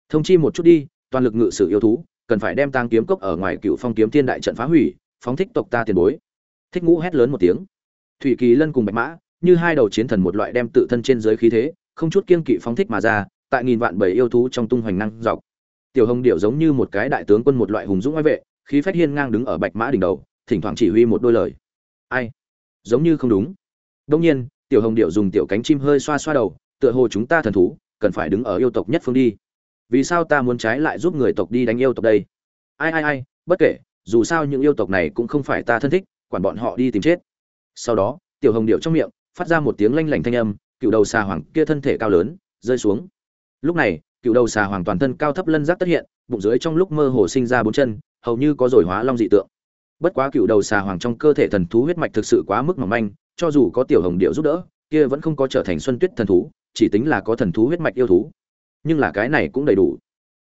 Thông chi một chút đi, toàn lực ngự sử yêu thú, cần phải đem tang kiếm cốc ở ngoài cựu phong kiếm thiên đại trận phá hủy, phóng thích tộc ta tiền bối. Thích ngũ hét lớn một tiếng. Thủy kỳ lân cùng bạch mã, như hai đầu chiến thần một loại đem tự thân trên dưới khí thế, không chút kiên kỵ phóng thích mà ra tại nghìn vạn bảy yêu thú trong tung hoành năng dọc. Tiểu hồng điệu giống như một cái đại tướng quân một loại hùng dũng oai vệ, khí phách hiên ngang đứng ở bạch mã đỉnh đầu, thỉnh thoảng chỉ huy một đôi lời. Ai? Giống như không đúng. Đông nhiên, tiểu hồng điệu dùng tiểu cánh chim hơi xoa xoa đầu, tựa hồ chúng ta thần thú, cần phải đứng ở yêu tộc nhất phương đi. Vì sao ta muốn trái lại giúp người tộc đi đánh yêu tộc đây? Ai ai ai, bất kể, dù sao những yêu tộc này cũng không phải ta thân thích, quản bọn họ đi tìm chết. Sau đó, tiểu hồng điệu trong miệng, phát ra một tiếng lanh lảnh thanh âm, cựu đầu xà hoàng kia thân thể cao lớn, rơi xuống lúc này, cựu đầu xà hoàng toàn thân cao thấp lân giác tất hiện, bụng dưới trong lúc mơ hồ sinh ra bốn chân, hầu như có rồi hóa long dị tượng. Bất quá cựu đầu xà hoàng trong cơ thể thần thú huyết mạch thực sự quá mức mỏng manh, cho dù có tiểu hồng điệu giúp đỡ, kia vẫn không có trở thành xuân tuyết thần thú, chỉ tính là có thần thú huyết mạch yêu thú. Nhưng là cái này cũng đầy đủ.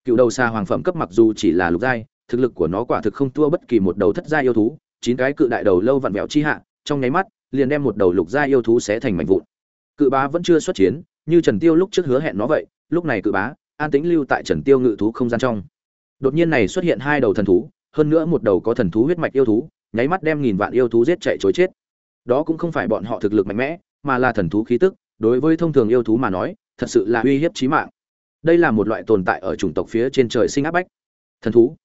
Cựu đầu xà hoàng phẩm cấp mặc dù chỉ là lục giai, thực lực của nó quả thực không thua bất kỳ một đầu thất giai yêu thú, chín cái cự đại đầu lâu vặn vẹo chi hạ, trong nháy mắt, liền đem một đầu lục giai yêu thú xé thành mảnh vụn. Cự bá vẫn chưa xuất chiến, như trần tiêu lúc trước hứa hẹn nó vậy lúc này cự bá, an tĩnh lưu tại trần tiêu ngự thú không gian trong. Đột nhiên này xuất hiện hai đầu thần thú, hơn nữa một đầu có thần thú huyết mạch yêu thú, nháy mắt đem nghìn vạn yêu thú giết chạy chối chết. Đó cũng không phải bọn họ thực lực mạnh mẽ, mà là thần thú khí tức, đối với thông thường yêu thú mà nói, thật sự là uy hiếp chí mạng. Đây là một loại tồn tại ở chủng tộc phía trên trời sinh áp bách. Thần thú.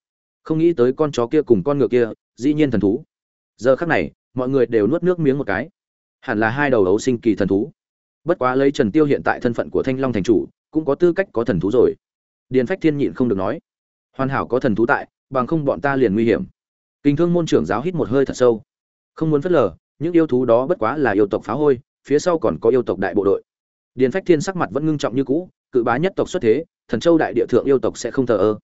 Không nghĩ tới con chó kia cùng con ngựa kia, dĩ nhiên thần thú. Giờ khắc này, mọi người đều nuốt nước miếng một cái. Hẳn là hai đầu ấu sinh kỳ thần thú. Bất quá lấy trần tiêu hiện tại thân phận của thanh long thành chủ cũng có tư cách có thần thú rồi. Điền phách thiên nhịn không được nói. Hoàn hảo có thần thú tại, bằng không bọn ta liền nguy hiểm. Kinh thương môn trưởng giáo hít một hơi thật sâu. Không muốn phớt lờ, những yêu thú đó bất quá là yêu tộc phá hôi, phía sau còn có yêu tộc đại bộ đội. Điền phách thiên sắc mặt vẫn ngưng trọng như cũ, cự bá nhất tộc xuất thế, thần châu đại địa thượng yêu tộc sẽ không thờ ơ.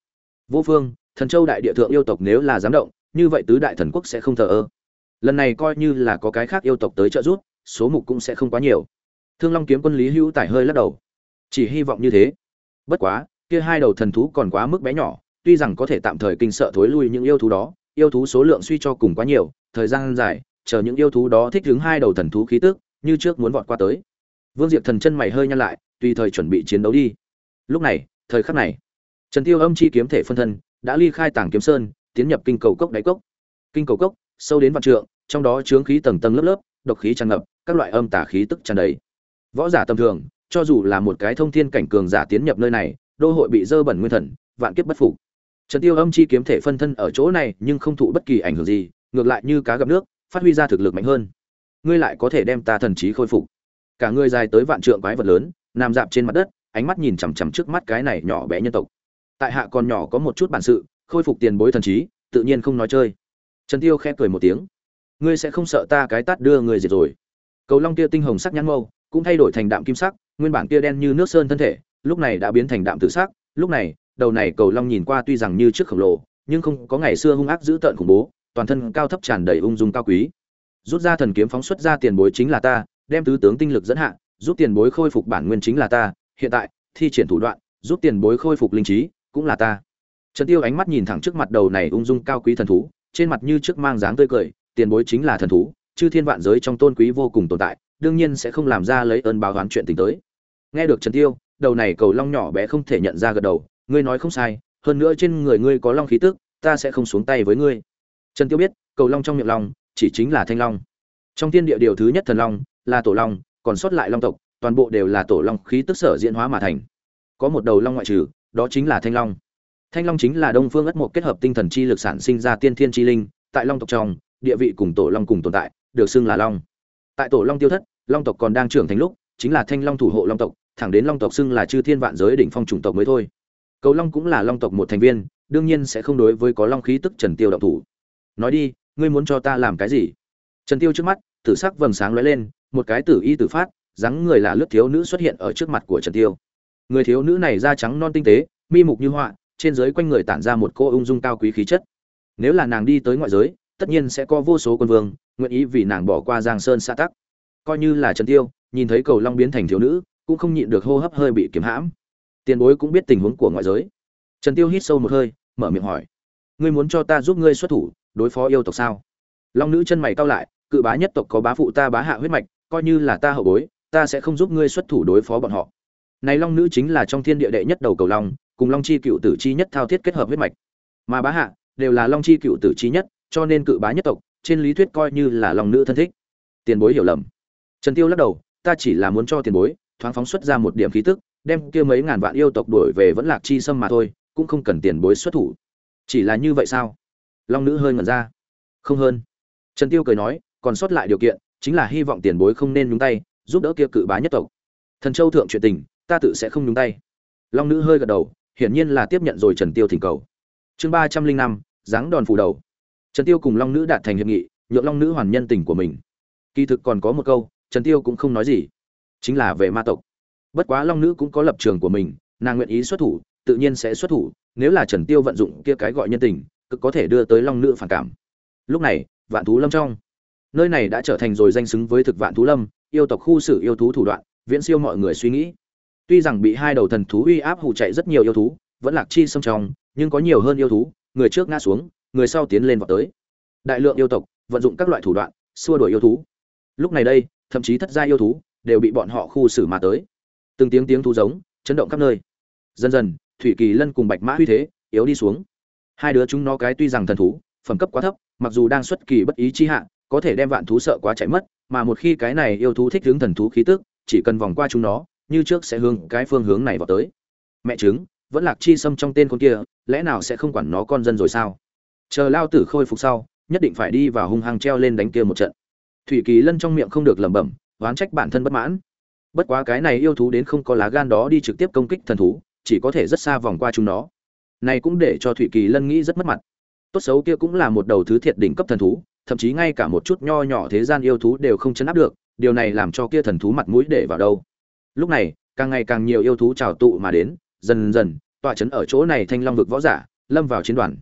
Vô phương, thần châu đại địa thượng yêu tộc nếu là dám động, như vậy tứ đại thần quốc sẽ không thờ ơ. Lần này coi như là có cái khác yêu tộc tới trợ giúp, số mục cũng sẽ không quá nhiều. Thương long kiếm quân lý hữu tải hơi lắc đầu chỉ hy vọng như thế. Bất quá, kia hai đầu thần thú còn quá mức bé nhỏ, tuy rằng có thể tạm thời kinh sợ thối lui những yêu thú đó, yêu thú số lượng suy cho cùng quá nhiều, thời gian dài, chờ những yêu thú đó thích đứng hai đầu thần thú khí tức, như trước muốn vọt qua tới. Vương diệp thần chân mày hơi nhăn lại, tùy thời chuẩn bị chiến đấu đi. Lúc này, thời khắc này, trần tiêu âm chi kiếm thể phân thân đã ly khai tảng kiếm sơn, tiến nhập kinh cầu cốc đáy cốc. Kinh cầu cốc, sâu đến vạn trượng, trong đó chướng khí tầng tầng lớp lớp, độc khí tràn ngập, các loại âm tà khí tức tràn đầy. Võ giả tầm thường cho dù là một cái thông thiên cảnh cường giả tiến nhập nơi này, đô hội bị dơ bẩn nguyên thần, vạn kiếp bất phục. Trần tiêu âm chi kiếm thể phân thân ở chỗ này nhưng không thụ bất kỳ ảnh hưởng gì, ngược lại như cá gặp nước, phát huy ra thực lực mạnh hơn. Ngươi lại có thể đem ta thần trí khôi phục. Cả người dài tới vạn trượng quái vật lớn, nằm dạp trên mặt đất, ánh mắt nhìn chằm chằm trước mắt cái này nhỏ bé nhân tộc. Tại hạ còn nhỏ có một chút bản sự, khôi phục tiền bối thần trí, tự nhiên không nói chơi. Trần tiêu khẽ cười một tiếng. Ngươi sẽ không sợ ta cái tát đưa ngươi diệt rồi. Cầu long kia tinh hồng sắc nhăn mâu, cũng thay đổi thành đạm kim sắc nguyên bản kia đen như nước sơn thân thể, lúc này đã biến thành đạm tử sắc. Lúc này, đầu này cầu long nhìn qua tuy rằng như trước khổng lồ, nhưng không có ngày xưa hung ác dữ tợn khủng bố, toàn thân cao thấp tràn đầy ung dung cao quý. Rút ra thần kiếm phóng xuất ra tiền bối chính là ta, đem tứ tướng tinh lực dẫn hạ, giúp tiền bối khôi phục bản nguyên chính là ta. Hiện tại, thi triển thủ đoạn, giúp tiền bối khôi phục linh trí, cũng là ta. Trần tiêu ánh mắt nhìn thẳng trước mặt đầu này ung dung cao quý thần thú, trên mặt như trước mang dáng tươi cười, tiền bối chính là thần thú, chư thiên vạn giới trong tôn quý vô cùng tồn tại đương nhiên sẽ không làm ra lấy ơn báo oán chuyện tình tới. Nghe được trần tiêu, đầu này cầu long nhỏ bé không thể nhận ra gật đầu, ngươi nói không sai, hơn nữa trên người ngươi có long khí tức, ta sẽ không xuống tay với ngươi. Trần tiêu biết, cầu long trong miệng long, chỉ chính là thanh long. Trong thiên địa điều thứ nhất thần long là tổ long, còn sót lại long tộc, toàn bộ đều là tổ long khí tức sở diễn hóa mà thành. Có một đầu long ngoại trừ, đó chính là thanh long. Thanh long chính là đông phương ất mộc kết hợp tinh thần chi lực sản sinh ra tiên thiên chi linh, tại long tộc trong, địa vị cùng tổ long cùng tồn tại, được xưng là long tại tổ long tiêu thất, long tộc còn đang trưởng thành lúc, chính là thanh long thủ hộ long tộc, thẳng đến long tộc xưng là chư thiên vạn giới đỉnh phong chủng tộc mới thôi. Cầu long cũng là long tộc một thành viên, đương nhiên sẽ không đối với có long khí tức trần tiêu động thủ. Nói đi, ngươi muốn cho ta làm cái gì? Trần tiêu trước mắt, tử sắc vầng sáng lóe lên, một cái tử y tử phát, dáng người là lướt thiếu nữ xuất hiện ở trước mặt của trần tiêu. Người thiếu nữ này da trắng non tinh tế, mi mục như họa, trên dưới quanh người tản ra một cô ung dung cao quý khí chất. Nếu là nàng đi tới ngoại giới, tất nhiên sẽ có vô số quân vương nguyện ý vì nàng bỏ qua giang sơn xa tắc. Coi như là trần tiêu, nhìn thấy cầu long biến thành thiếu nữ, cũng không nhịn được hô hấp hơi bị kiếm hãm. Tiền bối cũng biết tình huống của ngoại giới. Trần tiêu hít sâu một hơi, mở miệng hỏi, ngươi muốn cho ta giúp ngươi xuất thủ, đối phó yêu tộc sao? Long nữ chân mày cau lại, cự bá nhất tộc có bá phụ ta bá hạ huyết mạch, coi như là ta hậu bối, ta sẽ không giúp ngươi xuất thủ đối phó bọn họ. Này long nữ chính là trong thiên địa đệ nhất đầu cầu long, cùng long chi cựu tử chi nhất thao thiết kết hợp huyết mạch. Mà bá hạ đều là long chi cựu tử chi nhất, cho nên cự bá nhất tộc trên lý thuyết coi như là lòng nữ thân thích. Tiền bối hiểu lầm. Trần tiêu lắc đầu, ta chỉ là muốn cho tiền bối thoáng phóng xuất ra một điểm khí tức, đem kia mấy ngàn vạn yêu tộc đuổi về vẫn lạc chi sâm mà thôi, cũng không cần tiền bối xuất thủ. Chỉ là như vậy sao? Long nữ hơi ngẩn ra. Không hơn. Trần tiêu cười nói, còn sót lại điều kiện, chính là hy vọng tiền bối không nên nhúng tay, giúp đỡ kia cự bá nhất tộc. Thần châu thượng chuyện tình, ta tự sẽ không nhúng tay. Long nữ hơi gật đầu, hiển nhiên là tiếp nhận rồi trần tiêu thỉnh cầu. Chương ba trăm linh năm, dáng đòn phủ đầu trần tiêu cùng long nữ đạt thành hiệp nghị, nhượng long nữ hoàn nhân tình của mình. Kỳ thực còn có một câu, trần tiêu cũng không nói gì. Chính là về ma tộc. Bất quá long nữ cũng có lập trường của mình, nàng nguyện ý xuất thủ, tự nhiên sẽ xuất thủ, nếu là trần tiêu vận dụng kia cái gọi nhân tình, cực có thể đưa tới long nữ phản cảm. Lúc này, vạn thú lâm trong. Nơi này đã trở thành rồi danh xứng với thực vạn thú lâm, yêu tộc khu xử yêu thú thủ đoạn, viễn siêu mọi người suy nghĩ. Tuy rằng bị hai đầu thần thú uy áp hù chạy rất nhiều yêu thú, vẫn lạc chi xâm trong, nhưng có nhiều hơn yêu thú, người trước ngã xuống người sau tiến lên vào tới. Đại lượng yêu tộc, vận dụng các loại thủ đoạn, xua đuổi yêu thú. Lúc này đây, thậm chí thất gia yêu thú đều bị bọn họ khu xử mà tới. Từng tiếng tiếng thú giống, chấn động khắp nơi. Dần dần, thủy kỳ lân cùng bạch mã huy thế yếu đi xuống. Hai đứa chúng nó cái tuy rằng thần thú, phẩm cấp quá thấp, mặc dù đang xuất kỳ bất ý chi hạ, có thể đem vạn thú sợ quá chạy mất, mà một khi cái này yêu thú thích hướng thần thú khí tức, chỉ cần vòng qua chúng nó, như trước sẽ hướng cái phương hướng này vào tới. Mẹ trứng, vẫn lạc chi xâm trong tên con kia, lẽ nào sẽ không quản nó con dân rồi sao? Chờ lao tử khôi phục sau, nhất định phải đi vào hung hăng treo lên đánh kia một trận. Thủy kỳ lân trong miệng không được lẩm bẩm, oán trách bản thân bất mãn. Bất quá cái này yêu thú đến không có lá gan đó đi trực tiếp công kích thần thú, chỉ có thể rất xa vòng qua chúng nó. Này cũng để cho thủy kỳ lân nghĩ rất mất mặt. Tốt xấu kia cũng là một đầu thứ thiệt đỉnh cấp thần thú, thậm chí ngay cả một chút nho nhỏ thế gian yêu thú đều không chấn áp được, điều này làm cho kia thần thú mặt mũi để vào đâu. Lúc này, càng ngày càng nhiều yêu thú trào tụ mà đến, dần dần, tọa chấn ở chỗ này thanh long vực võ giả, lâm vào chiến đoàn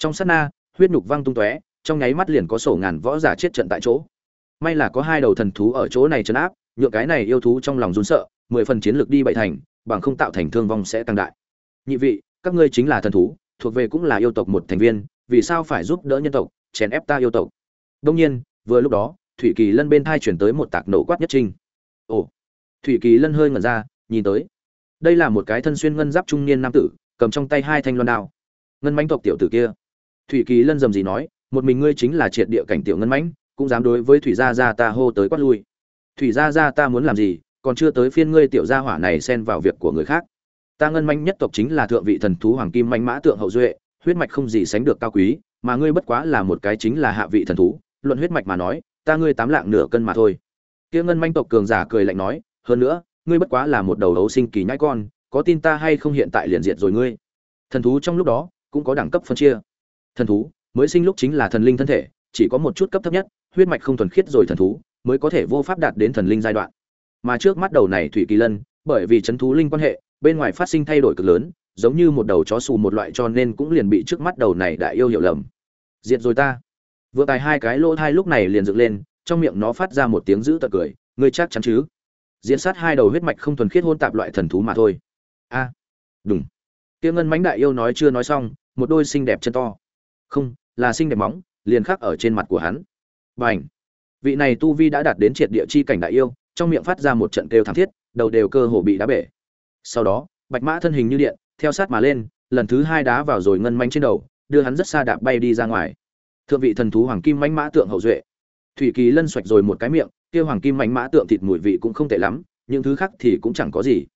trong sát na, huyết nhục văng tung tóe, trong nháy mắt liền có sổ ngàn võ giả chết trận tại chỗ. May là có hai đầu thần thú ở chỗ này chấn áp nhựa cái này yêu thú trong lòng run sợ, mười phần chiến lược đi bảy thành, bằng không tạo thành thương vong sẽ tăng đại. Nhị vị, các ngươi chính là thần thú, thuộc về cũng là yêu tộc một thành viên, vì sao phải giúp đỡ nhân tộc, chèn ép ta yêu tộc? Đông nhiên, vừa lúc đó, thủy kỳ lân bên thai chuyển tới một tạc nổ quát nhất trinh. Ồ, thủy kỳ lân hơi ngẩn ra, nhìn tới. Đây là một cái thân xuyên ngân giáp trung niên nam tử, cầm trong tay hai thanh loan đao. Ngân mãnh tộc tiểu tử kia thủy kỳ lân dầm gì nói, một mình ngươi chính là triệt địa cảnh tiểu ngân mãnh, cũng dám đối với thủy gia gia ta hô tới quát lui. Thủy gia gia ta muốn làm gì, còn chưa tới phiên ngươi tiểu gia hỏa này xen vào việc của người khác. Ta ngân mãnh nhất tộc chính là thượng vị thần thú hoàng kim mãnh mã tượng hậu duệ, huyết mạch không gì sánh được cao quý, mà ngươi bất quá là một cái chính là hạ vị thần thú, luận huyết mạch mà nói, ta ngươi tám lạng nửa cân mà thôi. Kia ngân manh tộc cường giả cười lạnh nói, hơn nữa, ngươi bất quá là một đầu đấu sinh kỳ nhãi con, có tin ta hay không hiện tại liền diệt rồi ngươi? Thần thú trong lúc đó cũng có đẳng cấp phân chia thần thú mới sinh lúc chính là thần linh thân thể chỉ có một chút cấp thấp nhất huyết mạch không thuần khiết rồi thần thú mới có thể vô pháp đạt đến thần linh giai đoạn. Mà trước mắt đầu này thủy kỳ lân bởi vì chấn thú linh quan hệ bên ngoài phát sinh thay đổi cực lớn giống như một đầu chó xù một loại cho nên cũng liền bị trước mắt đầu này đại yêu hiểu lầm. Diệt rồi ta. Vừa tài hai cái lỗ thai lúc này liền dựng lên trong miệng nó phát ra một tiếng dữ tợn cười ngươi chắc chắn chứ? Diễn sát hai đầu huyết mạch không thuần khiết hôn tạp loại thần thú mà thôi. A. À, đúng kia ngân mánh đại yêu nói chưa nói xong một đôi xinh đẹp chân to không, là xinh đẹp móng, liền khắc ở trên mặt của hắn. B à n h vị này tu vi đã đạt đến triệt địa chi cảnh đại yêu, trong miệng phát ra một trận kêu thảm thiết, đầu đều cơ hồ bị đá bể. Sau đó, bạch mã thân hình như điện, theo sát mà lên, lần thứ hai đá vào rồi ngân manh trên đầu, đưa hắn rất xa đạp bay đi ra ngoài. Thượng vị thần thú hoàng kim mánh mã tượng hậu duệ. Thủy kỳ lân xoạch rồi một cái miệng, kia hoàng kim mánh mã tượng thịt mùi vị cũng không tệ lắm, những thứ khác thì cũng chẳng có gì.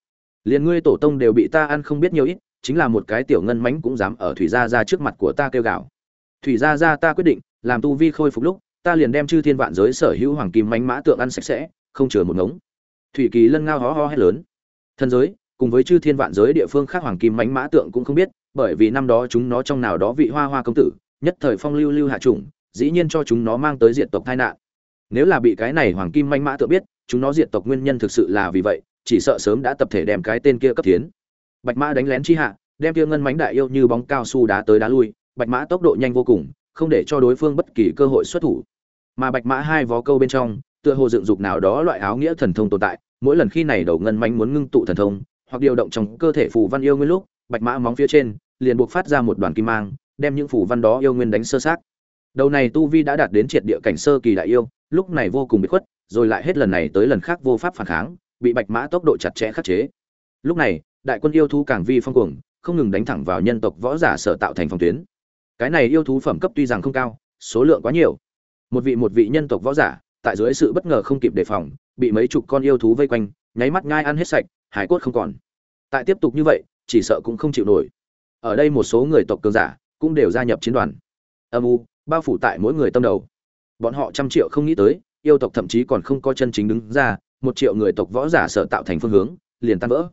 Liền ngươi tổ tông đều bị ta ăn không biết nhiều ít, chính là một cái tiểu ngân mánh cũng dám ở thủy gia ra trước mặt của ta kêu gào thủy gia ra ta quyết định, làm tu vi khôi phục lúc, ta liền đem chư thiên vạn giới sở hữu hoàng kim mánh mã tượng ăn sạch sẽ, không chừa một ngống. Thủy kỳ lân ngao ho ho hét lớn. Thân giới, cùng với chư thiên vạn giới địa phương khác hoàng kim mánh mã tượng cũng không biết, bởi vì năm đó chúng nó trong nào đó vị hoa hoa công tử, nhất thời phong lưu lưu hạ chủng, dĩ nhiên cho chúng nó mang tới diện tộc tai nạn. Nếu là bị cái này hoàng kim manh mã tượng biết, chúng nó diệt tộc nguyên nhân thực sự là vì vậy, chỉ sợ sớm đã tập thể đem cái tên kia cấp tiến. Bạch mã đánh lén chi hạ, đem kia ngân mánh đại yêu như bóng cao su đá tới đá lui bạch mã tốc độ nhanh vô cùng, không để cho đối phương bất kỳ cơ hội xuất thủ. Mà bạch mã hai vó câu bên trong, tựa hồ dựng dục nào đó loại áo nghĩa thần thông tồn tại, mỗi lần khi này đầu ngân manh muốn ngưng tụ thần thông, hoặc điều động trong cơ thể phù văn yêu nguyên lúc, bạch mã móng phía trên, liền buộc phát ra một đoàn kim mang, đem những phù văn đó yêu nguyên đánh sơ sát đầu này tu vi đã đạt đến triệt địa cảnh sơ kỳ đại yêu, lúc này vô cùng bị khuất, rồi lại hết lần này tới lần khác vô pháp phản kháng, bị bạch mã tốc độ chặt chẽ khắc chế. Lúc này, đại quân yêu thú càng vi phong cuồng, không ngừng đánh thẳng vào nhân tộc võ giả sở tạo thành phòng tuyến cái này yêu thú phẩm cấp tuy rằng không cao, số lượng quá nhiều. Một vị một vị nhân tộc võ giả, tại dưới sự bất ngờ không kịp đề phòng, bị mấy chục con yêu thú vây quanh, nháy mắt ngai ăn hết sạch, hải cốt không còn. Tại tiếp tục như vậy, chỉ sợ cũng không chịu nổi. Ở đây một số người tộc cường giả cũng đều gia nhập chiến đoàn. Âm u, bao phủ tại mỗi người tâm đầu. Bọn họ trăm triệu không nghĩ tới, yêu tộc thậm chí còn không có chân chính đứng ra, một triệu người tộc võ giả sợ tạo thành phương hướng, liền tan vỡ.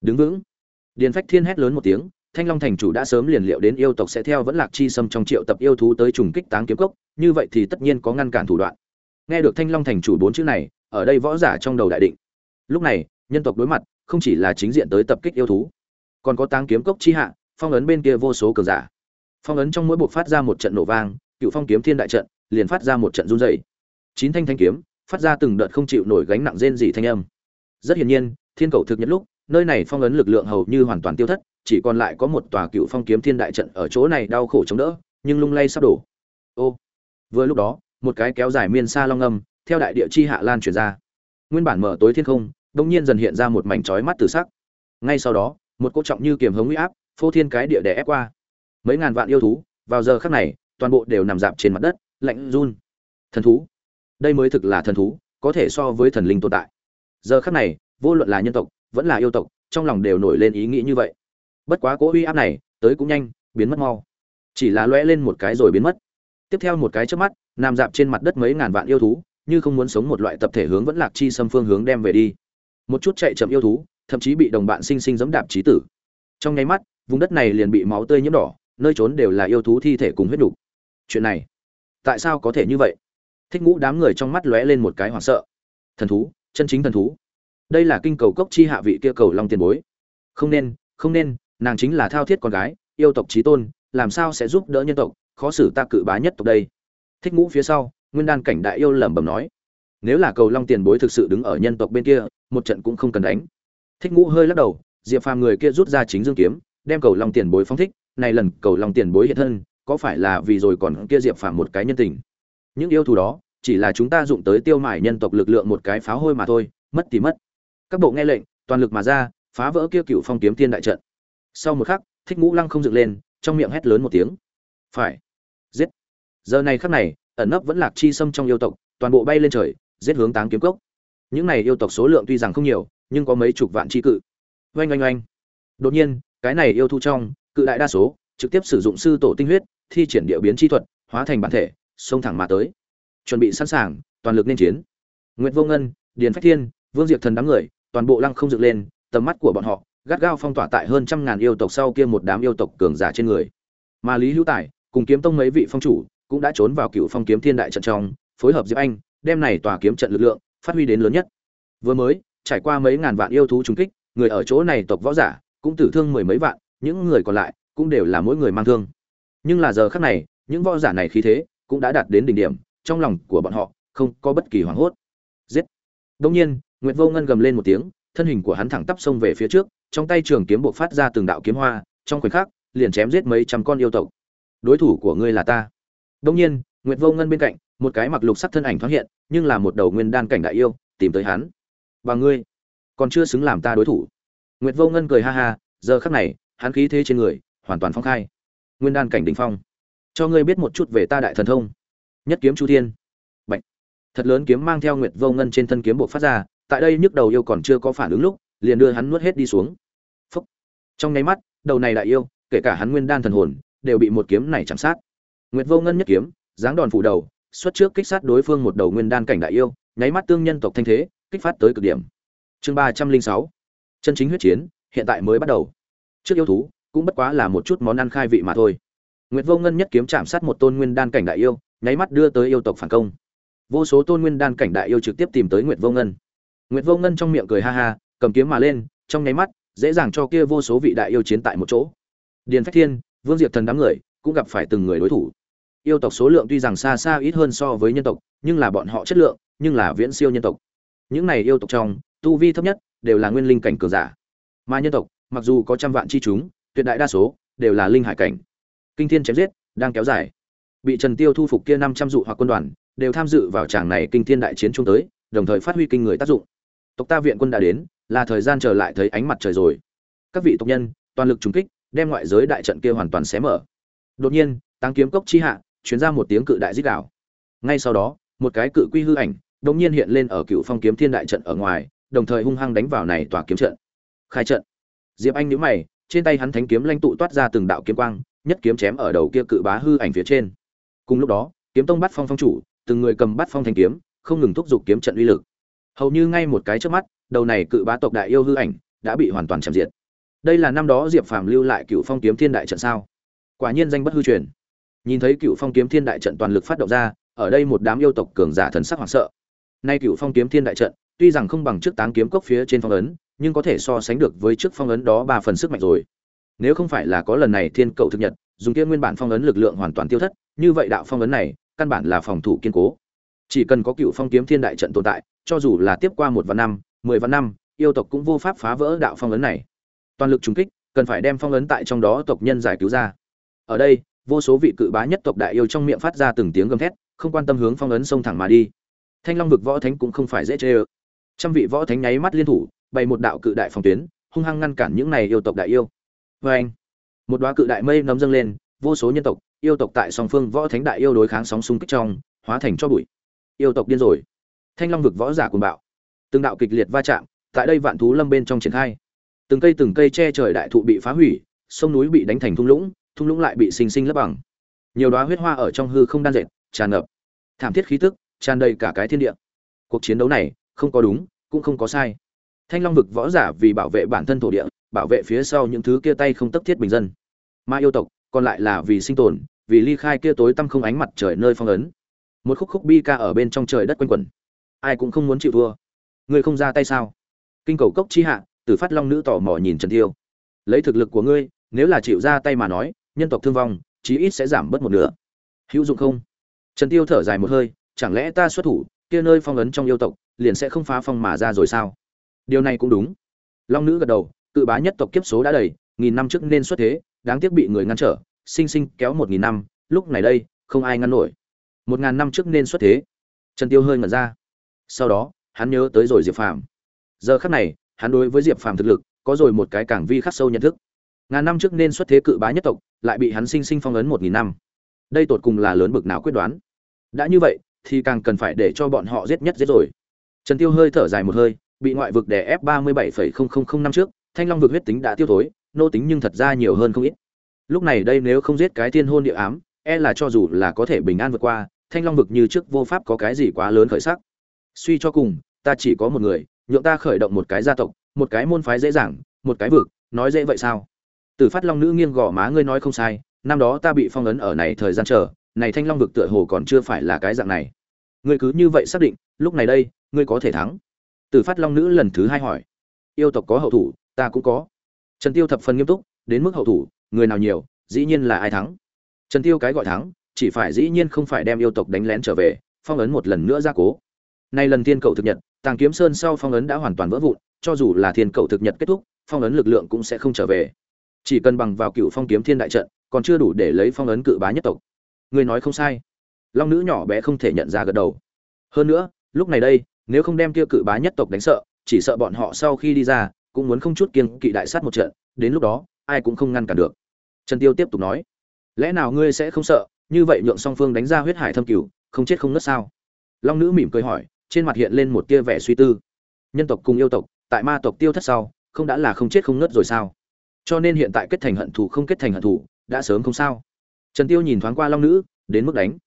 Đứng vững. Điền phách thiên hét lớn một tiếng thanh long thành chủ đã sớm liền liệu đến yêu tộc sẽ theo vẫn lạc chi xâm trong triệu tập yêu thú tới trùng kích táng kiếm cốc, như vậy thì tất nhiên có ngăn cản thủ đoạn. Nghe được thanh long thành chủ bốn chữ này, ở đây võ giả trong đầu đại định. Lúc này, nhân tộc đối mặt, không chỉ là chính diện tới tập kích yêu thú, còn có táng kiếm cốc chi hạ, phong ấn bên kia vô số cường giả. Phong ấn trong mỗi buộc phát ra một trận nổ vang, cựu phong kiếm thiên đại trận liền phát ra một trận run dày chín thanh thanh kiếm, phát ra từng đợt không chịu nổi gánh nặng rên dị thanh âm. Rất hiển nhiên, thiên cầu thực nhất lúc nơi này phong ấn lực lượng hầu như hoàn toàn tiêu thất, chỉ còn lại có một tòa cựu phong kiếm thiên đại trận ở chỗ này đau khổ chống đỡ, nhưng lung lay sắp đổ. Ô, vừa lúc đó, một cái kéo dài miên xa long âm, theo đại địa chi hạ lan truyền ra. Nguyên bản mở tối thiên không đông nhiên dần hiện ra một mảnh trói mắt từ sắc. Ngay sau đó, một cỗ trọng như kiềm hống uy áp, phô thiên cái địa đè ép qua. Mấy ngàn vạn yêu thú, vào giờ khắc này, toàn bộ đều nằm dạp trên mặt đất, lạnh run. Thần thú. Đây mới thực là thần thú, có thể so với thần linh tồn tại. Giờ khắc này, vô luận là nhân tộc vẫn là yêu tộc, trong lòng đều nổi lên ý nghĩ như vậy. Bất quá cỗ uy áp này, tới cũng nhanh, biến mất mau. Chỉ là loe lên một cái rồi biến mất. Tiếp theo một cái trước mắt, nằm dạp trên mặt đất mấy ngàn vạn yêu thú, như không muốn sống một loại tập thể hướng vẫn lạc chi xâm phương hướng đem về đi. Một chút chạy chậm yêu thú, thậm chí bị đồng bạn sinh sinh giẫm đạp chí tử. Trong nháy mắt, vùng đất này liền bị máu tươi nhiễm đỏ, nơi trốn đều là yêu thú thi thể cùng huyết đủ. chuyện này, tại sao có thể như vậy? Thích ngũ đám người trong mắt lóe lên một cái hoảng sợ. Thần thú, chân chính thần thú đây là kinh cầu cốc chi hạ vị kia cầu long tiền bối. Không nên không nên, nàng chính là thao thiết con gái, yêu tộc trí tôn, làm sao sẽ giúp đỡ nhân tộc, khó xử ta cự bá nhất tộc đây. Thích ngũ phía sau, nguyên đan cảnh đại yêu lẩm bẩm nói. Nếu là cầu long tiền bối thực sự đứng ở nhân tộc bên kia, một trận cũng không cần đánh. Thích ngũ hơi lắc đầu, diệp phàm người kia rút ra chính dương kiếm, đem cầu long tiền bối phóng thích, này lần cầu long tiền bối hiện thân, có phải là vì rồi còn kia diệp phàm một cái nhân tình? Những yêu thù đó, chỉ là chúng ta dụng tới tiêu mải nhân tộc lực lượng một cái pháo hôi mà thôi, mất thì mất các bộ nghe lệnh, toàn lực mà ra, phá vỡ kia cựu phong kiếm thiên đại trận. Sau một khắc, thích ngũ lăng không dựng lên, trong miệng hét lớn một tiếng. Phải. Giết. Giờ này khắc này, ẩn nấp vẫn lạc chi xâm trong yêu tộc, toàn bộ bay lên trời, giết hướng táng kiếm cốc. Những này yêu tộc số lượng tuy rằng không nhiều, nhưng có mấy chục vạn chi cự. Oanh oanh oanh. Đột nhiên, cái này yêu thu trong, cự đại đa số, trực tiếp sử dụng sư tổ tinh huyết, thi triển địa biến chi thuật, hóa thành bản thể, xông thẳng mà tới. Chuẩn bị sẵn sàng, toàn lực nên chiến. Nguyễn vô ngân, điền phách thiên, vương diệp thần đám người toàn bộ lăng không dựng lên, tầm mắt của bọn họ gắt gao phong tỏa tại hơn trăm ngàn yêu tộc sau kia một đám yêu tộc cường giả trên người. Mà lý hữu tài cùng kiếm tông mấy vị phong chủ cũng đã trốn vào cựu phong kiếm thiên đại trận trong, phối hợp diệp anh, đem này tòa kiếm trận lực lượng phát huy đến lớn nhất. Vừa mới, trải qua mấy ngàn vạn yêu thú trúng kích, người ở chỗ này tộc võ giả cũng tử thương mười mấy vạn, những người còn lại cũng đều là mỗi người mang thương. Nhưng là giờ khắc này, những võ giả này khí thế cũng đã đạt đến đỉnh điểm, trong lòng của bọn họ không có bất kỳ hoảng hốt. Giết. Đông nhiên nguyệt vô ngân gầm lên một tiếng, thân hình của hắn thẳng tắp xông về phía trước, trong tay trường kiếm bộc phát ra từng đạo kiếm hoa, trong khoảnh khắc, liền chém giết mấy trăm con yêu tộc. Đối thủ của ngươi là ta. Đương nhiên, nguyệt vô ngân bên cạnh, một cái mặc lục sắc thân ảnh thoáng hiện, nhưng là một đầu nguyên đan cảnh đại yêu, tìm tới hắn. Và ngươi, còn chưa xứng làm ta đối thủ. Nguyệt vô ngân cười ha ha, giờ khắc này, hắn khí thế trên người, hoàn toàn phong khai. Nguyên đan cảnh đỉnh phong. Cho ngươi biết một chút về ta đại thần thông. Nhất kiếm chu thiên. Bạch. thật lớn kiếm mang theo nguyệt vô ngân trên thân kiếm bộ phát ra tại đây nhức đầu yêu còn chưa có phản ứng lúc, liền đưa hắn nuốt hết đi xuống. Phúc. trong nháy mắt, đầu này đại yêu, kể cả hắn nguyên đan thần hồn, đều bị một kiếm này chạm sát. Nguyệt vô ngân nhất kiếm, giáng đòn phủ đầu, xuất trước kích sát đối phương một đầu nguyên đan cảnh đại yêu, nháy mắt tương nhân tộc thanh thế, kích phát tới cực điểm. Chương ba trăm linh sáu. Chân chính huyết chiến, hiện tại mới bắt đầu. Trước yêu thú, cũng bất quá là một chút món ăn khai vị mà thôi. Nguyệt vô ngân nhất kiếm chạm sát một tôn nguyên đan cảnh đại yêu, nháy mắt đưa tới yêu tộc phản công. Vô số tôn nguyên đan cảnh đại yêu trực tiếp tìm tới nguyệt vô ngân nguyệt vô ngân trong miệng cười ha ha, cầm kiếm mà lên, trong nháy mắt, dễ dàng cho kia vô số vị đại yêu chiến tại một chỗ. Điền phách thiên, vương diệp thần đám người, cũng gặp phải từng người đối thủ. Yêu tộc số lượng tuy rằng xa xa ít hơn so với nhân tộc, nhưng là bọn họ chất lượng, nhưng là viễn siêu nhân tộc. Những này yêu tộc trong, tu vi thấp nhất, đều là nguyên linh cảnh cường giả. Mà nhân tộc, mặc dù có trăm vạn chi chúng, tuyệt đại đa số, đều là linh hải cảnh. Kinh thiên chém giết, đang kéo dài. Bị trần tiêu thu phục kia năm trăm dụ hoặc quân đoàn, đều tham dự vào tràng này kinh thiên đại chiến chung tới, đồng thời phát huy kinh người tác dụng tộc ta viện quân đã đến, là thời gian trở lại thấy ánh mặt trời rồi. Các vị tộc nhân, toàn lực trùng kích, đem ngoại giới đại trận kia hoàn toàn xé mở. Đột nhiên tăng kiếm cốc chi hạ, chuyển ra một tiếng cự đại dích đảo ngay sau đó, một cái cự quy hư ảnh, đột nhiên hiện lên ở cựu phong kiếm thiên đại trận ở ngoài, đồng thời hung hăng đánh vào này tòa kiếm trận. Khai trận. Diệp anh nhíu mày, trên tay hắn thánh kiếm lanh tụ toát ra từng đạo kiếm quang, nhất kiếm chém ở đầu kia cự bá hư ảnh phía trên. Cùng lúc đó, kiếm tông bắt phong phong chủ, từng người cầm bắt phong thanh kiếm, không ngừng thúc giục kiếm trận uy lực hầu như ngay một cái trước mắt, đầu này cự bá tộc đại yêu hư ảnh đã bị hoàn toàn chạm diệt. Đây là năm đó diệp phàm lưu lại cựu phong kiếm thiên đại trận sao? Quả nhiên danh bất hư truyền. Nhìn thấy cựu phong kiếm thiên đại trận toàn lực phát động ra, ở đây một đám yêu tộc cường giả thần sắc hoảng sợ. Nay cựu phong kiếm thiên đại trận, tuy rằng không bằng trước táng kiếm cốc phía trên phong ấn, nhưng có thể so sánh được với trước phong ấn đó ba phần sức mạnh rồi. Nếu không phải là có lần này thiên cầu thực nhật, dùng kia nguyên bản phong ấn lực lượng hoàn toàn tiêu thất, như vậy đạo phong ấn này, căn bản là phòng thủ kiên cố. Chỉ cần có cựu phong kiếm thiên đại trận tồn tại cho dù là tiếp qua một vạn năm, mười vạn năm, yêu tộc cũng vô pháp phá vỡ đạo phong ấn này. Toàn lực trùng kích, cần phải đem phong ấn tại trong đó tộc nhân giải cứu ra. Ở đây, vô số vị cự bá nhất tộc đại yêu trong miệng phát ra từng tiếng gầm thét, không quan tâm hướng phong ấn xông thẳng mà đi. Thanh long vực võ thánh cũng không phải dễ chê ơ. Trăm vị võ thánh nháy mắt liên thủ, bày một đạo cự đại phòng tuyến, hung hăng ngăn cản những này yêu tộc đại yêu. Vê anh, một đoá cự đại mây nấm dâng lên, vô số nhân tộc, yêu tộc tại song phương võ thánh đại yêu đối kháng sóng xung kích trong, hóa thành cho bụi. Yêu tộc điên rồi thanh long vực võ giả cuồng bạo. Từng đạo kịch liệt va chạm, tại đây vạn thú lâm bên trong triển khai. Từng cây từng cây che trời đại thụ bị phá hủy, sông núi bị đánh thành thung lũng thung lũng lại bị sinh sinh lấp bằng. Nhiều đoá huyết hoa ở trong hư không đan dệt, tràn ngập. Thảm thiết khí tức, tràn đầy cả cái thiên địa. Cuộc chiến đấu này, không có đúng, cũng không có sai. Thanh long vực võ giả vì bảo vệ bản thân thổ địa, bảo vệ phía sau những thứ kia tay không tấp thiết bình dân. Ma yêu tộc, còn lại là vì sinh tồn, vì ly khai kia tối tăm không ánh mặt trời nơi phong ấn. Một khúc khúc bi ca ở bên trong trời đất quanh quẩn ai cũng không muốn chịu thua. Ngươi không ra tay sao? Kinh cầu cốc chi hạ, tử phát long nữ tò mò nhìn trần tiêu lấy thực lực của ngươi, nếu là chịu ra tay mà nói, nhân tộc thương vong, chí ít sẽ giảm bớt một nửa. Hữu dụng không? Trần tiêu thở dài một hơi, chẳng lẽ ta xuất thủ, kia nơi phong ấn trong yêu tộc, liền sẽ không phá phong mà ra rồi sao? Điều này cũng đúng. Long nữ gật đầu, cự bá nhất tộc kiếp số đã đầy, nghìn năm trước nên xuất thế, đáng tiếc bị người ngăn trở, sinh sinh kéo một nghìn năm, lúc này đây, không ai ngăn nổi. Một ngàn năm trước nên xuất thế. Trần tiêu hơi ngẩn ra sau đó, hắn nhớ tới rồi diệp phàm. Giờ khắc này, hắn đối với diệp phàm thực lực, có rồi một cái càng vi khắc sâu nhận thức. Ngàn năm trước nên xuất thế cự bá nhất tộc, lại bị hắn sinh sinh phong ấn một nghìn năm. Đây tột cùng là lớn bực nào quyết đoán. Đã như vậy, thì càng cần phải để cho bọn họ giết nhất giết rồi. Trần tiêu hơi thở dài một hơi, bị ngoại vực đè ép ba mươi bảy năm trước, thanh long vực huyết tính đã tiêu thối, nô tính nhưng thật ra nhiều hơn không ít. Lúc này đây nếu không giết cái thiên hôn địa ám e là cho dù là có thể bình an vượt qua, thanh long vực như trước vô pháp có cái gì quá lớn khởi sắc suy cho cùng, ta chỉ có một người, nhượng ta khởi động một cái gia tộc, một cái môn phái dễ dàng, một cái vực, nói dễ vậy sao? Từ phát long nữ nghiêng gò má ngươi nói không sai, năm đó ta bị phong ấn ở này thời gian chờ, này thanh long vực tựa hồ còn chưa phải là cái dạng này. Ngươi cứ như vậy xác định, lúc này đây, ngươi có thể thắng. Từ phát long nữ lần thứ hai hỏi. Yêu tộc có hậu thủ, ta cũng có. Trần tiêu thập phần nghiêm túc, đến mức hậu thủ, người nào nhiều, dĩ nhiên là ai thắng. Trần tiêu cái gọi thắng, chỉ phải dĩ nhiên không phải đem yêu tộc đánh lén trở về, phong ấn một lần nữa ra cố nay lần thiên cầu thực nhật, tàng kiếm sơn sau phong ấn đã hoàn toàn vỡ vụn, cho dù là thiên cầu thực nhật kết thúc, phong ấn lực lượng cũng sẽ không trở về. Chỉ cần bằng vào cựu phong kiếm thiên đại trận, còn chưa đủ để lấy phong ấn cự bá nhất tộc. Người nói không sai. Long nữ nhỏ bé không thể nhận ra gật đầu. Hơn nữa, lúc này đây, nếu không đem kia cự bá nhất tộc đánh sợ, chỉ sợ bọn họ sau khi đi ra, cũng muốn không chút kiên kỵ đại sát một trận, đến lúc đó, ai cũng không ngăn cản được. Trần tiêu tiếp tục nói, lẽ nào ngươi sẽ không sợ, như vậy nhượng song phương đánh ra huyết hải thâm cửu, không chết không nứt sao? Long nữ mỉm cười hỏi trên mặt hiện lên một tia vẻ suy tư. Nhân tộc cùng yêu tộc, tại ma tộc tiêu thất sau, không đã là không chết không nứt rồi sao? Cho nên hiện tại kết thành hận thù không kết thành hận thù, đã sớm không sao. Trần tiêu nhìn thoáng qua long nữ, đến mức đánh.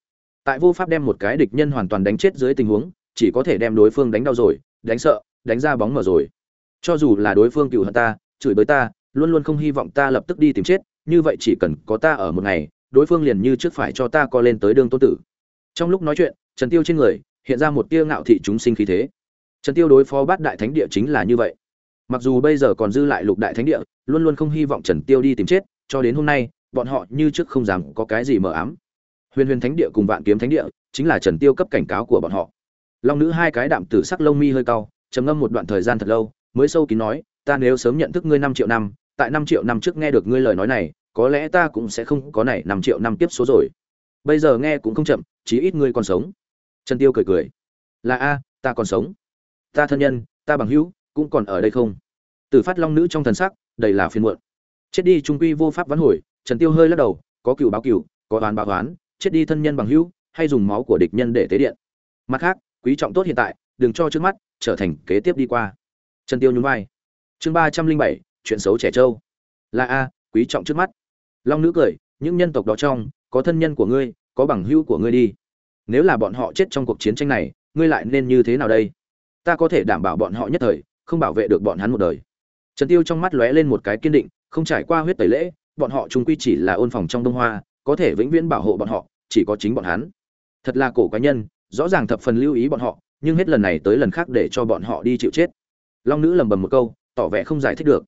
Tại vô pháp đem một cái địch nhân hoàn toàn đánh chết dưới tình huống, chỉ có thể đem đối phương đánh đau rồi, đánh sợ, đánh ra bóng mở rồi. Cho dù là đối phương cựu hận ta, chửi bới ta, luôn luôn không hy vọng ta lập tức đi tìm chết, như vậy chỉ cần có ta ở một ngày, đối phương liền như trước phải cho ta co lên tới đường tôn tử. Trong lúc nói chuyện, trần tiêu trên người hiện ra một tia ngạo thị chúng sinh khí thế. Trần tiêu đối phó bát đại thánh địa chính là như vậy. Mặc dù bây giờ còn dư lại lục đại thánh địa, luôn luôn không hy vọng trần tiêu đi tìm chết, cho đến hôm nay, bọn họ như trước không dám có cái gì mờ ám. Huyền huyền thánh địa cùng vạn kiếm thánh địa chính là trần tiêu cấp cảnh cáo của bọn họ. Long nữ hai cái đạm tử sắc lông mi hơi cao trầm ngâm một đoạn thời gian thật lâu, mới sâu kín nói, ta nếu sớm nhận thức ngươi năm triệu năm, tại năm triệu năm trước nghe được ngươi lời nói này, có lẽ ta cũng sẽ không có này năm triệu năm tiếp số rồi. Bây giờ nghe cũng không chậm, chí ít ngươi còn sống trần tiêu cười cười. Là a, ta còn sống. Ta thân nhân, ta bằng hữu, cũng còn ở đây không? Tử phát long nữ trong thần sắc, đầy là phiền muộn. Chết đi trung quy vô pháp vãn hồi, trần tiêu hơi lắc đầu, có cựu báo cựu, có đoán báo đoán chết đi thân nhân bằng hữu, hay dùng máu của địch nhân để tế điện. Mặt khác, quý trọng tốt hiện tại, đừng cho trước mắt, trở thành kế tiếp đi qua. Trần tiêu nhún vai. Chương ba trăm linh bảy, chuyện xấu trẻ trâu. Là a, quý trọng trước mắt. Long nữ cười, những nhân tộc đó trong, có thân nhân của ngươi, có bằng hữu của ngươi đi nếu là bọn họ chết trong cuộc chiến tranh này, ngươi lại nên như thế nào đây? Ta có thể đảm bảo bọn họ nhất thời, không bảo vệ được bọn hắn một đời. Trần tiêu trong mắt lóe lên một cái kiên định, không trải qua huyết tẩy lễ, bọn họ chung quy chỉ là ôn phòng trong đông hoa, có thể vĩnh viễn bảo hộ bọn họ, chỉ có chính bọn hắn. Thật là cổ cá nhân, rõ ràng thập phần lưu ý bọn họ, nhưng hết lần này tới lần khác để cho bọn họ đi chịu chết. Long nữ lầm bầm một câu, tỏ vẻ không giải thích được.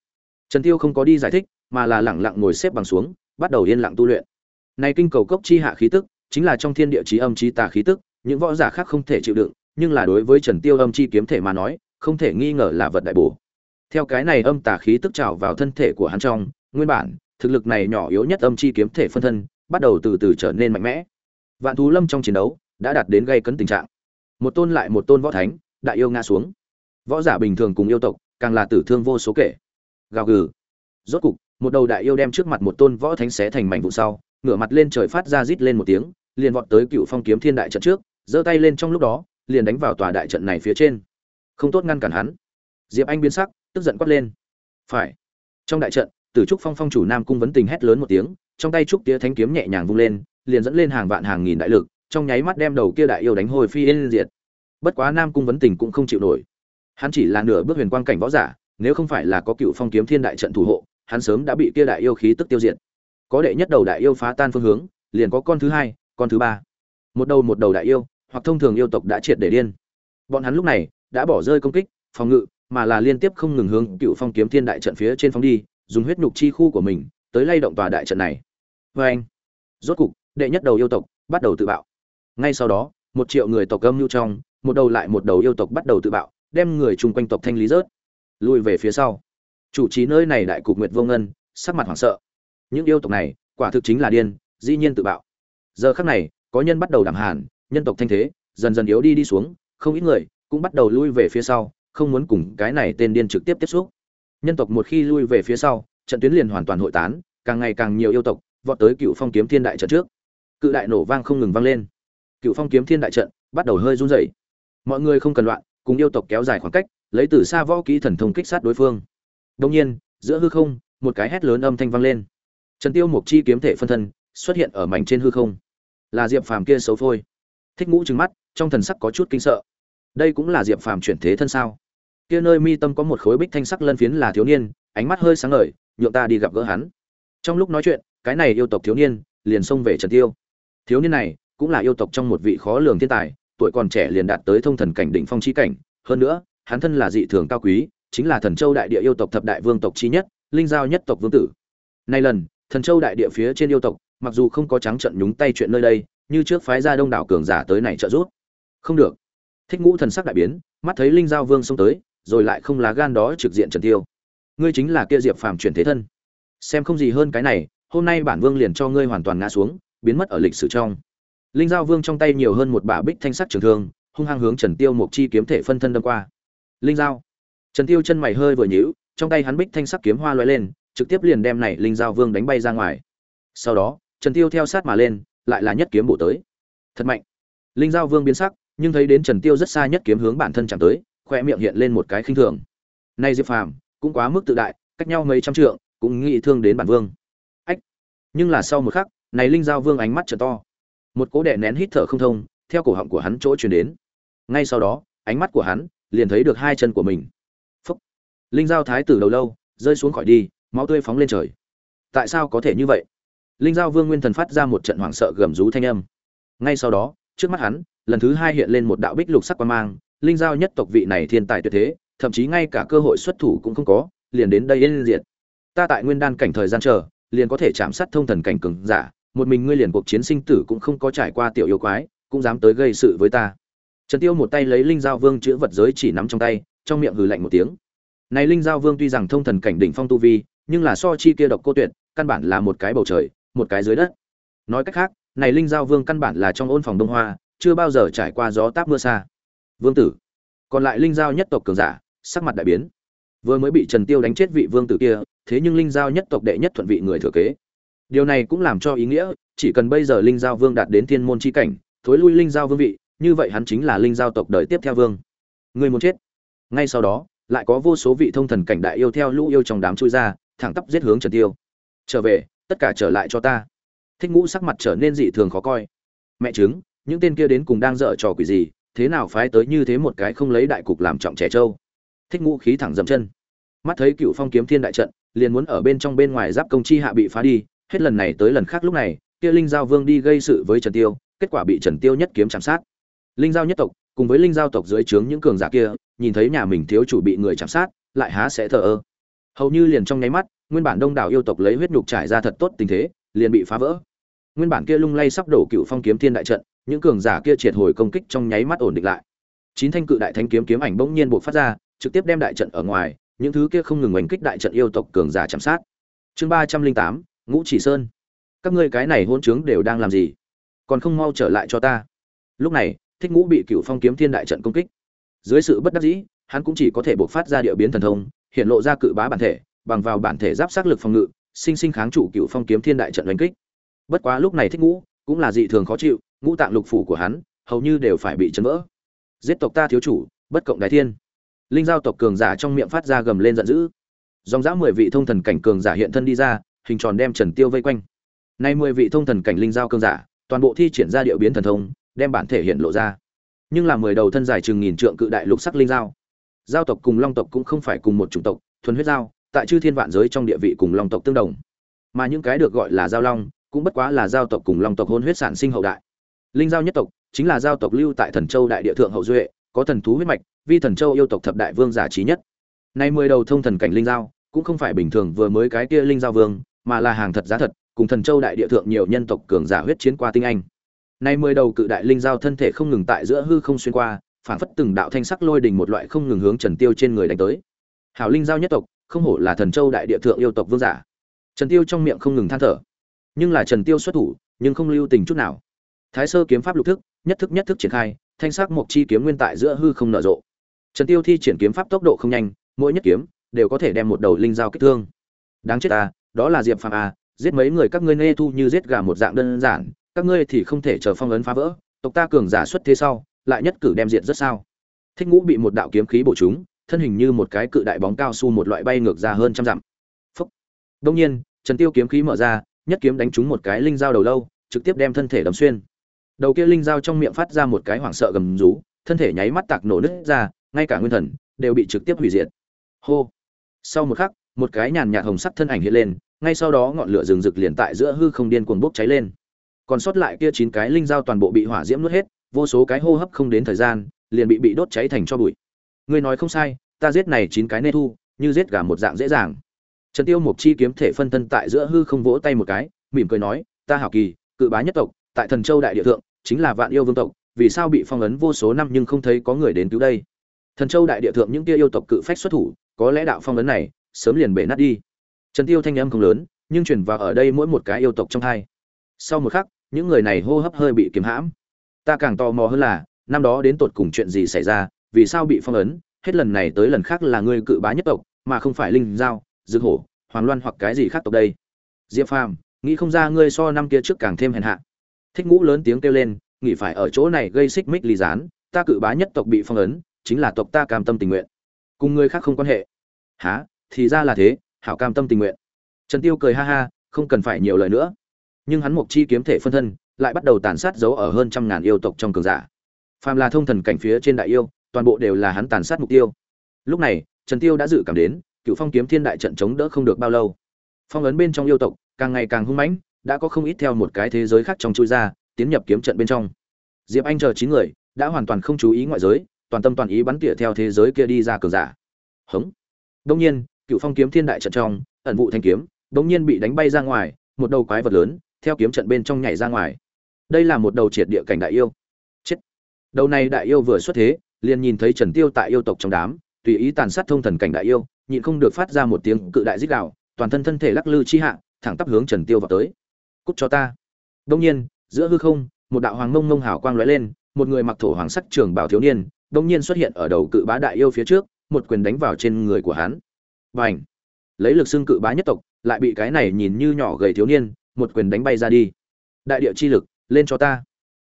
Trần tiêu không có đi giải thích, mà là lẳng lặng ngồi xếp bằng xuống, bắt đầu yên lặng tu luyện. Này kinh cầu cốc chi hạ khí tức chính là trong thiên địa chí âm chi tà khí tức, những võ giả khác không thể chịu đựng, nhưng là đối với trần tiêu âm chi kiếm thể mà nói, không thể nghi ngờ là vật đại bổ. Theo cái này âm tà khí tức trào vào thân thể của hắn trong, nguyên bản, thực lực này nhỏ yếu nhất âm chi kiếm thể phân thân, bắt đầu từ từ trở nên mạnh mẽ. Vạn thú lâm trong chiến đấu, đã đạt đến gây cấn tình trạng. Một tôn lại một tôn võ thánh, đại yêu ngã xuống. Võ giả bình thường cùng yêu tộc, càng là tử thương vô số kể. Gào gừ. Rốt cục, một đầu đại yêu đem trước mặt một tôn võ thánh xé thành mảnh vụn sau, ngửa mặt lên trời phát ra rít lên một tiếng liền vọt tới cựu phong kiếm thiên đại trận trước, giơ tay lên trong lúc đó, liền đánh vào tòa đại trận này phía trên. Không tốt ngăn cản hắn. Diệp anh biến sắc, tức giận quát lên. Phải. Trong đại trận, tử trúc phong phong chủ nam cung vấn tình hét lớn một tiếng, trong tay trúc tía thánh kiếm nhẹ nhàng vung lên, liền dẫn lên hàng vạn hàng nghìn đại lực, trong nháy mắt đem đầu kia đại yêu đánh hồi phi yên diệt. Bất quá nam cung vấn tình cũng không chịu nổi. Hắn chỉ là nửa bước huyền quang cảnh võ giả, nếu không phải là có cựu phong kiếm thiên đại trận thủ hộ, hắn sớm đã bị kia đại yêu khí tức tiêu diệt. Có đệ nhất đầu đại yêu phá tan phương hướng, liền có con thứ hai con thứ ba. Một đầu một đầu đại yêu, hoặc thông thường yêu tộc đã triệt để điên. Bọn hắn lúc này đã bỏ rơi công kích, phòng ngự, mà là liên tiếp không ngừng hướng cựu phong kiếm thiên đại trận phía trên phóng đi, dùng huyết nhục chi khu của mình tới lay động tòa đại trận này. Vê anh, rốt cục, đệ nhất đầu yêu tộc bắt đầu tự bạo. Ngay sau đó, một triệu người tộc âm nhu trong, một đầu lại một đầu yêu tộc bắt đầu tự bạo, đem người chung quanh tộc thanh lý rớt. Lùi về phía sau. Chủ trì nơi này đại cục nguyệt vô ngân, sắc mặt hoảng sợ. Những yêu tộc này, quả thực chính là điên, dĩ nhiên tự bạo giờ khắc này, có nhân bắt đầu đảm hàn, nhân tộc thanh thế, dần dần yếu đi đi xuống, không ít người cũng bắt đầu lui về phía sau, không muốn cùng cái này tên điên trực tiếp tiếp xúc. Nhân tộc một khi lui về phía sau, trận tuyến liền hoàn toàn hội tán, càng ngày càng nhiều yêu tộc vọt tới cựu phong kiếm thiên đại trận trước. Cự đại nổ vang không ngừng vang lên. Cựu phong kiếm thiên đại trận bắt đầu hơi run rẩy. Mọi người không cần loạn, cùng yêu tộc kéo dài khoảng cách, lấy từ xa võ kỹ thần thông kích sát đối phương. Đông nhiên, giữa hư không, một cái hét lớn âm thanh vang lên. Trần tiêu mục chi kiếm thể phân thân xuất hiện ở mảnh trên hư không là diệp phàm kia xấu phôi. Thích ngũ trừng mắt, trong thần sắc có chút kinh sợ. Đây cũng là diệp phàm chuyển thế thân sao? Kia nơi mi tâm có một khối bích thanh sắc lân phiến là thiếu niên, ánh mắt hơi sáng ngời, nhượng ta đi gặp gỡ hắn. Trong lúc nói chuyện, cái này yêu tộc thiếu niên liền xông về trần tiêu. Thiếu niên này cũng là yêu tộc trong một vị khó lường thiên tài, tuổi còn trẻ liền đạt tới thông thần cảnh đỉnh phong chi cảnh. Hơn nữa, hắn thân là dị thường cao quý, chính là thần châu đại địa yêu tộc thập đại vương tộc chi nhất, linh giao nhất tộc vương tử. Nay lần, thần châu đại địa phía trên yêu tộc mặc dù không có trắng trận nhúng tay chuyện nơi đây, như trước phái ra đông đảo cường giả tới này trợ giúp. Không được. Thích ngũ thần sắc đại biến, mắt thấy linh giao vương xông tới, rồi lại không lá gan đó trực diện trần tiêu. Ngươi chính là kia diệp phàm chuyển thế thân. Xem không gì hơn cái này, hôm nay bản vương liền cho ngươi hoàn toàn ngã xuống, biến mất ở lịch sử trong. Linh giao vương trong tay nhiều hơn một bả bích thanh sắc trường thương, hung hăng hướng trần tiêu một chi kiếm thể phân thân đâm qua. Linh giao. Trần tiêu chân mày hơi vừa nhíu, trong tay hắn bích thanh sắc kiếm hoa lóe lên, trực tiếp liền đem này linh giao vương đánh bay ra ngoài. Sau đó trần tiêu theo sát mà lên, lại là nhất kiếm bổ tới. Thật mạnh. Linh giao vương biến sắc, nhưng thấy đến trần tiêu rất xa nhất kiếm hướng bản thân chạm tới khoe miệng hiện lên một cái khinh thường. Nay diệp phàm cũng quá mức tự đại, cách nhau mấy trăm trượng, cũng nghĩ thương đến bản vương. Ách. Nhưng là sau một khắc, này linh giao vương ánh mắt trở to. Một cố đè nén hít thở không thông, theo cổ họng của hắn chỗ truyền đến. Ngay sau đó, ánh mắt của hắn liền thấy được hai chân của mình. Phúc. Linh giao thái tử đầu lâu, rơi xuống khỏi đi, máu tươi phóng lên trời. Tại sao có thể như vậy? Linh giao vương nguyên thần phát ra một trận hoảng sợ gầm rú thanh âm. Ngay sau đó, trước mắt hắn, lần thứ hai hiện lên một đạo bích lục sắc quan mang. Linh giao nhất tộc vị này thiên tài tuyệt thế, thậm chí ngay cả cơ hội xuất thủ cũng không có, liền đến đây yên diệt. Ta tại nguyên đan cảnh thời gian chờ, liền có thể chạm sát thông thần cảnh cường giả. Một mình ngươi liền cuộc chiến sinh tử cũng không có trải qua tiểu yêu quái, cũng dám tới gây sự với ta. Trần tiêu một tay lấy linh giao vương chữ vật giới chỉ nắm trong tay, trong miệng hừ lạnh một tiếng. Này linh giao vương tuy rằng thông thần cảnh đỉnh phong tu vi, nhưng là so chi kia độc cô tuyệt, căn bản là một cái bầu trời một cái dưới đất. Nói cách khác, này linh giao vương căn bản là trong ôn phòng đông hoa, chưa bao giờ trải qua gió táp mưa xa. Vương tử. Còn lại linh giao nhất tộc cường giả, sắc mặt đại biến. Vừa mới bị trần tiêu đánh chết vị vương tử kia, thế nhưng linh giao nhất tộc đệ nhất thuận vị người thừa kế. Điều này cũng làm cho ý nghĩa, chỉ cần bây giờ linh giao vương đạt đến thiên môn chi cảnh, thối lui linh giao vương vị, như vậy hắn chính là linh giao tộc đời tiếp theo vương. Người muốn chết. Ngay sau đó, lại có vô số vị thông thần cảnh đại yêu theo lũ yêu trong đám chui ra, thẳng tắp giết hướng trần tiêu. Trở về tất cả trở lại cho ta. Thích ngũ sắc mặt trở nên dị thường khó coi. Mẹ chứng những tên kia đến cùng đang dở trò quỷ gì, thế nào phái tới như thế một cái không lấy đại cục làm trọng trẻ trâu? Thích ngũ khí thẳng dậm chân. Mắt thấy cựu phong kiếm thiên đại trận, liền muốn ở bên trong bên ngoài giáp công chi hạ bị phá đi, hết lần này tới lần khác lúc này, kia linh giao vương đi gây sự với trần tiêu, kết quả bị trần tiêu nhất kiếm chạm sát. Linh giao nhất tộc, cùng với linh giao tộc dưới trướng những cường giả kia, nhìn thấy nhà mình thiếu chủ bị người chạm sát, lại há sẽ thờ ơ. Hầu như liền trong nháy mắt nguyên bản đông đảo yêu tộc lấy huyết nhục trải ra thật tốt tình thế, liền bị phá vỡ. Nguyên bản kia lung lay sắp đổ cựu phong kiếm thiên đại trận, những cường giả kia triệt hồi công kích trong nháy mắt ổn định lại. Chín thanh cự đại thanh kiếm kiếm ảnh bỗng nhiên buộc phát ra, trực tiếp đem đại trận ở ngoài, những thứ kia không ngừng oanh kích đại trận yêu tộc cường giả chạm sát. Chương ba trăm linh tám, ngũ chỉ sơn. Các ngươi cái này hôn trướng đều đang làm gì? Còn không mau trở lại cho ta. Lúc này, thích ngũ bị cựu phong kiếm thiên đại trận công kích. Dưới sự bất đắc dĩ, hắn cũng chỉ có thể buộc phát ra địa biến thần thông, hiện lộ ra cự bá bản thể bằng vào bản thể giáp sát lực phòng ngự, sinh sinh kháng trụ cựu phong kiếm thiên đại trận đánh kích. Bất quá lúc này thích ngũ, cũng là dị thường khó chịu, ngũ tạng lục phủ của hắn, hầu như đều phải bị chấn vỡ. Giết tộc ta thiếu chủ, bất cộng đại thiên. Linh giao tộc cường giả trong miệng phát ra gầm lên giận dữ. Dòng dã mười vị thông thần cảnh cường giả hiện thân đi ra, hình tròn đem trần tiêu vây quanh. Nay mười vị thông thần cảnh linh giao cường giả, toàn bộ thi triển ra điệu biến thần thông, đem bản thể hiện lộ ra. Nhưng là mười đầu thân dài chừng nghìn trượng cự đại lục sắc linh giao. Giao tộc cùng long tộc cũng không phải cùng một chủng tộc, thuần huyết giao tại chư thiên vạn giới trong địa vị cùng long tộc tương đồng. Mà những cái được gọi là giao long, cũng bất quá là giao tộc cùng long tộc hôn huyết sản sinh hậu đại. Linh giao nhất tộc, chính là giao tộc lưu tại thần châu đại địa thượng hậu duệ, có thần thú huyết mạch, vi thần châu yêu tộc thập đại vương giả trí nhất. Nay mười đầu thông thần cảnh linh giao, cũng không phải bình thường vừa mới cái kia linh giao vương, mà là hàng thật giá thật, cùng thần châu đại địa thượng nhiều nhân tộc cường giả huyết chiến qua tinh anh. Nay mười đầu cự đại linh giao thân thể không ngừng tại giữa hư không xuyên qua phản phất từng đạo thanh sắc lôi đình một loại không ngừng hướng trần tiêu trên người đánh tới. Hảo linh giao nhất tộc không hổ là thần châu đại địa thượng yêu tộc vương giả. Trần tiêu trong miệng không ngừng than thở. Nhưng là trần tiêu xuất thủ, nhưng không lưu tình chút nào. Thái sơ kiếm pháp lục thức, nhất thức nhất thức triển khai, thanh sắc một chi kiếm nguyên tại giữa hư không nở rộ. Trần tiêu thi triển kiếm pháp tốc độ không nhanh, mỗi nhất kiếm đều có thể đem một đầu linh dao kích thương. Đáng chết ta đó là diệp phàm à giết mấy người các ngươi nê thu như giết gà một dạng đơn giản, các ngươi thì không thể chờ phong ấn phá vỡ, tộc ta cường giả xuất thế sau, lại nhất cử đem diện rất sao. Thích ngũ bị một đạo kiếm khí bổ trúng thân hình như một cái cự đại bóng cao su một loại bay ngược ra hơn trăm dặm. Phúc. Đông nhiên, trần tiêu kiếm khí mở ra, nhất kiếm đánh trúng một cái linh dao đầu lâu, trực tiếp đem thân thể đâm xuyên. Đầu kia linh dao trong miệng phát ra một cái hoảng sợ gầm rú, thân thể nháy mắt tạc nổ nứt ra, ngay cả nguyên thần đều bị trực tiếp hủy diệt. Hô. Sau một khắc, một cái nhàn nhạt hồng sắc thân ảnh hiện lên, ngay sau đó ngọn lửa rừng rực liền tại giữa hư không điên cuồng bốc cháy lên. Còn sót lại kia chín cái linh dao toàn bộ bị hỏa diễm nuốt hết, vô số cái hô hấp không đến thời gian, liền bị bị đốt cháy thành cho bụi ngươi nói không sai, ta giết này chín cái nê thu, như giết gà một dạng dễ dàng. Trần tiêu mục chi kiếm thể phân thân tại giữa hư không vỗ tay một cái, mỉm cười nói, ta hảo kỳ, cự bá nhất tộc, tại thần châu đại địa thượng, chính là vạn yêu vương tộc, vì sao bị phong ấn vô số năm nhưng không thấy có người đến cứu đây? Thần châu đại địa thượng những kia yêu tộc cự phách xuất thủ, có lẽ đạo phong ấn này sớm liền bể nát đi. Trần tiêu thanh âm không lớn, nhưng truyền vào ở đây mỗi một cái yêu tộc trong hai. Sau một khắc, những người này hô hấp hơi bị kiềm hãm. Ta càng tò mò hơn là, năm đó đến tột cùng chuyện gì xảy ra vì sao bị phong ấn, hết lần này tới lần khác là ngươi cự bá nhất tộc, mà không phải linh giao, dược hổ, hoàng loan hoặc cái gì khác tộc đây. Diệp phàm, nghĩ không ra ngươi so năm kia trước càng thêm hèn hạ. Thích ngũ lớn tiếng kêu lên nghĩ phải ở chỗ này gây xích mích ly gián, ta cự bá nhất tộc bị phong ấn, chính là tộc ta cam tâm tình nguyện. Cùng người khác không quan hệ. Há thì ra là thế, hảo cam tâm tình nguyện. Trần tiêu cười ha ha, không cần phải nhiều lời nữa. Nhưng hắn mục chi kiếm thể phân thân, lại bắt đầu tàn sát giấu ở hơn trăm ngàn yêu tộc trong cường giả. Phàm là thông thần cảnh phía trên đại yêu toàn bộ đều là hắn tàn sát mục tiêu. Lúc này, trần tiêu đã dự cảm đến, cựu phong kiếm thiên đại trận chống đỡ không được bao lâu. Phong ấn bên trong yêu tộc, càng ngày càng hung mãnh, đã có không ít theo một cái thế giới khác trong chui ra, tiến nhập kiếm trận bên trong. Diệp anh chờ chín người, đã hoàn toàn không chú ý ngoại giới, toàn tâm toàn ý bắn tỉa theo thế giới kia đi ra cửa giả. Hống. Đông nhiên, cựu phong kiếm thiên đại trận trong, ẩn vụ thanh kiếm đông nhiên bị đánh bay ra ngoài, một đầu quái vật lớn, theo kiếm trận bên trong nhảy ra ngoài. Đây là một đầu triệt địa cảnh đại yêu. Chết. Đầu này đại yêu vừa xuất thế liền nhìn thấy trần tiêu tại yêu tộc trong đám, tùy ý tàn sát thông thần cảnh đại yêu, nhịn không được phát ra một tiếng cự đại rít đạo toàn thân thân thể lắc lư chi hạ, thẳng tắp hướng trần tiêu vào tới. Cút cho ta! Đông nhiên, giữa hư không, một đạo hoàng mông mông hào quang lóe lên, một người mặc thổ hoàng sắc trường bảo thiếu niên, đông nhiên xuất hiện ở đầu cự bá đại yêu phía trước, một quyền đánh vào trên người của hắn. Bành! Lấy lực xương cự bá nhất tộc, lại bị cái này nhìn như nhỏ gầy thiếu niên, một quyền đánh bay ra đi. Đại địa chi lực, lên cho ta!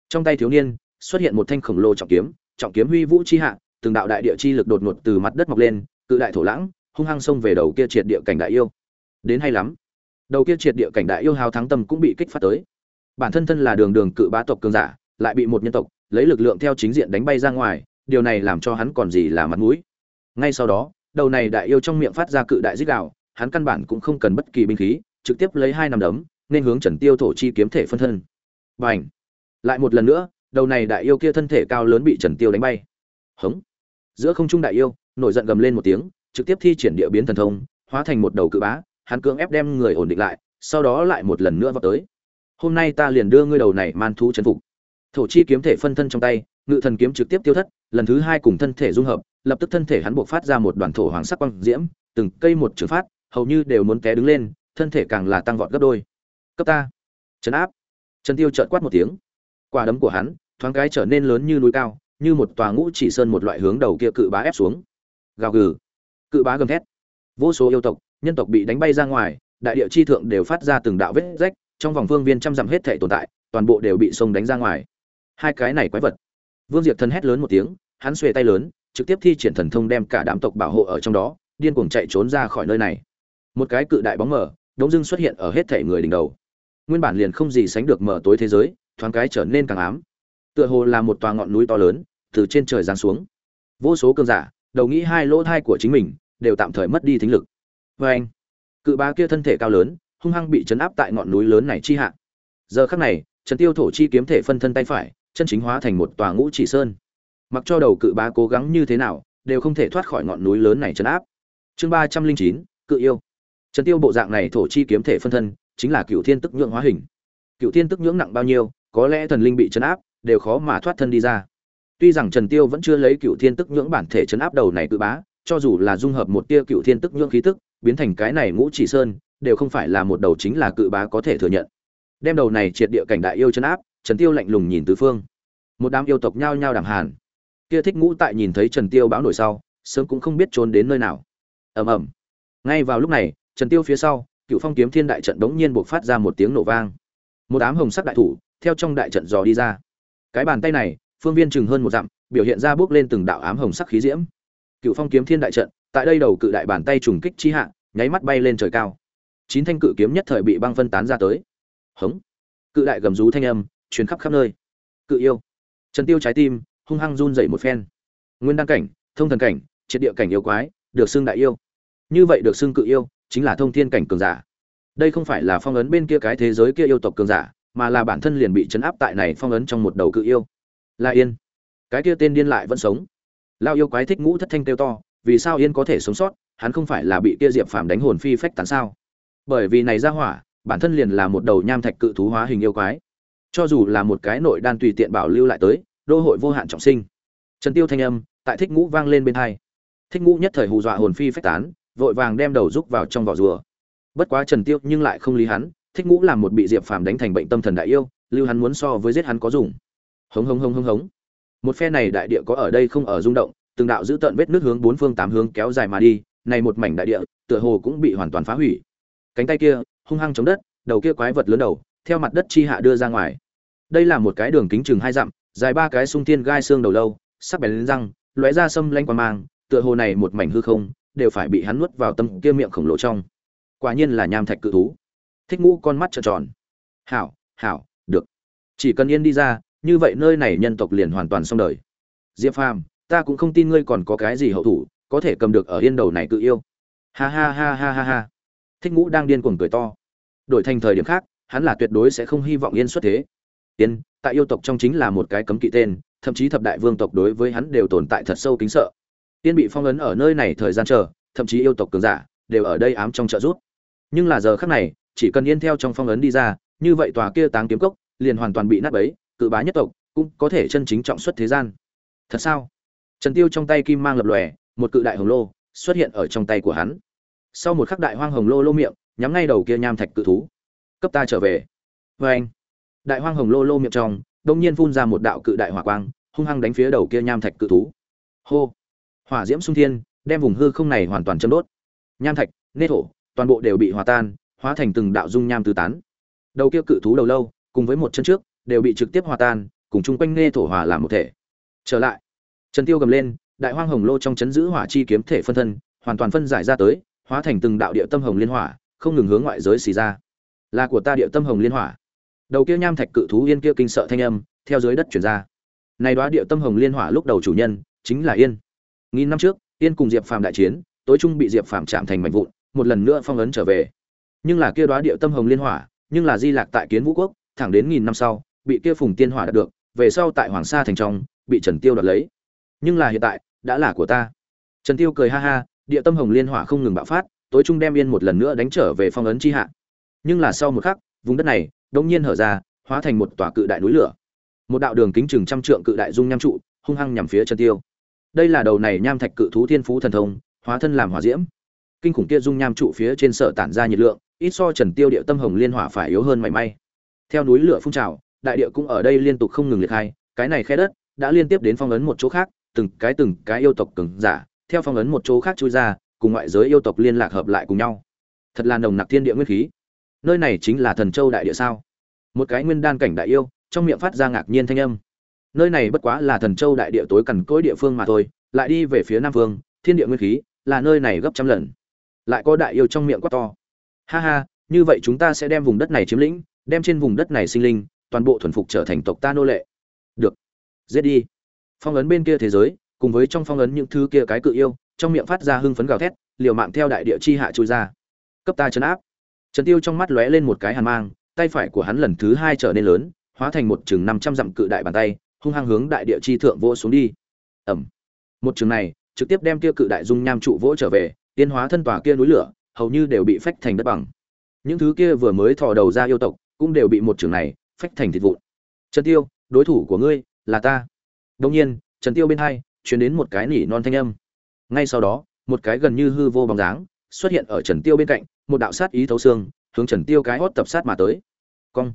Trong tay thiếu niên, xuất hiện một thanh khổng lồ trọng kiếm trọng kiếm huy vũ chi hạ, từng đạo đại địa chi lực đột ngột từ mặt đất mọc lên, cự đại thổ lãng, hung hăng xông về đầu kia triệt địa cảnh đại yêu. Đến hay lắm. Đầu kia triệt địa cảnh đại yêu hào thắng tâm cũng bị kích phát tới. Bản thân thân là đường đường cự bá tộc cường giả, lại bị một nhân tộc, lấy lực lượng theo chính diện đánh bay ra ngoài, điều này làm cho hắn còn gì là mặt mũi. Ngay sau đó, đầu này đại yêu trong miệng phát ra cự đại rít đạo hắn căn bản cũng không cần bất kỳ binh khí, trực tiếp lấy hai nằm đấm, nên hướng trần tiêu thổ chi kiếm thể phân thân. Bành! Lại một lần nữa đầu này đại yêu kia thân thể cao lớn bị trần tiêu đánh bay. Hống. Giữa không trung đại yêu, nổi giận gầm lên một tiếng, trực tiếp thi triển địa biến thần thông, hóa thành một đầu cự bá, hắn cưỡng ép đem người ổn định lại, sau đó lại một lần nữa vọt tới. Hôm nay ta liền đưa ngươi đầu này man thú trấn phục. Thổ chi kiếm thể phân thân trong tay, ngự thần kiếm trực tiếp tiêu thất, lần thứ hai cùng thân thể dung hợp, lập tức thân thể hắn buộc phát ra một đoàn thổ hoàng sắc quang diễm, từng cây một trường phát, hầu như đều muốn té đứng lên, thân thể càng là tăng vọt gấp đôi. Cấp ta. Trấn áp. Trần tiêu chợt quát một tiếng quả đấm của hắn, thoáng cái trở nên lớn như núi cao, như một tòa ngũ chỉ sơn một loại hướng đầu kia cự bá ép xuống. Gào gừ. Cự bá gầm thét. Vô số yêu tộc, nhân tộc bị đánh bay ra ngoài, đại địa chi thượng đều phát ra từng đạo vết rách, trong vòng phương viên trăm dặm hết thể tồn tại, toàn bộ đều bị sông đánh ra ngoài. Hai cái này quái vật. Vương diệt thân hét lớn một tiếng, hắn xuề tay lớn, trực tiếp thi triển thần thông đem cả đám tộc bảo hộ ở trong đó, điên cuồng chạy trốn ra khỏi nơi này. Một cái cự đại bóng mở đống dưng xuất hiện ở hết thể người đỉnh đầu. Nguyên bản liền không gì sánh được mở tối thế giới thoáng cái trở nên càng ám. Tựa hồ là một tòa ngọn núi to lớn, từ trên trời giáng xuống. Vô số cường giả, đầu nghĩ hai lỗ thai của chính mình, đều tạm thời mất đi thính lực. Vê anh, cự bá kia thân thể cao lớn, hung hăng bị chấn áp tại ngọn núi lớn này chi hạ. Giờ khắc này, trần tiêu thổ chi kiếm thể phân thân tay phải, chân chính hóa thành một tòa ngũ chỉ sơn. Mặc cho đầu cự bá cố gắng như thế nào, đều không thể thoát khỏi ngọn núi lớn này chấn áp. Chương ba trăm linh chín, cự yêu. Trần tiêu bộ dạng này thổ chi kiếm thể phân thân, chính là cựu thiên tức nhưỡng hóa hình. Cựu thiên tức nhưỡng nặng bao nhiêu có lẽ thần linh bị chấn áp, đều khó mà thoát thân đi ra. Tuy rằng trần tiêu vẫn chưa lấy cựu thiên tức nhưỡng bản thể chấn áp đầu này cự bá, cho dù là dung hợp một tia cựu thiên tức nhưỡng khí tức, biến thành cái này ngũ chỉ sơn, đều không phải là một đầu chính là cự bá có thể thừa nhận. Đem đầu này triệt địa cảnh đại yêu chấn áp, trần tiêu lạnh lùng nhìn tứ phương. Một đám yêu tộc nhao nhao đàm hàn. Kia thích ngũ tại nhìn thấy trần tiêu bão nổi sau, sớm cũng không biết trốn đến nơi nào. Ầm ầm. Ngay vào lúc này, trần tiêu phía sau, cựu phong kiếm thiên đại trận đống nhiên buộc phát ra một tiếng nổ vang. Một đám hồng sắc đại thủ theo trong đại trận dò đi ra. Cái bàn tay này, phương viên chừng hơn một dặm, biểu hiện ra bước lên từng đạo ám hồng sắc khí diễm. Cựu phong kiếm thiên đại trận, tại đây đầu cự đại bàn tay trùng kích chi hạ, nháy mắt bay lên trời cao. Chín thanh cự kiếm nhất thời bị băng phân tán ra tới. Hống. Cự đại gầm rú thanh âm, truyền khắp khắp nơi. Cự yêu. Trần tiêu trái tim, hung hăng run dậy một phen. Nguyên đăng cảnh, thông thần cảnh, triệt địa cảnh yêu quái, được xưng đại yêu. Như vậy được xưng cự yêu, chính là thông thiên cảnh cường giả. Đây không phải là phong ấn bên kia cái thế giới kia yêu tộc cường giả mà là bản thân liền bị chấn áp tại này phong ấn trong một đầu cự yêu. La yên, cái kia tên điên lại vẫn sống. Lao yêu quái thích ngũ thất thanh kêu to, vì sao yên có thể sống sót, hắn không phải là bị kia diệp phàm đánh hồn phi phách tán sao? Bởi vì này ra hỏa, bản thân liền là một đầu nham thạch cự thú hóa hình yêu quái. Cho dù là một cái nội đan tùy tiện bảo lưu lại tới, đô hội vô hạn trọng sinh. Trần tiêu thanh âm, tại thích ngũ vang lên bên hai. Thích ngũ nhất thời hù dọa hồn phi phách tán, vội vàng đem đầu rúc vào trong vỏ rùa. Bất quá trần tiêu nhưng lại không lý hắn thích ngũ làm một bị diệp phàm đánh thành bệnh tâm thần đại yêu, lưu hắn muốn so với giết hắn có dùng. Hống hống hống hống hống. Một phe này đại địa có ở đây không ở rung động, từng đạo giữ tận vết nước hướng bốn phương tám hướng kéo dài mà đi, này một mảnh đại địa, tựa hồ cũng bị hoàn toàn phá hủy. Cánh tay kia, hung hăng chống đất, đầu kia quái vật lớn đầu, theo mặt đất chi hạ đưa ra ngoài. Đây là một cái đường kính chừng hai dặm, dài ba cái sung thiên gai xương đầu lâu, sắc bén lên răng, lóe ra sâm lanh qua mang, tựa hồ này một mảnh hư không, đều phải bị hắn nuốt vào tâm kia miệng khổng lồ trong. Quả nhiên là nham thạch cự thú thích ngũ con mắt trợn tròn. Hảo hảo, được. Chỉ cần yên đi ra, như vậy nơi này nhân tộc liền hoàn toàn xong đời. Diệp phàm, ta cũng không tin ngươi còn có cái gì hậu thủ, có thể cầm được ở yên đầu này cự yêu. Ha ha ha ha ha ha. Thích ngũ đang điên cuồng cười to. Đổi thành thời điểm khác, hắn là tuyệt đối sẽ không hy vọng yên xuất thế. Yên, tại yêu tộc trong chính là một cái cấm kỵ tên, thậm chí thập đại vương tộc đối với hắn đều tồn tại thật sâu kính sợ. Yên bị phong ấn ở nơi này thời gian chờ, thậm chí yêu tộc cường giả, đều ở đây ám trong trợ giúp. Nhưng là giờ khắc này chỉ cần yên theo trong phong ấn đi ra, như vậy tòa kia táng kiếm cốc liền hoàn toàn bị nát bấy, cự bá nhất tộc cũng có thể chân chính trọng xuất thế gian. Thật sao? Trần tiêu trong tay kim mang lập lòe, một cự đại hồng lô xuất hiện ở trong tay của hắn. Sau một khắc đại hoang hồng lô lô miệng, nhắm ngay đầu kia nham thạch cự thú. Cấp ta trở về. Với anh. Đại hoang hồng lô lô miệng trong, đông nhiên phun ra một đạo cự đại hỏa quang, hung hăng đánh phía đầu kia nham thạch cự thú. Hô. Hỏa diễm sung thiên, đem vùng hư không này hoàn toàn châm đốt. Nham thạch, nê thổ, toàn bộ đều bị hòa tan hóa thành từng đạo dung nham tứ tán. Đầu kia cự thú đầu lâu, cùng với một chân trước, đều bị trực tiếp hòa tan, cùng chung quanh nghe thổ hòa làm một thể. Trở lại, trần tiêu gầm lên, đại hoang hồng lô trong chấn giữ hỏa chi kiếm thể phân thân, hoàn toàn phân giải ra tới, hóa thành từng đạo địa tâm hồng liên hỏa, không ngừng hướng ngoại giới xì ra. Là của ta địa tâm hồng liên hỏa. Đầu kia nham thạch cự thú yên kia kinh sợ thanh âm, theo dưới đất chuyển ra. Này đoá địa tâm hồng liên hỏa lúc đầu chủ nhân, chính là yên. Nghìn năm trước, yên cùng diệp phàm đại chiến, tối trung bị diệp phàm chạm thành mảnh vụn, một lần nữa phong ấn trở về nhưng là kia đoá địa tâm hồng liên hỏa, nhưng là di lạc tại kiến vũ quốc, thẳng đến nghìn năm sau, bị kia phùng tiên hỏa đạt được, về sau tại hoàng sa thành trong, bị trần tiêu đoạt lấy. Nhưng là hiện tại, đã là của ta. Trần tiêu cười ha ha địa tâm hồng liên hỏa không ngừng bạo phát, tối trung đem yên một lần nữa đánh trở về phong ấn chi hạ. Nhưng là sau một khắc, vùng đất này đông nhiên hở ra, hóa thành một tòa cự đại núi lửa. Một đạo đường kính chừng trăm trượng cự đại dung nham trụ, hung hăng nhằm phía trần tiêu. Đây là đầu này nham thạch cự thú thiên phú thần thông, hóa thân làm hỏa diễm. Kinh khủng kia dung nham trụ phía trên sở tản ra nhiệt lượng ít so trần tiêu địa tâm hồng liên hỏa phải yếu hơn mảy may. Theo núi lửa phun trào, đại địa cũng ở đây liên tục không ngừng liệt hai, cái này khe đất đã liên tiếp đến phong ấn một chỗ khác, từng cái từng cái yêu tộc cường giả, theo phong ấn một chỗ khác chui ra, cùng ngoại giới yêu tộc liên lạc hợp lại cùng nhau. Thật là nồng nặc thiên địa nguyên khí. Nơi này chính là thần châu đại địa sao? Một cái nguyên đan cảnh đại yêu, trong miệng phát ra ngạc nhiên thanh âm. Nơi này bất quá là thần châu đại địa tối cằn cỗi địa phương mà thôi, lại đi về phía nam phương thiên địa nguyên khí là nơi này gấp trăm lần. Lại có đại yêu trong miệng quát to ha ha, như vậy chúng ta sẽ đem vùng đất này chiếm lĩnh, đem trên vùng đất này sinh linh, toàn bộ thuần phục trở thành tộc ta nô lệ. Được. Giết đi. Phong ấn bên kia thế giới, cùng với trong phong ấn những thứ kia cái cự yêu, trong miệng phát ra hưng phấn gào thét, liều mạng theo đại địa chi hạ trôi ra. Cấp ta chấn áp. Trần tiêu trong mắt lóe lên một cái hàn mang, tay phải của hắn lần thứ hai trở nên lớn, hóa thành một chừng năm trăm dặm cự đại bàn tay, hung hăng hướng đại địa chi thượng vỗ xuống đi. Ẩm. Một chừng này, trực tiếp đem kia cự đại dung nham trụ vỗ trở về, tiến hóa thân tòa kia núi lửa hầu như đều bị phách thành đất bằng. Những thứ kia vừa mới thò đầu ra yêu tộc cũng đều bị một trường này phách thành thịt vụn. Trần tiêu, đối thủ của ngươi là ta. Đông nhiên, trần tiêu bên hai truyền đến một cái nỉ non thanh âm. Ngay sau đó, một cái gần như hư vô bóng dáng xuất hiện ở trần tiêu bên cạnh, một đạo sát ý thấu xương, hướng trần tiêu cái hót tập sát mà tới. Cong.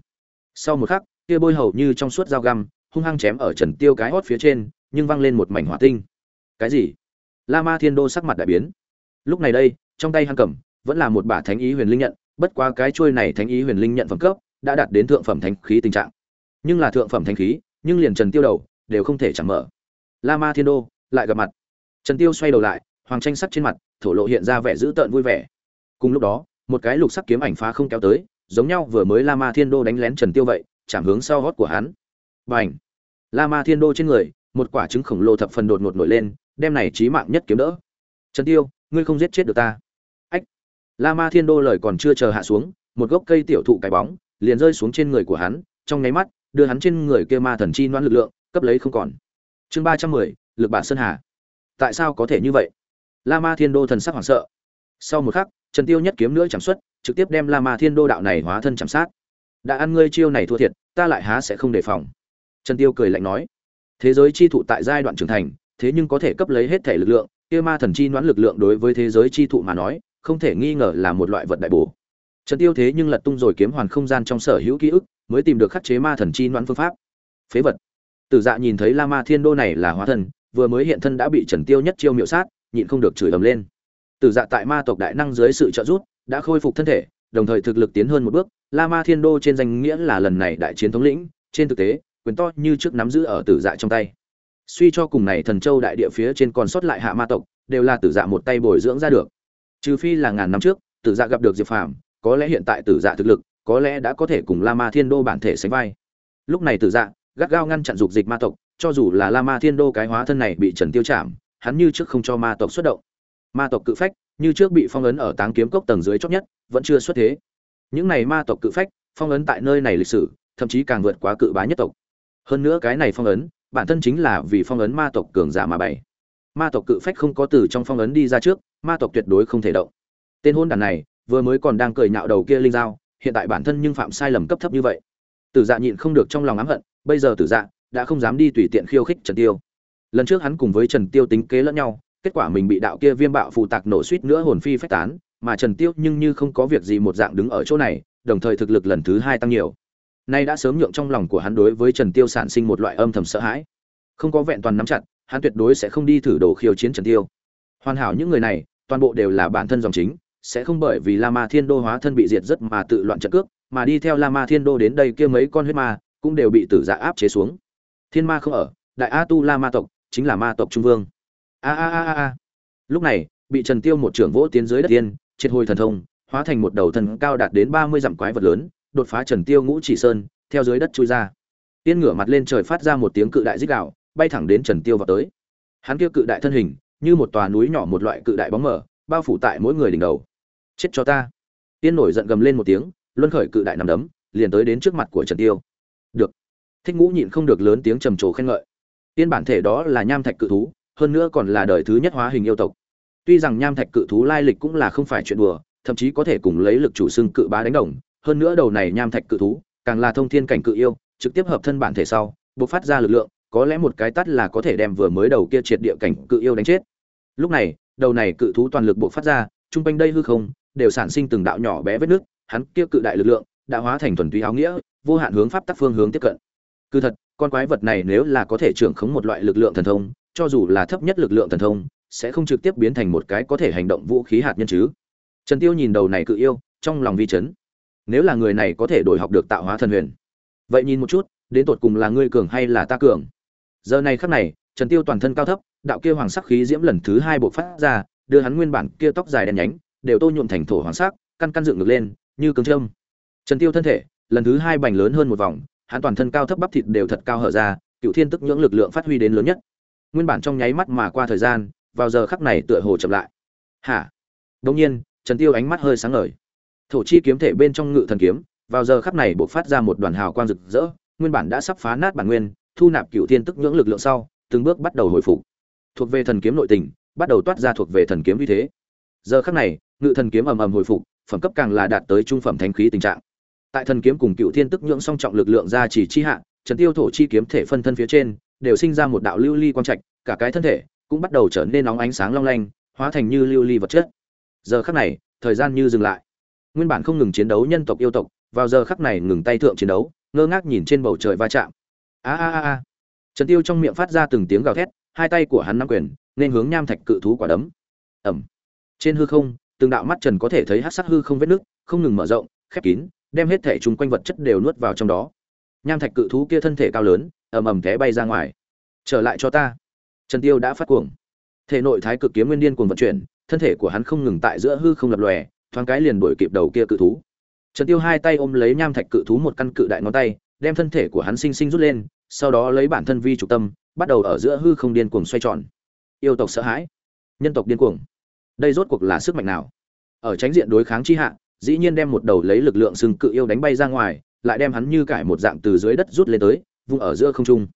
Sau một khắc, kia bôi hầu như trong suốt dao găm, hung hăng chém ở trần tiêu cái hót phía trên, nhưng văng lên một mảnh hỏa tinh. Cái gì? La ma thiên đô sắc mặt đại biến. Lúc này đây, trong tay hắn cầm vẫn là một bả thánh ý huyền linh nhận, bất quá cái chuôi này thánh ý huyền linh nhận phẩm cấp đã đạt đến thượng phẩm thánh khí tình trạng. Nhưng là thượng phẩm thánh khí, nhưng liền trần tiêu đầu đều không thể chẳng mở. La ma thiên đô lại gặp mặt. Trần tiêu xoay đầu lại, hoàng tranh sắc trên mặt, thổ lộ hiện ra vẻ dữ tợn vui vẻ. Cùng lúc đó, một cái lục sắc kiếm ảnh phá không kéo tới, giống nhau vừa mới la ma thiên đô đánh lén trần tiêu vậy, chạm hướng sau hót của hắn. Bành! La ma thiên đô trên người, một quả trứng khổng lồ thập phần đột ngột nổi lên, đem này chí mạng nhất kiếm đỡ. Trần tiêu, ngươi không giết chết được ta la ma thiên đô lời còn chưa chờ hạ xuống, một gốc cây tiểu thụ cái bóng liền rơi xuống trên người của hắn, trong nháy mắt, đưa hắn trên người kia ma thần chi noan lực lượng cấp lấy không còn. Chương ba trăm mười, lực bản sơn hà. Tại sao có thể như vậy? La ma thiên đô thần sắc hoảng sợ. Sau một khắc, trần tiêu nhất kiếm nữa chạm xuất, trực tiếp đem la ma thiên đô đạo này hóa thân chạm sát. Đã ăn ngươi chiêu này thua thiệt, ta lại há sẽ không đề phòng. Trần tiêu cười lạnh nói. Thế giới chi thụ tại giai đoạn trưởng thành, thế nhưng có thể cấp lấy hết thể lực lượng, kia ma thần chi noãn lực lượng đối với thế giới chi thụ mà nói không thể nghi ngờ là một loại vật đại bổ. Trần tiêu thế nhưng lật tung rồi kiếm hoàn không gian trong sở hữu ký ức, mới tìm được khắc chế ma thần chi noãn phương pháp. Phế vật. Tử dạ nhìn thấy la ma thiên đô này là hóa thần, vừa mới hiện thân đã bị trần tiêu nhất chiêu miệu sát, nhịn không được chửi ầm lên. Tử dạ tại ma tộc đại năng dưới sự trợ giúp, đã khôi phục thân thể, đồng thời thực lực tiến hơn một bước, la ma thiên đô trên danh nghĩa là lần này đại chiến thống lĩnh, trên thực tế, quyền to như trước nắm giữ ở tử dạ trong tay. Suy cho cùng này thần châu đại địa phía trên còn sót lại hạ ma tộc, đều là tử dạ một tay bồi dưỡng ra được trừ phi là ngàn năm trước, tử dạ gặp được diệp phàm, có lẽ hiện tại tử dạ thực lực, có lẽ đã có thể cùng la ma thiên đô bản thể sánh vai. Lúc này tử dạ gắt gao ngăn chặn dục dịch ma tộc, cho dù là la ma thiên đô cái hóa thân này bị trần tiêu chạm, hắn như trước không cho ma tộc xuất động. Ma tộc cự phách, như trước bị phong ấn ở táng kiếm cốc tầng dưới chót nhất, vẫn chưa xuất thế. Những này ma tộc cự phách, phong ấn tại nơi này lịch sử, thậm chí càng vượt quá cự bá nhất tộc. Hơn nữa cái này phong ấn, bản thân chính là vì phong ấn ma tộc cường giả mà bày. Ma tộc cự phách không có từ trong phong ấn đi ra trước ma tộc tuyệt đối không thể động. Tên hôn đàn này, vừa mới còn đang cười nhạo đầu kia linh dao, hiện tại bản thân nhưng phạm sai lầm cấp thấp như vậy. Tử dạ nhịn không được trong lòng ám hận, bây giờ tử dạ đã không dám đi tùy tiện khiêu khích trần tiêu. Lần trước hắn cùng với trần tiêu tính kế lẫn nhau, kết quả mình bị đạo kia viêm bạo phù tạc nổ suýt nữa hồn phi phách tán, mà trần tiêu nhưng như không có việc gì một dạng đứng ở chỗ này, đồng thời thực lực lần thứ hai tăng nhiều. Nay đã sớm nhượng trong lòng của hắn đối với trần tiêu sản sinh một loại âm thầm sợ hãi. Không có vẹn toàn nắm chặt, hắn tuyệt đối sẽ không đi thử đồ khiêu chiến trần tiêu. Hoàn hảo những người này toàn bộ đều là bản thân dòng chính sẽ không bởi vì Lama Thiên Đô hóa thân bị diệt rất mà tự loạn trận cước, mà đi theo Lama Thiên Đô đến đây kia mấy con huyết ma cũng đều bị tử dạ áp chế xuống. Thiên ma không ở, đại A Tu La ma tộc chính là ma tộc trung vương. A a a a. Lúc này, bị Trần Tiêu một trưởng vỗ tiến dưới đất tiên, triệt hồi thần thông, hóa thành một đầu thần cao đạt đến 30 dặm quái vật lớn, đột phá Trần Tiêu ngũ chỉ sơn, theo dưới đất chui ra. Tiên ngửa mặt lên trời phát ra một tiếng cự đại rít gào, bay thẳng đến Trần Tiêu vào tới. Hắn kia cự đại thân hình, như một tòa núi nhỏ một loại cự đại bóng mờ, bao phủ tại mỗi người đỉnh đầu. Chết cho ta. Tiên nổi giận gầm lên một tiếng luân khởi cự đại nằm đấm liền tới đến trước mặt của trần tiêu. Được. Thích ngũ nhịn không được lớn tiếng trầm trồ khen ngợi. Tiên bản thể đó là nham thạch cự thú hơn nữa còn là đời thứ nhất hóa hình yêu tộc. Tuy rằng nham thạch cự thú lai lịch cũng là không phải chuyện đùa thậm chí có thể cùng lấy lực chủ xưng cự bá đánh đồng hơn nữa đầu này nham thạch cự thú càng là thông thiên cảnh cự yêu trực tiếp hợp thân bản thể sau bộc phát ra lực lượng có lẽ một cái tắt là có thể đem vừa mới đầu kia triệt địa cảnh cự yêu đánh chết lúc này đầu này cự thú toàn lực bộc phát ra trung quanh đây hư không đều sản sinh từng đạo nhỏ bé vết nước, hắn kia cự đại lực lượng đã hóa thành thuần túy áo nghĩa, vô hạn hướng pháp tắc phương hướng tiếp cận. Cứ thật, con quái vật này nếu là có thể trưởng khống một loại lực lượng thần thông, cho dù là thấp nhất lực lượng thần thông, sẽ không trực tiếp biến thành một cái có thể hành động vũ khí hạt nhân chứ. Trần Tiêu nhìn đầu này cự yêu, trong lòng vi chấn. Nếu là người này có thể đổi học được tạo hóa thần huyền, vậy nhìn một chút, đến tột cùng là ngươi cường hay là ta cường? Giờ này khắc này, Trần Tiêu toàn thân cao thấp, đạo kia hoàng sắc khí diễm lần thứ hai bộc phát ra, đưa hắn nguyên bản kia tóc dài đen nhánh, đều tô nhuộm thành thổ hoàng sắc, căn căn dựng ngược lên, như cứng trâm. Trần Tiêu thân thể, lần thứ hai bành lớn hơn một vòng, hắn toàn thân cao thấp bắp thịt đều thật cao hở ra, cựu thiên tức nhưỡng lực lượng phát huy đến lớn nhất. Nguyên bản trong nháy mắt mà qua thời gian, vào giờ khắc này tựa hồ chậm lại. Hả? Đương nhiên, Trần Tiêu ánh mắt hơi sáng ngời. Thổ chi kiếm thể bên trong ngự thần kiếm, vào giờ khắc này bộc phát ra một đoàn hào quang rực rỡ, nguyên bản đã sắp phá nát bản nguyên, thu nạp cựu thiên tức nhưỡng lực lượng sau, từng bước bắt đầu hồi phục. Thuộc về thần kiếm nội tình, bắt đầu toát ra thuộc về thần kiếm uy thế. Giờ khắc này, ngự thần kiếm ầm ầm hồi phục phẩm cấp càng là đạt tới trung phẩm thánh khí tình trạng tại thần kiếm cùng cựu thiên tức nhưỡng song trọng lực lượng ra chỉ chi hạ trần tiêu thổ chi kiếm thể phân thân phía trên đều sinh ra một đạo lưu ly quang trạch cả cái thân thể cũng bắt đầu trở nên nóng ánh sáng long lanh hóa thành như lưu ly vật chất giờ khắc này thời gian như dừng lại nguyên bản không ngừng chiến đấu nhân tộc yêu tộc vào giờ khắc này ngừng tay thượng chiến đấu ngơ ngác nhìn trên bầu trời va chạm a a a a. Trần tiêu trong miệng phát ra từng tiếng gào thét, hai tay của hắn nắm quyền, nên hướng nham thạch cự thú quả đấm. Ẩm. Trên hư không, từng đạo mắt trần có thể thấy hát sắc hư không vết nước, không ngừng mở rộng, khép kín, đem hết thể chung quanh vật chất đều nuốt vào trong đó. Nham thạch cự thú kia thân thể cao lớn, ầm ầm té bay ra ngoài. Trở lại cho ta. Trần tiêu đã phát cuồng. Thể nội thái cực kiếm nguyên điên cuồng vận chuyển, thân thể của hắn không ngừng tại giữa hư không lập lòe, thoáng cái liền đuổi kịp đầu kia cự thú. Trần tiêu hai tay ôm lấy nham thạch cự thú một căn cự đại ngón tay đem thân thể của hắn sinh sinh rút lên sau đó lấy bản thân vi trục tâm bắt đầu ở giữa hư không điên cuồng xoay tròn. Yêu tộc sợ hãi nhân tộc điên cuồng. Đây rốt cuộc là sức mạnh nào? Ở tránh diện đối kháng chi hạ dĩ nhiên đem một đầu lấy lực lượng sừng cự yêu đánh bay ra ngoài lại đem hắn như cải một dạng từ dưới đất rút lên tới vung ở giữa không trung.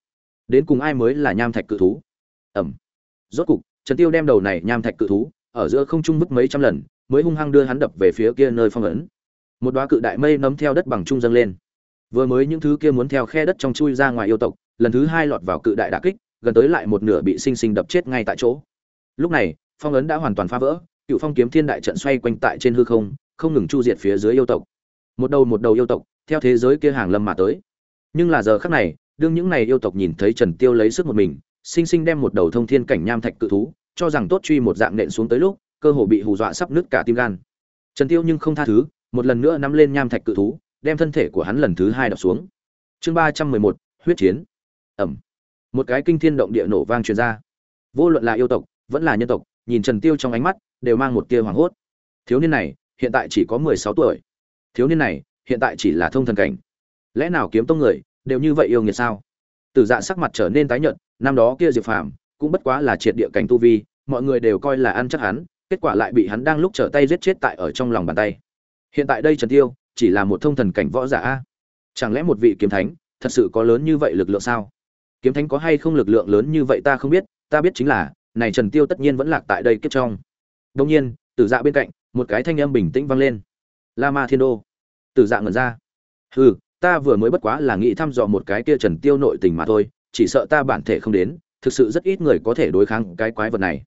Đến cùng ai mới là nham thạch cự thú? Ầm, rốt cục trần tiêu đem đầu này nham thạch cự thú ở giữa không trung mức mấy trăm lần mới hung hăng đưa hắn đập về phía kia nơi phong ấn. Một đóa cự đại mây nấm theo đất bằng trung dâng lên vừa mới những thứ kia muốn theo khe đất trong chui ra ngoài yêu tộc, lần thứ hai lọt vào cự đại đả kích, gần tới lại một nửa bị sinh sinh đập chết ngay tại chỗ. Lúc này, phong ấn đã hoàn toàn phá vỡ, cựu phong kiếm thiên đại trận xoay quanh tại trên hư không không ngừng chu diệt phía dưới yêu tộc. Một đầu một đầu yêu tộc, theo thế giới kia hàng lâm mà tới. Nhưng là giờ khắc này, đương những này yêu tộc nhìn thấy trần tiêu lấy sức một mình, sinh sinh đem một đầu thông thiên cảnh nham thạch cự thú, cho rằng tốt truy một dạng nện xuống tới lúc, cơ hồ bị hù dọa sắp nứt cả tim gan. Trần tiêu nhưng không tha thứ, một lần nữa nắm lên nham thạch cự thú đem thân thể của hắn lần thứ hai đập xuống. Chương ba trăm mười một, huyết chiến. Ẩm. Một cái kinh thiên động địa nổ vang truyền ra. Vô luận là yêu tộc, vẫn là nhân tộc, nhìn trần tiêu trong ánh mắt, đều mang một tia hoảng hốt. Thiếu niên này, hiện tại chỉ có mười sáu tuổi. Thiếu niên này, hiện tại chỉ là thông thần cảnh. Lẽ nào kiếm tông người, đều như vậy yêu nghiệt sao? Tử dạ sắc mặt trở nên tái nhợt, năm đó kia diệp phàm, cũng bất quá là triệt địa cảnh tu vi, mọi người đều coi là ăn chắc hắn, kết quả lại bị hắn đang lúc trở tay giết chết tại ở trong lòng bàn tay. Hiện tại đây trần tiêu chỉ là một thông thần cảnh võ giả a. Chẳng lẽ một vị kiếm thánh thật sự có lớn như vậy lực lượng sao? Kiếm thánh có hay không lực lượng lớn như vậy ta không biết, ta biết chính là, này trần tiêu tất nhiên vẫn lạc tại đây kiếp trong. Đông nhiên, tử dạ bên cạnh, một cái thanh âm bình tĩnh vang lên. La ma thiên đô. Tử dạ ngẩn ra. Hừ, ta vừa mới bất quá là nghĩ thăm dò một cái kia trần tiêu nội tình mà thôi, chỉ sợ ta bản thể không đến, thực sự rất ít người có thể đối kháng cái quái vật này.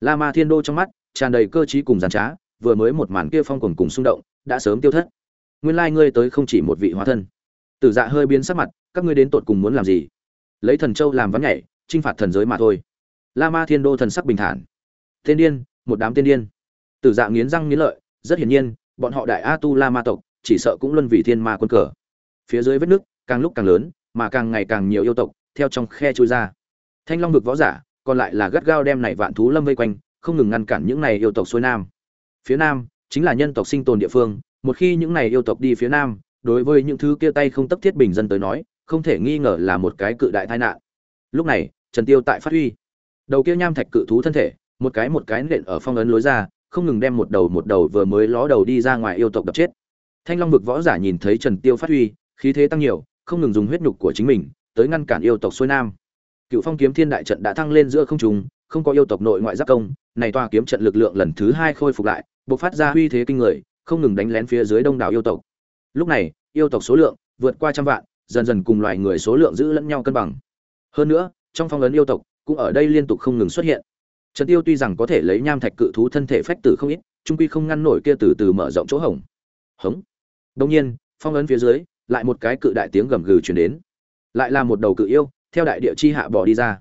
La ma thiên đô trong mắt, tràn đầy cơ trí cùng giàn trá, vừa mới một màn kia phong cuồng cùng xung động, đã sớm tiêu thất nguyên lai ngươi tới không chỉ một vị hóa thân. Tử dạ hơi biến sắc mặt, các ngươi đến tột cùng muốn làm gì? Lấy thần châu làm vắn nhảy, chinh phạt thần giới mà thôi. La ma thiên đô thần sắc bình thản. Tên điên, một đám tên điên. Tử dạ nghiến răng nghiến lợi, rất hiển nhiên, bọn họ đại a tu la ma tộc, chỉ sợ cũng luân vị thiên ma quân cờ. Phía dưới vết nước, càng lúc càng lớn, mà càng ngày càng nhiều yêu tộc, theo trong khe chui ra. Thanh long vực võ giả, còn lại là gắt gao đem này vạn thú lâm vây quanh, không ngừng ngăn cản những này yêu tộc xuôi nam. Phía nam, chính là nhân tộc sinh tồn địa phương một khi những này yêu tộc đi phía nam, đối với những thứ kia tay không tấp thiết bình dân tới nói, không thể nghi ngờ là một cái cự đại tai nạn. Lúc này, trần tiêu tại phát huy. Đầu kia nham thạch cự thú thân thể, một cái một cái nện ở phong ấn lối ra, không ngừng đem một đầu một đầu vừa mới ló đầu đi ra ngoài yêu tộc đập chết. Thanh long vực võ giả nhìn thấy trần tiêu phát huy, khí thế tăng nhiều, không ngừng dùng huyết nhục của chính mình, tới ngăn cản yêu tộc xuôi nam. Cựu phong kiếm thiên đại trận đã thăng lên giữa không trung, không có yêu tộc nội ngoại giáp công, này tòa kiếm trận lực lượng lần thứ hai khôi phục lại, bộc phát ra uy thế kinh người không ngừng đánh lén phía dưới đông đảo yêu tộc. Lúc này, yêu tộc số lượng vượt qua trăm vạn, dần dần cùng loài người số lượng giữ lẫn nhau cân bằng. Hơn nữa, trong phong ấn yêu tộc cũng ở đây liên tục không ngừng xuất hiện. Trần tiêu tuy rằng có thể lấy nham thạch cự thú thân thể phách tử không ít, trung quy không ngăn nổi kia từ từ mở rộng chỗ hổng. Hống. Đông nhiên, phong ấn phía dưới, lại một cái cự đại tiếng gầm gừ truyền đến. Lại là một đầu cự yêu, theo đại địa chi hạ bỏ đi ra.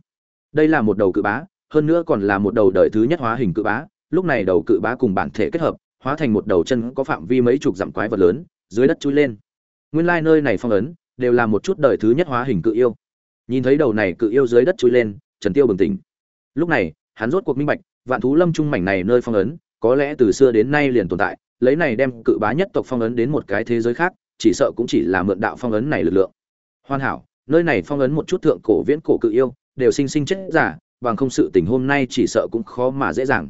Đây là một đầu cự bá, hơn nữa còn là một đầu đời thứ nhất hóa hình cự bá, lúc này đầu cự bá cùng bản thể kết hợp hóa thành một đầu chân có phạm vi mấy chục dặm quái vật lớn, dưới đất chui lên. Nguyên lai nơi này phong ấn, đều là một chút đời thứ nhất hóa hình cự yêu. Nhìn thấy đầu này cự yêu dưới đất chui lên, trần tiêu bừng tỉnh. Lúc này, hắn rốt cuộc minh bạch, vạn thú lâm trung mảnh này nơi phong ấn, có lẽ từ xưa đến nay liền tồn tại, lấy này đem cự bá nhất tộc phong ấn đến một cái thế giới khác, chỉ sợ cũng chỉ là mượn đạo phong ấn này lực lượng. Hoàn hảo, nơi này phong ấn một chút thượng cổ viễn cổ cự yêu, đều sinh sinh chết giả, bằng không sự tình hôm nay chỉ sợ cũng khó mà dễ dàng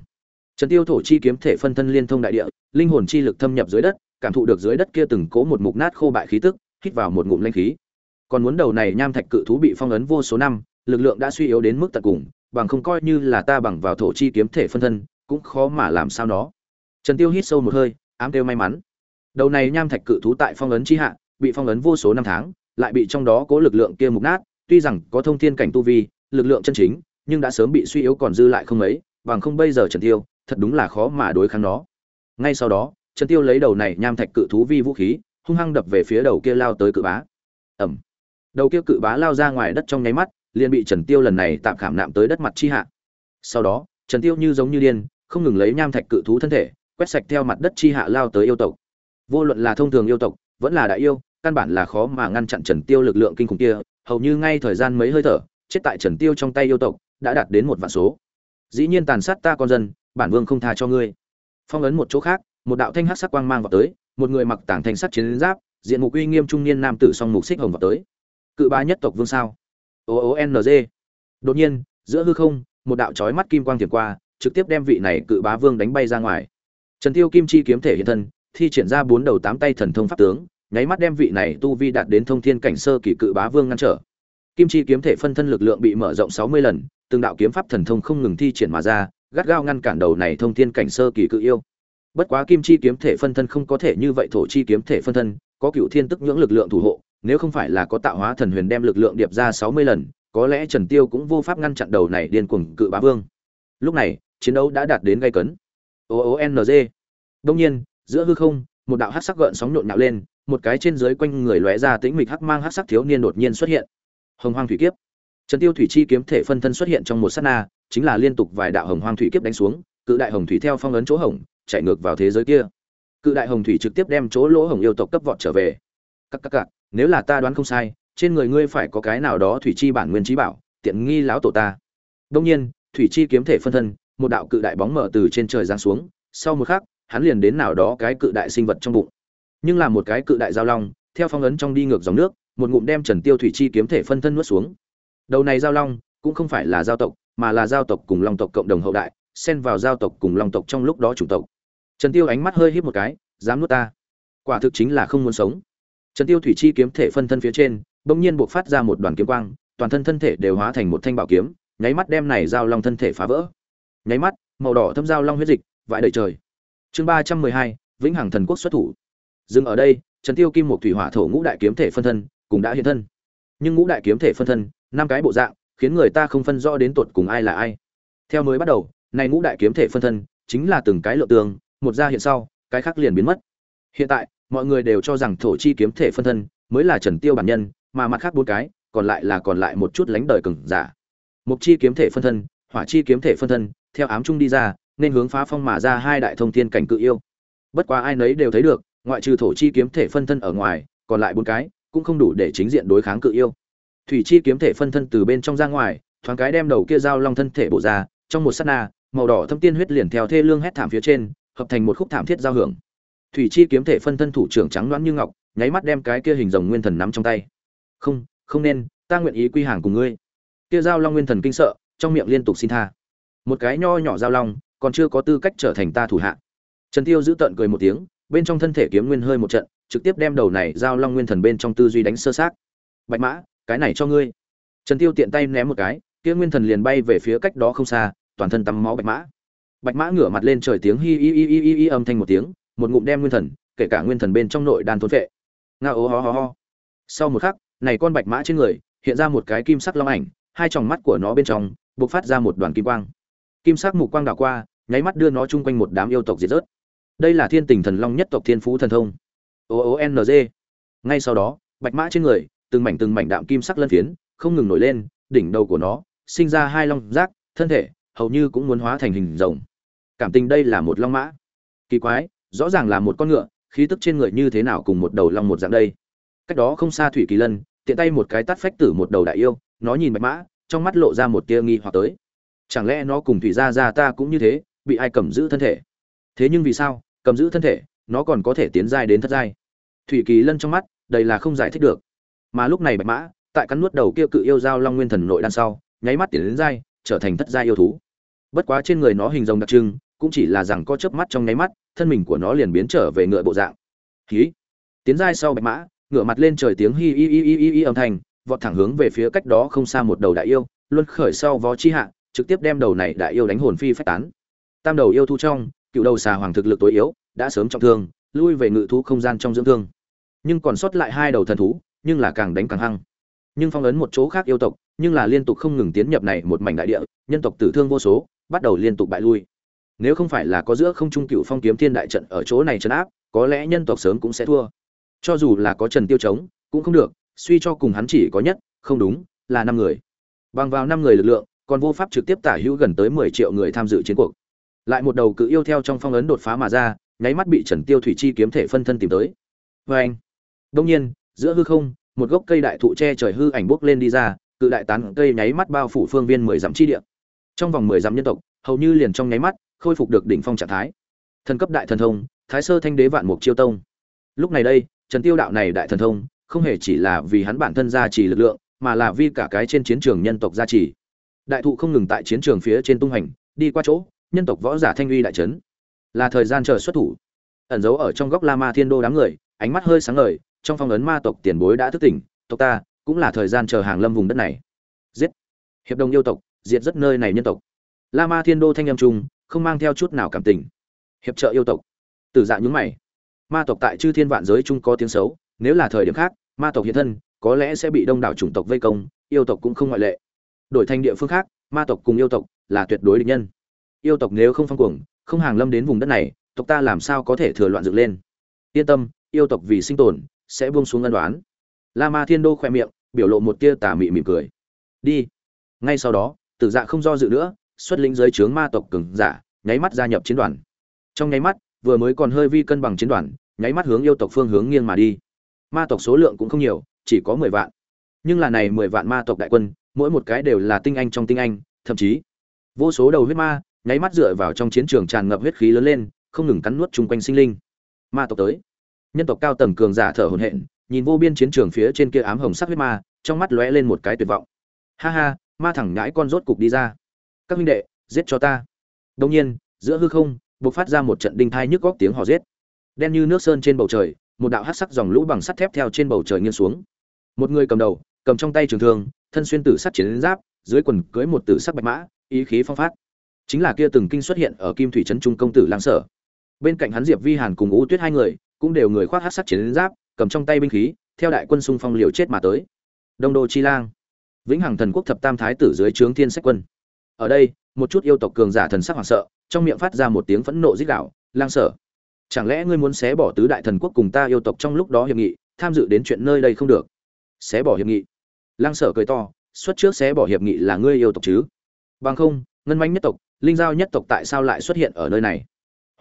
trần tiêu thổ chi kiếm thể phân thân liên thông đại địa, linh hồn chi lực thâm nhập dưới đất, cảm thụ được dưới đất kia từng cố một mục nát khô bại khí tức, hít vào một ngụm linh khí. Còn muốn đầu này nham thạch cự thú bị phong ấn vô số năm, lực lượng đã suy yếu đến mức tận cùng, bằng không coi như là ta bằng vào thổ chi kiếm thể phân thân, cũng khó mà làm sao nó. Trần tiêu hít sâu một hơi, ám tiêu may mắn. Đầu này nham thạch cự thú tại phong ấn chi hạ, bị phong ấn vô số năm tháng, lại bị trong đó cố lực lượng kia mục nát, tuy rằng có thông thiên cảnh tu vi, lực lượng chân chính, nhưng đã sớm bị suy yếu còn dư lại không mấy, bằng không bây giờ trần tiêu thật đúng là khó mà đối kháng nó. Ngay sau đó, trần tiêu lấy đầu này nham thạch cự thú vi vũ khí, hung hăng đập về phía đầu kia lao tới cự bá. Ẩm đầu kia cự bá lao ra ngoài đất trong nháy mắt, liền bị trần tiêu lần này tạm khảm nạm tới đất mặt chi hạ. Sau đó, trần tiêu như giống như điên, không ngừng lấy nham thạch cự thú thân thể, quét sạch theo mặt đất chi hạ lao tới yêu tộc. Vô luận là thông thường yêu tộc, vẫn là đại yêu, căn bản là khó mà ngăn chặn trần tiêu lực lượng kinh khủng kia, hầu như ngay thời gian mấy hơi thở, chết tại trần tiêu trong tay yêu tộc, đã đạt đến một vạn số. Dĩ nhiên tàn sát ta con dân bản vương không tha cho ngươi. Phong ấn một chỗ khác, một đạo thanh hắc sắc quang mang vào tới, một người mặc tảng thanh sắc chiến giáp, diện mục uy nghiêm trung niên nam tử song mục xích hồng vào tới. Cự ba nhất tộc vương sao? O o n g. Đột nhiên, giữa hư không, một đạo chói mắt kim quang thiểm qua, trực tiếp đem vị này cự bá vương đánh bay ra ngoài. Trần tiêu kim chi kiếm thể hiện thân, thi triển ra bốn đầu tám tay thần thông pháp tướng, nháy mắt đem vị này tu vi đạt đến thông thiên cảnh sơ kỳ cự bá vương ngăn trở. Kim chi kiếm thể phân thân lực lượng bị mở rộng sáu mươi lần, từng đạo kiếm pháp thần thông không ngừng thi triển mà ra gắt gao ngăn cản đầu này thông thiên cảnh sơ kỳ cự yêu. Bất quá kim chi kiếm thể phân thân không có thể như vậy thổ chi kiếm thể phân thân, có cựu thiên tức nhưỡng lực lượng thủ hộ, nếu không phải là có tạo hóa thần huyền đem lực lượng điệp ra sáu mươi lần, có lẽ trần tiêu cũng vô pháp ngăn chặn đầu này điên cuồng cự bá vương. Lúc này, chiến đấu đã đạt đến gay cấn. O o n g. Đông nhiên, giữa hư không, một đạo hắc sắc gợn sóng nhộn nhạo lên, một cái trên dưới quanh người lóe ra tĩnh mịch hắc mang hắc sắc thiếu niên đột nhiên xuất hiện. Hồng hoang thủy kiếp trần tiêu thủy chi kiếm thể phân thân xuất hiện trong một sát na chính là liên tục vài đạo hồng hoang thủy kiếp đánh xuống cự đại hồng thủy theo phong ấn chỗ hồng chạy ngược vào thế giới kia. Cự đại hồng thủy trực tiếp đem chỗ lỗ hồng yêu tộc cấp vọt trở về. Các các các, nếu là ta đoán không sai trên người ngươi phải có cái nào đó thủy chi bản nguyên trí bảo tiện nghi lão tổ ta. Đương nhiên thủy chi kiếm thể phân thân một đạo cự đại bóng mở từ trên trời giáng xuống sau một khắc hắn liền đến nào đó cái cự đại sinh vật trong bụng. Nhưng là một cái cự đại giao long theo phong ấn trong đi ngược dòng nước một ngụm đem trần tiêu thủy chi kiếm thể phân thân nuốt xuống đầu này giao long cũng không phải là giao tộc, mà là giao tộc cùng long tộc cộng đồng hậu đại, xen vào giao tộc cùng long tộc trong lúc đó chủ tộc. Trần tiêu ánh mắt hơi híp một cái, dám nuốt ta? Quả thực chính là không muốn sống. Trần tiêu thủy chi kiếm thể phân thân phía trên, bỗng nhiên buộc phát ra một đoàn kiếm quang, toàn thân thân thể đều hóa thành một thanh bảo kiếm, nháy mắt đem này giao long thân thể phá vỡ. Nháy mắt, màu đỏ thâm giao long huyết dịch vãi đầy trời. Chương ba trăm mười hai, vĩnh hằng thần quốc xuất thủ. Dừng ở đây, trần tiêu kim một thủy hỏa thổ ngũ đại kiếm thể phân thân cũng đã hiện thân. Nhưng ngũ đại kiếm thể phân thân năm cái bộ dạng, khiến người ta không phân rõ đến tột cùng ai là ai. Theo mới bắt đầu, này ngũ đại kiếm thể phân thân chính là từng cái lộ tường, một ra hiện sau, cái khác liền biến mất. Hiện tại, mọi người đều cho rằng thổ chi kiếm thể phân thân mới là trần tiêu bản nhân, mà mặt khác bốn cái, còn lại là còn lại một chút lánh đời cừng giả. Mục chi kiếm thể phân thân, hỏa chi kiếm thể phân thân, theo ám trung đi ra, nên hướng phá phong mà ra hai đại thông thiên cảnh cự yêu. Bất quá ai nấy đều thấy được, ngoại trừ thổ chi kiếm thể phân thân ở ngoài, còn lại bốn cái cũng không đủ để chính diện đối kháng cự yêu thủy chi kiếm thể phân thân từ bên trong ra ngoài, thoáng cái đem đầu kia dao long thân thể bổ ra, trong một sát na, màu đỏ thâm tiên huyết liền theo thê lương hét thảm phía trên, hợp thành một khúc thảm thiết giao hưởng. Thủy chi kiếm thể phân thân thủ trưởng trắng loãng như ngọc, nháy mắt đem cái kia hình rồng nguyên thần nắm trong tay. Không không nên, ta nguyện ý quy hàng cùng ngươi. Kia giao long nguyên thần kinh sợ, trong miệng liên tục xin tha. Một cái nho nhỏ giao long, còn chưa có tư cách trở thành ta thủ hạ. Trần tiêu giữ tận cười một tiếng, bên trong thân thể kiếm nguyên hơi một trận, trực tiếp đem đầu này giao long nguyên thần bên trong tư duy đánh sơ sát. Bạch mã cái này cho ngươi. Trần tiêu tiện tay ném một cái, kia nguyên thần liền bay về phía cách đó không xa, toàn thân tắm máu bạch mã. Bạch mã ngửa mặt lên trời tiếng hi hi hi hi hi âm thanh một tiếng, một ngụm đem nguyên thần, kể cả nguyên thần bên trong nội đan thốn vệ nga ố ho ho ho. Sau một khắc, này con bạch mã trên người, hiện ra một cái kim sắc long ảnh, hai tròng mắt của nó bên trong, bộc phát ra một đoàn kim quang. Kim sắc mục quang đảo qua, nháy mắt đưa nó chung quanh một đám yêu tộc diệt rớt. Đây là thiên tình thần long nhất tộc thiên phú thần thông. O o n g. Ngay sau đó, bạch mã trên người từng mảnh từng mảnh đạm kim sắc lân phiến, không ngừng nổi lên, đỉnh đầu của nó sinh ra hai long rác, thân thể hầu như cũng muốn hóa thành hình rồng. Cảm tình đây là một long mã. Kỳ quái, rõ ràng là một con ngựa, khí tức trên người như thế nào cùng một đầu long một dạng đây? Cách đó không xa thủy kỳ lân, tiện tay một cái tắt phách tử một đầu đại yêu, nó nhìn bạch mã, trong mắt lộ ra một tia nghi hoặc tới. Chẳng lẽ nó cùng thủy gia gia ta cũng như thế, bị ai cầm giữ thân thể? Thế nhưng vì sao, cầm giữ thân thể, nó còn có thể tiến giai đến thất giai? Thủy kỳ lân trong mắt đây là không giải thích được mà lúc này bạch mã tại cắn nuốt đầu kia cự yêu giao long nguyên thần nội đan sau nháy mắt tiến đến dai, trở thành thất giai yêu thú. Bất quá trên người nó hình rồng đặc trưng cũng chỉ là rằng có chớp mắt trong nháy mắt thân mình của nó liền biến trở về ngựa bộ dạng. Hí! Tiến dai sau bạch mã ngựa mặt lên trời tiếng hi hi hi hi hi âm thanh vọt thẳng hướng về phía cách đó không xa một đầu đại yêu luân khởi sau vó chi hạ trực tiếp đem đầu này đại yêu đánh hồn phi phách tán. Tam đầu yêu thu trong cựu đầu xà hoàng thực lực tối yếu đã sớm trọng thương lui về ngự thú không gian trong dưỡng thương. Nhưng còn sót lại hai đầu thần thú nhưng là càng đánh càng hăng. Nhưng phong ấn một chỗ khác yêu tộc, nhưng là liên tục không ngừng tiến nhập này một mảnh đại địa, nhân tộc tử thương vô số, bắt đầu liên tục bại lui. Nếu không phải là có giữa không trung cựu phong kiếm thiên đại trận ở chỗ này trấn áp, có lẽ nhân tộc sớm cũng sẽ thua. Cho dù là có trần tiêu chống, cũng không được, suy cho cùng hắn chỉ có nhất, không đúng, là năm người. Bằng vào năm người lực lượng, còn vô pháp trực tiếp tả hữu gần tới mười triệu người tham dự chiến cuộc. Lại một đầu cự yêu theo trong phong ấn đột phá mà ra, nháy mắt bị trần tiêu thủy chi kiếm thể phân thân tìm tới. Vê anh đông nhiên giữa hư không, một gốc cây đại thụ che trời hư ảnh bốc lên đi ra, cự đại tán cây nháy mắt bao phủ phương viên mười dặm chi địa. Trong vòng mười dặm nhân tộc, hầu như liền trong nháy mắt, khôi phục được đỉnh phong trạng thái. Thần cấp đại thần thông, thái sơ thanh đế vạn mục chiêu tông. Lúc này đây, trần tiêu đạo này đại thần thông, không hề chỉ là vì hắn bản thân gia trì lực lượng, mà là vì cả cái trên chiến trường nhân tộc gia trì. Đại thụ không ngừng tại chiến trường phía trên tung hành, đi qua chỗ, nhân tộc võ giả thanh uy đại trấn là thời gian chờ xuất thủ. Ẩn giấu ở trong góc la ma thiên đô đám người, ánh mắt hơi sáng ngời trong phong ấn ma tộc tiền bối đã thức tỉnh, tộc ta cũng là thời gian chờ hàng lâm vùng đất này. Giết! Hiệp đồng yêu tộc, diệt rất nơi này nhân tộc. La ma thiên đô thanh âm trung, không mang theo chút nào cảm tình. Hiệp trợ yêu tộc. Từ dạ nhúng mày. Ma tộc tại chư thiên vạn giới chung có tiếng xấu, nếu là thời điểm khác, ma tộc hiện thân, có lẽ sẽ bị đông đảo chủng tộc vây công, yêu tộc cũng không ngoại lệ. Đổi thành địa phương khác, ma tộc cùng yêu tộc là tuyệt đối địch nhân. Yêu tộc nếu không phong cuồng, không hàng lâm đến vùng đất này, tộc ta làm sao có thể thừa loạn dựng lên? Yên tâm, yêu tộc vì sinh tồn sẽ buông xuống ân đoán. La ma thiên đô khoe miệng, biểu lộ một tia tà mị mỉm cười. Đi. Ngay sau đó, tử dạ không do dự nữa, xuất lĩnh giới trướng ma tộc cường giả, nháy mắt gia nhập chiến đoàn. Trong nháy mắt, vừa mới còn hơi vi cân bằng chiến đoàn, nháy mắt hướng yêu tộc phương hướng nghiêng mà đi. Ma tộc số lượng cũng không nhiều, chỉ có mười vạn. Nhưng là này mười vạn ma tộc đại quân, mỗi một cái đều là tinh anh trong tinh anh, thậm chí vô số đầu huyết ma, nháy mắt dựa vào trong chiến trường tràn ngập huyết khí lớn lên, không ngừng cắn nuốt chung quanh sinh linh. Ma tộc tới nhân tộc cao tầng cường giả thở hổn hển, nhìn vô biên chiến trường phía trên kia ám hồng sắc huyết ma, trong mắt lóe lên một cái tuyệt vọng. Ha ha, ma thẳng nhãi con rốt cục đi ra. Các huynh đệ, giết cho ta. Đông nhiên, giữa hư không, bộc phát ra một trận đinh thai nhức góc tiếng hò giết. Đen như nước sơn trên bầu trời, một đạo hắc sắc dòng lũ bằng sắt thép theo trên bầu trời nghiêng xuống. Một người cầm đầu, cầm trong tay trường thương, thân xuyên tử sắt chiến giáp, dưới quần cưới một tử sắc bạch mã, ý khí phong phát. Chính là kia từng kinh xuất hiện ở kim thủy trấn trung công tử lang sở. Bên cạnh hắn diệp vi hàn cùng u tuyết hai người cũng đều người khoác hắc sắc chiến giáp cầm trong tay binh khí theo đại quân xung phong liều chết mà tới. Đông đô chi lang vĩnh hằng thần quốc thập tam thái tử dưới trướng thiên sách quân. Ở đây một chút yêu tộc cường giả thần sắc hoảng sợ trong miệng phát ra một tiếng phẫn nộ rít gào, lang sở chẳng lẽ ngươi muốn xé bỏ tứ đại thần quốc cùng ta yêu tộc trong lúc đó hiệp nghị tham dự đến chuyện nơi đây không được? Xé bỏ hiệp nghị? Lang sở cười to xuất trước xé bỏ hiệp nghị là ngươi yêu tộc chứ? Bằng không ngân manh nhất tộc linh giao nhất tộc tại sao lại xuất hiện ở nơi này?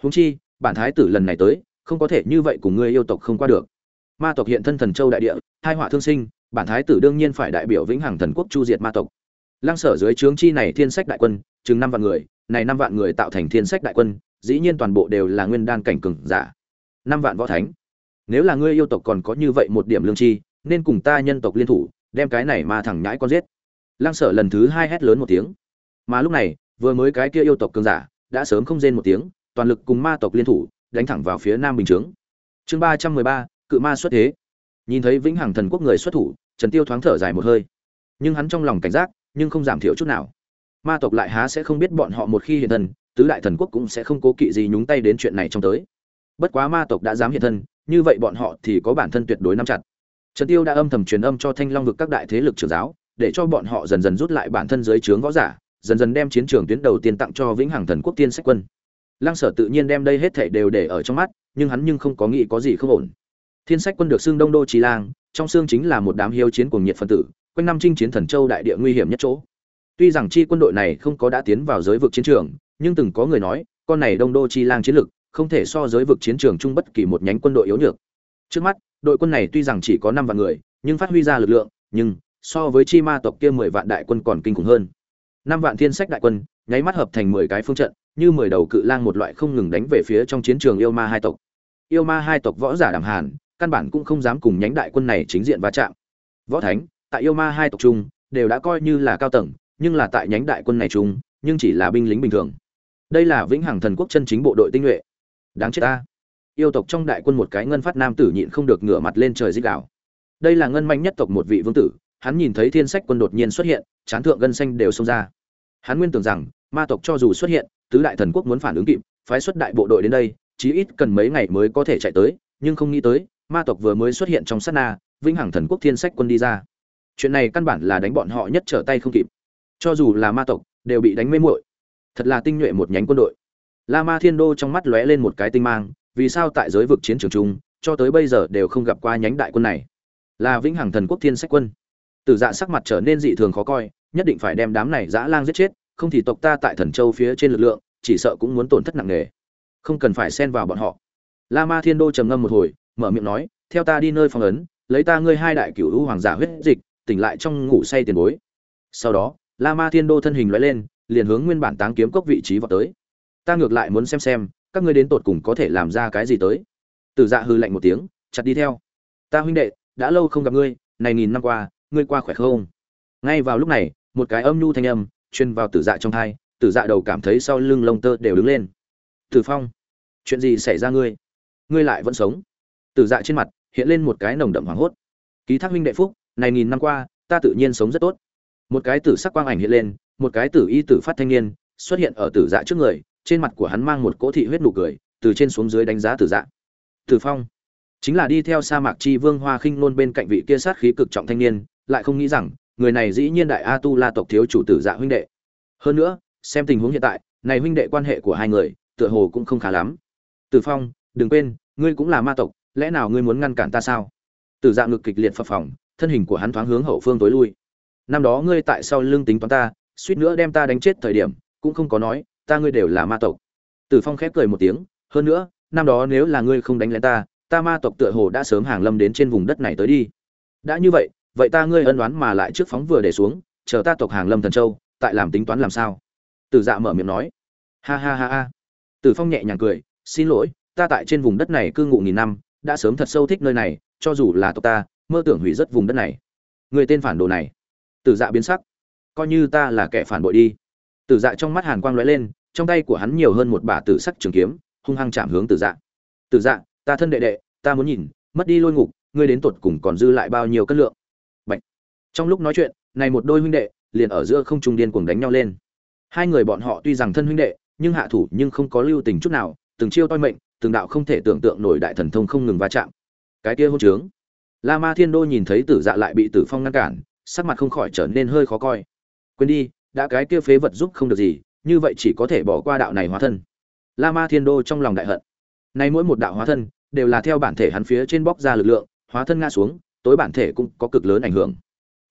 Huống chi bản thái tử lần này tới không có thể như vậy cùng ngươi yêu tộc không qua được. Ma tộc hiện thân thần châu đại địa, hai họa thương sinh, bản thái tử đương nhiên phải đại biểu vĩnh hằng thần quốc chu diệt ma tộc. Lăng sở dưới trướng chi này thiên sách đại quân, chừng năm vạn người, này năm vạn người tạo thành thiên sách đại quân, dĩ nhiên toàn bộ đều là nguyên đan cảnh cường giả. Năm vạn võ thánh. Nếu là ngươi yêu tộc còn có như vậy một điểm lương chi, nên cùng ta nhân tộc liên thủ, đem cái này ma thẳng nhãi con giết. Lăng sở lần thứ hai hét lớn một tiếng. Mà lúc này, vừa mới cái kia yêu tộc cường giả, đã sớm không rên một tiếng, toàn lực cùng ma tộc liên thủ đánh thẳng vào phía nam bình chướng. Chương ba trăm mười ba, cự ma xuất thế. Nhìn thấy vĩnh hằng thần quốc người xuất thủ, trần tiêu thoáng thở dài một hơi. Nhưng hắn trong lòng cảnh giác, nhưng không giảm thiểu chút nào. Ma tộc lại há sẽ không biết bọn họ một khi hiện thân, tứ đại thần quốc cũng sẽ không cố kỵ gì nhúng tay đến chuyện này trong tới. Bất quá ma tộc đã dám hiện thân, như vậy bọn họ thì có bản thân tuyệt đối nắm chặt. Trần tiêu đã âm thầm truyền âm cho thanh long vực các đại thế lực trưởng giáo, để cho bọn họ dần dần rút lại bản thân dưới trướng võ giả, dần dần đem chiến trường tuyến đầu tiên tặng cho vĩnh hằng thần quốc tiên sách quân lăng sở tự nhiên đem đây hết thảy đều để ở trong mắt, nhưng hắn nhưng không có nghĩ có gì không ổn. Thiên sách quân được xưng đông đô trí lang, trong xương chính là một đám hiếu chiến cuồng nhiệt phân tử, quanh năm chinh chiến thần châu đại địa nguy hiểm nhất chỗ. Tuy rằng chi quân đội này không có đã tiến vào giới vực chiến trường, nhưng từng có người nói, con này đông đô chi lang chiến lực, không thể so giới vực chiến trường chung bất kỳ một nhánh quân đội yếu nhược. Trước mắt, đội quân này tuy rằng chỉ có năm vạn người, nhưng phát huy ra lực lượng, nhưng so với chi ma tộc kia mười vạn đại quân còn kinh khủng hơn. Năm vạn thiên sách đại quân nháy mắt hợp thành mười cái phương trận, như mười đầu cự lang một loại không ngừng đánh về phía trong chiến trường yêu ma hai tộc. Yêu ma hai tộc võ giả đàm hàn, căn bản cũng không dám cùng nhánh đại quân này chính diện va chạm. Võ thánh, tại yêu ma hai tộc chung, đều đã coi như là cao tầng, nhưng là tại nhánh đại quân này chung, nhưng chỉ là binh lính bình thường. Đây là vĩnh hằng thần quốc chân chính bộ đội tinh nhuệ. Đáng chết ta. Yêu tộc trong đại quân một cái ngân phát nam tử nhịn không được ngửa mặt lên trời dích đạo đây là ngân manh nhất tộc một vị vương tử, hắn nhìn thấy thiên sách quân đột nhiên xuất hiện, chán thượng gân xanh đều xông ra. Hắn nguyên tưởng rằng ma tộc cho dù xuất hiện, tứ đại thần quốc muốn phản ứng kịp, phái xuất đại bộ đội đến đây, chí ít cần mấy ngày mới có thể chạy tới, nhưng không nghĩ tới, ma tộc vừa mới xuất hiện trong sát na, vĩnh hằng thần quốc thiên sách quân đi ra. Chuyện này căn bản là đánh bọn họ nhất trở tay không kịp. Cho dù là ma tộc, đều bị đánh mê muội. Thật là tinh nhuệ một nhánh quân đội. La ma thiên đô trong mắt lóe lên một cái tinh mang, vì sao tại giới vực chiến trường chung, cho tới bây giờ đều không gặp qua nhánh đại quân này? Là vĩnh hằng thần quốc thiên sách quân. Tử dạ sắc mặt trở nên dị thường khó coi, nhất định phải đem đám này dã lang giết chết không thì tộc ta tại thần châu phía trên lực lượng, chỉ sợ cũng muốn tổn thất nặng nề. Không cần phải xen vào bọn họ. La ma thiên đô trầm ngâm một hồi, mở miệng nói, theo ta đi nơi phong ấn, lấy ta ngươi hai đại cửu hữu hoàng giả huyết dịch, tỉnh lại trong ngủ say tiền bối. Sau đó la ma thiên đô thân hình loại lên, liền hướng nguyên bản táng kiếm cốc vị trí vào tới. Ta ngược lại muốn xem xem, các ngươi đến tột cùng có thể làm ra cái gì tới. Tử dạ hư lạnh một tiếng, chặt đi theo. Ta huynh đệ, đã lâu không gặp ngươi, này nghìn năm qua, ngươi qua khỏe không? Ngay vào lúc này, một cái âm nhu thanh âm truyền vào tử dạ trong thai, tử dạ đầu cảm thấy sau lưng lông tơ đều đứng lên. Tử phong, chuyện gì xảy ra ngươi? Ngươi lại vẫn sống? Tử dạ trên mặt hiện lên một cái nồng đậm hoảng hốt. Ký thác huynh đệ phúc, này nghìn năm qua, ta tự nhiên sống rất tốt. Một cái tử sắc quang ảnh hiện lên, một cái tử y tử phát thanh niên xuất hiện ở tử dạ trước người, trên mặt của hắn mang một cỗ thị huyết nụ cười, từ trên xuống dưới đánh giá tử dạ. Tử phong, chính là đi theo sa mạc chi vương hoa khinh nôn bên cạnh vị kia sát khí cực trọng thanh niên, lại không nghĩ rằng người này dĩ nhiên đại a tu la tộc thiếu chủ tử dạ huynh đệ. Hơn nữa, xem tình huống hiện tại, này huynh đệ quan hệ của hai người, tựa hồ cũng không khá lắm. Tử phong, đừng quên, ngươi cũng là ma tộc, lẽ nào ngươi muốn ngăn cản ta sao? Tử dạ ngực kịch liệt phập phồng, thân hình của hắn thoáng hướng hậu phương tối lui. Năm đó ngươi tại sao lương tính toán ta, suýt nữa đem ta đánh chết thời điểm, cũng không có nói, ta ngươi đều là ma tộc. Tử phong khép cười một tiếng, hơn nữa, năm đó nếu là ngươi không đánh lén ta ta ma tộc tựa hồ đã sớm hàng lâm đến trên vùng đất này tới đi. Đã như vậy vậy ta ngươi ân đoán mà lại trước phóng vừa để xuống, chờ ta tộc hàng lâm thần châu, tại làm tính toán làm sao? Tử dạ mở miệng nói. Ha ha ha ha. Tử phong nhẹ nhàng cười, xin lỗi, ta tại trên vùng đất này cư ngụ nghìn năm, đã sớm thật sâu thích nơi này, cho dù là tộc ta, mơ tưởng hủy rất vùng đất này. Người tên phản đồ này. Tử dạ biến sắc. Coi như ta là kẻ phản bội đi. Tử dạ trong mắt hàn quang lóe lên, trong tay của hắn nhiều hơn một bả tử sắc trường kiếm, hung hăng chạm hướng tử dạ. Tử dạ ta thân đệ đệ, ta muốn nhìn, mất đi lôi ngục, ngươi đến tột cùng còn dư lại bao nhiêu cân lượng? Trong lúc nói chuyện, này một đôi huynh đệ liền ở giữa không trung điên cuồng đánh nhau lên. Hai người bọn họ tuy rằng thân huynh đệ, nhưng hạ thủ nhưng không có lưu tình chút nào, từng chiêu toi mệnh, từng đạo không thể tưởng tượng nổi đại thần thông không ngừng va chạm. Cái kia hôn trướng. La ma thiên đô nhìn thấy tử dạ lại bị tử phong ngăn cản, sắc mặt không khỏi trở nên hơi khó coi. Quên đi, đã cái kia phế vật giúp không được gì, như vậy chỉ có thể bỏ qua đạo này hóa thân. La ma thiên đô trong lòng đại hận. Nay mỗi một đạo hóa thân, đều là theo bản thể hắn phía trên bóc ra lực lượng, hóa thân ngã xuống, tối bản thể cũng có cực lớn ảnh hưởng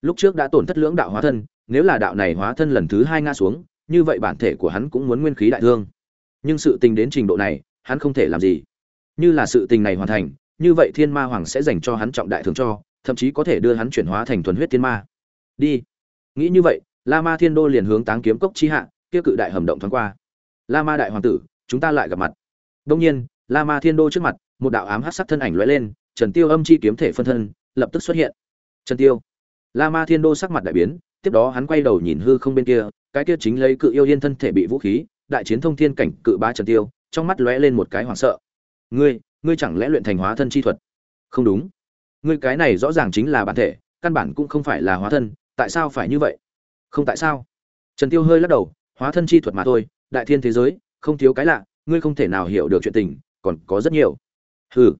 lúc trước đã tổn thất lưỡng đạo hóa thân, nếu là đạo này hóa thân lần thứ hai ngã xuống, như vậy bản thể của hắn cũng muốn nguyên khí đại thương. Nhưng sự tình đến trình độ này, hắn không thể làm gì. Như là sự tình này hoàn thành, như vậy thiên ma hoàng sẽ dành cho hắn trọng đại thường cho, thậm chí có thể đưa hắn chuyển hóa thành thuần huyết thiên ma. Đi. Nghĩ như vậy, la ma thiên đô liền hướng táng kiếm cốc chi hạ, kia cự đại hầm động thoáng qua. La ma đại hoàng tử, chúng ta lại gặp mặt. Đông nhiên, la ma thiên đô trước mặt, một đạo ám hắc sắc thân ảnh lóe lên, trần tiêu âm chi kiếm thể phân thân, lập tức xuất hiện. Trần tiêu la ma thiên đô sắc mặt đại biến, tiếp đó hắn quay đầu nhìn hư không bên kia, cái kia chính lấy cự yêu yên thân thể bị vũ khí, đại chiến thông thiên cảnh cự ba trần tiêu, trong mắt lóe lên một cái hoảng sợ. Ngươi ngươi chẳng lẽ luyện thành hóa thân chi thuật? Không đúng. Ngươi cái này rõ ràng chính là bản thể, căn bản cũng không phải là hóa thân, tại sao phải như vậy? Không tại sao. Trần tiêu hơi lắc đầu, hóa thân chi thuật mà thôi, đại thiên thế giới, không thiếu cái lạ, ngươi không thể nào hiểu được chuyện tình, còn có rất nhiều. Hừ.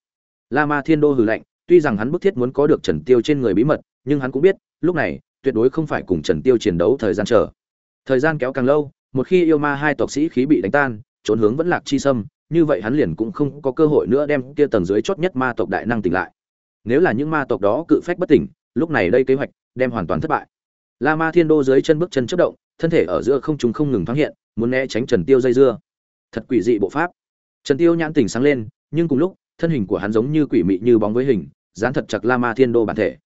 La ma thiên đô hừ lạnh, tuy rằng hắn bức thiết muốn có được trần tiêu trên người bí mật nhưng hắn cũng biết, lúc này, tuyệt đối không phải cùng trần tiêu chiến đấu thời gian chờ. Thời gian kéo càng lâu, một khi yêu ma hai tộc sĩ khí bị đánh tan, trốn hướng vẫn lạc chi sâm, như vậy hắn liền cũng không có cơ hội nữa đem kia tầng dưới chót nhất ma tộc đại năng tỉnh lại. Nếu là những ma tộc đó cự phách bất tỉnh, lúc này đây kế hoạch đem hoàn toàn thất bại. La ma thiên đô dưới chân bước chân chất động, thân thể ở giữa không trung không ngừng thoáng hiện, muốn né tránh trần tiêu dây dưa. Thật quỷ dị bộ pháp. Trần tiêu nhãn tỉnh sáng lên, nhưng cùng lúc, thân hình của hắn giống như quỷ mị như bóng với hình, dán thật chặt la ma thiên đô bản thể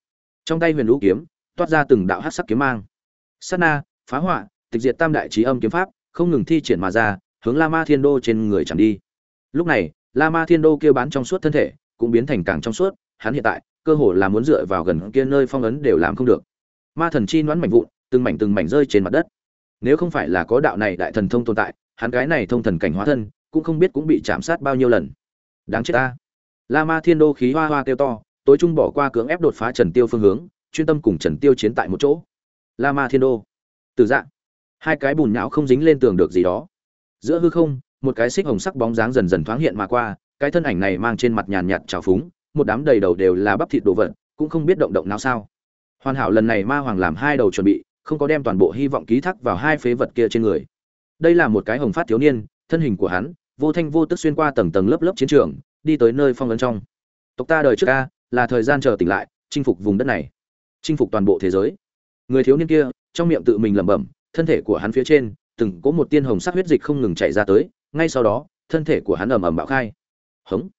trong tay huyền lũ kiếm, toát ra từng đạo hắc sắc kiếm mang. Sát na, phá họa, tịch diệt tam đại trí âm kiếm pháp, không ngừng thi triển mà ra, hướng la ma thiên đô trên người chẳng đi. Lúc này, la ma thiên đô kêu bán trong suốt thân thể, cũng biến thành càng trong suốt, hắn hiện tại, cơ hồ là muốn dựa vào gần kia nơi phong ấn đều làm không được. Ma thần chi nón mảnh vụn, từng mảnh từng mảnh rơi trên mặt đất. Nếu không phải là có đạo này đại thần thông tồn tại, hắn cái này thông thần cảnh hóa thân, cũng không biết cũng bị chạm sát bao nhiêu lần. Đáng chết ta. La ma thiên đô khí hoa hoa kêu to tối trung bỏ qua cưỡng ép đột phá trần tiêu phương hướng, chuyên tâm cùng trần tiêu chiến tại một chỗ. La ma thiên đô. Từ dạng hai cái bùn nhão không dính lên tường được gì đó. Giữa hư không, một cái xích hồng sắc bóng dáng dần dần thoáng hiện mà qua, cái thân ảnh này mang trên mặt nhàn nhạt trào phúng, một đám đầy đầu đều là bắp thịt đồ vật, cũng không biết động động nào sao. Hoàn hảo lần này ma hoàng làm hai đầu chuẩn bị, không có đem toàn bộ hy vọng ký thác vào hai phế vật kia trên người. Đây là một cái hồng phát thiếu niên, thân hình của hắn, vô thanh vô tức xuyên qua tầng tầng lớp lớp chiến trường, đi tới nơi phong ấn trong. Tộc ta đời trước a là thời gian chờ tỉnh lại, chinh phục vùng đất này, chinh phục toàn bộ thế giới. Người thiếu niên kia, trong miệng tự mình lẩm bẩm, thân thể của hắn phía trên, từng có một tiên hồng sắc huyết dịch không ngừng chảy ra tới, ngay sau đó, thân thể của hắn ầm ầm bạo khai. Hống.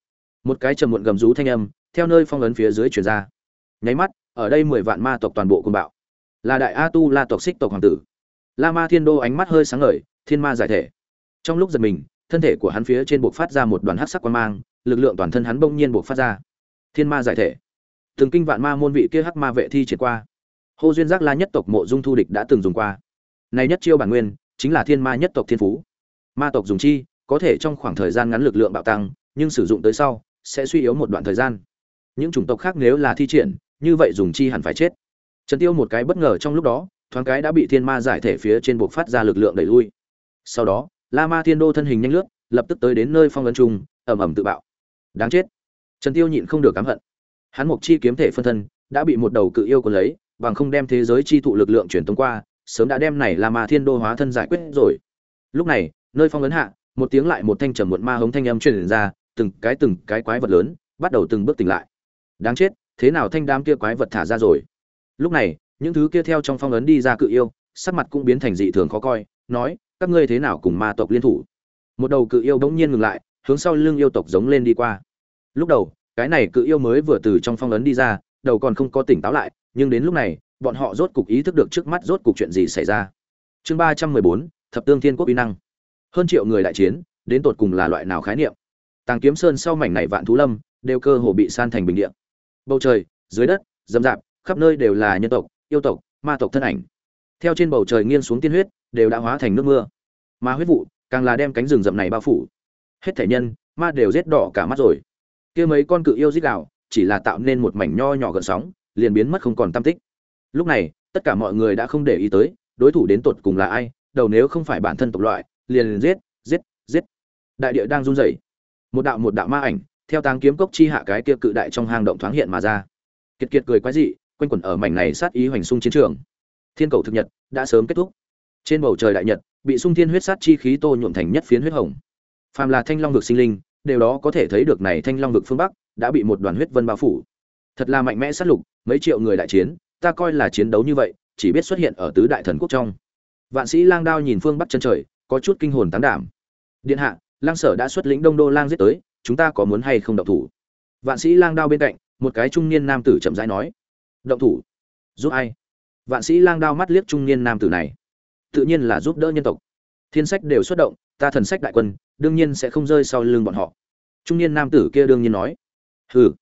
Một cái trầm muộn gầm rú thanh âm, theo nơi phong ấn phía dưới truyền ra. Nháy mắt, ở đây mười vạn ma tộc toàn bộ cùng bạo. Là đại a tu, la tộc xích tộc hoàng tử. La ma thiên đô ánh mắt hơi sáng ngời, thiên ma giải thể. Trong lúc giật mình, thân thể của hắn phía trên buộc phát ra một đoàn hắc sắc quan mang, lực lượng toàn thân hắn bỗng nhiên buộc phát ra thiên ma giải thể. Từng kinh vạn ma môn vị kia hắc ma vệ thi triển qua. Hô duyên giác la nhất tộc mộ dung thu địch đã từng dùng qua. Này nhất chiêu bản nguyên, chính là thiên ma nhất tộc thiên phú. Ma tộc dùng chi, có thể trong khoảng thời gian ngắn lực lượng bạo tăng, nhưng sử dụng tới sau, sẽ suy yếu một đoạn thời gian. Những chủng tộc khác nếu là thi triển, như vậy dùng chi hẳn phải chết. Trần tiêu một cái bất ngờ trong lúc đó, thoáng cái đã bị thiên ma giải thể phía trên buộc phát ra lực lượng đẩy lui. Sau đó, la ma thiên đô thân hình nhanh lướt, lập tức tới đến nơi phong ấn trung ẩm ẩm tự bạo. Đáng chết trần tiêu nhịn không được cảm hận. Hắn mục chi kiếm thể phân thân đã bị một đầu cự yêu của lấy, bằng không đem thế giới chi thụ lực lượng truyền tống qua, sớm đã đem này là ma thiên đô hóa thân giải quyết rồi. Lúc này, nơi phong ấn hạ, một tiếng lại một thanh trầm muộn ma hống thanh âm truyền ra, từng cái từng cái quái vật lớn bắt đầu từng bước tỉnh lại. Đáng chết, thế nào thanh đám kia quái vật thả ra rồi? Lúc này, những thứ kia theo trong phong ấn đi ra cự yêu, sắc mặt cũng biến thành dị thường khó coi, nói, các ngươi thế nào cùng ma tộc liên thủ? Một đầu cự yêu bỗng nhiên ngừng lại, hướng sau lưng yêu tộc giống lên đi qua lúc đầu, cái này cự yêu mới vừa từ trong phong ấn đi ra, đầu còn không có tỉnh táo lại, nhưng đến lúc này, bọn họ rốt cục ý thức được trước mắt rốt cục chuyện gì xảy ra. Chương ba trăm mười bốn, thập tương thiên quốc uy năng. Hơn triệu người đại chiến, đến tột cùng là loại nào khái niệm? Tàng kiếm sơn sau mảnh này vạn thú lâm, đều cơ hồ bị san thành bình địa. Bầu trời, dưới đất dầm dạp khắp nơi đều là nhân tộc, yêu tộc, ma tộc thân ảnh. Theo trên bầu trời nghiêng xuống tiên huyết, đều đã hóa thành nước mưa. Ma huyết vụ, càng là đem cánh rừng rậm này bao phủ. Hết thể nhân, ma đều rét đỏ cả mắt rồi kia mấy con cự yêu rít gào, chỉ là tạo nên một mảnh nho nhỏ gợn sóng, liền biến mất không còn tâm tích. Lúc này, tất cả mọi người đã không để ý tới, đối thủ đến tột cùng là ai, đầu nếu không phải bản thân tộc loại, liền giết giết giết. Đại địa đang run rẩy. Một đạo một đạo ma ảnh, theo táng kiếm cốc chi hạ cái kia cự đại trong hang động thoáng hiện mà ra. Kiệt kiệt cười quái dị, quanh quẩn ở mảnh này sát ý hoành xung chiến trường. Thiên cầu thực nhật, đã sớm kết thúc. Trên bầu trời đại nhật, bị sung thiên huyết sát chi khí tô nhuộm thành nhất phiến huyết hồng. Phàm là thanh long vực sinh linh đều đó có thể thấy được này thanh long vực phương bắc đã bị một đoàn huyết vân bao phủ. Thật là mạnh mẽ sát lục, mấy triệu người đại chiến, ta coi là chiến đấu như vậy, chỉ biết xuất hiện ở tứ đại thần quốc trong. Vạn sĩ lang đao nhìn phương bắc chân trời, có chút kinh hồn tán đảm. Điện hạ, lang sở đã xuất lĩnh đông đô lang giết tới, chúng ta có muốn hay không động thủ? Vạn sĩ lang đao bên cạnh, một cái trung niên nam tử chậm rãi nói. Động thủ? Giúp ai? Vạn sĩ lang đao mắt liếc trung niên nam tử này. Tự nhiên là giúp đỡ nhân tộc thiên sách đều xuất động, ta thần sách đại quân, đương nhiên sẽ không rơi sau lưng bọn họ. Trung niên nam tử kia đương nhiên nói, hừ.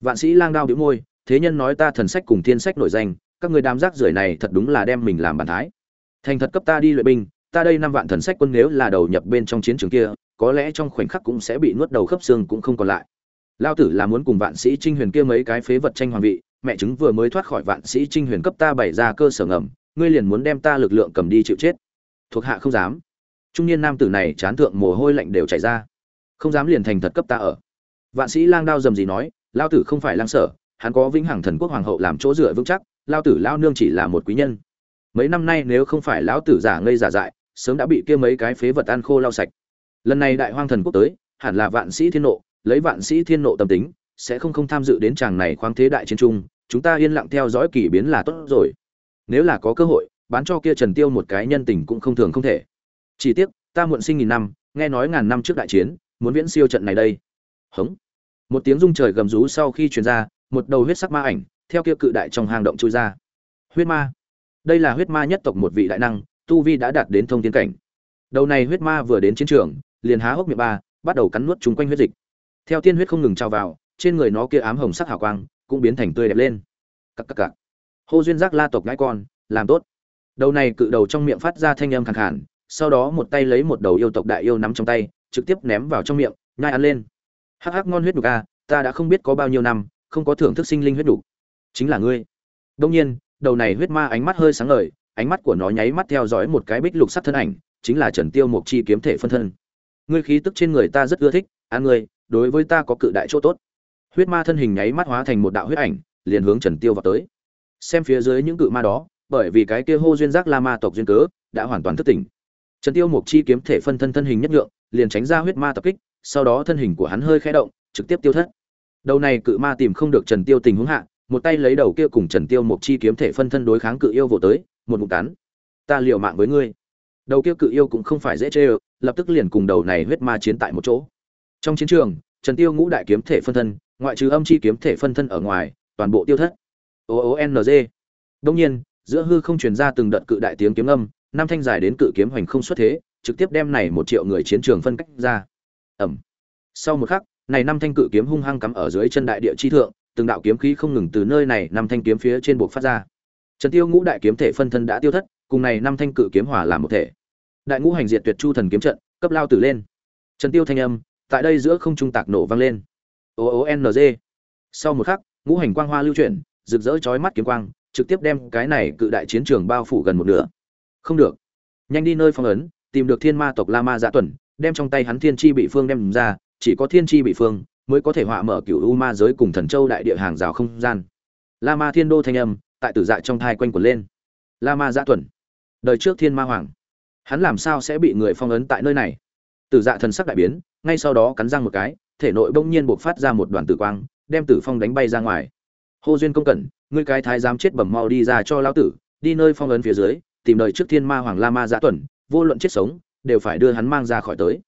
Vạn sĩ lang đao đĩu môi, thế nhân nói ta thần sách cùng thiên sách nổi danh, các người đám rác rưởi này thật đúng là đem mình làm bàn thái. Thành thật cấp ta đi luyện binh, ta đây năm vạn thần sách quân nếu là đầu nhập bên trong chiến trường kia, có lẽ trong khoảnh khắc cũng sẽ bị nuốt đầu khớp xương cũng không còn lại. Lao tử là muốn cùng vạn sĩ trinh huyền kia mấy cái phế vật tranh hoàng vị, mẹ chứng vừa mới thoát khỏi vạn sĩ trinh huyền cấp ta bày ra cơ sở ngầm, ngươi liền muốn đem ta lực lượng cầm đi chịu chết. Thuộc hạ không dám trung niên nam tử này chán thượng mồ hôi lạnh đều chảy ra. Không dám liền thành thật cấp ta ở. Vạn sĩ lang đao dầm gì nói, lao tử không phải lang sở, hắn có vĩnh hằng thần quốc hoàng hậu làm chỗ dựa vững chắc, lao tử lao nương chỉ là một quý nhân. Mấy năm nay nếu không phải lão tử giả ngây giả dại, sớm đã bị kia mấy cái phế vật ăn khô lau sạch. Lần này đại hoang thần quốc tới, hẳn là vạn sĩ thiên nộ, lấy vạn sĩ thiên nộ tâm tính, sẽ không không tham dự đến chàng này khoáng thế đại chiến trung chúng ta yên lặng theo dõi kỳ biến là tốt rồi. Nếu là có cơ hội, bán cho kia trần tiêu một cái nhân tình cũng không thường không thể chỉ tiếc, ta muộn sinh nghìn năm, nghe nói ngàn năm trước đại chiến, muốn viễn siêu trận này đây. Hống. Một tiếng rung trời gầm rú sau khi truyền ra, một đầu huyết sắc ma ảnh, theo kia cự đại trong hang động trôi ra. Huyết ma. Đây là huyết ma nhất tộc một vị đại năng, tu vi đã đạt đến thông tiến cảnh. Đầu này huyết ma vừa đến chiến trường, liền há hốc miệng ba, bắt đầu cắn nuốt chúng quanh huyết dịch. Theo tiên huyết không ngừng trào vào, trên người nó kia ám hồng sắc hào quang, cũng biến thành tươi đẹp lên. Cặc cặc cặc. Hô duyên giác la tộc ngãi con, làm tốt. Đầu này cự đầu trong miệng phát ra thanh âm khàn khàn sau đó một tay lấy một đầu yêu tộc đại yêu nắm trong tay, trực tiếp ném vào trong miệng, nhai ăn lên. Hắc hắc ngon huyết đục a, ta đã không biết có bao nhiêu năm, không có thưởng thức sinh linh huyết đục chính là ngươi. Đông nhiên, đầu này huyết ma ánh mắt hơi sáng ngời, ánh mắt của nó nháy mắt theo dõi một cái bích lục sắc thân ảnh, chính là trần tiêu mộc chi kiếm thể phân thân. Ngươi khí tức trên người ta rất ưa thích ăn ngươi, đối với ta có cự đại chỗ tốt. Huyết ma thân hình nháy mắt hóa thành một đạo huyết ảnh, liền hướng trần tiêu vào tới. Xem phía dưới những cự ma đó, bởi vì cái kia hô duyên giác la ma tộc duyên cớ, đã hoàn toàn thức tỉnh trần tiêu mộc chi kiếm thể phân thân thân hình nhất lượng liền tránh ra huyết ma tập kích, sau đó thân hình của hắn hơi khẽ động, trực tiếp tiêu thất. Đầu này cự ma tìm không được trần tiêu tình huống hạ, một tay lấy đầu kia cùng trần tiêu mộc chi kiếm thể phân thân đối kháng cự yêu vô tới, một ngụm cắn. Ta liều mạng với ngươi. Đầu kia cự yêu cũng không phải dễ chơi lập tức liền cùng đầu này huyết ma chiến tại một chỗ. Trong chiến trường, trần tiêu ngũ đại kiếm thể phân thân, ngoại trừ âm chi kiếm thể phân thân ở ngoài, toàn bộ tiêu thất. O o n g. Đương nhiên, giữa hư không truyền ra từng đợt cự đại tiếng kiếm âm năm thanh dài đến cự kiếm hoành không xuất thế, trực tiếp đem này một triệu người chiến trường phân cách ra. Ẩm. Sau một khắc, này năm thanh cự kiếm hung hăng cắm ở dưới chân đại địa chi thượng, từng đạo kiếm khí không ngừng từ nơi này năm thanh kiếm phía trên buộc phát ra. Trần tiêu ngũ đại kiếm thể phân thân đã tiêu thất, cùng này năm thanh cự kiếm hòa làm một thể. Đại ngũ hành diệt tuyệt chu thần kiếm trận, cấp lao tử lên. Trần tiêu thanh âm, tại đây giữa không trung tạc nổ vang lên. O o n g. Sau một khắc, ngũ hành quang hoa lưu chuyển, rực rỡ chói mắt kiếm quang, trực tiếp đem cái này cự đại chiến trường bao phủ gần một nửa không được. Nhanh đi nơi phong ấn, tìm được thiên ma tộc la ma dạ tuần, đem trong tay hắn thiên chi bị phương đem ra, chỉ có thiên chi bị phương mới có thể họa mở cựu u ma giới cùng thần châu đại địa hàng rào không gian. La ma thiên đô thanh âm tại tử dạ trong thai quanh quẩn lên. La ma dạ tuần, đời trước thiên ma hoàng, hắn làm sao sẽ bị người phong ấn tại nơi này? Tử dạ thần sắc đại biến, ngay sau đó cắn răng một cái, thể nội bỗng nhiên buộc phát ra một đoàn tử quang, đem tử phong đánh bay ra ngoài. Hô duyên công cẩn, ngươi cái thái giám chết bẩm mau đi ra cho lão tử, đi nơi phong ấn phía dưới tìm đời trước thiên ma hoàng la ma giã tuần, vô luận chết sống, đều phải đưa hắn mang ra khỏi tới.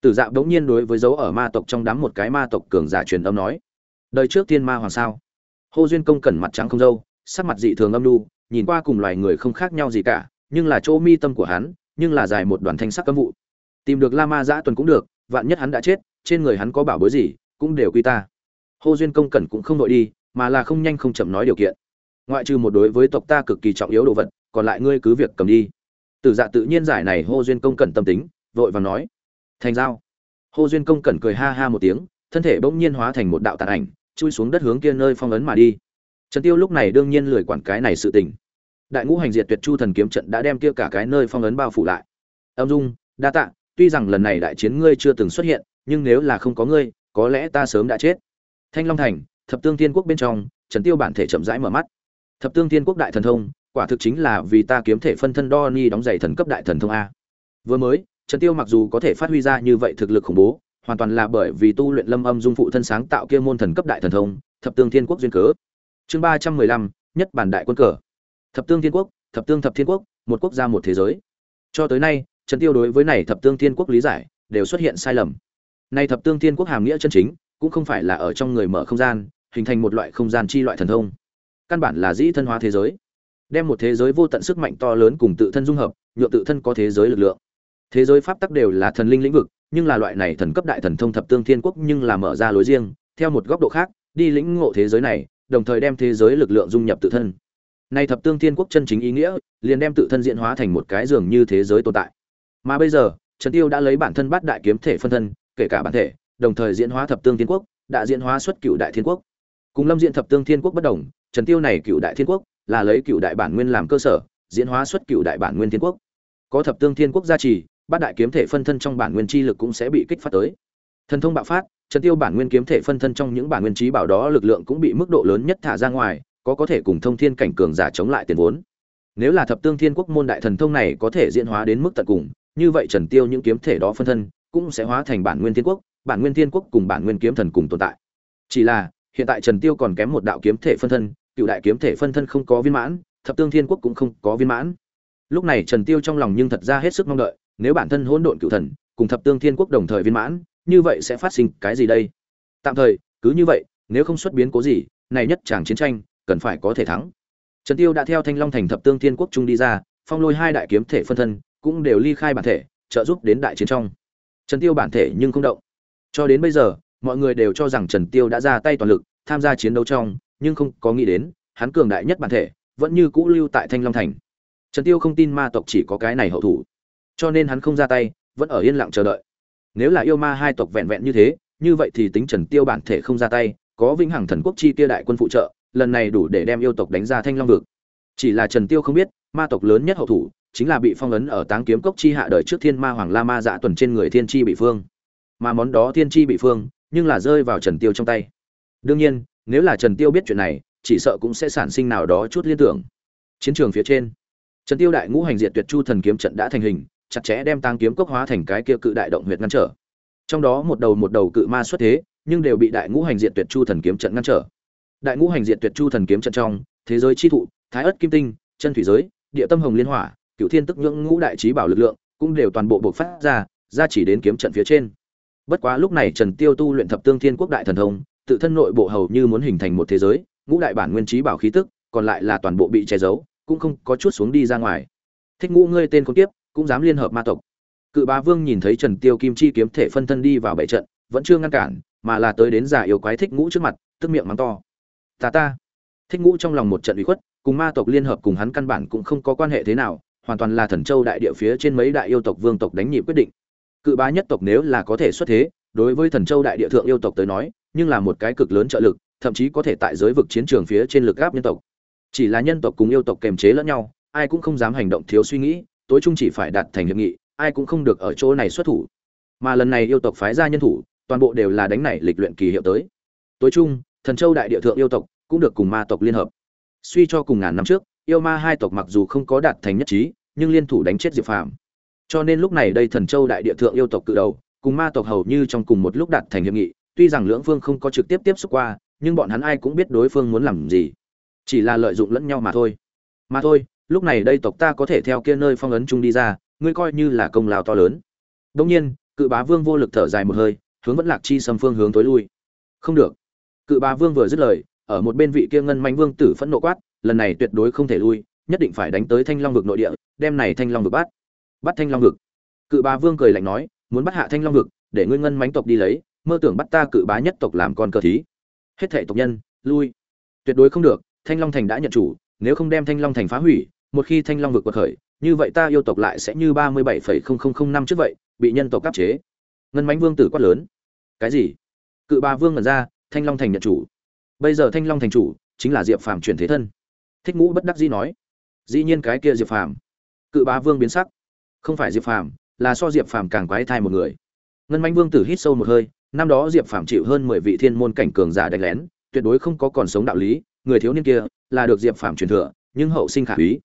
Tử dạ bỗng nhiên đối với dấu ở ma tộc trong đám một cái ma tộc cường giả truyền âm nói, đời trước thiên ma hoàng sao? Hô duyên công cẩn mặt trắng không dâu sắc mặt dị thường âm lu nhìn qua cùng loài người không khác nhau gì cả, nhưng là chỗ mi tâm của hắn, nhưng là dài một đoàn thanh sắc cấm vụ. Tìm được la ma giã tuần cũng được, vạn nhất hắn đã chết, trên người hắn có bảo bối gì, cũng đều quy ta. Hô duyên công cẩn cũng không đội đi, mà là không nhanh không chậm nói điều kiện. Ngoại trừ một đối với tộc ta cực kỳ trọng yếu đồ vật còn lại ngươi cứ việc cầm đi. Tử dạ tự nhiên giải này hô duyên công cẩn tâm tính, vội và nói, thành giao. Hô duyên công cẩn cười ha ha một tiếng, thân thể bỗng nhiên hóa thành một đạo tàn ảnh, chui xuống đất hướng kia nơi phong ấn mà đi. Trần tiêu lúc này đương nhiên lười quản cái này sự tình. Đại ngũ hành diệt tuyệt chu thần kiếm trận đã đem kia cả cái nơi phong ấn bao phủ lại. Âm dung, đa tạ, tuy rằng lần này đại chiến ngươi chưa từng xuất hiện, nhưng nếu là không có ngươi, có lẽ ta sớm đã chết. Thanh long thành, thập tương thiên quốc bên trong, trần tiêu bản thể chậm rãi mở mắt. Thập tương thiên quốc đại thần thông quả thực chính là vì ta kiếm thể phân thân đo ni đóng giày thần cấp đại thần thông a. Vừa mới, trần tiêu mặc dù có thể phát huy ra như vậy thực lực khủng bố, hoàn toàn là bởi vì tu luyện lâm âm dung phụ thân sáng tạo kia môn thần cấp đại thần thông, thập tương thiên quốc duyên cớ. Chương ba trăm mười lăm, nhất bản đại quân cờ. Thập tương thiên quốc, thập tương thập thiên quốc, một quốc gia một thế giới. Cho tới nay, trần tiêu đối với này thập tương thiên quốc lý giải đều xuất hiện sai lầm. Nay thập tương thiên quốc hàm nghĩa chân chính, cũng không phải là ở trong người mở không gian, hình thành một loại không gian chi loại thần thông. Căn bản là dĩ thân hóa thế giới đem một thế giới vô tận sức mạnh to lớn cùng tự thân dung hợp nhựa tự thân có thế giới lực lượng. Thế giới pháp tắc đều là thần linh lĩnh vực, nhưng là loại này thần cấp đại thần thông thập tương thiên quốc nhưng là mở ra lối riêng, theo một góc độ khác, đi lĩnh ngộ thế giới này, đồng thời đem thế giới lực lượng dung nhập tự thân. Nay thập tương thiên quốc chân chính ý nghĩa, liền đem tự thân diễn hóa thành một cái dường như thế giới tồn tại. Mà bây giờ, trần tiêu đã lấy bản thân bát đại kiếm thể phân thân, kể cả bản thể, đồng thời diễn hóa thập tương thiên quốc, đã diễn hóa xuất cựu đại thiên quốc. Cùng lâm diện thập tương thiên quốc bất đồng, trần tiêu này cựu đại thiên quốc là lấy cựu đại bản nguyên làm cơ sở, diễn hóa xuất cựu đại bản nguyên thiên quốc. Có thập tương thiên quốc gia trì, bát đại kiếm thể phân thân trong bản nguyên chi lực cũng sẽ bị kích phát tới. Thần thông bạo phát, trần tiêu bản nguyên kiếm thể phân thân trong những bản nguyên trí bảo đó lực lượng cũng bị mức độ lớn nhất thả ra ngoài, có có thể cùng thông thiên cảnh cường giả chống lại tiền vốn. Nếu là thập tương thiên quốc môn đại thần thông này có thể diễn hóa đến mức tận cùng, như vậy trần tiêu những kiếm thể đó phân thân cũng sẽ hóa thành bản nguyên thiên quốc, bản nguyên thiên quốc cùng bản nguyên kiếm thần cùng tồn tại. Chỉ là, hiện tại trần tiêu còn kém một đạo kiếm thể phân thân cựu đại kiếm thể phân thân không có viên mãn, thập tương thiên quốc cũng không có viên mãn. Lúc này trần tiêu trong lòng nhưng thật ra hết sức mong đợi, nếu bản thân hỗn độn cựu thần, cùng thập tương thiên quốc đồng thời viên mãn, như vậy sẽ phát sinh cái gì đây? Tạm thời, cứ như vậy, nếu không xuất biến cố gì, này nhất chàng chiến tranh, cần phải có thể thắng. Trần tiêu đã theo thanh long thành thập tương thiên quốc trung đi ra, phong lôi hai đại kiếm thể phân thân, cũng đều ly khai bản thể, trợ giúp đến đại chiến trong. Trần tiêu bản thể nhưng không động. Cho đến bây giờ, mọi người đều cho rằng trần tiêu đã ra tay toàn lực, tham gia chiến đấu trong nhưng không có nghĩ đến, hắn cường đại nhất bản thể, vẫn như cũ lưu tại thanh long thành. Trần tiêu không tin ma tộc chỉ có cái này hậu thủ, cho nên hắn không ra tay, vẫn ở yên lặng chờ đợi. Nếu là yêu ma hai tộc vẹn vẹn như thế, như vậy thì tính trần tiêu bản thể không ra tay, có vĩnh hằng thần quốc chi kia đại quân phụ trợ, lần này đủ để đem yêu tộc đánh ra thanh long vực. Chỉ là trần tiêu không biết, ma tộc lớn nhất hậu thủ chính là bị phong ấn ở táng kiếm cốc chi hạ đời trước thiên ma hoàng la ma dạ tuần trên người thiên chi bị phương. Mà món đó thiên chi bị phương, nhưng là rơi vào trần tiêu trong tay. Đương nhiên nếu là trần tiêu biết chuyện này, chỉ sợ cũng sẽ sản sinh nào đó chút liên tưởng. Chiến trường phía trên, trần tiêu đại ngũ hành diệt tuyệt chu thần kiếm trận đã thành hình, chặt chẽ đem tang kiếm cốc hóa thành cái kia cự đại động huyệt ngăn trở. Trong đó một đầu một đầu cự ma xuất thế, nhưng đều bị đại ngũ hành diệt tuyệt chu thần kiếm trận ngăn trở. Đại ngũ hành diệt tuyệt chu thần kiếm trận trong, thế giới chi thụ, thái ất kim tinh, chân thủy giới, địa tâm hồng liên hỏa cựu thiên tức nhưỡng ngũ đại trí bảo lực lượng, cũng đều toàn bộ bộc phát ra ra chỉ đến kiếm trận phía trên. Bất quá lúc này trần tiêu tu luyện thập tương thiên quốc đại thần thông tự thân nội bộ hầu như muốn hình thành một thế giới, ngũ đại bản nguyên trí bảo khí tức, còn lại là toàn bộ bị che giấu, cũng không có chút xuống đi ra ngoài. Thích ngũ ngươi tên con tiếp cũng dám liên hợp ma tộc. Cự bá vương nhìn thấy trần tiêu kim chi kiếm thể phân thân đi vào bảy trận, vẫn chưa ngăn cản, mà là tới đến giả yêu quái thích ngũ trước mặt, tức miệng mắng to. Ta ta. Thích ngũ trong lòng một trận ủy khuất, cùng ma tộc liên hợp cùng hắn căn bản cũng không có quan hệ thế nào, hoàn toàn là thần châu đại địa phía trên mấy đại yêu tộc vương tộc đánh nhịp quyết định. Cự bá nhất tộc nếu là có thể xuất thế, đối với thần châu đại địa thượng yêu tộc tới nói nhưng là một cái cực lớn trợ lực, thậm chí có thể tại giới vực chiến trường phía trên lực gáp nhân tộc. Chỉ là nhân tộc cùng yêu tộc kềm chế lẫn nhau, ai cũng không dám hành động thiếu suy nghĩ, tối trung chỉ phải đạt thành hiệp nghị, ai cũng không được ở chỗ này xuất thủ. Mà lần này yêu tộc phái ra nhân thủ, toàn bộ đều là đánh này lịch luyện kỳ hiệu tới. Tối trung thần châu đại địa thượng yêu tộc cũng được cùng ma tộc liên hợp. Suy cho cùng ngàn năm trước, yêu ma hai tộc mặc dù không có đạt thành nhất trí, nhưng liên thủ đánh chết diệp phàm. Cho nên lúc này đây thần châu đại địa thượng yêu tộc cự đầu, cùng ma tộc hầu như trong cùng một lúc đạt thành hiệp nghị tuy rằng lưỡng phương không có trực tiếp tiếp xúc qua, nhưng bọn hắn ai cũng biết đối phương muốn làm gì. Chỉ là lợi dụng lẫn nhau mà thôi. Mà thôi, lúc này đây tộc ta có thể theo kia nơi phong ấn chung đi ra, ngươi coi như là công lao to lớn. Đông nhiên, cự bá vương vô lực thở dài một hơi, hướng vẫn lạc chi xâm phương hướng tối lui. Không được. Cự bá vương vừa dứt lời, ở một bên vị kia ngân manh vương tử phẫn nộ quát, lần này tuyệt đối không thể lui, nhất định phải đánh tới thanh long vực nội địa, đem này thanh long vực bắt. Bắt thanh long vực. Cự bá vương cười lạnh nói, muốn bắt hạ thanh long vực, để ngươi ngân mánh tộc đi lấy mơ tưởng bắt ta cự bá nhất tộc làm con cờ thí. Hết thệ tộc nhân, lui. Tuyệt đối không được, thanh long thành đã nhận chủ, nếu không đem thanh long thành phá hủy, một khi thanh long vực quật khởi, như vậy ta yêu tộc lại sẽ như ba mươi bảy phẩy không không không năm trước vậy, bị nhân tộc áp chế. Ngân mánh vương tử quát lớn. Cái gì? Cự ba vương ngẩn ra, thanh long thành nhận chủ. Bây giờ thanh long thành chủ chính là diệp phàm chuyển thế thân. Thích ngũ bất đắc dĩ nói. Dĩ nhiên cái kia diệp phàm. Cự bá vương biến sắc. Không phải diệp phàm, là so diệp phàm càng quái thai một người. Ngân mánh vương tử hít sâu một hơi năm đó diệp phàm chịu hơn mười vị thiên môn cảnh cường giả đánh lén, tuyệt đối không có còn sống đạo lý, người thiếu niên kia là được diệp phàm truyền thừa, nhưng hậu sinh khả úy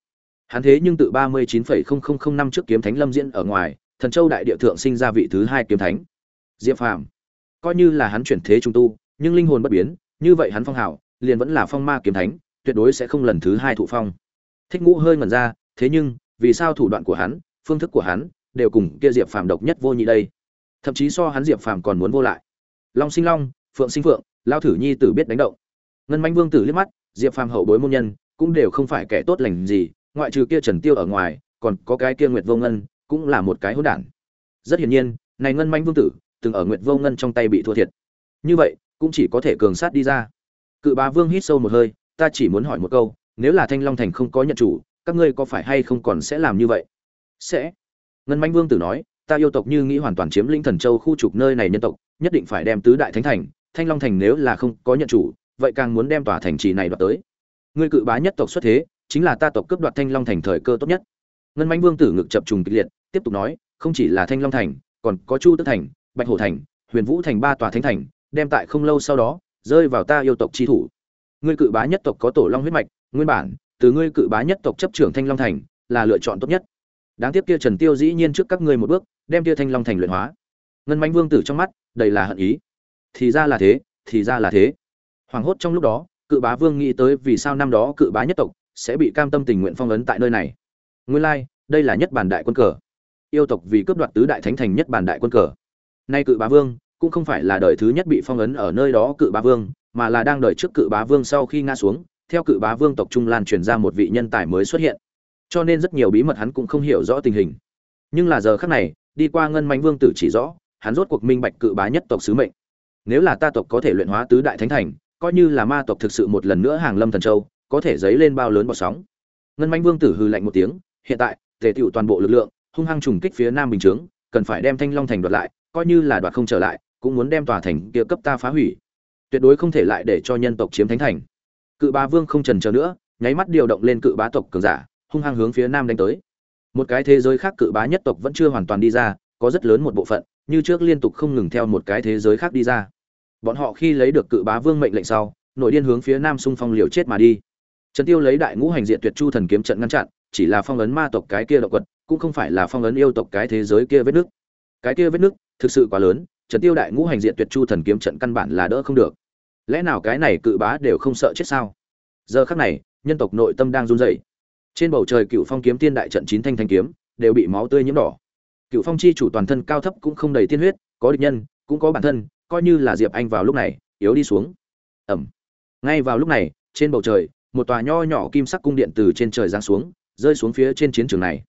hắn thế nhưng tự ba mươi chín phẩy không không không năm trước kiếm thánh lâm diễn ở ngoài, thần châu đại địa thượng sinh ra vị thứ hai kiếm thánh. Diệp phàm, coi như là hắn chuyển thế trung tu, nhưng linh hồn bất biến, như vậy hắn phong hảo liền vẫn là phong ma kiếm thánh, tuyệt đối sẽ không lần thứ hai thụ phong. Thích ngũ hơi ngẩn ra, thế nhưng, vì sao thủ đoạn của hắn, phương thức của hắn, đều cùng kia diệp phàm độc nhất vô nhị đây? Thậm chí so hắn diệp phàm còn muốn vô lại. Long sinh long, phượng sinh phượng, lao thử nhi tử biết đánh động. Ngân manh vương tử liếc mắt, diệp phàm hậu bối môn nhân, cũng đều không phải kẻ tốt lành gì, ngoại trừ kia trần tiêu ở ngoài, còn có cái kia nguyệt vô ngân, cũng là một cái hỗn đản. Rất hiển nhiên, này ngân manh vương tử, từng ở nguyệt vô ngân trong tay bị thua thiệt. Như vậy, cũng chỉ có thể cường sát đi ra. Cự bá vương hít sâu một hơi, ta chỉ muốn hỏi một câu, nếu là thanh long thành không có nhận chủ, các ngươi có phải hay không còn sẽ làm như vậy? Sẽ. Ngân manh vương tử nói ta yêu tộc như nghĩ hoàn toàn chiếm lĩnh thần châu khu trục nơi này nhân tộc, nhất định phải đem tứ đại thánh thành, thanh long thành nếu là không có nhận chủ, vậy càng muốn đem tòa thành trì này đoạt tới. Ngươi cự bá nhất tộc xuất thế, chính là ta tộc cướp đoạt thanh long thành thời cơ tốt nhất. Ngân manh vương tử ngực chập trùng kịch liệt, tiếp tục nói, không chỉ là thanh long thành, còn có chu tức thành, bạch hổ thành, huyền vũ thành ba tòa thánh thành, đem tại không lâu sau đó, rơi vào ta yêu tộc chi thủ. Ngươi cự bá nhất tộc có tổ long huyết mạch, nguyên bản, từ ngươi cự bá nhất tộc chấp trưởng thanh long thành, là lựa chọn tốt nhất đáng tiếc kia trần tiêu dĩ nhiên trước các ngươi một bước đem kia thanh long thành luyện hóa. Ngân manh vương tử trong mắt đầy là hận ý. Thì ra là thế thì ra là thế. Hoàng hốt trong lúc đó cự bá vương nghĩ tới vì sao năm đó cự bá nhất tộc sẽ bị cam tâm tình nguyện phong ấn tại nơi này. Nguyên lai like, đây là nhất bản đại quân cờ. Yêu tộc vì cướp đoạt tứ đại thánh thành nhất bản đại quân cờ. Nay cự bá vương cũng không phải là đời thứ nhất bị phong ấn ở nơi đó cự bá vương mà là đang đợi trước cự bá vương sau khi ngã xuống theo cự bá vương tộc trung lan truyền ra một vị nhân tài mới xuất hiện cho nên rất nhiều bí mật hắn cũng không hiểu rõ tình hình. Nhưng là giờ khắc này, đi qua ngân manh vương tử chỉ rõ, hắn rốt cuộc minh bạch cự bá nhất tộc sứ mệnh. Nếu là ta tộc có thể luyện hóa tứ đại thánh thành, coi như là ma tộc thực sự một lần nữa hàng lâm thần châu, có thể dấy lên bao lớn bọt sóng. Ngân manh vương tử hư lạnh một tiếng, hiện tại thể tựu toàn bộ lực lượng, hung hăng trùng kích phía nam bình chướng, cần phải đem thanh long thành đoạt lại, coi như là đoạt không trở lại, cũng muốn đem tòa thành kia cấp ta phá hủy. Tuyệt đối không thể lại để cho nhân tộc chiếm thánh thành. Cự bá vương không trần chờ nữa, nháy mắt điều động lên cự bá tộc cường giả hung hăng hướng phía nam đánh tới. Một cái thế giới khác cự bá nhất tộc vẫn chưa hoàn toàn đi ra, có rất lớn một bộ phận, như trước liên tục không ngừng theo một cái thế giới khác đi ra. Bọn họ khi lấy được cự bá vương mệnh lệnh sau, nội điên hướng phía nam xung phong liều chết mà đi. Trần tiêu lấy đại ngũ hành diện tuyệt chu thần kiếm trận ngăn chặn, chỉ là phong ấn ma tộc cái kia động quật, cũng không phải là phong ấn yêu tộc cái thế giới kia vết nước cái kia vết nước thực sự quá lớn, trần tiêu đại ngũ hành diện tuyệt chu thần kiếm trận căn bản là đỡ không được. Lẽ nào cái này cự bá đều không sợ chết sao? Giờ khắc này, nhân tộc nội tâm đang run rẩy trên bầu trời cựu phong kiếm tiên đại trận chín thanh thanh kiếm, đều bị máu tươi nhiễm đỏ. Cựu phong chi chủ toàn thân cao thấp cũng không đầy tiên huyết, có địch nhân, cũng có bản thân, coi như là diệp anh vào lúc này, yếu đi xuống. Ẩm. Ngay vào lúc này, trên bầu trời, một tòa nho nhỏ kim sắc cung điện từ trên trời giáng xuống, rơi xuống phía trên chiến trường này.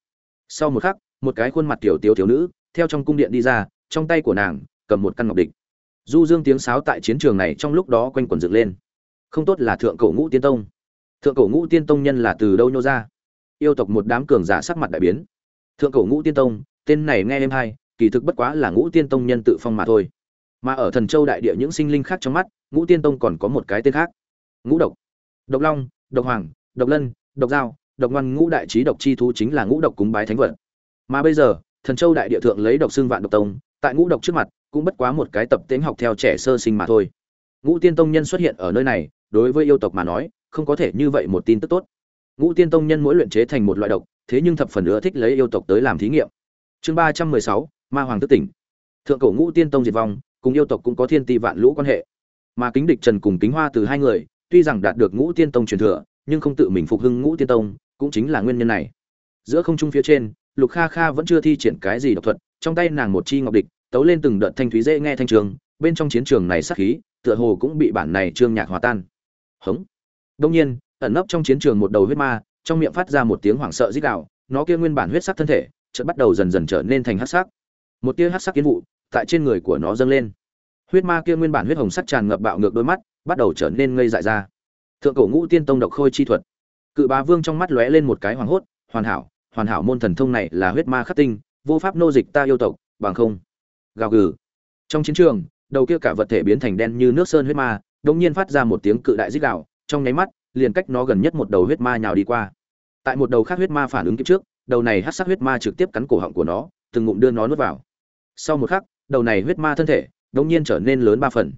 Sau một khắc, một cái khuôn mặt tiểu tiểu thiếu nữ, theo trong cung điện đi ra, trong tay của nàng, cầm một căn ngọc địch. Du dương tiếng sáo tại chiến trường này trong lúc đó quanh quẩn dựng lên. Không tốt là thượng cổ ngũ tiên tông thượng cổ ngũ tiên tông nhân là từ đâu nhô ra? Yêu tộc một đám cường giả sắc mặt đại biến. Thượng cổ ngũ tiên tông, tên này nghe em hay, kỳ thực bất quá là ngũ tiên tông nhân tự phong mà thôi. Mà ở thần châu đại địa những sinh linh khác trong mắt, ngũ tiên tông còn có một cái tên khác. Ngũ độc. Độc long, độc hoàng, độc lân, độc giao, độc ngoan ngũ đại trí độc chi thú chính là ngũ độc cúng bái thánh vật. Mà bây giờ, thần châu đại địa thượng lấy độc xương vạn độc tông, tại ngũ độc trước mặt, cũng bất quá một cái tập tính học theo trẻ sơ sinh mà thôi. Ngũ tiên tông nhân xuất hiện ở nơi này, đối với yêu tộc mà nói không có thể như vậy một tin tức tốt. Ngũ tiên tông nhân mỗi luyện chế thành một loại độc, thế nhưng thập phần nữa thích lấy yêu tộc tới làm thí nghiệm. Chương ba trăm mười sáu, ma hoàng thức tỉnh. Thượng cổ ngũ tiên tông diệt vong, cùng yêu tộc cũng có thiên ti vạn lũ quan hệ. Mà kính địch trần cùng kính hoa từ hai người, tuy rằng đạt được ngũ tiên tông truyền thừa, nhưng không tự mình phục hưng ngũ tiên tông, cũng chính là nguyên nhân này. Giữa không trung phía trên, lục kha kha vẫn chưa thi triển cái gì độc thuật, trong tay nàng một chi ngọc địch, tấu lên từng đợt thanh thúy dễ nghe thanh trường, bên trong chiến trường này sát khí, tựa hồ cũng bị bản này trương nhạc hòa tan. Hống đông nhiên, ẩn nấp trong chiến trường một đầu huyết ma, trong miệng phát ra một tiếng hoảng sợ rít gào, nó kia nguyên bản huyết sắc thân thể, chợt bắt đầu dần dần trở nên thành hắc sắc. Một tia hắc sắc kiến vụ tại trên người của nó dâng lên. Huyết ma kia nguyên bản huyết hồng sắc tràn ngập bạo ngược đôi mắt, bắt đầu trở nên ngây dại ra. Thượng cổ ngũ tiên tông độc khôi chi thuật. Cự bá vương trong mắt lóe lên một cái hoàng hốt, hoàn hảo hoàn hảo môn thần thông này là huyết ma khắc tinh, vô pháp nô dịch ta yêu tộc, bằng không. Gào gừ. Trong chiến trường, đầu kia cả vật thể biến thành đen như nước sơn huyết ma, đột nhiên phát ra một tiếng cự đại rít gào trong nháy mắt, liền cách nó gần nhất một đầu huyết ma nhào đi qua. Tại một đầu khác huyết ma phản ứng kịp trước, đầu này hắc sắc huyết ma trực tiếp cắn cổ họng của nó, từng ngụm đưa nó nuốt vào. Sau một khắc, đầu này huyết ma thân thể, đột nhiên trở nên lớn ba phần.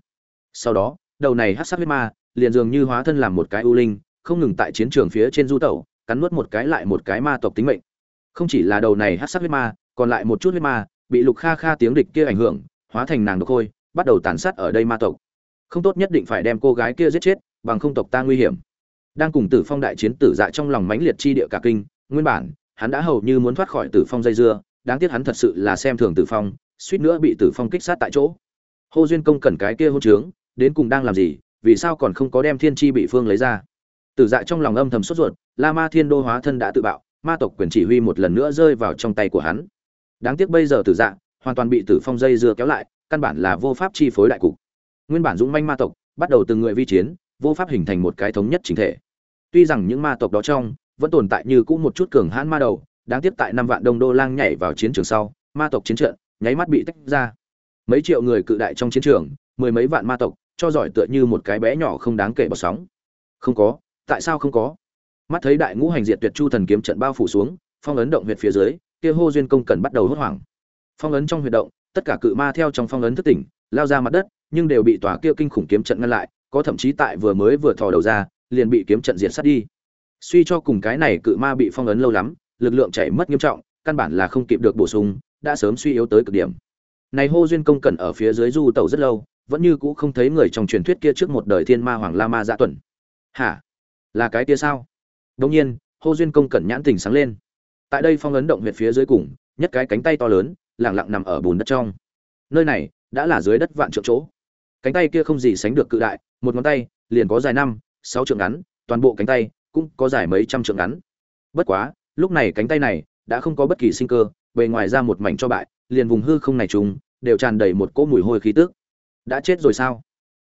Sau đó, đầu này hắc sắc huyết ma, liền dường như hóa thân làm một cái u linh, không ngừng tại chiến trường phía trên du tẩu, cắn nuốt một cái lại một cái ma tộc tính mệnh. Không chỉ là đầu này hắc sắc huyết ma, còn lại một chút huyết ma, bị lục kha kha tiếng địch kia ảnh hưởng, hóa thành nàng độc khôi bắt đầu tàn sát ở đây ma tộc. Không tốt nhất định phải đem cô gái kia giết chết bằng không tộc ta nguy hiểm. Đang cùng tử phong đại chiến tử dạ trong lòng mãnh liệt chi địa cả kinh, nguyên bản, hắn đã hầu như muốn thoát khỏi tử phong dây dưa, đáng tiếc hắn thật sự là xem thường tử phong, suýt nữa bị tử phong kích sát tại chỗ. Hô duyên công cần cái kia hôn trướng, đến cùng đang làm gì, vì sao còn không có đem thiên chi bị phương lấy ra? Tử dạ trong lòng âm thầm sốt ruột, la ma thiên đô hóa thân đã tự bạo, ma tộc quyền chỉ huy một lần nữa rơi vào trong tay của hắn. Đáng tiếc bây giờ tử dạ hoàn toàn bị tử phong dây dưa kéo lại, căn bản là vô pháp chi phối đại cục. Nguyên bản dũng manh ma tộc, bắt đầu từng người vi chiến vô pháp hình thành một cái thống nhất chính thể. Tuy rằng những ma tộc đó trong vẫn tồn tại như cũ một chút cường hãn ma đầu, đáng tiếc tại năm vạn đông đô lang nhảy vào chiến trường sau, ma tộc chiến trận nháy mắt bị tách ra. Mấy triệu người cự đại trong chiến trường, mười mấy vạn ma tộc, cho giỏi tựa như một cái bé nhỏ không đáng kể bọt sóng. Không có, tại sao không có? Mắt thấy đại ngũ hành diệt tuyệt chu thần kiếm trận bao phủ xuống, phong ấn động huyệt phía dưới, kia hô duyên công cần bắt đầu hốt hoảng. Phong ấn trong huyệt động, tất cả cự ma theo trong phong ấn thức tỉnh, lao ra mặt đất, nhưng đều bị tòa kia kinh khủng kiếm trận ngăn lại có thậm chí tại vừa mới vừa thò đầu ra, liền bị kiếm trận diệt sát đi. Suy cho cùng cái này cự ma bị phong ấn lâu lắm, lực lượng chảy mất nghiêm trọng, căn bản là không kịp được bổ sung, đã sớm suy yếu tới cực điểm. Này hô duyên công cẩn ở phía dưới du tàu rất lâu, vẫn như cũ không thấy người trong truyền thuyết kia trước một đời thiên ma hoàng la ma dạ tuần. Hả? Là cái kia sao? Đông nhiên, hô duyên công cẩn nhãn tình sáng lên. Tại đây phong ấn động huyệt phía dưới cùng, nhất cái cánh tay to lớn lẳng lặng nằm ở bùn đất trong. Nơi này, đã là dưới đất vạn trượng chỗ cánh tay kia không gì sánh được cự đại, một ngón tay, liền có dài năm, sáu trượng ngắn, toàn bộ cánh tay cũng có dài mấy trăm trượng ngắn. Bất quá, lúc này cánh tay này đã không có bất kỳ sinh cơ, bề ngoài ra một mảnh cho bại, liền vùng hư không này trùng, đều tràn đầy một cỗ mùi hôi khí tức. Đã chết rồi sao?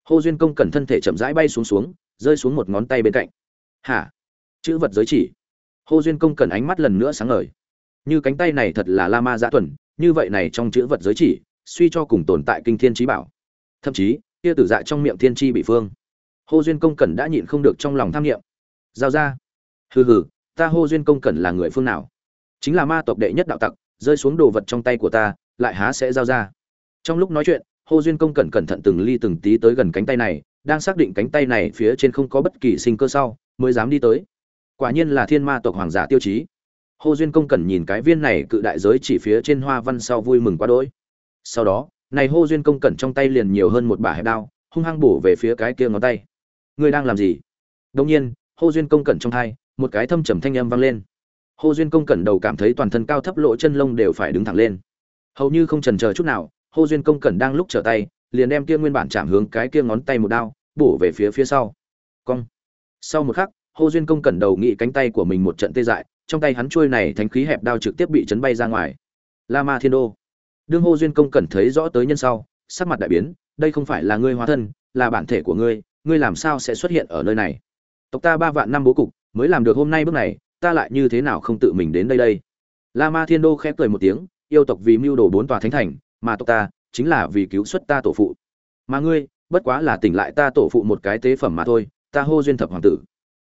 Hô duyên công cẩn thân thể chậm rãi bay xuống xuống, rơi xuống một ngón tay bên cạnh. Hả? Chữ vật giới chỉ. Hô duyên công cẩn ánh mắt lần nữa sáng ngời. Như cánh tay này thật là la ma giã tuần, như vậy này trong chữ vật giới chỉ, suy cho cùng tồn tại kinh thiên trí bảo thậm chí, kia tử dạ trong miệng thiên tri bị phương. Hô duyên công cẩn đã nhịn không được trong lòng tham nghiệm giao ra. Hừ hừ, ta hô duyên công cẩn là người phương nào? Chính là ma tộc đệ nhất đạo tặc, rơi xuống đồ vật trong tay của ta, lại há sẽ giao ra. Trong lúc nói chuyện, hô duyên công cẩn cẩn thận từng ly từng tí tới gần cánh tay này, đang xác định cánh tay này phía trên không có bất kỳ sinh cơ sau, mới dám đi tới. Quả nhiên là thiên ma tộc hoàng giả tiêu chí. Hô duyên công cẩn nhìn cái viên này cự đại giới chỉ phía trên hoa văn sau vui mừng quá đỗi. Sau đó này hô duyên công cẩn trong tay liền nhiều hơn một bả hẹp đao, hung hăng bổ về phía cái kia ngón tay. Ngươi đang làm gì? Đông nhiên, hô duyên công cẩn trong thai một cái thâm trầm thanh âm vang lên. Hô duyên công cẩn đầu cảm thấy toàn thân cao thấp lỗ chân lông đều phải đứng thẳng lên. Hầu như không trần chờ chút nào, hô duyên công cẩn đang lúc trở tay, liền đem kia nguyên bản chạm hướng cái kia ngón tay một đao, bổ về phía phía sau. Cong. Sau một khắc, hô duyên công cẩn đầu nghĩ cánh tay của mình một trận tê dại, trong tay hắn trôi này thánh khí hẹp đao trực tiếp bị chấn bay ra ngoài. La ma thiên đô đương hô duyên công cẩn thấy rõ tới nhân sau, sắc mặt đại biến, đây không phải là ngươi hóa thân, là bản thể của ngươi ngươi làm sao sẽ xuất hiện ở nơi này? Tộc ta ba vạn năm bố cục, mới làm được hôm nay bước này, ta lại như thế nào không tự mình đến đây đây? La ma thiên đô khẽ cười một tiếng, yêu tộc vì mưu đồ bốn tòa thánh thành, mà tộc ta chính là vì cứu xuất ta tổ phụ. Mà ngươi, bất quá là tỉnh lại ta tổ phụ một cái tế phẩm mà thôi, ta hô duyên thập hoàng tử.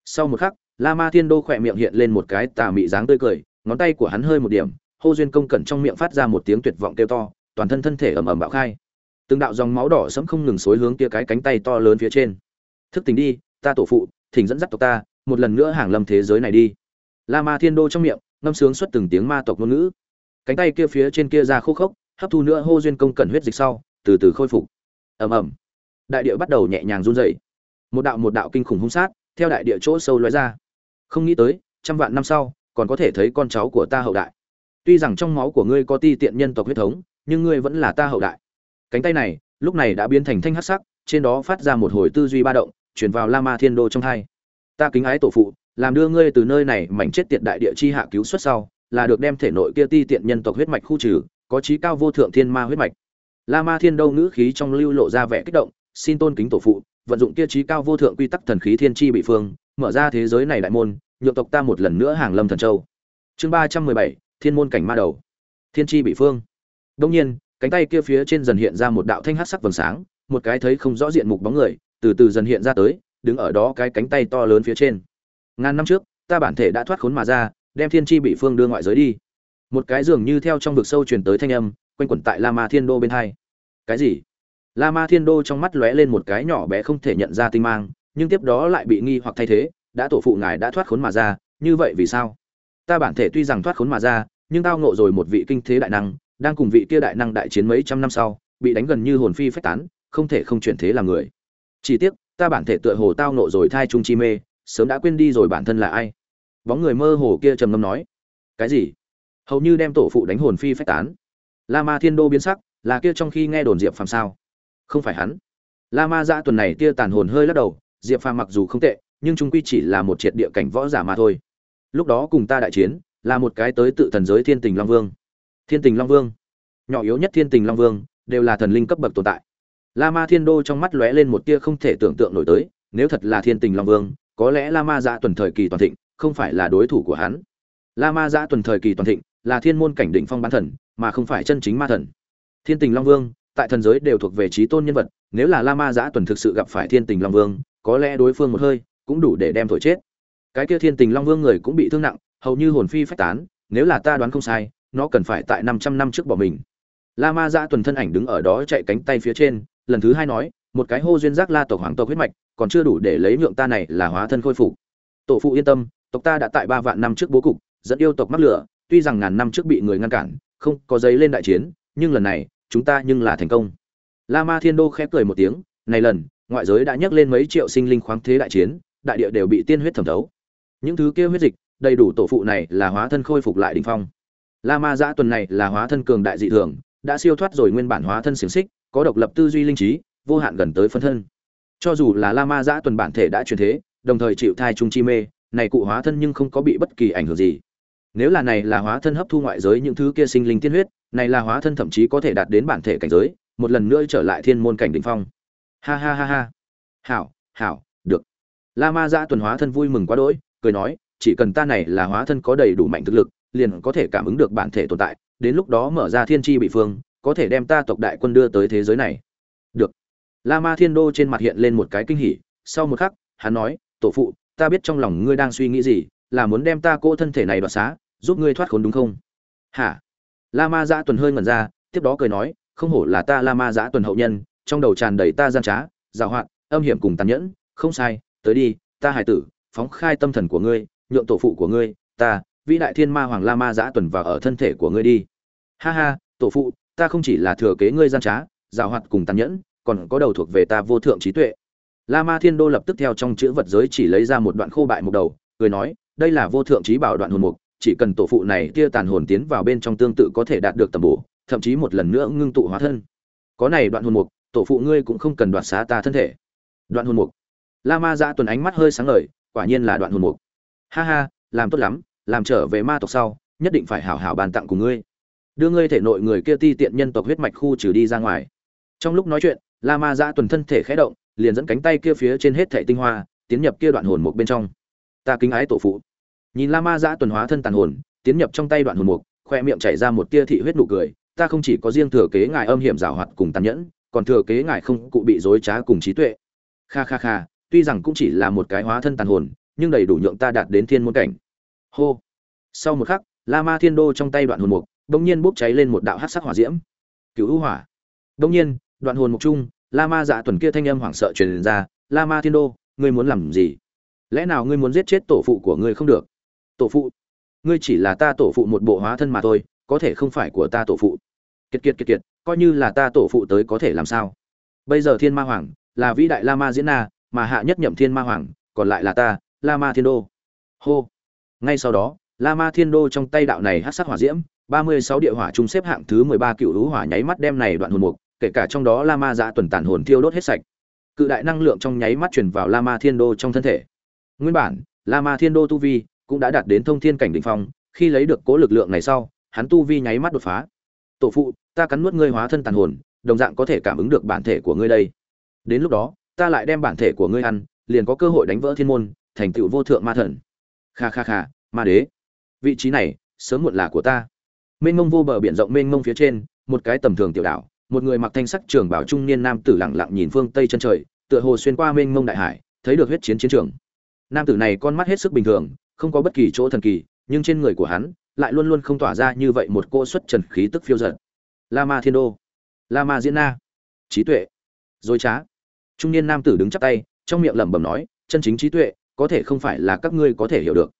Sau một khắc, la ma thiên đô khỏe miệng hiện lên một cái tà mị dáng tươi cười, ngón tay của hắn hơi một điểm hô duyên công cẩn trong miệng phát ra một tiếng tuyệt vọng kêu to, toàn thân thân thể ầm ầm bạo khai. Từng đạo dòng máu đỏ sẫm không ngừng xối hướng kia cái cánh tay to lớn phía trên. Thức tỉnh đi, ta tổ phụ, thỉnh dẫn dắt tộc ta, một lần nữa hàng lâm thế giới này đi. La ma thiên đô trong miệng, ngâm sướng xuất từng tiếng ma tộc ngôn ngữ. Cánh tay kia phía trên kia ra khô khốc, hấp thu nữa hô duyên công cẩn huyết dịch sau, từ từ khôi phục. Ầm ầm. Đại địa bắt đầu nhẹ nhàng run rẩy. Một đạo một đạo kinh khủng hung sát, theo đại địa chỗ sâu lóe ra. Không nghĩ tới, trăm vạn năm sau, còn có thể thấy con cháu của ta hậu đại tuy rằng trong máu của ngươi có ti tiện nhân tộc huyết thống, nhưng ngươi vẫn là ta hậu đại. Cánh tay này, lúc này đã biến thành thanh hắc sắc, trên đó phát ra một hồi tư duy ba động, chuyển vào la ma thiên đô trong hai. Ta kính ái tổ phụ, làm đưa ngươi từ nơi này mảnh chết tiệt đại địa chi hạ cứu xuất sau, là được đem thể nội kia ti tiện nhân tộc huyết mạch khu trừ, có trí cao vô thượng thiên ma huyết mạch. La ma thiên đô ngữ khí trong lưu lộ ra vẻ kích động, xin tôn kính tổ phụ, vận dụng kia trí cao vô thượng quy tắc thần khí thiên chi bị phương, mở ra thế giới này đại môn, nhượng tộc ta một lần nữa hàng lâm thần châu. Chương ba trăm mười bảy thiên môn cảnh ma đầu. Thiên chi bị phương. Đông nhiên, cánh tay kia phía trên dần hiện ra một đạo thanh hát sắc vầng sáng, một cái thấy không rõ diện mục bóng người, từ từ dần hiện ra tới, đứng ở đó cái cánh tay to lớn phía trên. Ngàn năm trước, ta bản thể đã thoát khốn mà ra, đem thiên chi bị phương đưa ngoại giới đi. Một cái dường như theo trong vực sâu truyền tới thanh âm, quanh quẩn tại la ma thiên đô bên hai. Cái gì? La ma thiên đô trong mắt lóe lên một cái nhỏ bé không thể nhận ra tinh mang, nhưng tiếp đó lại bị nghi hoặc thay thế, đã tổ phụ ngài đã thoát khốn mà ra, như vậy vì sao? Ta bản thể tuy rằng thoát khốn mà ra, nhưng tao ngộ rồi một vị kinh thế đại năng, đang cùng vị kia đại năng đại chiến mấy trăm năm sau, bị đánh gần như hồn phi phách tán, không thể không chuyển thế làm người. Chỉ tiếc, ta bản thể tựa hồ tao ngộ rồi thai trung chi mê, sớm đã quên đi rồi bản thân là ai. Bóng người mơ hồ kia trầm ngâm nói, cái gì? Hầu như đem tổ phụ đánh hồn phi phách tán. La ma thiên đô biến sắc, là kia trong khi nghe đồn diệp phàm sao? Không phải hắn. La ma dạ tuần này tia tàn hồn hơi lắc đầu, diệp phàm mặc dù không tệ, nhưng chúng quy chỉ là một triệt địa cảnh võ giả mà thôi lúc đó cùng ta đại chiến, là một cái tới tự thần giới thiên tình long vương. Thiên tình long vương. Nhỏ yếu nhất thiên tình long vương, đều là thần linh cấp bậc tồn tại. La ma thiên đô trong mắt lóe lên một tia không thể tưởng tượng nổi tới, nếu thật là thiên tình long vương, có lẽ la ma dạ tuần thời kỳ toàn thịnh, không phải là đối thủ của hắn. La ma dạ tuần thời kỳ toàn thịnh, là thiên môn cảnh định phong bán thần, mà không phải chân chính ma thần. Thiên tình long vương, tại thần giới đều thuộc về trí tôn nhân vật, nếu là la ma giã dạ tuần thực sự gặp phải thiên tình long vương, có lẽ đối phương một hơi, cũng đủ để đem thổi chết cái kia thiên tình long vương người cũng bị thương nặng, hầu như hồn phi phách tán, nếu là ta đoán không sai, nó cần phải tại năm trăm năm trước bỏ mình. La ma giã tuần thân ảnh đứng ở đó chạy cánh tay phía trên, lần thứ hai nói, một cái hô duyên giác la tộc hoàng tộc huyết mạch, còn chưa đủ để lấy nhượng ta này là hóa thân khôi phục. Tổ phụ yên tâm, tộc ta đã tại ba vạn năm trước bố cục, dẫn yêu tộc mắc lửa, tuy rằng ngàn năm trước bị người ngăn cản, không có giấy lên đại chiến, nhưng lần này, chúng ta nhưng là thành công. La ma thiên đô khẽ cười một tiếng, này lần, ngoại giới đã nhắc lên mấy triệu sinh linh khoáng thế đại chiến, đại địa đều bị tiên huyết thẩm thấu những thứ kia huyết dịch, đầy đủ tổ phụ này là hóa thân khôi phục lại đỉnh phong. La ma giã tuần này là hóa thân cường đại dị thường, đã siêu thoát rồi nguyên bản hóa thân xiềng xích, có độc lập tư duy linh trí, vô hạn gần tới phân thân. Cho dù là la ma giã tuần bản thể đã chuyển thế, đồng thời chịu thai trung chi mê, này cụ hóa thân nhưng không có bị bất kỳ ảnh hưởng gì. Nếu là này là hóa thân hấp thu ngoại giới những thứ kia sinh linh tiên huyết, này là hóa thân thậm chí có thể đạt đến bản thể cảnh giới, một lần nữa trở lại thiên môn cảnh đỉnh phong. Ha ha ha ha. Hảo hảo, được. La ma giã tuần hóa thân vui mừng quá đỗi cười nói, chỉ cần ta này là hóa thân có đầy đủ mạnh thực lực, liền có thể cảm ứng được bản thể tồn tại, đến lúc đó mở ra thiên tri bị phương, có thể đem ta tộc đại quân đưa tới thế giới này. Được. La ma thiên đô trên mặt hiện lên một cái kinh hỉ, sau một khắc, hắn nói, tổ phụ, ta biết trong lòng ngươi đang suy nghĩ gì, là muốn đem ta cô thân thể này đoạt xá, giúp ngươi thoát khốn đúng không? Hả? La ma giã tuần hơi ngẩn ra, tiếp đó cười nói, không hổ là ta la ma giã tuần hậu nhân, trong đầu tràn đầy ta gian trá giảo hoạt âm hiểm cùng tàn nhẫn, không sai, tới đi, ta hải tử phóng khai tâm thần của ngươi, nhượng tổ phụ của ngươi, ta, vĩ đại thiên ma hoàng la ma giã tuần vào ở thân thể của ngươi đi. Ha ha, tổ phụ, ta không chỉ là thừa kế ngươi gian trá, giảo hoạt cùng tàn nhẫn, còn có đầu thuộc về ta vô thượng trí tuệ. La ma thiên đô lập tức theo trong chữ vật giới chỉ lấy ra một đoạn khô bại một đầu, cười nói, đây là vô thượng trí bảo đoạn hồn mục, chỉ cần tổ phụ này tia tàn hồn tiến vào bên trong tương tự có thể đạt được tầm bổ, thậm chí một lần nữa ngưng tụ hóa thân. Có này đoạn hồn mục, tổ phụ ngươi cũng không cần đoạt xá ta thân thể. Đoạn hồn mục. La ma dạ tuần ánh mắt hơi sáng ngời quả nhiên là đoạn hồn mục. Ha ha, làm tốt lắm, làm trở về ma tộc sau, nhất định phải hảo hảo bàn tặng của ngươi. Đưa ngươi thể nội người kia ti tiện nhân tộc huyết mạch khu trừ đi ra ngoài. Trong lúc nói chuyện, la ma dã tuần thân thể khẽ động, liền dẫn cánh tay kia phía trên hết thệ tinh hoa, tiến nhập kia đoạn hồn mục bên trong. Ta kính ái tổ phụ. Nhìn la ma dã tuần hóa thân tàn hồn, tiến nhập trong tay đoạn hồn mục, khoe miệng chảy ra một tia thị huyết nụ cười, ta không chỉ có riêng thừa kế ngài âm hiểm giảo hoạt cùng tàn nhẫn, còn thừa kế ngài không cụ bị dối trá cùng trí tuệ. Kha kha kha tuy rằng cũng chỉ là một cái hóa thân tàn hồn, nhưng đầy đủ nhượng ta đạt đến thiên môn cảnh. Hô. Sau một khắc la ma thiên đô trong tay đoạn hồn mục, bỗng nhiên bốc cháy lên một đạo hắc sắc hỏa diễm. Cứu hữu hỏa. Bỗng nhiên, đoạn hồn mục chung la ma dạ tuần kia thanh âm hoảng sợ truyền ra la ma thiên đô, ngươi muốn làm gì? Lẽ nào ngươi muốn giết chết tổ phụ của ngươi không được? Tổ phụ? Ngươi chỉ là ta tổ phụ một bộ hóa thân mà thôi, có thể không phải của ta tổ phụ. Kiệt kiệt kiệt kiệt, coi như là ta tổ phụ tới có thể làm sao? Bây giờ thiên ma hoàng, là vĩ đại la ma diễn na mà hạ nhất nhậm thiên ma hoàng, còn lại là ta, la ma thiên đô. Hô. Ngay sau đó, la ma thiên đô trong tay đạo này hát sắc hỏa diễm, ba mươi sáu địa hỏa trung xếp hạng thứ mười ba cựu lũ hỏa nháy mắt đem này đoạn hồn mục, kể cả trong đó la ma dạ tuần tản hồn thiêu đốt hết sạch. Cự đại năng lượng trong nháy mắt truyền vào la ma thiên đô trong thân thể. Nguyên bản, la ma thiên đô tu vi cũng đã đạt đến thông thiên cảnh đỉnh phong, khi lấy được cố lực lượng này sau, hắn tu vi nháy mắt đột phá. Tổ phụ, ta cắn nuốt ngươi hóa thân tàn hồn, đồng dạng có thể cảm ứng được bản thể của ngươi đây. Đến lúc đó ta lại đem bản thể của ngươi ăn, liền có cơ hội đánh vỡ thiên môn, thành tựu vô thượng ma thần. Kha kha kha, ma đế. Vị trí này, sớm muộn là của ta. Mênh mông vô bờ biển rộng mênh mông phía trên, một cái tầm thường tiểu đảo, một người mặc thanh sắc trường bảo trung niên nam tử lặng lặng nhìn phương tây chân trời, tựa hồ xuyên qua mênh mông đại hải, thấy được huyết chiến chiến trường. Nam tử này con mắt hết sức bình thường, không có bất kỳ chỗ thần kỳ, nhưng trên người của hắn lại luôn luôn không tỏa ra như vậy một cô xuất trần khí tức phiêu giật la ma thiên đô. La ma diễn na. Trí tuệ. Dối trá trung niên nam tử đứng chắp tay, trong miệng lẩm bẩm nói, chân chính trí tuệ, có thể không phải là các ngươi có thể hiểu được.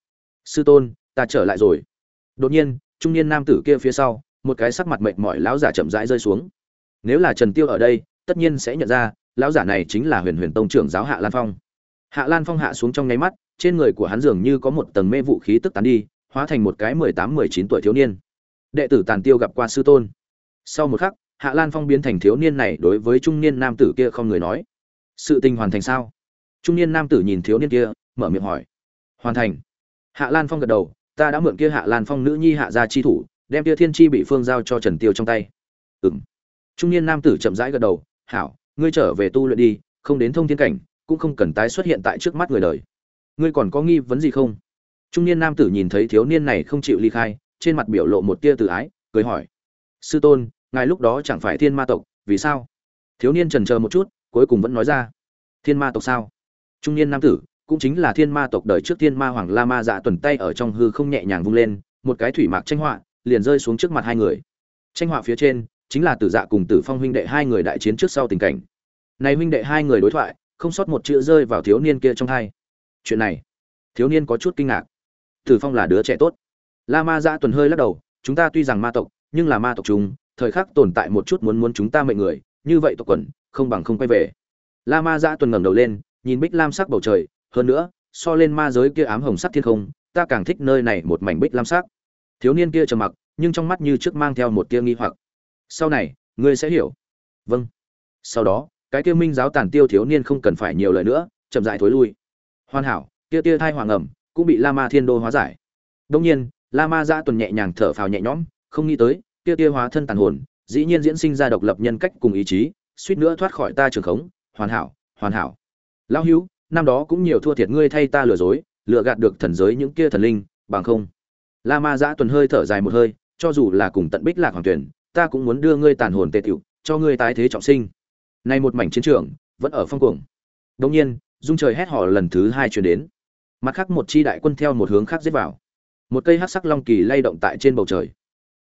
Sư tôn, ta trở lại rồi. Đột nhiên, trung niên nam tử kia phía sau, một cái sắc mặt mệt mỏi lão giả chậm rãi rơi xuống. Nếu là trần tiêu ở đây, tất nhiên sẽ nhận ra, lão giả này chính là huyền huyền tông trưởng giáo hạ lan phong. Hạ lan phong hạ xuống trong nháy mắt, trên người của hắn dường như có một tầng mê vũ khí tức tán đi, hóa thành một cái mười tám, mười chín tuổi thiếu niên. Đệ tử tàn tiêu gặp qua sư tôn. Sau một khắc, hạ lan phong biến thành thiếu niên này đối với trung niên nam tử kia không người nói sự tình hoàn thành sao? Trung niên nam tử nhìn thiếu niên kia, mở miệng hỏi. Hoàn thành. Hạ lan phong gật đầu, ta đã mượn kia hạ lan phong nữ nhi hạ gia chi thủ, đem kia thiên chi bị phương giao cho trần tiêu trong tay. Ừm. Trung niên nam tử chậm rãi gật đầu, hảo, ngươi trở về tu luyện đi, không đến thông thiên cảnh, cũng không cần tái xuất hiện tại trước mắt người đời. Ngươi còn có nghi vấn gì không? Trung niên nam tử nhìn thấy thiếu niên này không chịu ly khai, trên mặt biểu lộ một tia tự ái, cười hỏi. Sư tôn, ngài lúc đó chẳng phải thiên ma tộc, vì sao? Thiếu niên trần chờ một chút cuối cùng vẫn nói ra, thiên ma tộc sao? Trung niên nam tử, cũng chính là thiên ma tộc đời trước thiên ma hoàng la ma dạ tuần tay ở trong hư không nhẹ nhàng vung lên, một cái thủy mạc tranh họa, liền rơi xuống trước mặt hai người. Tranh họa phía trên, chính là tử dạ cùng tử phong huynh đệ hai người đại chiến trước sau tình cảnh. Này huynh đệ hai người đối thoại, không sót một chữ rơi vào thiếu niên kia trong hai. Chuyện này, thiếu niên có chút kinh ngạc. Tử phong là đứa trẻ tốt. La ma dạ tuần hơi lắc đầu, chúng ta tuy rằng ma tộc, nhưng là ma tộc chúng, thời khắc tồn tại một chút muốn muốn chúng ta mệnh người như vậy tộc quần, không bằng không quay về. La ma dã tuần ngẩng đầu lên, nhìn bích lam sắc bầu trời, hơn nữa, so lên ma giới kia ám hồng sắc thiên không, ta càng thích nơi này một mảnh bích lam sắc. Thiếu niên kia trầm mặc, nhưng trong mắt như trước mang theo một tia nghi hoặc. Sau này, ngươi sẽ hiểu. Vâng. Sau đó, cái kia minh giáo tàn tiêu thiếu niên không cần phải nhiều lời nữa, chậm dại thối lui. Hoàn hảo, kia tia thai hoàng ẩm, cũng bị la ma thiên đô hóa giải. Đông nhiên, la ma ra tuần nhẹ nhàng thở phào nhẹ nhõm, không nghĩ tới, kia tia hóa thân tàn hồn dĩ nhiên diễn sinh ra độc lập nhân cách cùng ý chí, suýt nữa thoát khỏi ta trường khống. Hoàn hảo hoàn hảo. Lão hữu, năm đó cũng nhiều thua thiệt ngươi thay ta lừa dối, lừa gạt được thần giới những kia thần linh, bằng không? La ma giã tuần hơi thở dài một hơi, cho dù là cùng tận bích lạc hoàng tuyển, ta cũng muốn đưa ngươi tàn hồn tệ tiểu cho ngươi tái thế trọng sinh. Nay một mảnh chiến trường, vẫn ở phong cuồng. Đông nhiên dung trời hét họ lần thứ hai chuyển đến. Mặt khác một chi đại quân theo một hướng khác giết vào. Một cây hát sắc long kỳ lay động tại trên bầu trời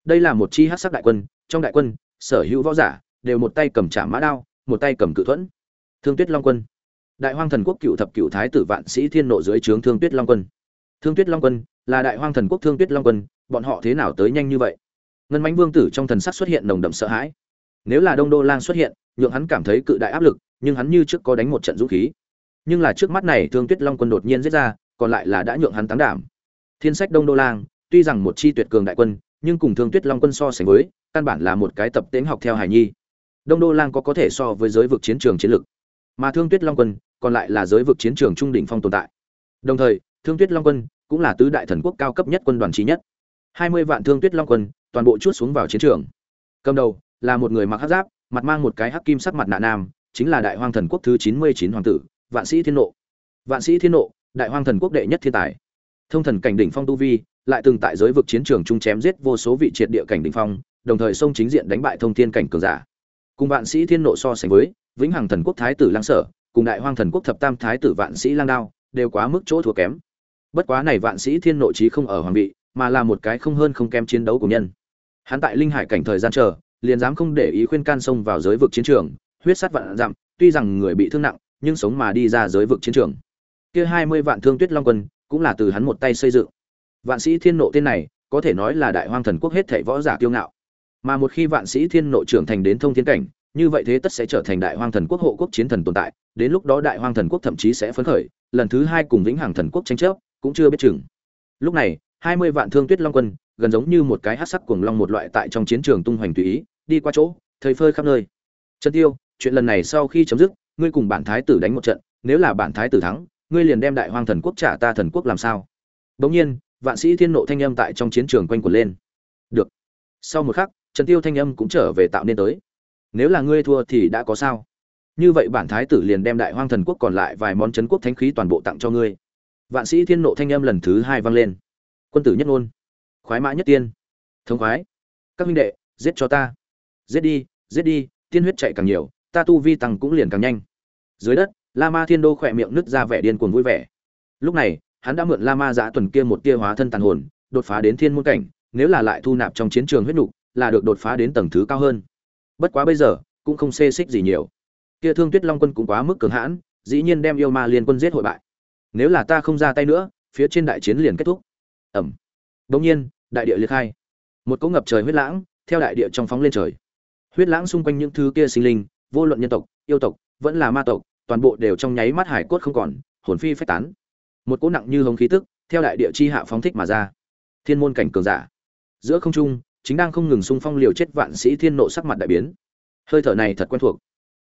đây là một chi hát sắc đại quân, trong đại quân, sở hữu võ giả đều một tay cầm trả mã đao, một tay cầm cự thuẫn. Thương tuyết long quân. Đại hoang thần quốc cựu thập cựu thái tử vạn sĩ thiên nộ dưới trướng thương tuyết long quân. Thương tuyết long quân là đại hoang thần quốc thương tuyết long quân, bọn họ thế nào tới nhanh như vậy? Ngân mãnh vương tử trong thần sắc xuất hiện nồng đậm sợ hãi. Nếu là đông đô lang xuất hiện, nhượng hắn cảm thấy cự đại áp lực, nhưng hắn như trước có đánh một trận dũng khí. Nhưng là trước mắt này thương tuyết long quân đột nhiên giết ra, còn lại là đã nhượng hắn tán đảm. Thiên sách đông đô lang, tuy rằng một chi tuyệt cường đại quân nhưng cùng thương tuyết long quân so sánh với, căn bản là một cái tập tễnh học theo hải nhi. Đông đô lang có có thể so với giới vực chiến trường chiến lược mà thương tuyết long quân còn lại là giới vực chiến trường trung đỉnh phong tồn tại. Đồng thời, thương tuyết long quân cũng là tứ đại thần quốc cao cấp nhất quân đoàn trí nhất. Hai mươi vạn thương tuyết long quân toàn bộ chuốt xuống vào chiến trường. Cầm đầu là một người mặc hắc giáp, mặt mang một cái hắc kim sắc mặt nạ nam, chính là đại hoang thần quốc thứ chín mươi chín hoàng tử, vạn sĩ thiên nộ. Vạn sĩ thiên nộ, đại hoang thần quốc đệ nhất thiên tài. Thông thần cảnh đỉnh phong tu vi lại từng tại giới vực chiến trường chung chém giết vô số vị triệt địa cảnh đỉnh phong, đồng thời xông chính diện đánh bại thông thiên cảnh cường giả. Cùng vạn sĩ thiên nộ so sánh với, vĩnh hằng thần quốc thái tử lang sở, cùng đại hoang thần quốc thập tam thái tử vạn sĩ lang đao, đều quá mức chỗ thua kém. Bất quá này vạn sĩ thiên nội trí không ở hoàng vị, mà là một cái không hơn không kém chiến đấu của nhân. Hắn tại linh hải cảnh thời gian chờ, liền dám không để ý khuyên can xông vào giới vực chiến trường, huyết sát vạn dặm, tuy rằng người bị thương nặng, nhưng sống mà đi ra giới vực chiến trường. Kia hai mươi vạn thương tuyết long quân, cũng là từ hắn một tay xây dựng vạn sĩ thiên nộ tên này, có thể nói là đại hoang thần quốc hết thảy võ giả kiêu ngạo. Mà một khi vạn sĩ thiên nộ trưởng thành đến thông thiên cảnh, như vậy thế tất sẽ trở thành đại hoang thần quốc hộ quốc chiến thần tồn tại, đến lúc đó đại hoang thần quốc thậm chí sẽ phấn khởi, lần thứ hai cùng vĩnh hằng thần quốc tranh chấp, cũng chưa biết chừng. Lúc này, hai mươi vạn thương tuyết long quân, gần giống như một cái hát sắc cuồng long một loại tại trong chiến trường tung hoành tùy ý, đi qua chỗ thầy phơi khắp nơi. Trần tiêu, chuyện lần này sau khi chấm dứt, ngươi cùng bản thái tử đánh một trận, nếu là bản thái tử thắng, ngươi liền đem đại hoang thần quốc trả ta thần quốc làm sao? Bỗng nhiên vạn sĩ thiên nộ thanh âm tại trong chiến trường quanh quẩn lên. Được. Sau một khắc, trần tiêu thanh âm cũng trở về tạo nên tới. Nếu là ngươi thua thì đã có sao? Như vậy bản thái tử liền đem đại hoang thần quốc còn lại vài món chấn quốc thánh khí toàn bộ tặng cho ngươi. Vạn sĩ thiên nộ thanh âm lần thứ hai vang lên. Quân tử nhất ngôn. Khoái mã nhất tiên. Thống khoái. Các huynh đệ, giết cho ta. Giết đi giết đi, tiên huyết chạy càng nhiều, ta tu vi tăng cũng liền càng nhanh. Dưới đất, la ma thiên đô khỏe miệng nứt ra vẻ điên cuồng vui vẻ. Lúc này hắn đã mượn la ma giã tuần kia một tia hóa thân tàn hồn, đột phá đến thiên môn cảnh, nếu là lại thu nạp trong chiến trường huyết nục, là được đột phá đến tầng thứ cao hơn. Bất quá bây giờ, cũng không xê xích gì nhiều. Kia thương tuyết long quân cũng quá mức cường hãn, dĩ nhiên đem yêu ma liên quân giết hội bại. Nếu là ta không ra tay nữa, phía trên đại chiến liền kết thúc. Ẩm. Đông nhiên, đại địa liệt khai. Một cỗ ngập trời huyết lãng, theo đại địa trong phóng lên trời. Huyết lãng xung quanh những thứ kia sinh linh, vô luận nhân tộc, yêu tộc, vẫn là ma tộc, toàn bộ đều trong nháy mắt hải cốt không còn, hồn phi phách tán một cỗ nặng như hồng khí tức, theo đại địa chi hạ phóng thích mà ra. Thiên môn cảnh cường giả. Giữa không trung, chính đang không ngừng xung phong liều chết vạn sĩ thiên nộ sắc mặt đại biến. Hơi thở này thật quen thuộc.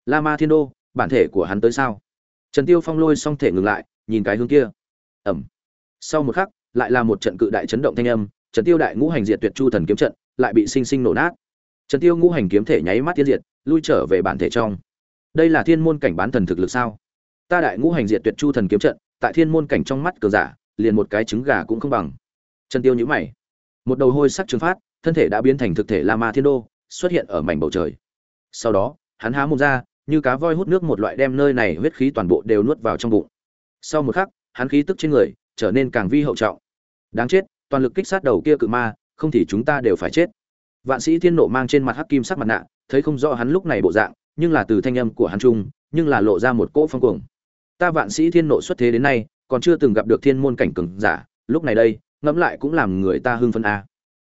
La ma thiên đô, bản thể của hắn tới sao? Trần tiêu phong lôi song thể ngừng lại, nhìn cái hướng kia. Ẩm. Sau một khắc, lại là một trận cự đại chấn động thanh âm, trần tiêu đại ngũ hành diệt tuyệt chu thần kiếm trận, lại bị sinh sinh nổ nát. Trần tiêu ngũ hành kiếm thể nháy mắt tiến diệt, lui trở về bản thể trong. Đây là thiên môn cảnh bán thần thực lực sao? Ta đại ngũ hành diệt tuyệt chu thần kiếm trận tại thiên môn cảnh trong mắt cờ giả, liền một cái trứng gà cũng không bằng. Trần tiêu nhíu mày. Một đầu hôi sắc trừng phát, thân thể đã biến thành thực thể la ma thiên đô, xuất hiện ở mảnh bầu trời. Sau đó, hắn há mồm ra, như cá voi hút nước một loại đem nơi này huyết khí toàn bộ đều nuốt vào trong bụng. Sau một khắc, hắn khí tức trên người trở nên càng vi hậu trọng. Đáng chết, toàn lực kích sát đầu kia cự ma, không thì chúng ta đều phải chết. Vạn sĩ thiên nộ mang trên mặt hắc kim sắc mặt nạ, thấy không rõ hắn lúc này bộ dạng, nhưng là từ thanh âm của hắn trung, nhưng là lộ ra một cỗ phong cuồng ta vạn sĩ thiên nộ xuất thế đến nay, còn chưa từng gặp được thiên môn cảnh cường giả, lúc này đây, ngẫm lại cũng làm người ta hưng phấn a.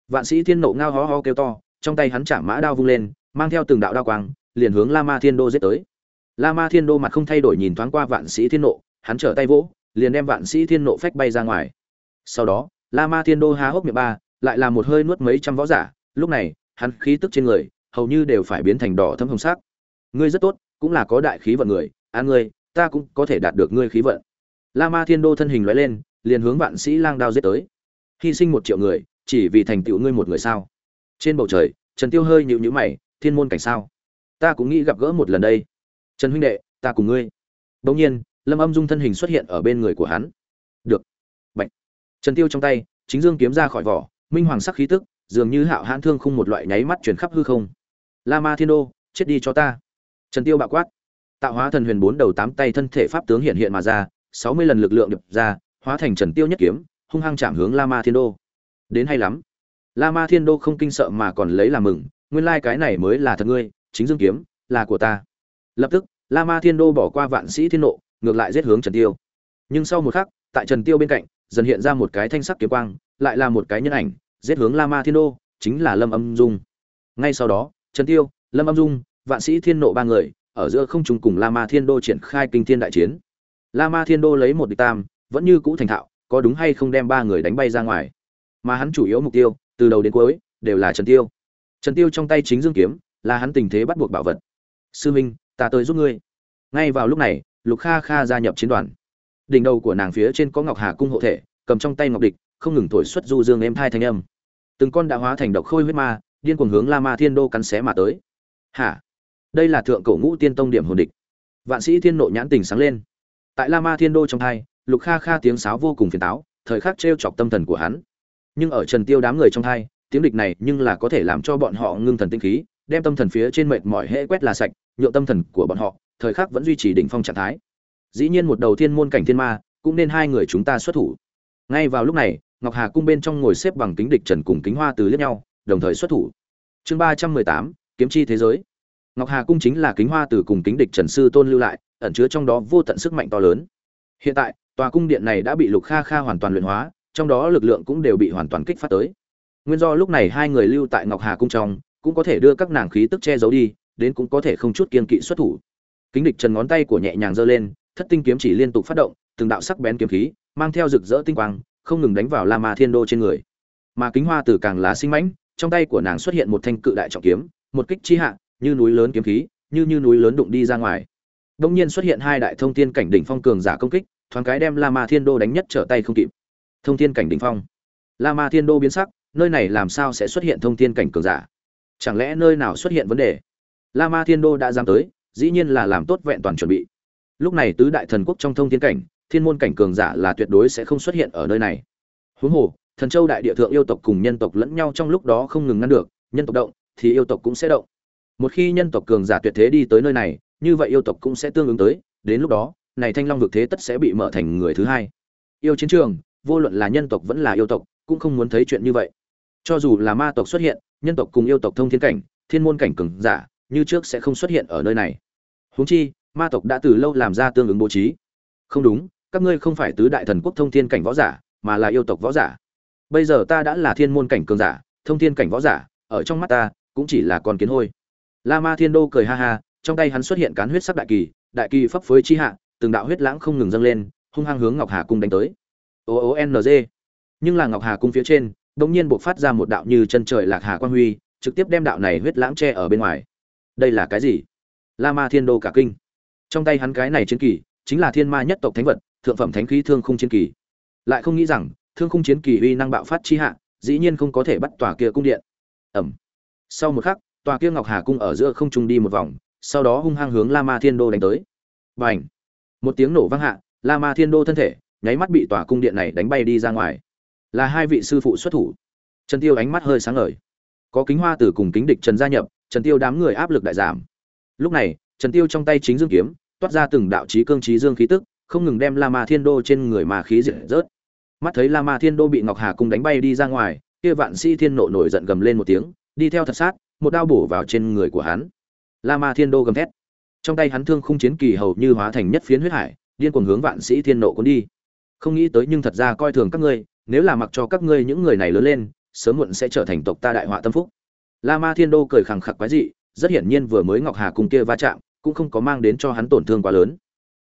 Vạn sĩ thiên nộ ngao ho ho kêu to, trong tay hắn chả mã đao vung lên, mang theo từng đạo đao quang, liền hướng la ma thiên đô giết tới. La ma thiên đô mặt không thay đổi nhìn thoáng qua vạn sĩ thiên nộ, hắn trở tay vỗ, liền đem vạn sĩ thiên nộ phách bay ra ngoài. Sau đó la ma thiên đô há hốc miệng ba, lại là một hơi nuốt mấy trăm võ giả, lúc này, hắn khí tức trên người, hầu như đều phải biến thành đỏ thâm hồng sắc. Ngươi rất tốt, cũng là có đại khí vận người an ngươi ta cũng có thể đạt được ngươi khí vận. La ma thiên đô thân hình lóe lên, liền hướng vạn sĩ lang đao giết tới. Hy sinh một triệu người, chỉ vì thành tựu ngươi một người sao? Trên bầu trời, trần tiêu hơi nhịu nhữ mày, thiên môn cảnh sao? Ta cũng nghĩ gặp gỡ một lần đây. Trần huynh đệ, ta cùng ngươi. Bỗng nhiên, lâm âm dung thân hình xuất hiện ở bên người của hắn. Được. Bệnh trần tiêu trong tay, chính dương kiếm ra khỏi vỏ, minh hoàng sắc khí tức, dường như hạo hãn thương khung một loại nháy mắt chuyển khắp hư không. La ma thiên đô, chết đi cho ta. Trần tiêu bạo quát tạo hóa thần huyền bốn đầu tám tay thân thể pháp tướng hiện hiện mà ra, sáu mươi lần lực lượng đập ra, hóa thành trần tiêu nhất kiếm, hung hăng chạm hướng la ma thiên đô. Đến hay lắm. La ma thiên đô không kinh sợ mà còn lấy làm mừng, nguyên lai cái này mới là thật ngươi, chính dương kiếm, là của ta. Lập tức la ma thiên đô bỏ qua vạn sĩ thiên nộ, ngược lại giết hướng trần tiêu. Nhưng sau một khắc, tại trần tiêu bên cạnh, dần hiện ra một cái thanh sắc kiếm quang, lại là một cái nhân ảnh, giết hướng la ma thiên đô, chính là lâm âm dung. Ngay sau đó, trần tiêu, lâm âm dung, vạn sĩ thiên nộ ba người ở giữa không trung cùng la ma thiên đô triển khai kinh thiên đại chiến. La ma thiên đô lấy một địch tam, vẫn như cũ thành thạo, có đúng hay không đem ba người đánh bay ra ngoài. Mà hắn chủ yếu mục tiêu, từ đầu đến cuối, đều là trần tiêu. Trần tiêu trong tay chính dương kiếm, là hắn tình thế bắt buộc bảo vật. Sư minh, ta tới giúp ngươi. Ngay vào lúc này, lục kha kha gia nhập chiến đoàn. Đỉnh đầu của nàng phía trên có ngọc hà cung hộ thể, cầm trong tay ngọc địch, không ngừng thổi xuất du dương êm thai thanh âm. Từng con đã hóa thành độc khôi huyết ma, điên cuồng hướng la ma thiên đô cắn xé mà tới. Hả? Đây là thượng cổ ngũ tiên tông điểm hồn địch. Vạn sĩ thiên nộ nhãn tình sáng lên. Tại la ma thiên đô trong hai, lục kha kha tiếng sáo vô cùng phiền táo thời khắc t r e o chọc tâm thần của hắn. Nhưng ở trần tiêu đám người trong hai, tiếng địch này nhưng là có thể làm cho bọn họ ngưng thần tinh khí đem tâm thần phía trên mệt mỏi hễ quét là sạch nhựa tâm thần của bọn họ thời khắc vẫn duy trì đỉnh phong trạng thái. Dĩ nhiên một đầu thiên môn cảnh thiên ma cũng nên hai người chúng ta xuất thủ. Ngay vào lúc này ngọc hà cung bên trong ngồi xếp bằng kính địch trần cùng kính hoa từ lẫn nhau đồng thời xuất thủ. Chương ba trăm mười tám kiếm chi thế giới ngọc hà cung chính là kính hoa từ cùng kính địch trần sư tôn lưu lại, ẩn chứa trong đó vô tận sức mạnh to lớn. Hiện tại, tòa cung điện này đã bị lục kha kha hoàn toàn luyện hóa, trong đó lực lượng cũng đều bị hoàn toàn kích phát tới. Nguyên do lúc này hai người lưu tại ngọc hà cung trong, cũng có thể đưa các nàng khí tức che giấu đi, đến cũng có thể không chút kiên kỵ xuất thủ. Kính địch trần ngón tay của nhẹ nhàng giơ lên, thất tinh kiếm chỉ liên tục phát động, từng đạo sắc bén kiếm khí, mang theo rực rỡ tinh quang, không ngừng đánh vào la ma thiên đô trên người. Mà kính hoa từ càng lá sinh mãnh, trong tay của nàng xuất hiện một thanh cự đại trọng kiếm, một kích chi hạ như núi lớn kiếm khí, như như núi lớn đụng đi ra ngoài. Đông nhiên xuất hiện hai đại thông thiên cảnh đỉnh phong cường giả công kích, thoáng cái đem la ma thiên đô đánh nhất trở tay không kịp. Thông thiên cảnh đỉnh phong. La ma thiên đô biến sắc, nơi này làm sao sẽ xuất hiện thông thiên cảnh cường giả? Chẳng lẽ nơi nào xuất hiện vấn đề? La ma thiên đô đã dám tới, dĩ nhiên là làm tốt vẹn toàn chuẩn bị. Lúc này tứ đại thần quốc trong thông thiên cảnh, thiên môn cảnh cường giả là tuyệt đối sẽ không xuất hiện ở nơi này. Huống hồ, thần châu đại địa thượng yêu tộc cùng nhân tộc lẫn nhau trong lúc đó không ngừng ngăn được, nhân tộc động, thì yêu tộc cũng sẽ động một khi nhân tộc cường giả tuyệt thế đi tới nơi này, như vậy yêu tộc cũng sẽ tương ứng tới, đến lúc đó, này thanh long vực thế tất sẽ bị mở thành người thứ hai. Yêu chiến trường, vô luận là nhân tộc vẫn là yêu tộc, cũng không muốn thấy chuyện như vậy. Cho dù là ma tộc xuất hiện, nhân tộc cùng yêu tộc thông thiên cảnh, thiên môn cảnh cường giả, như trước sẽ không xuất hiện ở nơi này. Huống chi, ma tộc đã từ lâu làm ra tương ứng bố trí. Không đúng, các ngươi không phải tứ đại thần quốc thông thiên cảnh võ giả, mà là yêu tộc võ giả. Bây giờ ta đã là thiên môn cảnh cường giả, thông thiên cảnh võ giả, ở trong mắt ta, cũng chỉ là con kiến hôi la ma thiên đô cười ha ha, trong tay hắn xuất hiện cán huyết sắc đại kỳ đại kỳ phấp phới chi hạ, từng đạo huyết lãng không ngừng dâng lên, hung hăng hướng ngọc hà cung đánh tới. O o n g. Nhưng là ngọc hà cung phía trên, đột nhiên bộc phát ra một đạo như chân trời lạc hà quan huy, trực tiếp đem đạo này huyết lãng che ở bên ngoài. Đây là cái gì? La ma thiên đô cả kinh. Trong tay hắn cái này chiến kỳ, chính là thiên ma nhất tộc thánh vật, thượng phẩm thánh khí thương khung chiến kỳ. Lại không nghĩ rằng, thương khung chiến kỳ uy năng bạo phát chi hạ, dĩ nhiên không có thể bắt tòa kia cung điện. Ẩm sau một khắc tòa kia ngọc hà cung ở giữa không trung đi một vòng, sau đó hung hăng hướng la ma thiên đô đánh tới. Và ảnh một tiếng nổ vang hạ la ma thiên đô thân thể, nháy mắt bị tòa cung điện này đánh bay đi ra ngoài. Là hai vị sư phụ xuất thủ. Trần tiêu ánh mắt hơi sáng ngời. Có kính hoa từ cùng kính địch trần gia nhập, trần tiêu đám người áp lực đại giảm. Lúc này, trần tiêu trong tay chính dương kiếm, toát ra từng đạo chí cương chí dương khí tức, không ngừng đem la ma thiên đô trên người mà khí diệt rớt. Mắt thấy la ma thiên đô bị ngọc hà cung đánh bay đi ra ngoài, kia vạn sĩ thiên nộ nổi giận gầm lên một tiếng, đi theo thật sát một đao bổ vào trên người của hắn. La ma thiên đô gầm thét. Trong tay hắn thương khung chiến kỳ hầu như hóa thành nhất phiến huyết hải, điên cuồng hướng vạn sĩ thiên nộ cuốn đi. Không nghĩ tới nhưng thật ra coi thường các ngươi, nếu là mặc cho các ngươi những người này lớn lên, sớm muộn sẽ trở thành tộc ta đại họa tâm phúc. La ma thiên đô cười khẳng khặc quái dị, rất hiển nhiên vừa mới ngọc hà cùng kia va chạm, cũng không có mang đến cho hắn tổn thương quá lớn.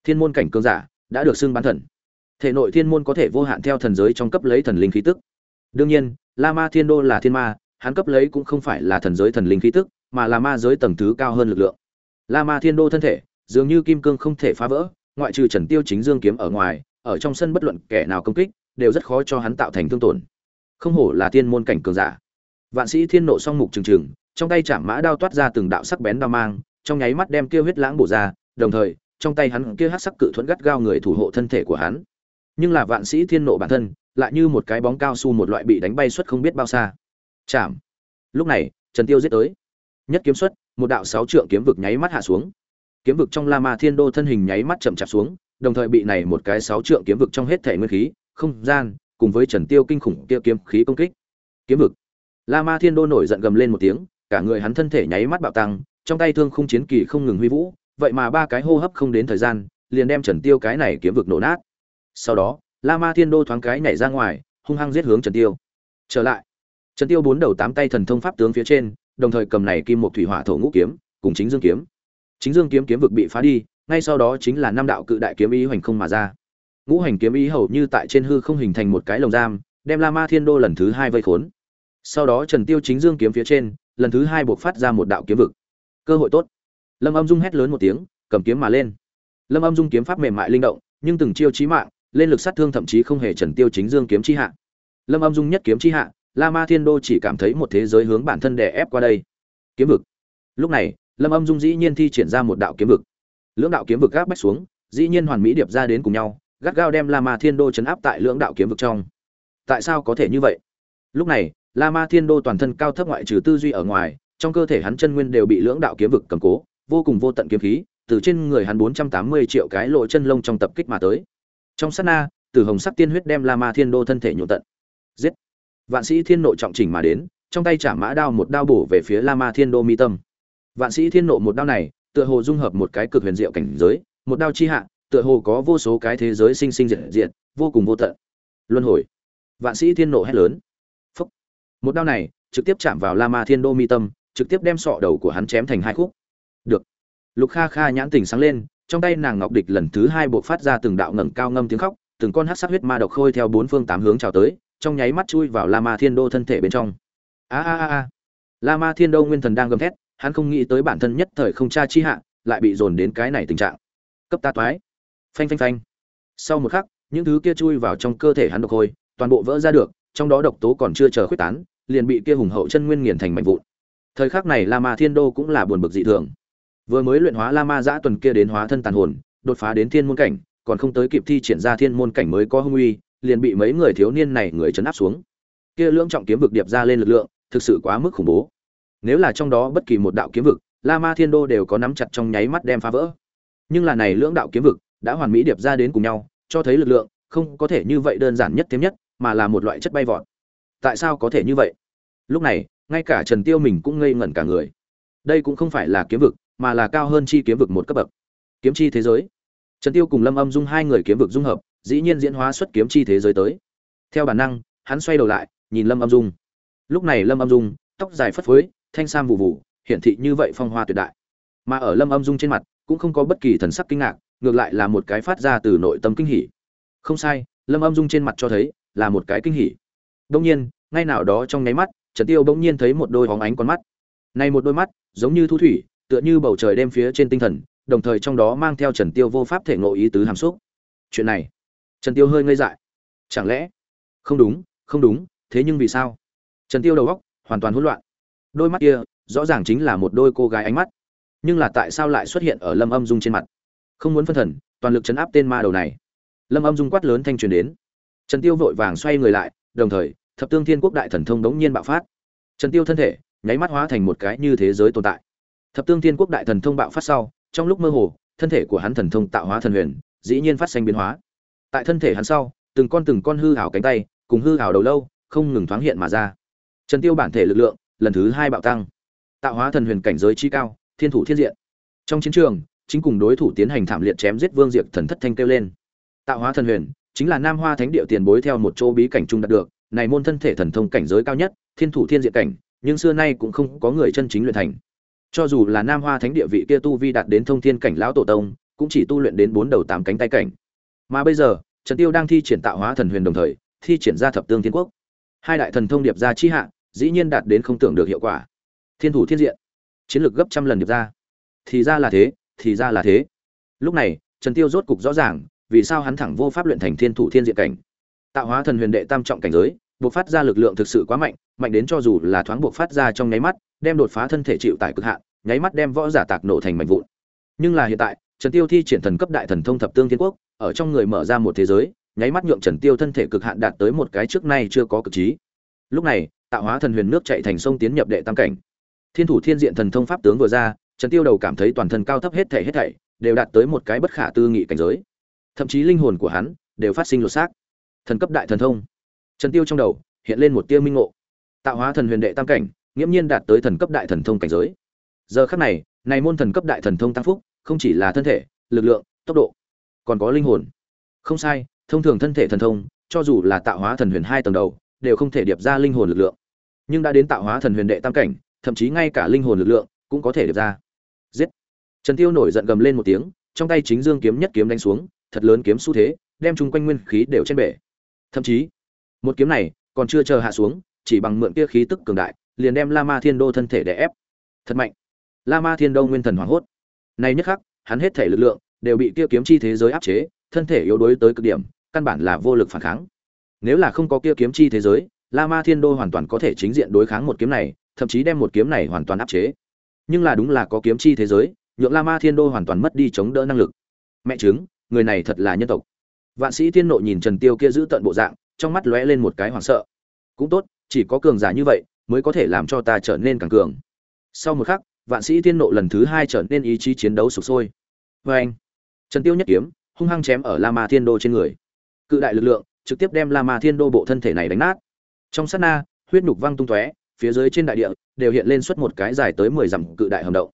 Thiên môn cảnh cường giả, đã được xưng bán thần. Thể nội thiên môn có thể vô hạn theo thần giới trong cấp lấy thần linh khí tức. Đương nhiên la ma thiên đô là thiên ma hắn cấp lấy cũng không phải là thần giới thần linh khí tức, mà là ma giới tầng thứ cao hơn lực lượng. La ma thiên đô thân thể, dường như kim cương không thể phá vỡ, ngoại trừ trần tiêu chính dương kiếm ở ngoài, ở trong sân bất luận kẻ nào công kích, đều rất khó cho hắn tạo thành thương tổn. Không hổ là thiên môn cảnh cường giả. Vạn sĩ thiên nộ song mục trừng trừng, trong tay chạm mã đao toát ra từng đạo sắc bén đao mang, trong nháy mắt đem kia huyết lãng bổ ra, đồng thời, trong tay hắn kia hắc sắc cự thuẫn gắt gao người thủ hộ thân thể của hắn. Nhưng là vạn sĩ thiên nộ bản thân, lại như một cái bóng cao su một loại bị đánh bay suốt không biết bao xa chạm lúc này, trần tiêu giết tới. Nhất kiếm xuất, một đạo sáu trượng kiếm vực nháy mắt hạ xuống. Kiếm vực trong la ma thiên đô thân hình nháy mắt chậm chạp xuống, đồng thời bị này một cái sáu trượng kiếm vực trong hết thể nguyên khí, không gian, cùng với trần tiêu kinh khủng kia kiếm khí công kích. Kiếm vực. La ma thiên đô nổi giận gầm lên một tiếng, cả người hắn thân thể nháy mắt bạo tăng, trong tay thương khung chiến kỳ không ngừng huy vũ, vậy mà ba cái hô hấp không đến thời gian, liền đem trần tiêu cái này kiếm vực nổ nát. Sau đó la ma thiên đô thoáng cái nhảy ra ngoài, hung hăng giết hướng trần tiêu. Trở lại trần tiêu bốn đầu tám tay thần thông pháp tướng phía trên, đồng thời cầm này kim một thủy hỏa thổ ngũ kiếm, cùng chính dương kiếm. Chính dương kiếm kiếm vực bị phá đi, ngay sau đó chính là năm đạo cự đại kiếm ý hoành không mà ra. Ngũ hành kiếm ý hầu như tại trên hư không hình thành một cái lồng giam, đem la ma thiên đô lần thứ hai vây khốn. Sau đó trần tiêu chính dương kiếm phía trên, lần thứ hai buộc phát ra một đạo kiếm vực. Cơ hội tốt. Lâm âm dung hét lớn một tiếng, cầm kiếm mà lên. Lâm âm dung kiếm pháp mềm mại linh động, nhưng từng chiêu chí mạng, lên lực sát thương thậm chí không hề trần tiêu chính dương kiếm chi hạ. Lâm âm dung nhất kiếm chi hạ la ma thiên đô chỉ cảm thấy một thế giới hướng bản thân đè ép qua đây. Kiếm vực. Lúc này, lâm âm dung dĩ nhiên thi triển ra một đạo kiếm vực. Lưỡng đạo kiếm vực gác bách xuống, dĩ nhiên hoàn mỹ điệp ra đến cùng nhau, gắt gao đem la ma thiên đô chấn áp tại lưỡng đạo kiếm vực trong. Tại sao có thể như vậy? Lúc này, la ma thiên đô toàn thân cao thấp ngoại trừ tư duy ở ngoài, trong cơ thể hắn chân nguyên đều bị lưỡng đạo kiếm vực cầm cố, vô cùng vô tận kiếm khí, từ trên người hắn bốn trăm tám mươi triệu cái lộ chân lông trong tập kích mà tới. Trong sát na, từ hồng sắc tiên huyết đem la ma thiên đô thân thể nhộn tận. Giết! Vạn sĩ thiên nộ trọng chỉnh mà đến, trong tay trả mã đao một đao bổ về phía la ma thiên đô mi tâm. Vạn sĩ thiên nộ một đao này, tựa hồ dung hợp một cái cực huyền diệu cảnh giới, một đao chi hạ, tựa hồ có vô số cái thế giới sinh sinh diện diện vô cùng vô tận. Luân hồi. Vạn sĩ thiên nộ hét lớn. Phúc. Một đao này, trực tiếp chạm vào la ma thiên đô mi tâm, trực tiếp đem sọ đầu của hắn chém thành hai khúc. Được. Lục kha kha nhãn tình sáng lên, trong tay nàng ngọc địch lần thứ hai buộc phát ra từng đạo ngẩng cao ngâm tiếng khóc, từng con hát sát huyết ma độc khôi theo bốn phương tám hướng trào tới trong nháy mắt chui vào la ma thiên đô thân thể bên trong. A a a a. La ma thiên đô nguyên thần đang gầm thét hắn không nghĩ tới bản thân nhất thời không tra chi hạ lại bị dồn đến cái này tình trạng. Cấp ta toái. Phanh phanh phanh. Sau một khắc những thứ kia chui vào trong cơ thể hắn độc hồi, toàn bộ vỡ ra được trong đó độc tố còn chưa chờ khuếch tán liền bị kia hùng hậu chân nguyên nghiền thành mảnh vụn. Thời khắc này la ma thiên đô cũng là buồn bực dị thường. Vừa mới luyện hóa la ma giã tuần kia đến hóa thân tàn hồn đột phá đến thiên môn cảnh còn không tới kịp thi triển ra thiên môn cảnh mới có hung uy liền bị mấy người thiếu niên này người chấn áp xuống. Kia lưỡng trọng kiếm vực điệp ra lên lực lượng, thực sự quá mức khủng bố. Nếu là trong đó bất kỳ một đạo kiếm vực, la ma thiên đô đều có nắm chặt trong nháy mắt đem phá vỡ. Nhưng là này lưỡng đạo kiếm vực đã hoàn mỹ điệp ra đến cùng nhau, cho thấy lực lượng không có thể như vậy đơn giản nhất thêm nhất, mà là một loại chất bay vọt. Tại sao có thể như vậy? Lúc này, ngay cả trần tiêu mình cũng ngây ngẩn cả người. Đây cũng không phải là kiếm vực, mà là cao hơn chi kiếm vực một cấp bậc. Kiếm chi thế giới. Trần tiêu cùng lâm âm dung hai người kiếm vực dung hợp dĩ nhiên diễn hóa xuất kiếm chi thế giới tới. Theo bản năng, hắn xoay đầu lại, nhìn lâm âm dung. Lúc này lâm âm dung, tóc dài phất phới, thanh sam vụ vụ, hiển thị như vậy phong hoa tuyệt đại. Mà ở lâm âm dung trên mặt, cũng không có bất kỳ thần sắc kinh ngạc, ngược lại là một cái phát ra từ nội tâm kinh hỉ. Không sai, lâm âm dung trên mặt cho thấy là một cái kinh hỉ. Đông nhiên, ngay nào đó trong nháy mắt, trần tiêu bỗng nhiên thấy một đôi hóng ánh con mắt. Này một đôi mắt, giống như thu thủy, tựa như bầu trời đêm phía trên tinh thần, đồng thời trong đó mang theo trần tiêu vô pháp thể ngộ ý tứ hàm xúc. Chuyện này trần tiêu hơi ngây dại. Chẳng lẽ? Không đúng không đúng, thế nhưng vì sao? Trần tiêu đầu óc hoàn toàn hỗn loạn. Đôi mắt kia rõ ràng chính là một đôi cô gái ánh mắt. Nhưng là tại sao lại xuất hiện ở lâm âm dung trên mặt? Không muốn phân thần, toàn lực chấn áp tên ma đầu này. Lâm âm dung quát lớn thanh truyền đến. Trần tiêu vội vàng xoay người lại, đồng thời, thập tương thiên quốc đại thần thông đống nhiên bạo phát. Trần tiêu thân thể nháy mắt hóa thành một cái như thế giới tồn tại. Thập tương thiên quốc đại thần thông bạo phát sau, trong lúc mơ hồ, thân thể của hắn thần thông tạo hóa thần huyền, dĩ nhiên phát sinh biến hóa tại thân thể hắn sau, từng con từng con hư hảo cánh tay, cùng hư hảo đầu lâu, không ngừng thoáng hiện mà ra. Trần tiêu bản thể lực lượng, lần thứ hai bạo tăng. Tạo hóa thần huyền cảnh giới chi cao, thiên thủ thiên diện. Trong chiến trường, chính cùng đối thủ tiến hành thảm liệt chém giết vương diệt thần thất thanh kêu lên. Tạo hóa thần huyền, chính là nam hoa thánh địa tiền bối theo một chỗ bí cảnh trung đạt được, này môn thân thể thần thông cảnh giới cao nhất, thiên thủ thiên diện cảnh, nhưng xưa nay cũng không có người chân chính luyện thành. Cho dù là nam hoa thánh địa vị kia tu vi đạt đến thông thiên cảnh lão tổ tông, cũng chỉ tu luyện đến bốn đầu tám cánh tay cảnh. Mà bây giờ trần tiêu đang thi triển tạo hóa thần huyền đồng thời, thi triển ra thập tương thiên quốc. Hai đại thần thông điệp ra chi hạ, dĩ nhiên đạt đến không tưởng được hiệu quả. Thiên thủ thiên diện. Chiến lược gấp trăm lần điệp ra. Thì ra là thế, thì ra là thế. Lúc này, trần tiêu rốt cục rõ ràng, vì sao hắn thẳng vô pháp luyện thành thiên thủ thiên diện cảnh. Tạo hóa thần huyền đệ tam trọng cảnh giới, buộc phát ra lực lượng thực sự quá mạnh mạnh đến cho dù là thoáng buộc phát ra trong nháy mắt, đem đột phá thân thể chịu tại cực hạn, nháy mắt đem võ giả tạc nổ thành mảnh vụn. Nhưng là hiện tại trần tiêu thi triển thần cấp đại thần thông thập tương thiên quốc, ở trong người mở ra một thế giới, nháy mắt nhượng trần tiêu thân thể cực hạn đạt tới một cái trước nay chưa có cực trí. Lúc này, tạo hóa thần huyền nước chạy thành sông tiến nhập đệ tam cảnh. Thiên thủ thiên diện thần thông pháp tướng vừa ra, trần tiêu đầu cảm thấy toàn thân cao thấp hết thảy hết thảy, đều đạt tới một cái bất khả tư nghị cảnh giới. Thậm chí linh hồn của hắn, đều phát sinh lột xác. Thần cấp đại thần thông. Trần tiêu trong đầu, hiện lên một tia minh ngộ. Tạo hóa thần huyền đệ tam cảnh nghiêm nhiên đạt tới thần cấp đại thần thông cảnh giới. Giờ khắc này này môn thần cấp đại thần thông tăng phúc không chỉ là thân thể, lực lượng, tốc độ, còn có linh hồn. Không sai, thông thường thân thể thần thông, cho dù là tạo hóa thần huyền hai tầng đầu, đều không thể điệp ra linh hồn lực lượng. Nhưng đã đến tạo hóa thần huyền đệ tam cảnh, thậm chí ngay cả linh hồn lực lượng cũng có thể điệp ra. Giết! Trần tiêu nổi giận gầm lên một tiếng, trong tay chính dương kiếm nhất kiếm đánh xuống, thật lớn kiếm xu thế, đem chung quanh nguyên khí đều trên bể. Thậm chí, một kiếm này còn chưa chờ hạ xuống, chỉ bằng mượn kia khí tức cường đại, liền đem la ma thiên đô thân thể đè ép. Thật mạnh! La ma thiên đô nguyên thần hoảng hốt này nhất khắc, hắn hết thể lực lượng đều bị kia kiếm chi thế giới áp chế, thân thể yếu đuối tới cực điểm, căn bản là vô lực phản kháng. Nếu là không có kia kiếm chi thế giới la ma thiên đô hoàn toàn có thể chính diện đối kháng một kiếm này, thậm chí đem một kiếm này hoàn toàn áp chế. Nhưng là đúng là có kiếm chi thế giới, nhượng la ma thiên đô hoàn toàn mất đi chống đỡ năng lực. Mẹ chứng, người này thật là nhân tộc. Vạn sĩ thiên nội nhìn trần tiêu kia giữ tận bộ dạng, trong mắt lóe lên một cái hoảng sợ. Cũng tốt, chỉ có cường giả như vậy, mới có thể làm cho ta trở nên càng cường. Sau một khắc vạn sĩ thiên nộ lần thứ hai trở nên ý chí chiến đấu sục sôi. Vê anh, trần tiêu nhất kiếm, hung hăng chém ở la ma thiên đô trên người. Cự đại lực lượng trực tiếp đem la ma thiên đô bộ thân thể này đánh nát. Trong sát na, huyết nhục văng tung tóe, phía dưới trên đại địa đều hiện lên xuất một cái dài tới mười dặm cự đại hầm động.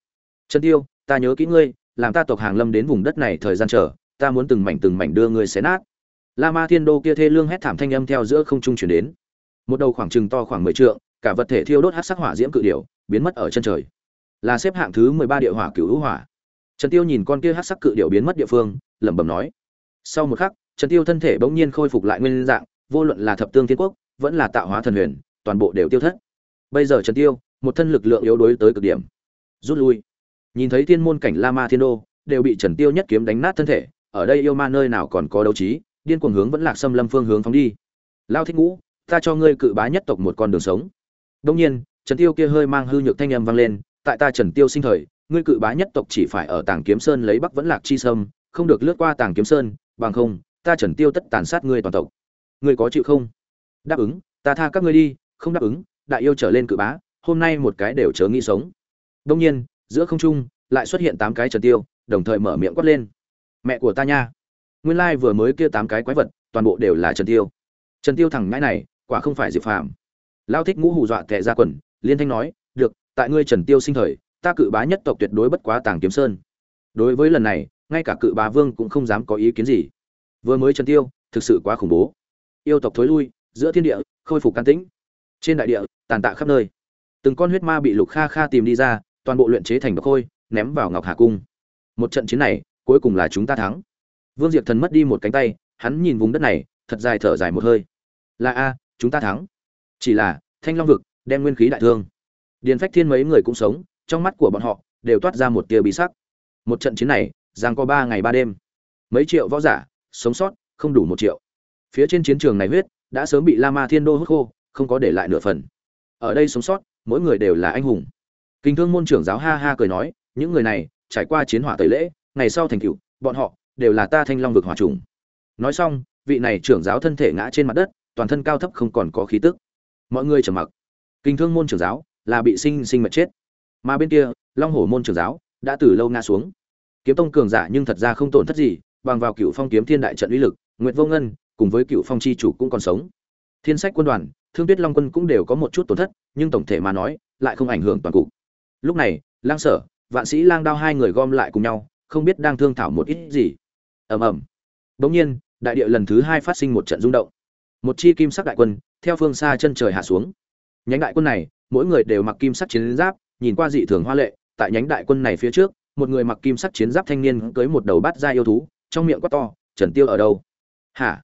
Trần tiêu, ta nhớ kỹ ngươi, làm ta tộc hàng lâm đến vùng đất này thời gian chờ, ta muốn từng mảnh từng mảnh đưa ngươi xé nát. La ma thiên đô kia thê lương hét thảm thanh âm theo giữa không trung chuyển đến. Một đầu khoảng trừng to khoảng mười trượng, cả vật thể thiêu đốt hát sắc hỏa diễm cự điểu, biến mất ở chân trời là xếp hạng thứ mười ba địa hỏa cửu hữu hỏa. Trần tiêu nhìn con kia hắc sắc cự điểu biến mất địa phương, lẩm bẩm nói. Sau một khắc, trần tiêu thân thể bỗng nhiên khôi phục lại nguyên dạng, vô luận là thập tương thiên quốc, vẫn là tạo hóa thần huyền, toàn bộ đều tiêu thất. Bây giờ trần tiêu, một thân lực lượng yếu đuối tới cực điểm. Rút lui. Nhìn thấy thiên môn cảnh la ma thiên đô, đều bị trần tiêu nhất kiếm đánh nát thân thể, ở đây yêu ma nơi nào còn có đấu trí, điên cuồng hướng vẫn lạc xâm lâm phương hướng phóng đi. Lao thích ngũ, ta cho ngươi cự bá nhất tộc một con đường sống. Đương nhiên, trần tiêu kia hơi mang hư nhược thanh âm vang lên tại ta trần tiêu sinh thời, ngươi cự bá nhất tộc chỉ phải ở tàng kiếm sơn lấy bắc vẫn lạc chi sâm, không được lướt qua tàng kiếm sơn, bằng không, ta trần tiêu tất tàn sát ngươi toàn tộc. Ngươi có chịu không? Đáp ứng, ta tha các ngươi đi, không đáp ứng, đại yêu trở lên cự bá, hôm nay một cái đều chớ nghĩ sống. Đông nhiên, giữa không trung, lại xuất hiện tám cái trần tiêu, đồng thời mở miệng quát lên. Mẹ của ta nha. Nguyên lai vừa mới kia tám cái quái vật, toàn bộ đều là trần tiêu. Trần tiêu thẳng ngãi này, quả không phải diệp phàm. Lao thích ngũ hù dọa tệ ra quần, liên thanh nói, được tại ngươi trần tiêu sinh thời, ta cự bá nhất tộc tuyệt đối bất quá tàng kiếm sơn. Đối với lần này, ngay cả cự bá vương cũng không dám có ý kiến gì. Vừa mới trần tiêu, thực sự quá khủng bố. Yêu tộc thối lui, giữa thiên địa, khôi phục can tĩnh. Trên đại địa, tàn tạ khắp nơi. Từng con huyết ma bị lục kha kha tìm đi ra, toàn bộ luyện chế thành độc khôi, ném vào ngọc hà cung. Một trận chiến này, cuối cùng là chúng ta thắng. Vương diệp thần mất đi một cánh tay, hắn nhìn vùng đất này, thật dài thở dài một hơi. Là a, chúng ta thắng. Chỉ là, thanh long vực, đem nguyên khí đại thương điền phách thiên mấy người cũng sống, trong mắt của bọn họ đều toát ra một tia bí sắc. Một trận chiến này, giang có ba ngày ba đêm. Mấy triệu võ giả, sống sót, không đủ một triệu. Phía trên chiến trường này huyết, đã sớm bị la ma thiên đô hút khô, không có để lại nửa phần. Ở đây sống sót, mỗi người đều là anh hùng. Kinh thương môn trưởng giáo ha ha cười nói, những người này, trải qua chiến hỏa tẩy lễ, ngày sau thành cựu bọn họ đều là ta thanh long vực hỏa trùng nói xong, vị này trưởng giáo thân thể ngã trên mặt đất, toàn thân cao thấp không còn có khí tức. Mọi người trầm mặc. Kinh thương môn trưởng giáo là bị sinh sinh mệt chết. Mà bên kia, long hổ môn trưởng giáo đã từ lâu ngã xuống. Kiếm tông cường giả nhưng thật ra không tổn thất gì, bằng vào cựu phong kiếm thiên đại trận uy lực, nguyệt vô ngân cùng với cựu phong chi chủ cũng còn sống. Thiên sách quân đoàn, thương tuyết long quân cũng đều có một chút tổn thất, nhưng tổng thể mà nói, lại không ảnh hưởng toàn cục. Lúc này, lang sở, vạn sĩ lang đao hai người gom lại cùng nhau, không biết đang thương thảo một ít gì. Ầm ầm. Bỗng nhiên, đại địa lần thứ hai phát sinh một trận rung động. Một chi kim sắc đại quân, theo phương xa chân trời hạ xuống. Nhánh đại quân này mỗi người đều mặc kim sắc chiến giáp, nhìn qua dị thường hoa lệ, tại nhánh đại quân này phía trước, một người mặc kim sắc chiến giáp thanh niên cưới một đầu bát giai yêu thú, trong miệng quát to, trần tiêu ở đâu? Hả?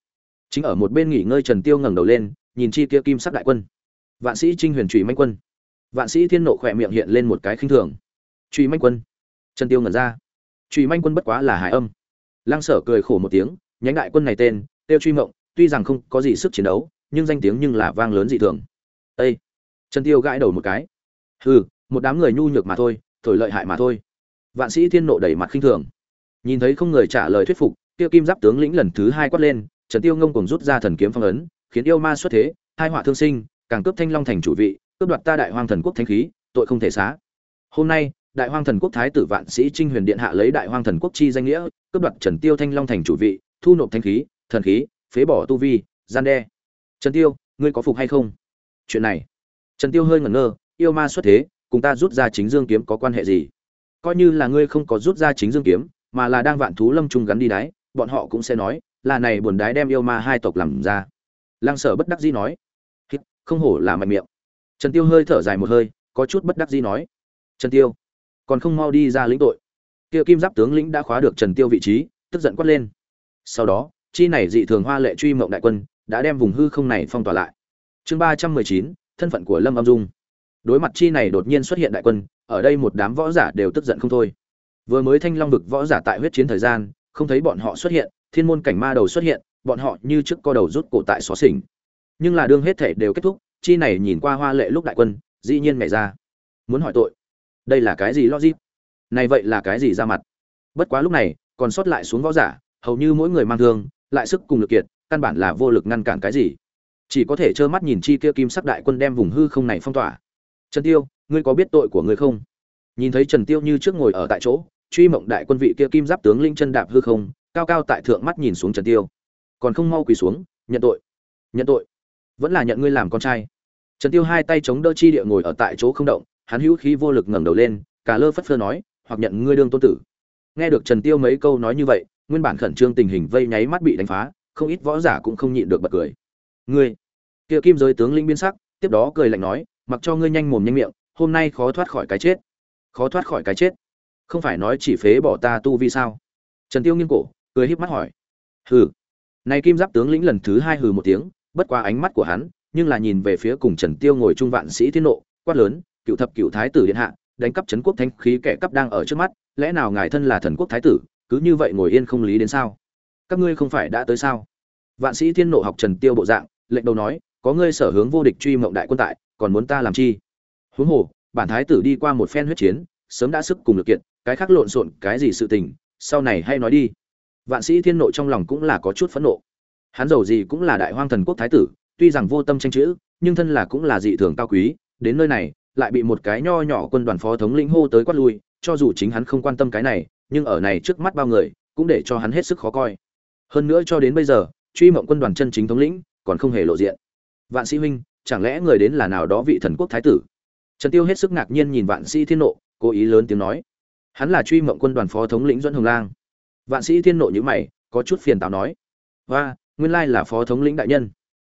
Chính ở một bên nghỉ ngơi trần tiêu ngẩng đầu lên, nhìn chi kia kim sắc đại quân. Vạn sĩ trinh huyền trụy Mạnh quân. Vạn sĩ thiên nộ khỏe miệng hiện lên một cái khinh thường. "Trụy Mạnh quân? Trần tiêu ngẩn ra. "Trụy Mạnh quân bất quá là hải âm. Lăng sở cười khổ một tiếng, nhánh đại quân này tên, tiêu truy mộng, tuy rằng không có gì sức chiến đấu, nhưng danh tiếng nhưng là vang lớn dị thường. Ê! Trần tiêu gãi đầu một cái. Hừ, một đám người nhu nhược mà thôi, thổi lợi hại mà thôi. Vạn sĩ thiên nộ đẩy mặt khinh thường. Nhìn thấy không người trả lời thuyết phục, tiêu kim giáp tướng lĩnh lần thứ hai quát lên, trần tiêu ngông cùng rút ra thần kiếm phong ấn, khiến yêu ma xuất thế, hai họa thương sinh, càng cướp thanh long thành chủ vị, cướp đoạt ta đại hoang thần quốc thanh khí, tội không thể xá. Hôm nay, đại hoang thần quốc thái tử vạn sĩ trinh huyền điện hạ lấy đại hoang thần quốc chi danh nghĩa, cướp đoạt trần tiêu thanh long thành chủ vị, thu nộp thanh khí, thần khí, phế bỏ tu vi, gian đe. Trần tiêu, ngươi có phục hay không? Chuyện này trần tiêu hơi ngẩn ngơ, yêu ma xuất thế, cùng ta rút ra chính dương kiếm có quan hệ gì? Coi như là ngươi không có rút ra chính dương kiếm, mà là đang vạn thú lâm trung gắn đi đáy bọn họ cũng sẽ nói, là này buồn đái đem yêu ma hai tộc làm ra. Lăng sở bất đắc dĩ nói. Không hổ là mạnh miệng. Trần tiêu hơi thở dài một hơi, có chút bất đắc dĩ nói. Trần tiêu, còn không mau đi ra lĩnh tội. Kia kim giáp tướng lĩnh đã khóa được trần tiêu vị trí, tức giận quát lên. Sau đó, chi này dị thường hoa lệ truy mộng đại quân, đã đem vùng hư không này phong tỏa lại. Chương ba trăm mười chín thân phận của lâm âm dung. Đối mặt chi này đột nhiên xuất hiện đại quân, ở đây một đám võ giả đều tức giận không thôi. Vừa mới thanh long vực võ giả tại huyết chiến thời gian, không thấy bọn họ xuất hiện, thiên môn cảnh ma đầu xuất hiện, bọn họ như trước co đầu rút cổ tại xó xỉnh. Nhưng là đương hết thể đều kết thúc, chi này nhìn qua hoa lệ lúc đại quân, dĩ nhiên mẹ ra. Muốn hỏi tội. Đây là cái gì logic? Này vậy là cái gì ra mặt? Bất quá lúc này, còn sót lại xuống võ giả, hầu như mỗi người mang thương, lại sức cùng lực kiệt, căn bản là vô lực ngăn cản cái gì? Chỉ có thể trơ mắt nhìn chi kia kim sắc đại quân đem vùng hư không này phong tỏa. Trần tiêu, ngươi có biết tội của ngươi không? Nhìn thấy trần tiêu như trước ngồi ở tại chỗ, truy mộng đại quân vị kia kim giáp tướng linh chân đạp hư không, cao cao tại thượng mắt nhìn xuống trần tiêu. Còn không mau quỳ xuống, nhận tội. Nhận tội. Vẫn là nhận ngươi làm con trai. Trần tiêu hai tay chống đỡ chi địa ngồi ở tại chỗ không động, hắn hữu khí vô lực ngẩng đầu lên, cả lơ phất phơ nói, hoặc nhận ngươi đương tôn tử. Nghe được trần tiêu mấy câu nói như vậy, nguyên bản khẩn trương tình hình vây nháy mắt bị đánh phá, không ít võ giả cũng không nhịn được bật cười ngươi. Kia kim giới tướng lĩnh biến sắc, tiếp đó cười lạnh nói, mặc cho ngươi nhanh mồm nhanh miệng, hôm nay khó thoát khỏi cái chết. Khó thoát khỏi cái chết? Không phải nói chỉ phế bỏ ta tu vi sao? Trần tiêu nghiêng cổ, cười híp mắt hỏi. Hừ. Này kim giáp tướng lĩnh lần thứ hai hừ một tiếng, bất qua ánh mắt của hắn, nhưng là nhìn về phía cùng trần tiêu ngồi trung vạn sĩ thiên nộ, quát lớn, cựu thập cựu thái tử điện hạ, đánh cắp trấn quốc thanh khí kẻ cắp đang ở trước mắt, lẽ nào ngài thân là thần quốc thái tử, cứ như vậy ngồi yên không lý đến sao? Các ngươi không phải đã tới sao? Vạn sĩ thiên nộ học trần tiêu bộ dạng lệnh đầu nói, có ngươi sở hướng vô địch truy mộng đại quân tại, còn muốn ta làm chi? Huống hồ, bản thái tử đi qua một phen huyết chiến, sớm đã sức cùng lực kiện, cái khác lộn xộn cái gì sự tình, sau này hay nói đi. Vạn sĩ thiên nộ trong lòng cũng là có chút phẫn nộ. Hắn giàu gì cũng là đại hoang thần quốc thái tử, tuy rằng vô tâm tranh chữ, nhưng thân là cũng là dị thường cao quý, đến nơi này, lại bị một cái nho nhỏ quân đoàn phó thống lĩnh hô tới quát lui, cho dù chính hắn không quan tâm cái này, nhưng ở này trước mắt bao người, cũng để cho hắn hết sức khó coi. Hơn nữa cho đến bây giờ, truy mộng quân đoàn chân chính thống lĩnh còn không hề lộ diện. Vạn sĩ huynh, chẳng lẽ người đến là nào đó vị thần quốc thái tử? Trần tiêu hết sức ngạc nhiên nhìn vạn sĩ thiên nộ, cố ý lớn tiếng nói. Hắn là truy mộng quân đoàn phó thống lĩnh Doãn hồng lang. Vạn sĩ thiên nộ như mày, có chút phiền táo nói. Và nguyên lai là phó thống lĩnh đại nhân.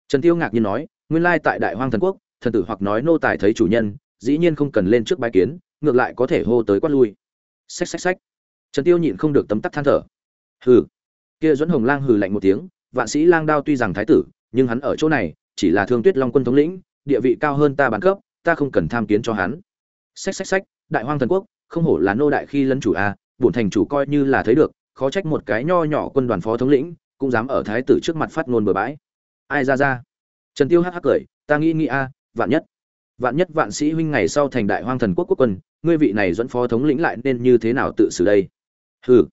Trần tiêu ngạc nhiên nói, nguyên lai tại đại hoang thần quốc, thần tử hoặc nói nô tài thấy chủ nhân, dĩ nhiên không cần lên trước bái kiến, ngược lại có thể hô tới quát lui. Xách xách xách. Trần tiêu nhịn không được tấm tắc than thở. Hừ. Kia Doãn hồng lang hừ lạnh một tiếng, vạn sĩ lang đao tuy rằng thái tử nhưng hắn ở chỗ này, chỉ là thương tuyết long quân thống lĩnh, địa vị cao hơn ta bản cấp, ta không cần tham kiến cho hắn. Xách xách xách, đại hoang thần quốc, không hổ là nô đại khi lấn chủ a, bổn thành chủ coi như là thấy được, khó trách một cái nho nhỏ quân đoàn phó thống lĩnh, cũng dám ở thái tử trước mặt phát ngôn bừa bãi. Ai ra ra? Trần tiêu hắc hắc cười, ta nghĩ nghĩ a, vạn nhất vạn nhất vạn sĩ huynh ngày sau thành đại hoang thần quốc quốc quân, ngươi vị này dẫn phó thống lĩnh lại nên như thế nào tự xử đây? Hừ.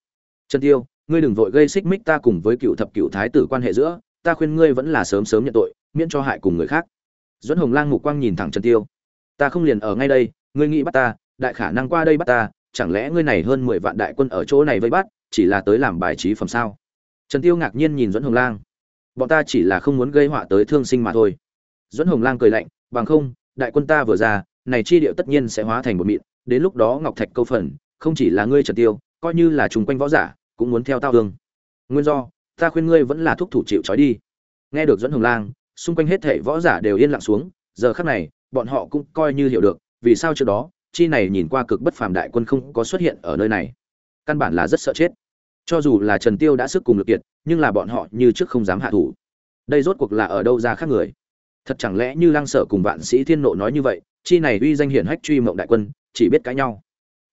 Trần tiêu, ngươi đừng vội gây xích mích ta cùng với cựu thập cựu thái tử quan hệ giữa ta khuyên ngươi vẫn là sớm sớm nhận tội, miễn cho hại cùng người khác. Dẫn hồng lang mục quang nhìn thẳng trần tiêu. Ta không liền ở ngay đây, ngươi nghĩ bắt ta, đại khả năng qua đây bắt ta, chẳng lẽ ngươi này hơn mười vạn đại quân ở chỗ này vây bắt, chỉ là tới làm bài trí phẩm sao? Trần tiêu ngạc nhiên nhìn dẫn hồng lang. Bọn ta chỉ là không muốn gây họa tới thương sinh mà thôi. Dẫn hồng lang cười lạnh, bằng không, đại quân ta vừa ra, này chi điệu tất nhiên sẽ hóa thành một mịn, đến lúc đó ngọc thạch câu phần, không chỉ là ngươi trần tiêu, coi như là trùng quanh võ giả, cũng muốn theo tao hương. Nguyên do ta khuyên ngươi vẫn là thúc thủ chịu trói đi. Nghe được dẫn hồng lang, xung quanh hết thảy võ giả đều yên lặng xuống, giờ khắc này, bọn họ cũng coi như hiểu được, vì sao trước đó, chi này nhìn qua cực bất phàm đại quân không có xuất hiện ở nơi này. Căn bản là rất sợ chết. Cho dù là trần tiêu đã sức cùng lực kiệt, nhưng là bọn họ như trước không dám hạ thủ. Đây rốt cuộc là ở đâu ra khác người? Thật chẳng lẽ như lăng sở cùng vạn sĩ thiên nộ nói như vậy, chi này uy danh hiển hách truy mộng đại quân, chỉ biết cãi nhau.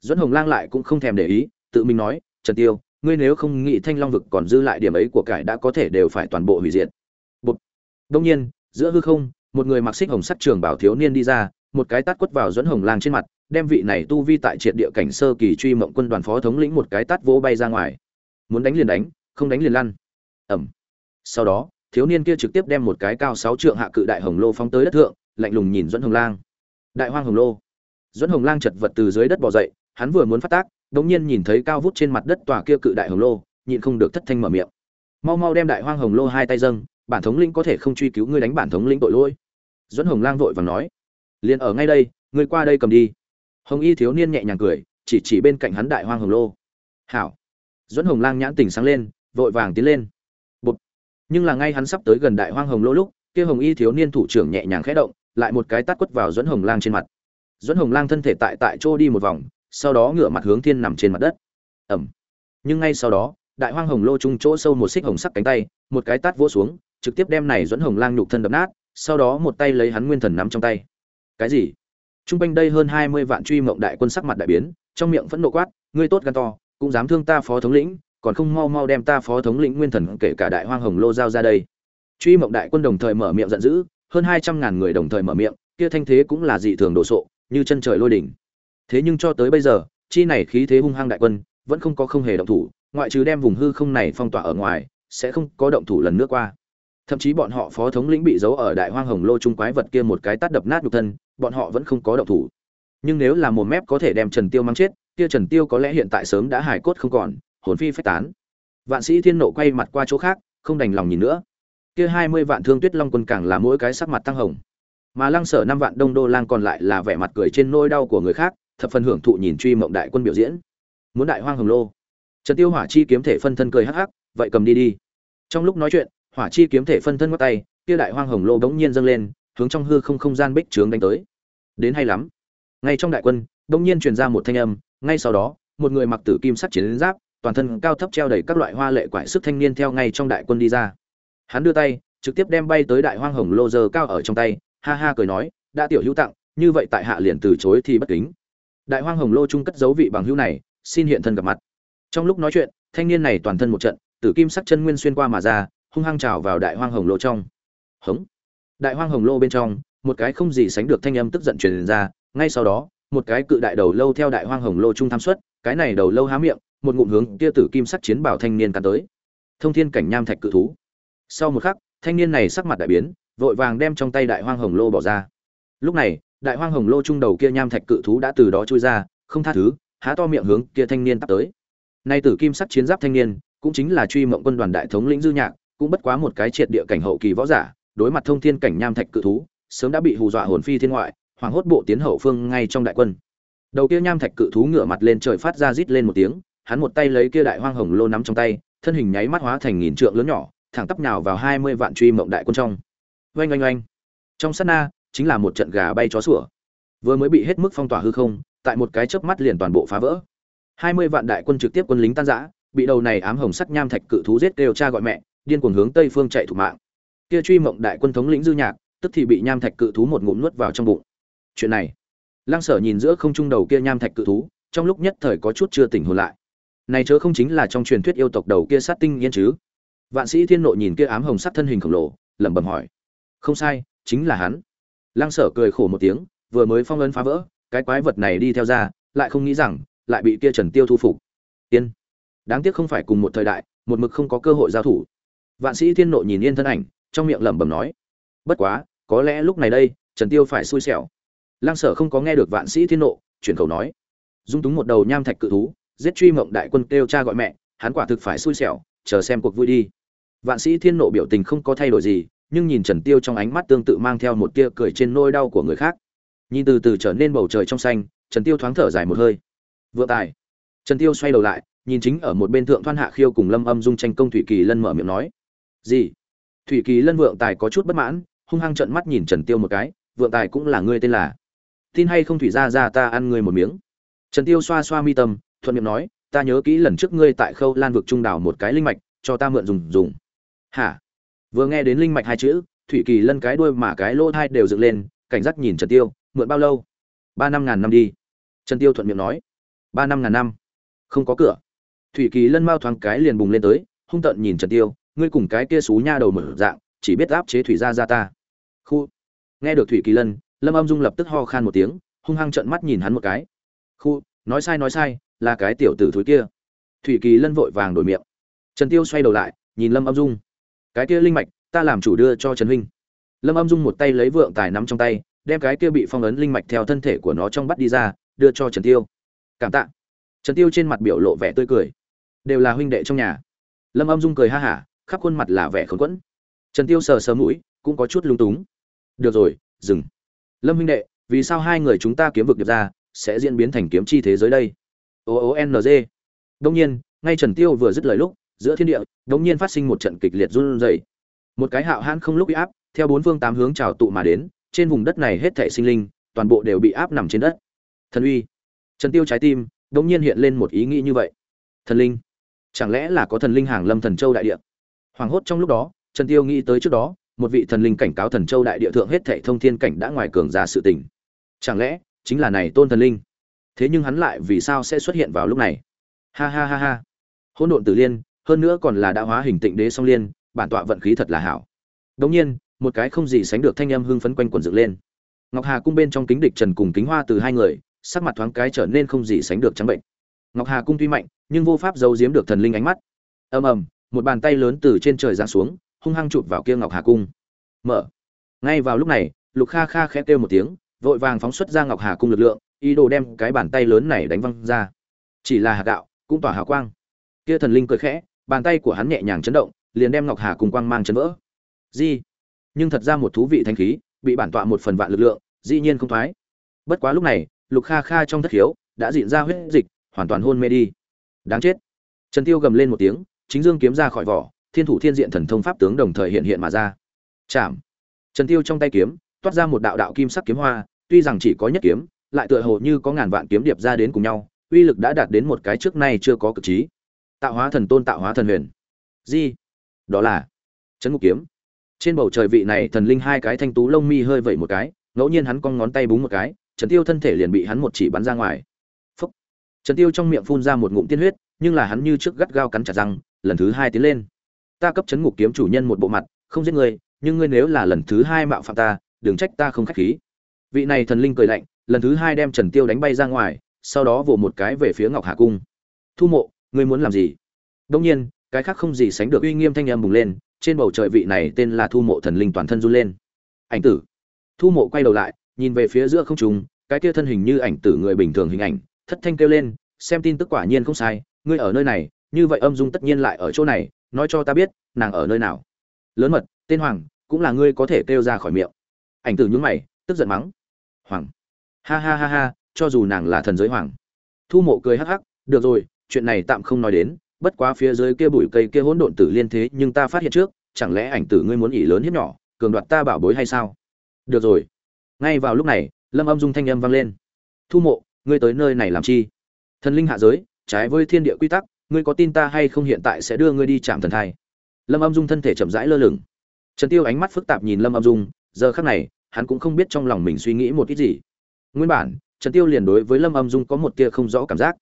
Dẫn hồng lang lại cũng không thèm để ý, tự mình nói, trần tiêu ngươi nếu không nghĩ thanh long vực còn dư lại điểm ấy của cải đã có thể đều phải toàn bộ hủy diệt. Bột đông nhiên, giữa hư không, một người mặc xích hồng sắt trường bảo thiếu niên đi ra, một cái tát quất vào dẫn hồng lang trên mặt, đem vị này tu vi tại triệt địa cảnh sơ kỳ truy mộng quân đoàn phó thống lĩnh một cái tát vỗ bay ra ngoài. Muốn đánh liền đánh, không đánh liền lăn. Ẩm. Sau đó, thiếu niên kia trực tiếp đem một cái cao sáu trượng hạ cự đại hồng lô phóng tới đất thượng, lạnh lùng nhìn dẫn hồng lang. Đại hoang hồng lô. Dẫn hồng lang chật vật từ dưới đất bỏ dậy, hắn vừa muốn phát tác đống nhiên nhìn thấy cao vút trên mặt đất tòa kia cự đại hồng lô, nhịn không được thất thanh mở miệng. Mau mau đem đại hoang hồng lô hai tay dâng, bản thống lĩnh có thể không truy cứu ngươi đánh bản thống lĩnh tội lỗi. Dẫn hồng lang vội vàng nói, liền ở ngay đây, ngươi qua đây cầm đi. Hồng y thiếu niên nhẹ nhàng cười, chỉ chỉ bên cạnh hắn đại hoang hồng lô. Hảo. Dẫn hồng lang nhãn tình sáng lên, vội vàng tiến lên. Bụt. nhưng là ngay hắn sắp tới gần đại hoang hồng lô lúc, kia hồng y thiếu niên thủ trưởng nhẹ nhàng khẽ động, lại một cái tát quất vào dẫn hồng lang trên mặt. Dẫn hồng lang thân thể tại tại chỗ đi một vòng sau đó ngửa mặt hướng thiên nằm trên mặt đất. Ẩm. Nhưng ngay sau đó đại hoang hồng lô trung chỗ sâu một xích hồng sắc cánh tay một cái tát vỗ xuống trực tiếp đem này dẫn hồng lang nhục thân đập nát sau đó một tay lấy hắn nguyên thần nắm trong tay. Cái gì? Trung quanh đây hơn hai mươi vạn truy mộng đại quân sắc mặt đại biến, trong miệng phẫn nộ quát, ngươi tốt gan to, cũng dám thương ta phó thống lĩnh, còn không mau mau đem ta phó thống lĩnh nguyên thần kể cả đại hoang hồng lô giao ra đây. Truy mộng đại quân đồng thời mở miệng giận dữ hơn hai trăm ngàn người đồng thời mở miệng kia thanh thế cũng là dị thường đồ sộ như chân trời lôi đỉnh thế nhưng cho tới bây giờ, chi này khí thế hung hăng đại quân, vẫn không có không hề động thủ, ngoại trừ đem vùng hư không này phong tỏa ở ngoài, sẽ không có động thủ lần nữa qua. Thậm chí bọn họ phó thống lĩnh bị giấu ở đại hoang hồng lô trung quái vật kia một cái tát đập nát nhục thân, bọn họ vẫn không có động thủ. Nhưng nếu là một mép có thể đem trần tiêu mang chết, kia trần tiêu có lẽ hiện tại sớm đã hài cốt không còn, hồn phi phách tán. Vạn sĩ thiên nộ quay mặt qua chỗ khác, không đành lòng nhìn nữa. Kia hai mươi vạn thương tuyết long quân càng là mỗi cái sắc mặt tăng hồng. Mà lăng sở năm vạn đông đô lang còn lại là vẻ mặt cười trên nỗi đau của người khác thập phần hưởng thụ nhìn truy mộng đại quân biểu diễn. Muốn đại hoang hồng lô. Trần tiêu hỏa chi kiếm thể phân thân cười hắc hắc, vậy cầm đi đi. Trong lúc nói chuyện, hỏa chi kiếm thể phân thân ngắt tay, kia đại hoang hồng lô bỗng nhiên dâng lên, hướng trong hư không không gian bích trướng đánh tới. Đến hay lắm. Ngay trong đại quân, bỗng nhiên truyền ra một thanh âm, ngay sau đó, một người mặc tử kim sắt chiến giáp, toàn thân cao thấp treo đầy các loại hoa lệ quải sức thanh niên theo ngay trong đại quân đi ra. Hắn đưa tay, trực tiếp đem bay tới đại hoang hồng lô giờ cao ở trong tay, ha ha cười nói, đã tiểu hữu tặng, như vậy tại hạ liền từ chối thì bất kính đại hoang hồng lô trung cất dấu vị bằng hữu này, xin hiện thân gặp mặt. Trong lúc nói chuyện, thanh niên này toàn thân một trận, tử kim sắc chân nguyên xuyên qua mà ra, hung hăng trào vào đại hoang hồng lô trong. Hống! Đại hoang hồng lô bên trong, một cái không gì sánh được thanh âm tức giận truyền ra, ngay sau đó, một cái cự đại đầu lâu theo đại hoang hồng lô trung tham xuất, cái này đầu lâu há miệng, một ngụm hướng kia tử kim sắc chiến bảo thanh niên cắn tới. Thông thiên cảnh nham thạch cự thú. Sau một khắc, thanh niên này sắc mặt đại biến, vội vàng đem trong tay đại hoang hồng lô bỏ ra. Lúc này đại hoang hồng lô trung đầu kia nham thạch cự thú đã từ đó trôi ra, không tha thứ, há to miệng hướng kia thanh niên tắt tới. Nay tử kim sắc chiến giáp thanh niên, cũng chính là truy mộng quân đoàn đại thống lĩnh dư nhạc, cũng bất quá một cái triệt địa cảnh hậu kỳ võ giả, đối mặt thông thiên cảnh nham thạch cự thú, sớm đã bị hù dọa hồn phi thiên ngoại hoàng hốt bộ tiến hậu phương ngay trong đại quân. Đầu kia nham thạch cự thú ngửa mặt lên trời phát ra rít lên một tiếng, hắn một tay lấy kia đại hoang hồng lô nắm trong tay, thân hình nháy mắt hóa thành nghìn trượng lớn nhỏ, thẳng tắp nhào vào hai mươi vạn truy mộng đại quân trong. Oanh oanh oanh. Trong sát na chính là một trận gà bay chó sủa. Vừa mới bị hết mức phong tỏa hư không, tại một cái chớp mắt liền toàn bộ phá vỡ. Hai mươi vạn đại quân trực tiếp quân lính tan rã, bị đầu này ám hồng sắc nham thạch cự thú giết đều cha gọi mẹ, điên cuồng hướng tây phương chạy thủ mạng. Kia truy mộng đại quân thống lĩnh dư nhạc, tức thì bị nham thạch cự thú một ngụm nuốt vào trong bụng. Chuyện này, lăng sở nhìn giữa không trung đầu kia nham thạch cự thú, trong lúc nhất thời có chút chưa tỉnh hồn lại. Này chớ không chính là trong truyền thuyết yêu tộc đầu kia sát tinh yên chứ? Vạn sĩ thiên nội nhìn kia ám hồng sắc thân hình khổng lồ, lẩm bẩm hỏi. Không sai, chính là hắn lăng sở cười khổ một tiếng, vừa mới phong ấn phá vỡ, cái quái vật này đi theo ra, lại không nghĩ rằng, lại bị kia trần tiêu thu phục. Yên. Đáng tiếc không phải cùng một thời đại, một mực không có cơ hội giao thủ. Vạn sĩ thiên nộ nhìn yên thân ảnh, trong miệng lẩm bẩm nói, bất quá, có lẽ lúc này đây, trần tiêu phải xui xẻo. Lang sở không có nghe được vạn sĩ thiên nộ, chuyển khẩu nói, dung túng một đầu nham thạch cự thú, giết truy mộng đại quân kêu cha gọi mẹ, hắn quả thực phải xui xẻo, chờ xem cuộc vui đi. Vạn sĩ thiên nộ biểu tình không có thay đổi gì nhưng nhìn trần tiêu trong ánh mắt tương tự mang theo một tia cười trên nỗi đau của người khác. Nhìn từ từ trở nên bầu trời trong xanh, trần tiêu thoáng thở dài một hơi. Vượng tài. Trần tiêu xoay đầu lại, nhìn chính ở một bên thượng thoan hạ khiêu cùng lâm âm dung tranh công thủy kỳ lân mở miệng nói. Gì? Thủy kỳ lân vượng tài có chút bất mãn, hung hăng trợn mắt nhìn trần tiêu một cái. Vượng tài cũng là ngươi tên là. Tin hay không thủy ra ra ta ăn ngươi một miếng. Trần tiêu xoa xoa mi tâm, thuận miệng nói, ta nhớ kỹ lần trước ngươi tại khâu lan vực trung đảo một cái linh mạch, cho ta mượn dùng dùng. Hả? Vừa nghe đến linh mạch hai chữ, thủy kỳ lân cái đuôi mà cái lỗ thai đều dựng lên, cảnh giác nhìn trần tiêu, mượn bao lâu? Ba năm ngàn năm đi. Trần tiêu thuận miệng nói. Ba năm ngàn năm. Không có cửa. Thủy kỳ lân mau thoáng cái liền bùng lên tới, hung tợn nhìn trần tiêu, ngươi cùng cái kia xú nha đầu mở dạng, chỉ biết áp chế thủy gia gia ta. Khu. Nghe được thủy kỳ lân, lâm âm dung lập tức ho khan một tiếng, hung hăng trợn mắt nhìn hắn một cái. Khu, nói sai nói sai, là cái tiểu tử thúi kia. Thủy kỳ lân vội vàng đổi miệng. Trần tiêu xoay đầu lại, nhìn lâm âm dung cái kia linh mạch, ta làm chủ đưa cho trần huynh. Lâm âm dung một tay lấy vượng tài nắm trong tay, đem cái kia bị phong ấn linh mạch theo thân thể của nó trong bắt đi ra, đưa cho trần tiêu. Cảm tạ. Trần tiêu trên mặt biểu lộ vẻ tươi cười. Đều là huynh đệ trong nhà. Lâm âm dung cười ha hả, khắp khuôn mặt là vẻ khốn quẫn. Trần tiêu sờ sờ mũi, cũng có chút lung túng. Được rồi, dừng. Lâm huynh đệ, vì sao hai người chúng ta kiếm vực điệp ra, sẽ diễn biến thành kiếm chi thế giới đây? O o n g. Đông nhiên, ngay trần tiêu vừa dứt lời lúc giữa thiên địa, đống nhiên phát sinh một trận kịch liệt run rẩy. Một cái hạo hãn không lúc bị áp, theo bốn phương tám hướng trào tụ mà đến, trên vùng đất này hết thảy sinh linh, toàn bộ đều bị áp nằm trên đất. Thần uy. Trần tiêu trái tim, đống nhiên hiện lên một ý nghĩ như vậy. Thần linh. Chẳng lẽ là có thần linh hàng lâm thần châu đại địa? Hoàng hốt trong lúc đó, trần tiêu nghĩ tới trước đó, một vị thần linh cảnh cáo thần châu đại địa thượng hết thảy thông thiên cảnh đã ngoài cường giả sự tình. Chẳng lẽ, chính là này tôn thần linh? Thế nhưng hắn lại vì sao sẽ xuất hiện vào lúc này? Ha ha ha ha. Hỗn độn tử liên hơn nữa còn là đã hóa hình tịnh đế song liên, bản tọa vận khí thật là hảo. Đống nhiên, một cái không gì sánh được thanh âm hưng phấn quanh quần dựng lên. Ngọc hà cung bên trong kính địch trần cùng kính hoa từ hai người, sắc mặt thoáng cái trở nên không gì sánh được trắng bệnh. Ngọc hà cung tuy mạnh, nhưng vô pháp giấu giếm được thần linh ánh mắt. Ầm ầm, một bàn tay lớn từ trên trời giáng xuống, hung hăng chụp vào kia ngọc hà cung. Mở. Ngay vào lúc này, lục kha kha khẽ kêu một tiếng, vội vàng phóng xuất ra ngọc hà cung lực lượng, ý đồ đem cái bàn tay lớn này đánh văng ra. Chỉ là hạt gạo, cũng tỏa hào quang. Kia thần linh cười khẽ bàn tay của hắn nhẹ nhàng chấn động, liền đem ngọc hà cùng quang mang chấn vỡ. Di, nhưng thật ra một thú vị thanh khí, bị bản tọa một phần vạn lực lượng, dĩ nhiên không thoái. Bất quá lúc này, lục kha kha trong thất khiếu, đã diễn ra huyết dịch, hoàn toàn hôn mê đi. Đáng chết. Trần tiêu gầm lên một tiếng, chính dương kiếm ra khỏi vỏ, thiên thủ thiên diện thần thông pháp tướng đồng thời hiện hiện mà ra. Chạm. Trần tiêu trong tay kiếm, toát ra một đạo đạo kim sắc kiếm hoa, tuy rằng chỉ có nhất kiếm, lại tựa hồ như có ngàn vạn kiếm điệp ra đến cùng nhau, uy lực đã đạt đến một cái trước nay chưa có cực trí tạo hóa thần tôn tạo hóa thần huyền. Di, đó là trấn ngục kiếm. Trên bầu trời vị này thần linh hai cái thanh tú lông mi hơi vẩy một cái ngẫu nhiên hắn cong ngón tay búng một cái trần tiêu thân thể liền bị hắn một chỉ bắn ra ngoài. Phúc. trần tiêu trong miệng phun ra một ngụm tiên huyết nhưng là hắn như trước gắt gao cắn chặt răng lần thứ hai tiến lên. Ta cấp chấn ngục kiếm chủ nhân một bộ mặt không giết ngươi nhưng ngươi nếu là lần thứ hai mạo phạm ta đừng trách ta không khách khí. Vị này thần linh cười lạnh lần thứ hai đem trần tiêu đánh bay ra ngoài sau đó vồ một cái về phía ngọc hà cung. Thu mộ ngươi muốn làm gì? Đông nhiên, cái khác không gì sánh được. Uy nghiêm thanh âm bùng lên, trên bầu trời vị này tên là thu mộ thần linh toàn thân run lên. Ảnh tử. Thu mộ quay đầu lại, nhìn về phía giữa không trung, cái kia thân hình như ảnh tử người bình thường hình ảnh, thất thanh kêu lên, xem tin tức quả nhiên không sai, ngươi ở nơi này, như vậy âm dung tất nhiên lại ở chỗ này, nói cho ta biết, nàng ở nơi nào. Lớn mật, tên hoàng, cũng là ngươi có thể kêu ra khỏi miệng. Ảnh tử nhún mày, tức giận mắng. Hoàng. Ha ha ha ha, cho dù nàng là thần giới hoàng. Thu mộ cười hắc hắc, được rồi chuyện này tạm không nói đến, bất quá phía dưới kia bụi cây kia hỗn độn tử liên thế nhưng ta phát hiện trước, chẳng lẽ ảnh tử ngươi muốn ỉ lớn hiếp nhỏ, cường đoạt ta bảo bối hay sao? Được rồi. Ngay vào lúc này, lâm âm dung thanh âm vang lên. Thu mộ, ngươi tới nơi này làm chi? Thần linh hạ giới, trái với thiên địa quy tắc, ngươi có tin ta hay không hiện tại sẽ đưa ngươi đi chạm thần thai? Lâm âm dung thân thể chậm rãi lơ lửng. Trần tiêu ánh mắt phức tạp nhìn lâm âm dung, giờ khắc này, hắn cũng không biết trong lòng mình suy nghĩ một ít gì. Nguyên bản, trần tiêu liền đối với lâm âm dung có một tia không rõ cảm giác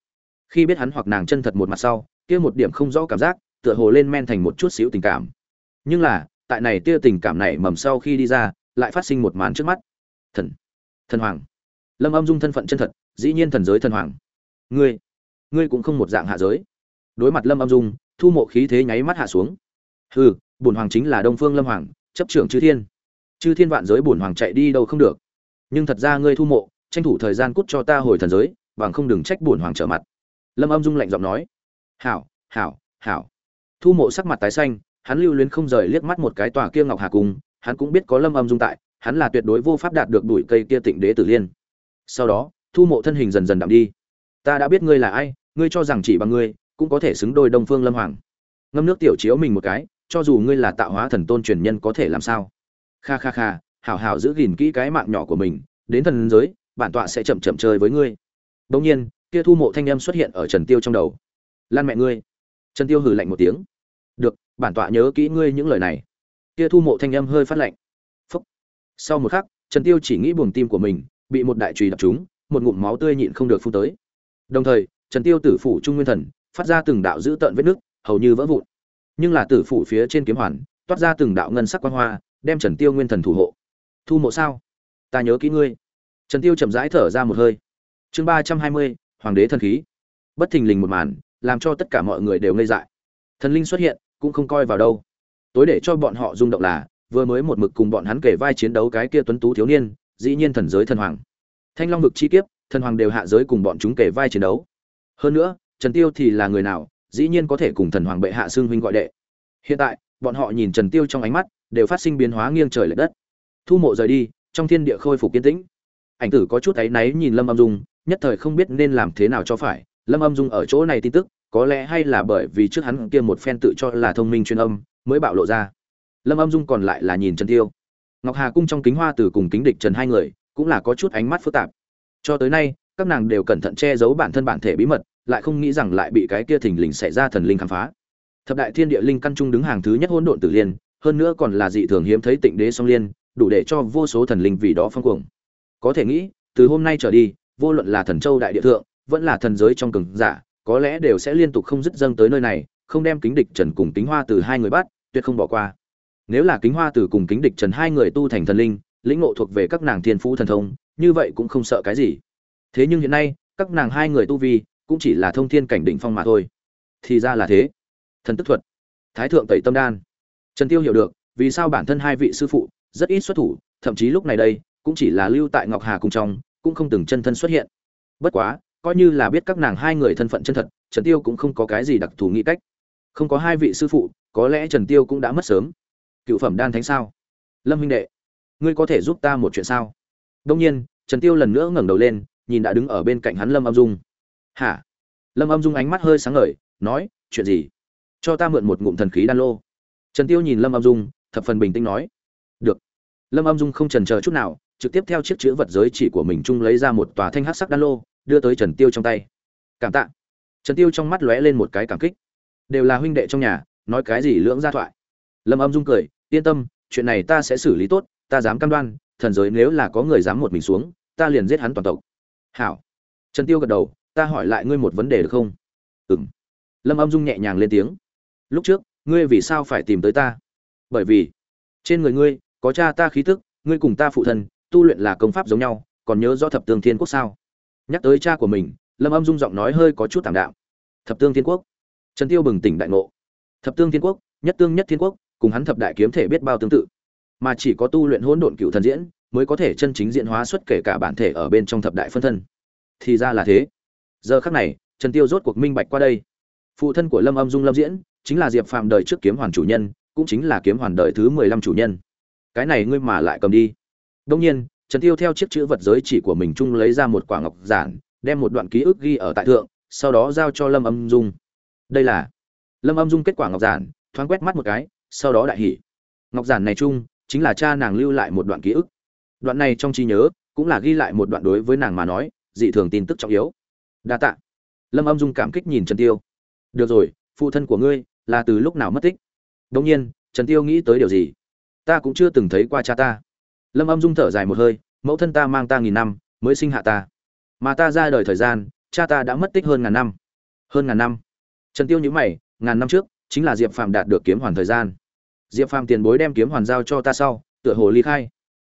khi biết hắn hoặc nàng chân thật một mặt sau, kia một điểm không rõ cảm giác, tựa hồ lên men thành một chút xíu tình cảm. Nhưng là, tại này tia tình cảm này mầm sau khi đi ra, lại phát sinh một màn trước mắt. Thần thần hoàng. Lâm âm dung thân phận chân thật, dĩ nhiên thần giới thần hoàng. Ngươi ngươi cũng không một dạng hạ giới. Đối mặt lâm âm dung, thu mộ khí thế nháy mắt hạ xuống. Hừ, bổn hoàng chính là đông phương lâm hoàng, chấp trưởng chư thiên. Chư thiên vạn giới bổn hoàng chạy đi đâu không được. Nhưng thật ra ngươi thu mộ, tranh thủ thời gian cút cho ta hồi thần giới, bằng không đừng trách bổn hoàng trở mặt lâm âm dung lạnh giọng nói. Hảo hảo hảo. Thu mộ sắc mặt tái xanh, hắn lưu luyến không rời liếc mắt một cái tòa kia ngọc hà cung, hắn cũng biết có lâm âm dung tại, hắn là tuyệt đối vô pháp đạt được đuổi cây kia tịnh đế tử liên. Sau đó, thu mộ thân hình dần dần đậm đi. Ta đã biết ngươi là ai, ngươi cho rằng chỉ bằng ngươi, cũng có thể xứng đôi đông phương lâm hoàng. Ngâm nước tiểu chiếu mình một cái, cho dù ngươi là tạo hóa thần tôn truyền nhân có thể làm sao? Kha kha kha, hảo hảo giữ gìn kỹ cái mạng nhỏ của mình, đến thần giới, bản tọa sẽ chậm chậm chơi với ngươi. Bỗng nhiên kia thu mộ thanh âm xuất hiện ở trần tiêu trong đầu. Lan mẹ ngươi. Trần tiêu hừ lạnh một tiếng. Được, bản tọa nhớ kỹ ngươi những lời này. Kia thu mộ thanh âm hơi phát lạnh. Phúc. Sau một khắc, trần tiêu chỉ nghĩ buồng tim của mình, bị một đại chùy đập trúng, một ngụm máu tươi nhịn không được phun tới. Đồng thời, trần tiêu tử phủ trung nguyên thần, phát ra từng đạo dữ tợn vết nước hầu như vỡ vụn. Nhưng là tử phủ phía trên kiếm hoàn, toát ra từng đạo ngân sắc quan hoa, đem trần tiêu nguyên thần thủ hộ. Thu mộ sao? Ta nhớ kỹ ngươi. Trần tiêu chậm rãi thở ra một hơi. Chương ba trăm hai mươi hoàng đế thần khí. Bất thình lình một màn, làm cho tất cả mọi người đều ngây dại. Thần linh xuất hiện, cũng không coi vào đâu. Tối để cho bọn họ rung động là, vừa mới một mực cùng bọn hắn kể vai chiến đấu cái kia tuấn tú thiếu niên, dĩ nhiên thần giới thần hoàng. Thanh long vực chi kiếp, thần hoàng đều hạ giới cùng bọn chúng kể vai chiến đấu. Hơn nữa, trần tiêu thì là người nào, dĩ nhiên có thể cùng thần hoàng bệ hạ xương huynh gọi đệ. Hiện tại, bọn họ nhìn trần tiêu trong ánh mắt, đều phát sinh biến hóa nghiêng trời lệch đất. Thu mộ rời đi, trong thiên địa khôi phục kiên tĩnh. Ảnh tử có chút áy náy nhìn lâm âm dung nhất thời không biết nên làm thế nào cho phải. Lâm âm dung ở chỗ này tin tức, có lẽ hay là bởi vì trước hắn kia một phen tự cho là thông minh truyền âm, mới bạo lộ ra. Lâm âm dung còn lại là nhìn trần tiêu. Ngọc hà cung trong kính hoa từ cùng kính địch trần hai người, cũng là có chút ánh mắt phức tạp. Cho tới nay, các nàng đều cẩn thận che giấu bản thân bản thể bí mật, lại không nghĩ rằng lại bị cái kia thình lình xảy ra thần linh khám phá. Thập đại thiên địa linh căn trung đứng hàng thứ nhất hỗn độn tử liên, hơn nữa còn là dị thường hiếm thấy tịnh đế song liên, đủ để cho vô số thần linh vì đó phong cuồng. Có thể nghĩ, từ hôm nay trở đi vô luận là thần châu đại địa thượng, vẫn là thần giới trong cường giả, có lẽ đều sẽ liên tục không dứt dâng tới nơi này, không đem kính địch trần cùng kính hoa từ hai người bắt, tuyệt không bỏ qua. Nếu là kính hoa từ cùng kính địch trần hai người tu thành thần linh, lĩnh ngộ thuộc về các nàng thiên phú thần thông, như vậy cũng không sợ cái gì. Thế nhưng hiện nay, các nàng hai người tu vi, cũng chỉ là thông thiên cảnh đỉnh phong mà thôi. Thì ra là thế. Thần tức thuật. Thái thượng tẩy tâm đan. Trần tiêu hiểu được, vì sao bản thân hai vị sư phụ rất ít xuất thủ, thậm chí lúc này đây, cũng chỉ là lưu tại ngọc hà cùng trong cũng không từng chân thân xuất hiện. Bất quá, coi như là biết các nàng hai người thân phận chân thật, trần tiêu cũng không có cái gì đặc thù nghĩ cách. Không có hai vị sư phụ, có lẽ trần tiêu cũng đã mất sớm. Cựu phẩm đan thánh sao? Lâm huynh đệ, ngươi có thể giúp ta một chuyện sao? Đông nhiên, trần tiêu lần nữa ngẩng đầu lên, nhìn đã đứng ở bên cạnh hắn lâm âm dung. Hả? Lâm âm dung ánh mắt hơi sáng ngời, nói, chuyện gì? Cho ta mượn một ngụm thần khí đan lô. Trần tiêu nhìn lâm âm dung, thập phần bình tĩnh nói, được. Lâm âm dung không chần chờ chút nào trực tiếp theo chiếc chữ vật giới chỉ của mình chung lấy ra một tòa thanh hắc sắc đan lô, đưa tới trần tiêu trong tay. Cảm tạ. Trần tiêu trong mắt lóe lên một cái cảm kích. Đều là huynh đệ trong nhà, nói cái gì lưỡng gia thoại. Lâm âm dung cười, yên tâm, chuyện này ta sẽ xử lý tốt, ta dám cam đoan, thần giới nếu là có người dám một mình xuống, ta liền giết hắn toàn tộc. Hảo. Trần tiêu gật đầu, ta hỏi lại ngươi một vấn đề được không? Ừm. Lâm âm dung nhẹ nhàng lên tiếng. Lúc trước, ngươi vì sao phải tìm tới ta? Bởi vì, trên người ngươi, có cha ta khí tức ngươi cùng ta phụ thân tu luyện là công pháp giống nhau, còn nhớ rõ thập tương thiên quốc sao? Nhắc tới cha của mình, lâm âm dung giọng nói hơi có chút thảm đạm. Thập tương thiên quốc? Trần tiêu bừng tỉnh đại ngộ. Thập tương thiên quốc, nhất tương nhất thiên quốc, cùng hắn thập đại kiếm thể biết bao tương tự. Mà chỉ có tu luyện hỗn độn cựu thần diễn, mới có thể chân chính diễn hóa xuất kể cả bản thể ở bên trong thập đại phân thân. Thì ra là thế. Giờ khắc này, trần tiêu rốt cuộc minh bạch qua đây. Phụ thân của lâm âm dung lâm diễn, chính là diệp phàm đời trước kiếm hoàn chủ nhân, cũng chính là kiếm hoàn đời thứ mười lăm chủ nhân. Cái này ngươi mà lại cầm đi đông nhiên, trần tiêu theo chiếc chữ vật giới chỉ của mình chung lấy ra một quả ngọc giản, đem một đoạn ký ức ghi ở tại thượng, sau đó giao cho lâm âm dung. Đây là lâm âm dung kết quả ngọc giản, thoáng quét mắt một cái, sau đó đại hỉ. Ngọc giản này chung, chính là cha nàng lưu lại một đoạn ký ức. Đoạn này trong trí nhớ, cũng là ghi lại một đoạn đối với nàng mà nói, dị thường tin tức trọng yếu. Đa tạ. Lâm âm dung cảm kích nhìn trần tiêu. Được rồi, phụ thân của ngươi, là từ lúc nào mất tích? Đương nhiên, trần tiêu nghĩ tới điều gì? Ta cũng chưa từng thấy qua cha ta lâm âm dung thở dài một hơi, mẫu thân ta mang ta nghìn năm, mới sinh hạ ta. Mà ta ra đời thời gian, cha ta đã mất tích hơn ngàn năm. Hơn ngàn năm. Trần tiêu nhíu mày, ngàn năm trước, chính là diệp phàm đạt được kiếm hoàn thời gian. Diệp phàm tiền bối đem kiếm hoàn giao cho ta sau, tựa hồ ly khai.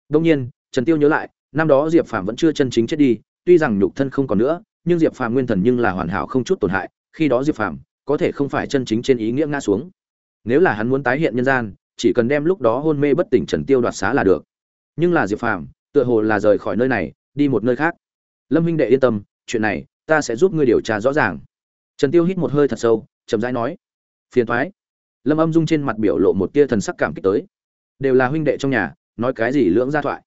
Đông nhiên, trần tiêu nhớ lại, năm đó diệp phàm vẫn chưa chân chính chết đi, tuy rằng nhục thân không còn nữa, nhưng diệp phàm nguyên thần nhưng là hoàn hảo không chút tổn hại, khi đó diệp phàm có thể không phải chân chính trên ý nghĩa ngã xuống. Nếu là hắn muốn tái hiện nhân gian, chỉ cần đem lúc đó hôn mê bất tỉnh trần tiêu đoạt xá là được nhưng là diệp phàm, tựa hồ là rời khỏi nơi này, đi một nơi khác. Lâm huynh đệ yên tâm, chuyện này, ta sẽ giúp ngươi điều tra rõ ràng. Trần tiêu hít một hơi thật sâu, chậm rãi nói. Phiền thoái. Lâm âm dung trên mặt biểu lộ một tia thần sắc cảm kích tới. Đều là huynh đệ trong nhà, nói cái gì lưỡng gia thoại.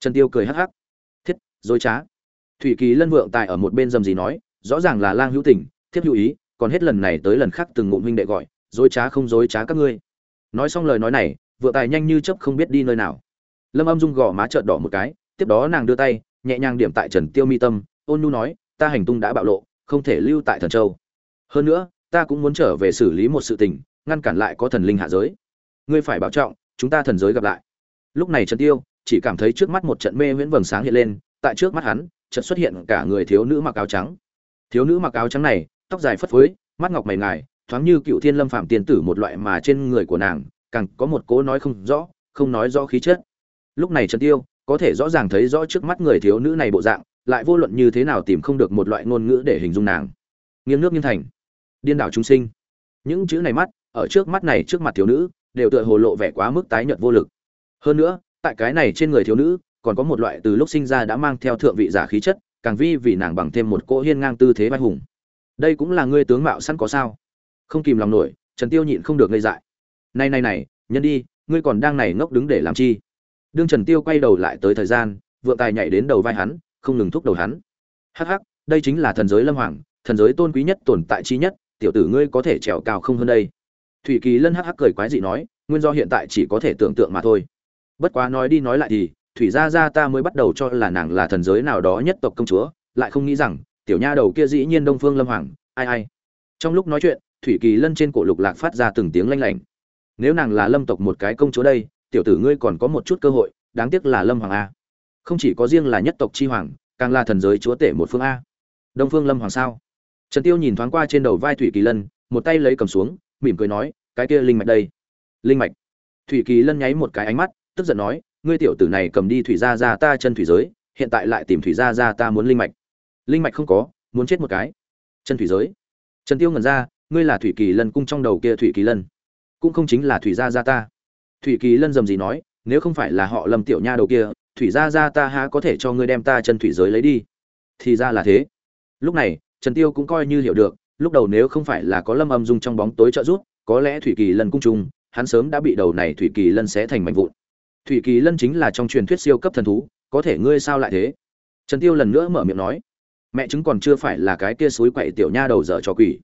Trần tiêu cười hắc hắc. Thiết, dối trá. Thủy kỳ lân vượng tài ở một bên dầm gì nói, rõ ràng là lang hữu tình, thiếp hữu ý, còn hết lần này tới lần khác từng ngụm huynh đệ gọi, dối trá không dối trá các ngươi. Nói xong lời nói này, vượng tài nhanh như chớp không biết đi nơi nào lâm âm dung gò má trợn đỏ một cái, tiếp đó nàng đưa tay, nhẹ nhàng điểm tại trần tiêu mi tâm, ôn nhu nói, ta hành tung đã bạo lộ, không thể lưu tại thần châu. Hơn nữa, ta cũng muốn trở về xử lý một sự tình, ngăn cản lại có thần linh hạ giới. Ngươi phải bảo trọng, chúng ta thần giới gặp lại. Lúc này trần tiêu chỉ cảm thấy trước mắt một trận mê huyễn vầng sáng hiện lên, tại trước mắt hắn, chợt xuất hiện cả người thiếu nữ mặc áo trắng. Thiếu nữ mặc áo trắng này, tóc dài phất phới, mắt ngọc mày ngài, thoáng như cựu thiên lâm phạm tiên tử một loại mà trên người của nàng, càng có một cố nói không rõ, không nói rõ khí chất lúc này trần tiêu, có thể rõ ràng thấy rõ trước mắt người thiếu nữ này bộ dạng, lại vô luận như thế nào tìm không được một loại ngôn ngữ để hình dung nàng. Nghiêng nước nghiêng thành. Điên đảo chúng sinh. Những chữ này mắt, ở trước mắt này trước mặt thiếu nữ, đều tựa hồ lộ vẻ quá mức tái nhợt vô lực. Hơn nữa, tại cái này trên người thiếu nữ, còn có một loại từ lúc sinh ra đã mang theo thượng vị giả khí chất, càng vi vì nàng bằng thêm một cỗ hiên ngang tư thế vai hùng. Đây cũng là ngươi tướng mạo sẵn có sao? Không kìm lòng nổi, trần tiêu nhịn không được ngây dại. Này này này, nhân đi, ngươi còn đang này ngốc đứng để làm chi? Đương trần tiêu quay đầu lại tới thời gian, vượng tài nhảy đến đầu vai hắn, không ngừng thúc đầu hắn. Hắc hắc, đây chính là thần giới lâm hoàng, thần giới tôn quý nhất, tồn tại chi nhất, tiểu tử ngươi có thể trèo cao không hơn đây. Thủy kỳ lân hắc hắc cười quái dị nói, nguyên do hiện tại chỉ có thể tưởng tượng mà thôi. Bất quá nói đi nói lại thì, thủy gia gia ta mới bắt đầu cho là nàng là thần giới nào đó nhất tộc công chúa, lại không nghĩ rằng, tiểu nha đầu kia dĩ nhiên đông phương lâm hoàng, ai ai. Trong lúc nói chuyện, thủy kỳ lân trên cổ lục lạc phát ra từng tiếng lanh lảnh. Nếu nàng là lâm tộc một cái công chúa đây tiểu tử ngươi còn có một chút cơ hội, đáng tiếc là lâm hoàng a. Không chỉ có riêng là nhất tộc chi hoàng, càng là thần giới chúa tể một phương a. Đông phương lâm hoàng sao? Trần tiêu nhìn thoáng qua trên đầu vai thủy kỳ lân, một tay lấy cầm xuống, mỉm cười nói, cái kia linh mạch đây. Linh mạch? Thủy kỳ lân nháy một cái ánh mắt, tức giận nói, ngươi tiểu tử này cầm đi thủy gia gia ta chân thủy giới, hiện tại lại tìm thủy gia gia ta muốn linh mạch. Linh mạch không có, muốn chết một cái. Chân thủy giới? Trần tiêu ngẩn ra, ngươi là thủy kỳ lân cung trong đầu kia thủy kỳ lân, cũng không chính là thủy gia gia ta thủy kỳ lân dầm gì nói, nếu không phải là họ lâm tiểu nha đầu kia, thủy gia gia ta há có thể cho ngươi đem ta chân thủy giới lấy đi? Thì ra là thế. Lúc này, trần tiêu cũng coi như hiểu được, lúc đầu nếu không phải là có lâm âm dung trong bóng tối trợ giúp, có lẽ thủy kỳ lân cung trung hắn sớm đã bị đầu này thủy kỳ lân xé thành mảnh vụn. Thủy kỳ lân chính là trong truyền thuyết siêu cấp thần thú, có thể ngươi sao lại thế? Trần tiêu lần nữa mở miệng nói, mẹ chứng còn chưa phải là cái kia suối quậy tiểu nha đầu dở cho quỷ.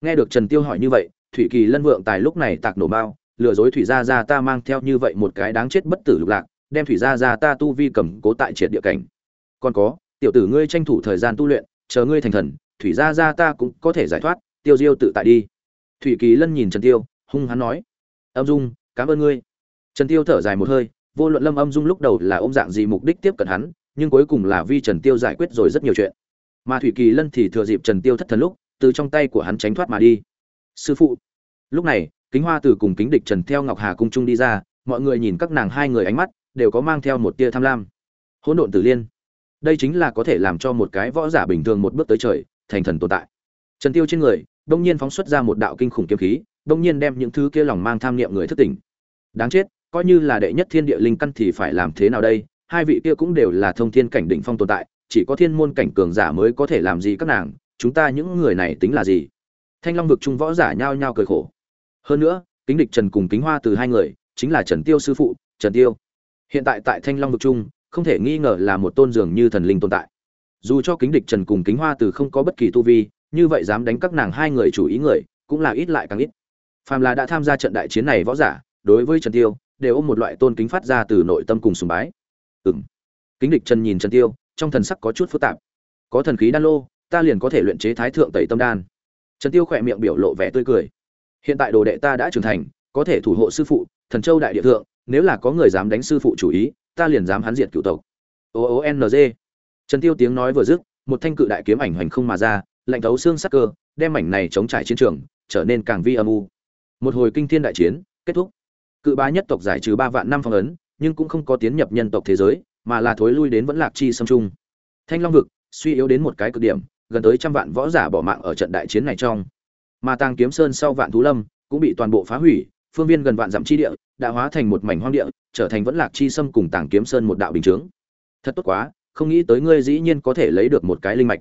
Nghe được trần tiêu hỏi như vậy, thủy kỳ lân vượng tài lúc này tạc nổ bao lừa dối thủy gia gia ta mang theo như vậy một cái đáng chết bất tử lục lạc, đem thủy gia gia ta tu vi cầm cố tại triệt địa cảnh. Còn có, tiểu tử ngươi tranh thủ thời gian tu luyện, chờ ngươi thành thần, thủy gia gia ta cũng có thể giải thoát, tiêu diêu tự tại đi. Thủy kỳ lân nhìn trần tiêu, hung hắn nói, âm dung, cảm ơn ngươi. Trần tiêu thở dài một hơi, vô luận lâm âm dung lúc đầu là ôm dạng gì mục đích tiếp cận hắn, nhưng cuối cùng là vi trần tiêu giải quyết rồi rất nhiều chuyện. Mà thủy kỳ lân thì thừa dịp trần tiêu thất thần lúc, từ trong tay của hắn tránh thoát mà đi. Sư phụ. Lúc này kính hoa từ cùng kính địch trần theo ngọc hà cung trung đi ra, mọi người nhìn các nàng hai người ánh mắt, đều có mang theo một tia tham lam. Hỗn độn tử liên. Đây chính là có thể làm cho một cái võ giả bình thường một bước tới trời, thành thần tồn tại. Trần tiêu trên người, đông nhiên phóng xuất ra một đạo kinh khủng kiếm khí, đông nhiên đem những thứ kia lòng mang tham niệm người thức tỉnh. Đáng chết, coi như là đệ nhất thiên địa linh căn thì phải làm thế nào đây? Hai vị kia cũng đều là thông thiên cảnh đỉnh phong tồn tại, chỉ có thiên môn cảnh cường giả mới có thể làm gì các nàng? Chúng ta những người này tính là gì? Thanh long vực trung võ giả nhao nhao cười khổ hơn nữa, kính địch trần cùng kính hoa từ hai người, chính là trần tiêu sư phụ, trần tiêu. Hiện tại tại thanh long vực trung, không thể nghi ngờ là một tôn dường như thần linh tồn tại. Dù cho kính địch trần cùng kính hoa từ không có bất kỳ tu vi, như vậy dám đánh các nàng hai người chủ ý người, cũng là ít lại càng ít. Phàm là đã tham gia trận đại chiến này võ giả, đối với trần tiêu, đều ôm một loại tôn kính phát ra từ nội tâm cùng sùng bái. Ừm. Kính địch trần nhìn trần tiêu, trong thần sắc có chút phức tạp. Có thần khí đan lô, ta liền có thể luyện chế thái thượng tẩy tâm đan. Trần tiêu khỏe miệng biểu lộ vẻ tươi cười hiện tại đồ đệ ta đã trưởng thành, có thể thủ hộ sư phụ, thần châu đại địa thượng, nếu là có người dám đánh sư phụ chủ ý, ta liền dám hắn diệt cựu tộc. O o n g. Trần tiêu tiếng nói vừa dứt, một thanh cự đại kiếm ảnh hoành không mà ra, lạnh thấu xương sắc cơ, đem ảnh này chống trải chiến trường, trở nên càng vi âm u. Một hồi kinh thiên đại chiến, kết thúc. Cự bá nhất tộc giải trừ ba vạn năm phong ấn, nhưng cũng không có tiến nhập nhân tộc thế giới, mà là thối lui đến vẫn lạc chi xâm trung. Thanh long vực, suy yếu đến một cái cực điểm, gần tới trăm vạn võ giả bỏ mạng ở trận đại chiến này trong mà tàng kiếm sơn sau vạn thú lâm cũng bị toàn bộ phá hủy, phương viên gần vạn dặm chi địa đã hóa thành một mảnh hoang địa, trở thành vẫn lạc chi xâm cùng tàng kiếm sơn một đạo bình chướng. Thật tốt quá, không nghĩ tới ngươi dĩ nhiên có thể lấy được một cái linh mạch.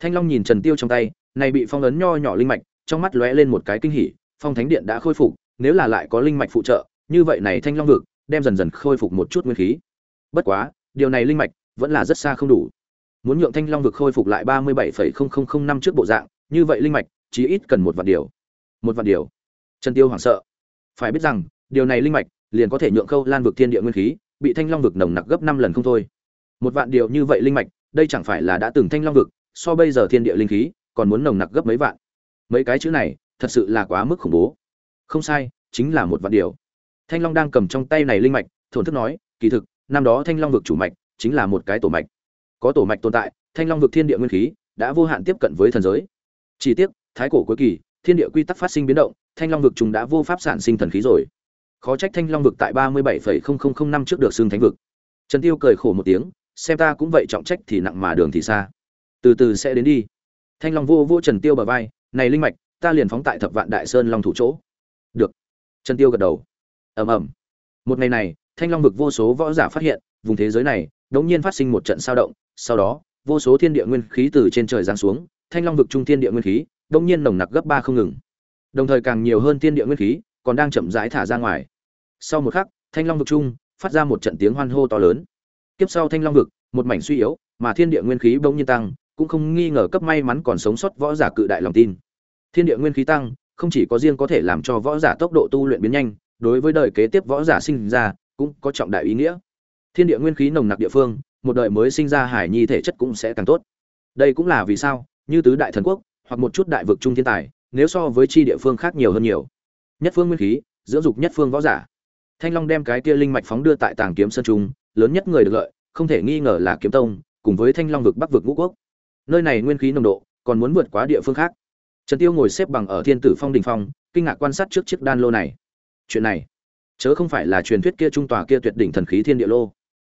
Thanh long nhìn trần tiêu trong tay, này bị phong ấn nho nhỏ linh mạch, trong mắt lóe lên một cái kinh hỉ, phong thánh điện đã khôi phục, nếu là lại có linh mạch phụ trợ, như vậy này thanh long vực đem dần dần khôi phục một chút nguyên khí. Bất quá, điều này linh mạch vẫn là rất xa không đủ. Muốn nhượng thanh long vực khôi phục lại ba mươi bảy năm trước bộ dạng, như vậy linh mạch chí ít cần một vạn điều. Một vạn điều. Trần tiêu hoảng sợ. Phải biết rằng, điều này linh mạch, liền có thể nhượng khâu lan vực thiên địa nguyên khí, bị thanh long vực nồng nặc gấp năm lần không thôi. Một vạn điều như vậy linh mạch, đây chẳng phải là đã từng thanh long vực, so bây giờ thiên địa linh khí, còn muốn nồng nặc gấp mấy vạn. Mấy cái chữ này, thật sự là quá mức khủng bố. Không sai, chính là một vạn điều. Thanh long đang cầm trong tay này linh mạch, thổn thức nói, kỳ thực, năm đó thanh long vực chủ mạch, chính là một cái tổ mạch. Có tổ mạch tồn tại, thanh long vực thiên địa nguyên khí, đã vô hạn tiếp cận với thần giới. Chỉ tiếc thái cổ cuối kỳ, thiên địa quy tắc phát sinh biến động, thanh long vực chúng đã vô pháp sản sinh thần khí rồi. Khó trách thanh long vực tại ba mươi bảy năm trước được xưng thánh vực. Trần tiêu cười khổ một tiếng, xem ta cũng vậy trọng trách thì nặng mà đường thì xa. Từ từ sẽ đến đi. Thanh long vô vô trần tiêu bờ vai, này linh mạch, ta liền phóng tại thập vạn đại sơn long thủ chỗ. Được. Trần tiêu gật đầu. Ầm ầm. Một ngày này, thanh long vực vô số võ giả phát hiện, vùng thế giới này, đống nhiên phát sinh một trận sao động, sau đó, vô số thiên địa nguyên khí từ trên trời giáng xuống, thanh long vực trung thiên địa nguyên khí đông nhiên nồng nặc gấp ba không ngừng. Đồng thời càng nhiều hơn thiên địa nguyên khí còn đang chậm rãi thả ra ngoài. Sau một khắc, thanh long vực trung phát ra một trận tiếng hoan hô to lớn. Tiếp sau thanh long vực, một mảnh suy yếu, mà thiên địa nguyên khí bỗng nhiên tăng, cũng không nghi ngờ cấp may mắn còn sống sót võ giả cự đại lòng tin. Thiên địa nguyên khí tăng, không chỉ có riêng có thể làm cho võ giả tốc độ tu luyện biến nhanh, đối với đời kế tiếp võ giả sinh ra cũng có trọng đại ý nghĩa. Thiên địa nguyên khí nồng nặc địa phương, một đời mới sinh ra hải nhi thể chất cũng sẽ càng tốt. Đây cũng là vì sao, như tứ đại thần quốc hoặc một chút đại vực trung thiên tài, nếu so với chi địa phương khác nhiều hơn nhiều. Nhất phương nguyên khí, dưỡng dục nhất phương võ giả. Thanh long đem cái kia linh mạch phóng đưa tại tàng kiếm sơn trung, lớn nhất người được lợi, không thể nghi ngờ là kiếm tông, cùng với thanh long vực bắc vực ngũ quốc. Nơi này nguyên khí nồng độ, còn muốn vượt quá địa phương khác. Trần tiêu ngồi xếp bằng ở thiên tử phong đình phong, kinh ngạc quan sát trước chiếc đan lô này. Chuyện này, chớ không phải là truyền thuyết kia trung tòa kia tuyệt đỉnh thần khí thiên địa lô.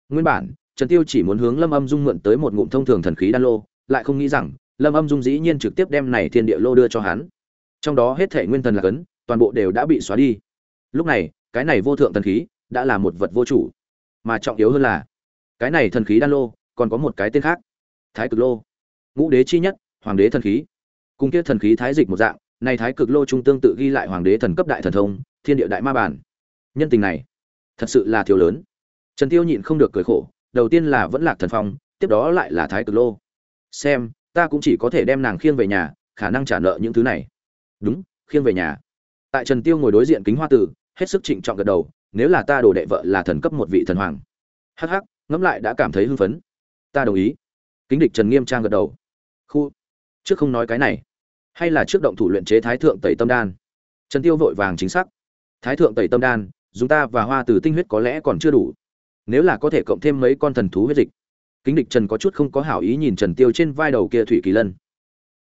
Nguyên bản, trần tiêu chỉ muốn hướng lâm âm dung mượn tới một ngụm thông thường thần khí đan lô, lại không nghĩ rằng lâm âm dung dĩ nhiên trực tiếp đem này thiên địa lô đưa cho hắn. Trong đó hết thể nguyên thần là cấn, toàn bộ đều đã bị xóa đi. Lúc này, cái này vô thượng thần khí đã là một vật vô chủ, mà trọng yếu hơn là, cái này thần khí đan lô còn có một cái tên khác, thái cực lô. Ngũ đế chi nhất, hoàng đế thần khí. Cùng kia thần khí thái dịch một dạng, này thái cực lô trung tương tự ghi lại hoàng đế thần cấp đại thần thông, thiên địa đại ma bản. Nhân tình này, thật sự là thiếu lớn. Trần tiêu nhịn không được cười khổ, đầu tiên là vẫn lạc thần phong, tiếp đó lại là thái cực lô. Xem ta cũng chỉ có thể đem nàng khiêng về nhà, khả năng trả nợ những thứ này. Đúng, khiêng về nhà. Tại trần tiêu ngồi đối diện kính hoa tử, hết sức trịnh trọng gật đầu, nếu là ta đồ đệ vợ là thần cấp một vị thần hoàng. Hắc hắc, ngẫm lại đã cảm thấy hưng phấn. Ta đồng ý. Kính địch trần nghiêm trang gật đầu. Khu, trước không nói cái này. Hay là trước động thủ luyện chế thái thượng tẩy tâm đan. Trần tiêu vội vàng chính xác. Thái thượng tẩy tâm đan, dùng ta và hoa tử tinh huyết có lẽ còn chưa đủ. Nếu là có thể cộng thêm mấy con thần thú huyết dịch kính địch trần có chút không có hảo ý nhìn trần tiêu trên vai đầu kia thủy kỳ lân.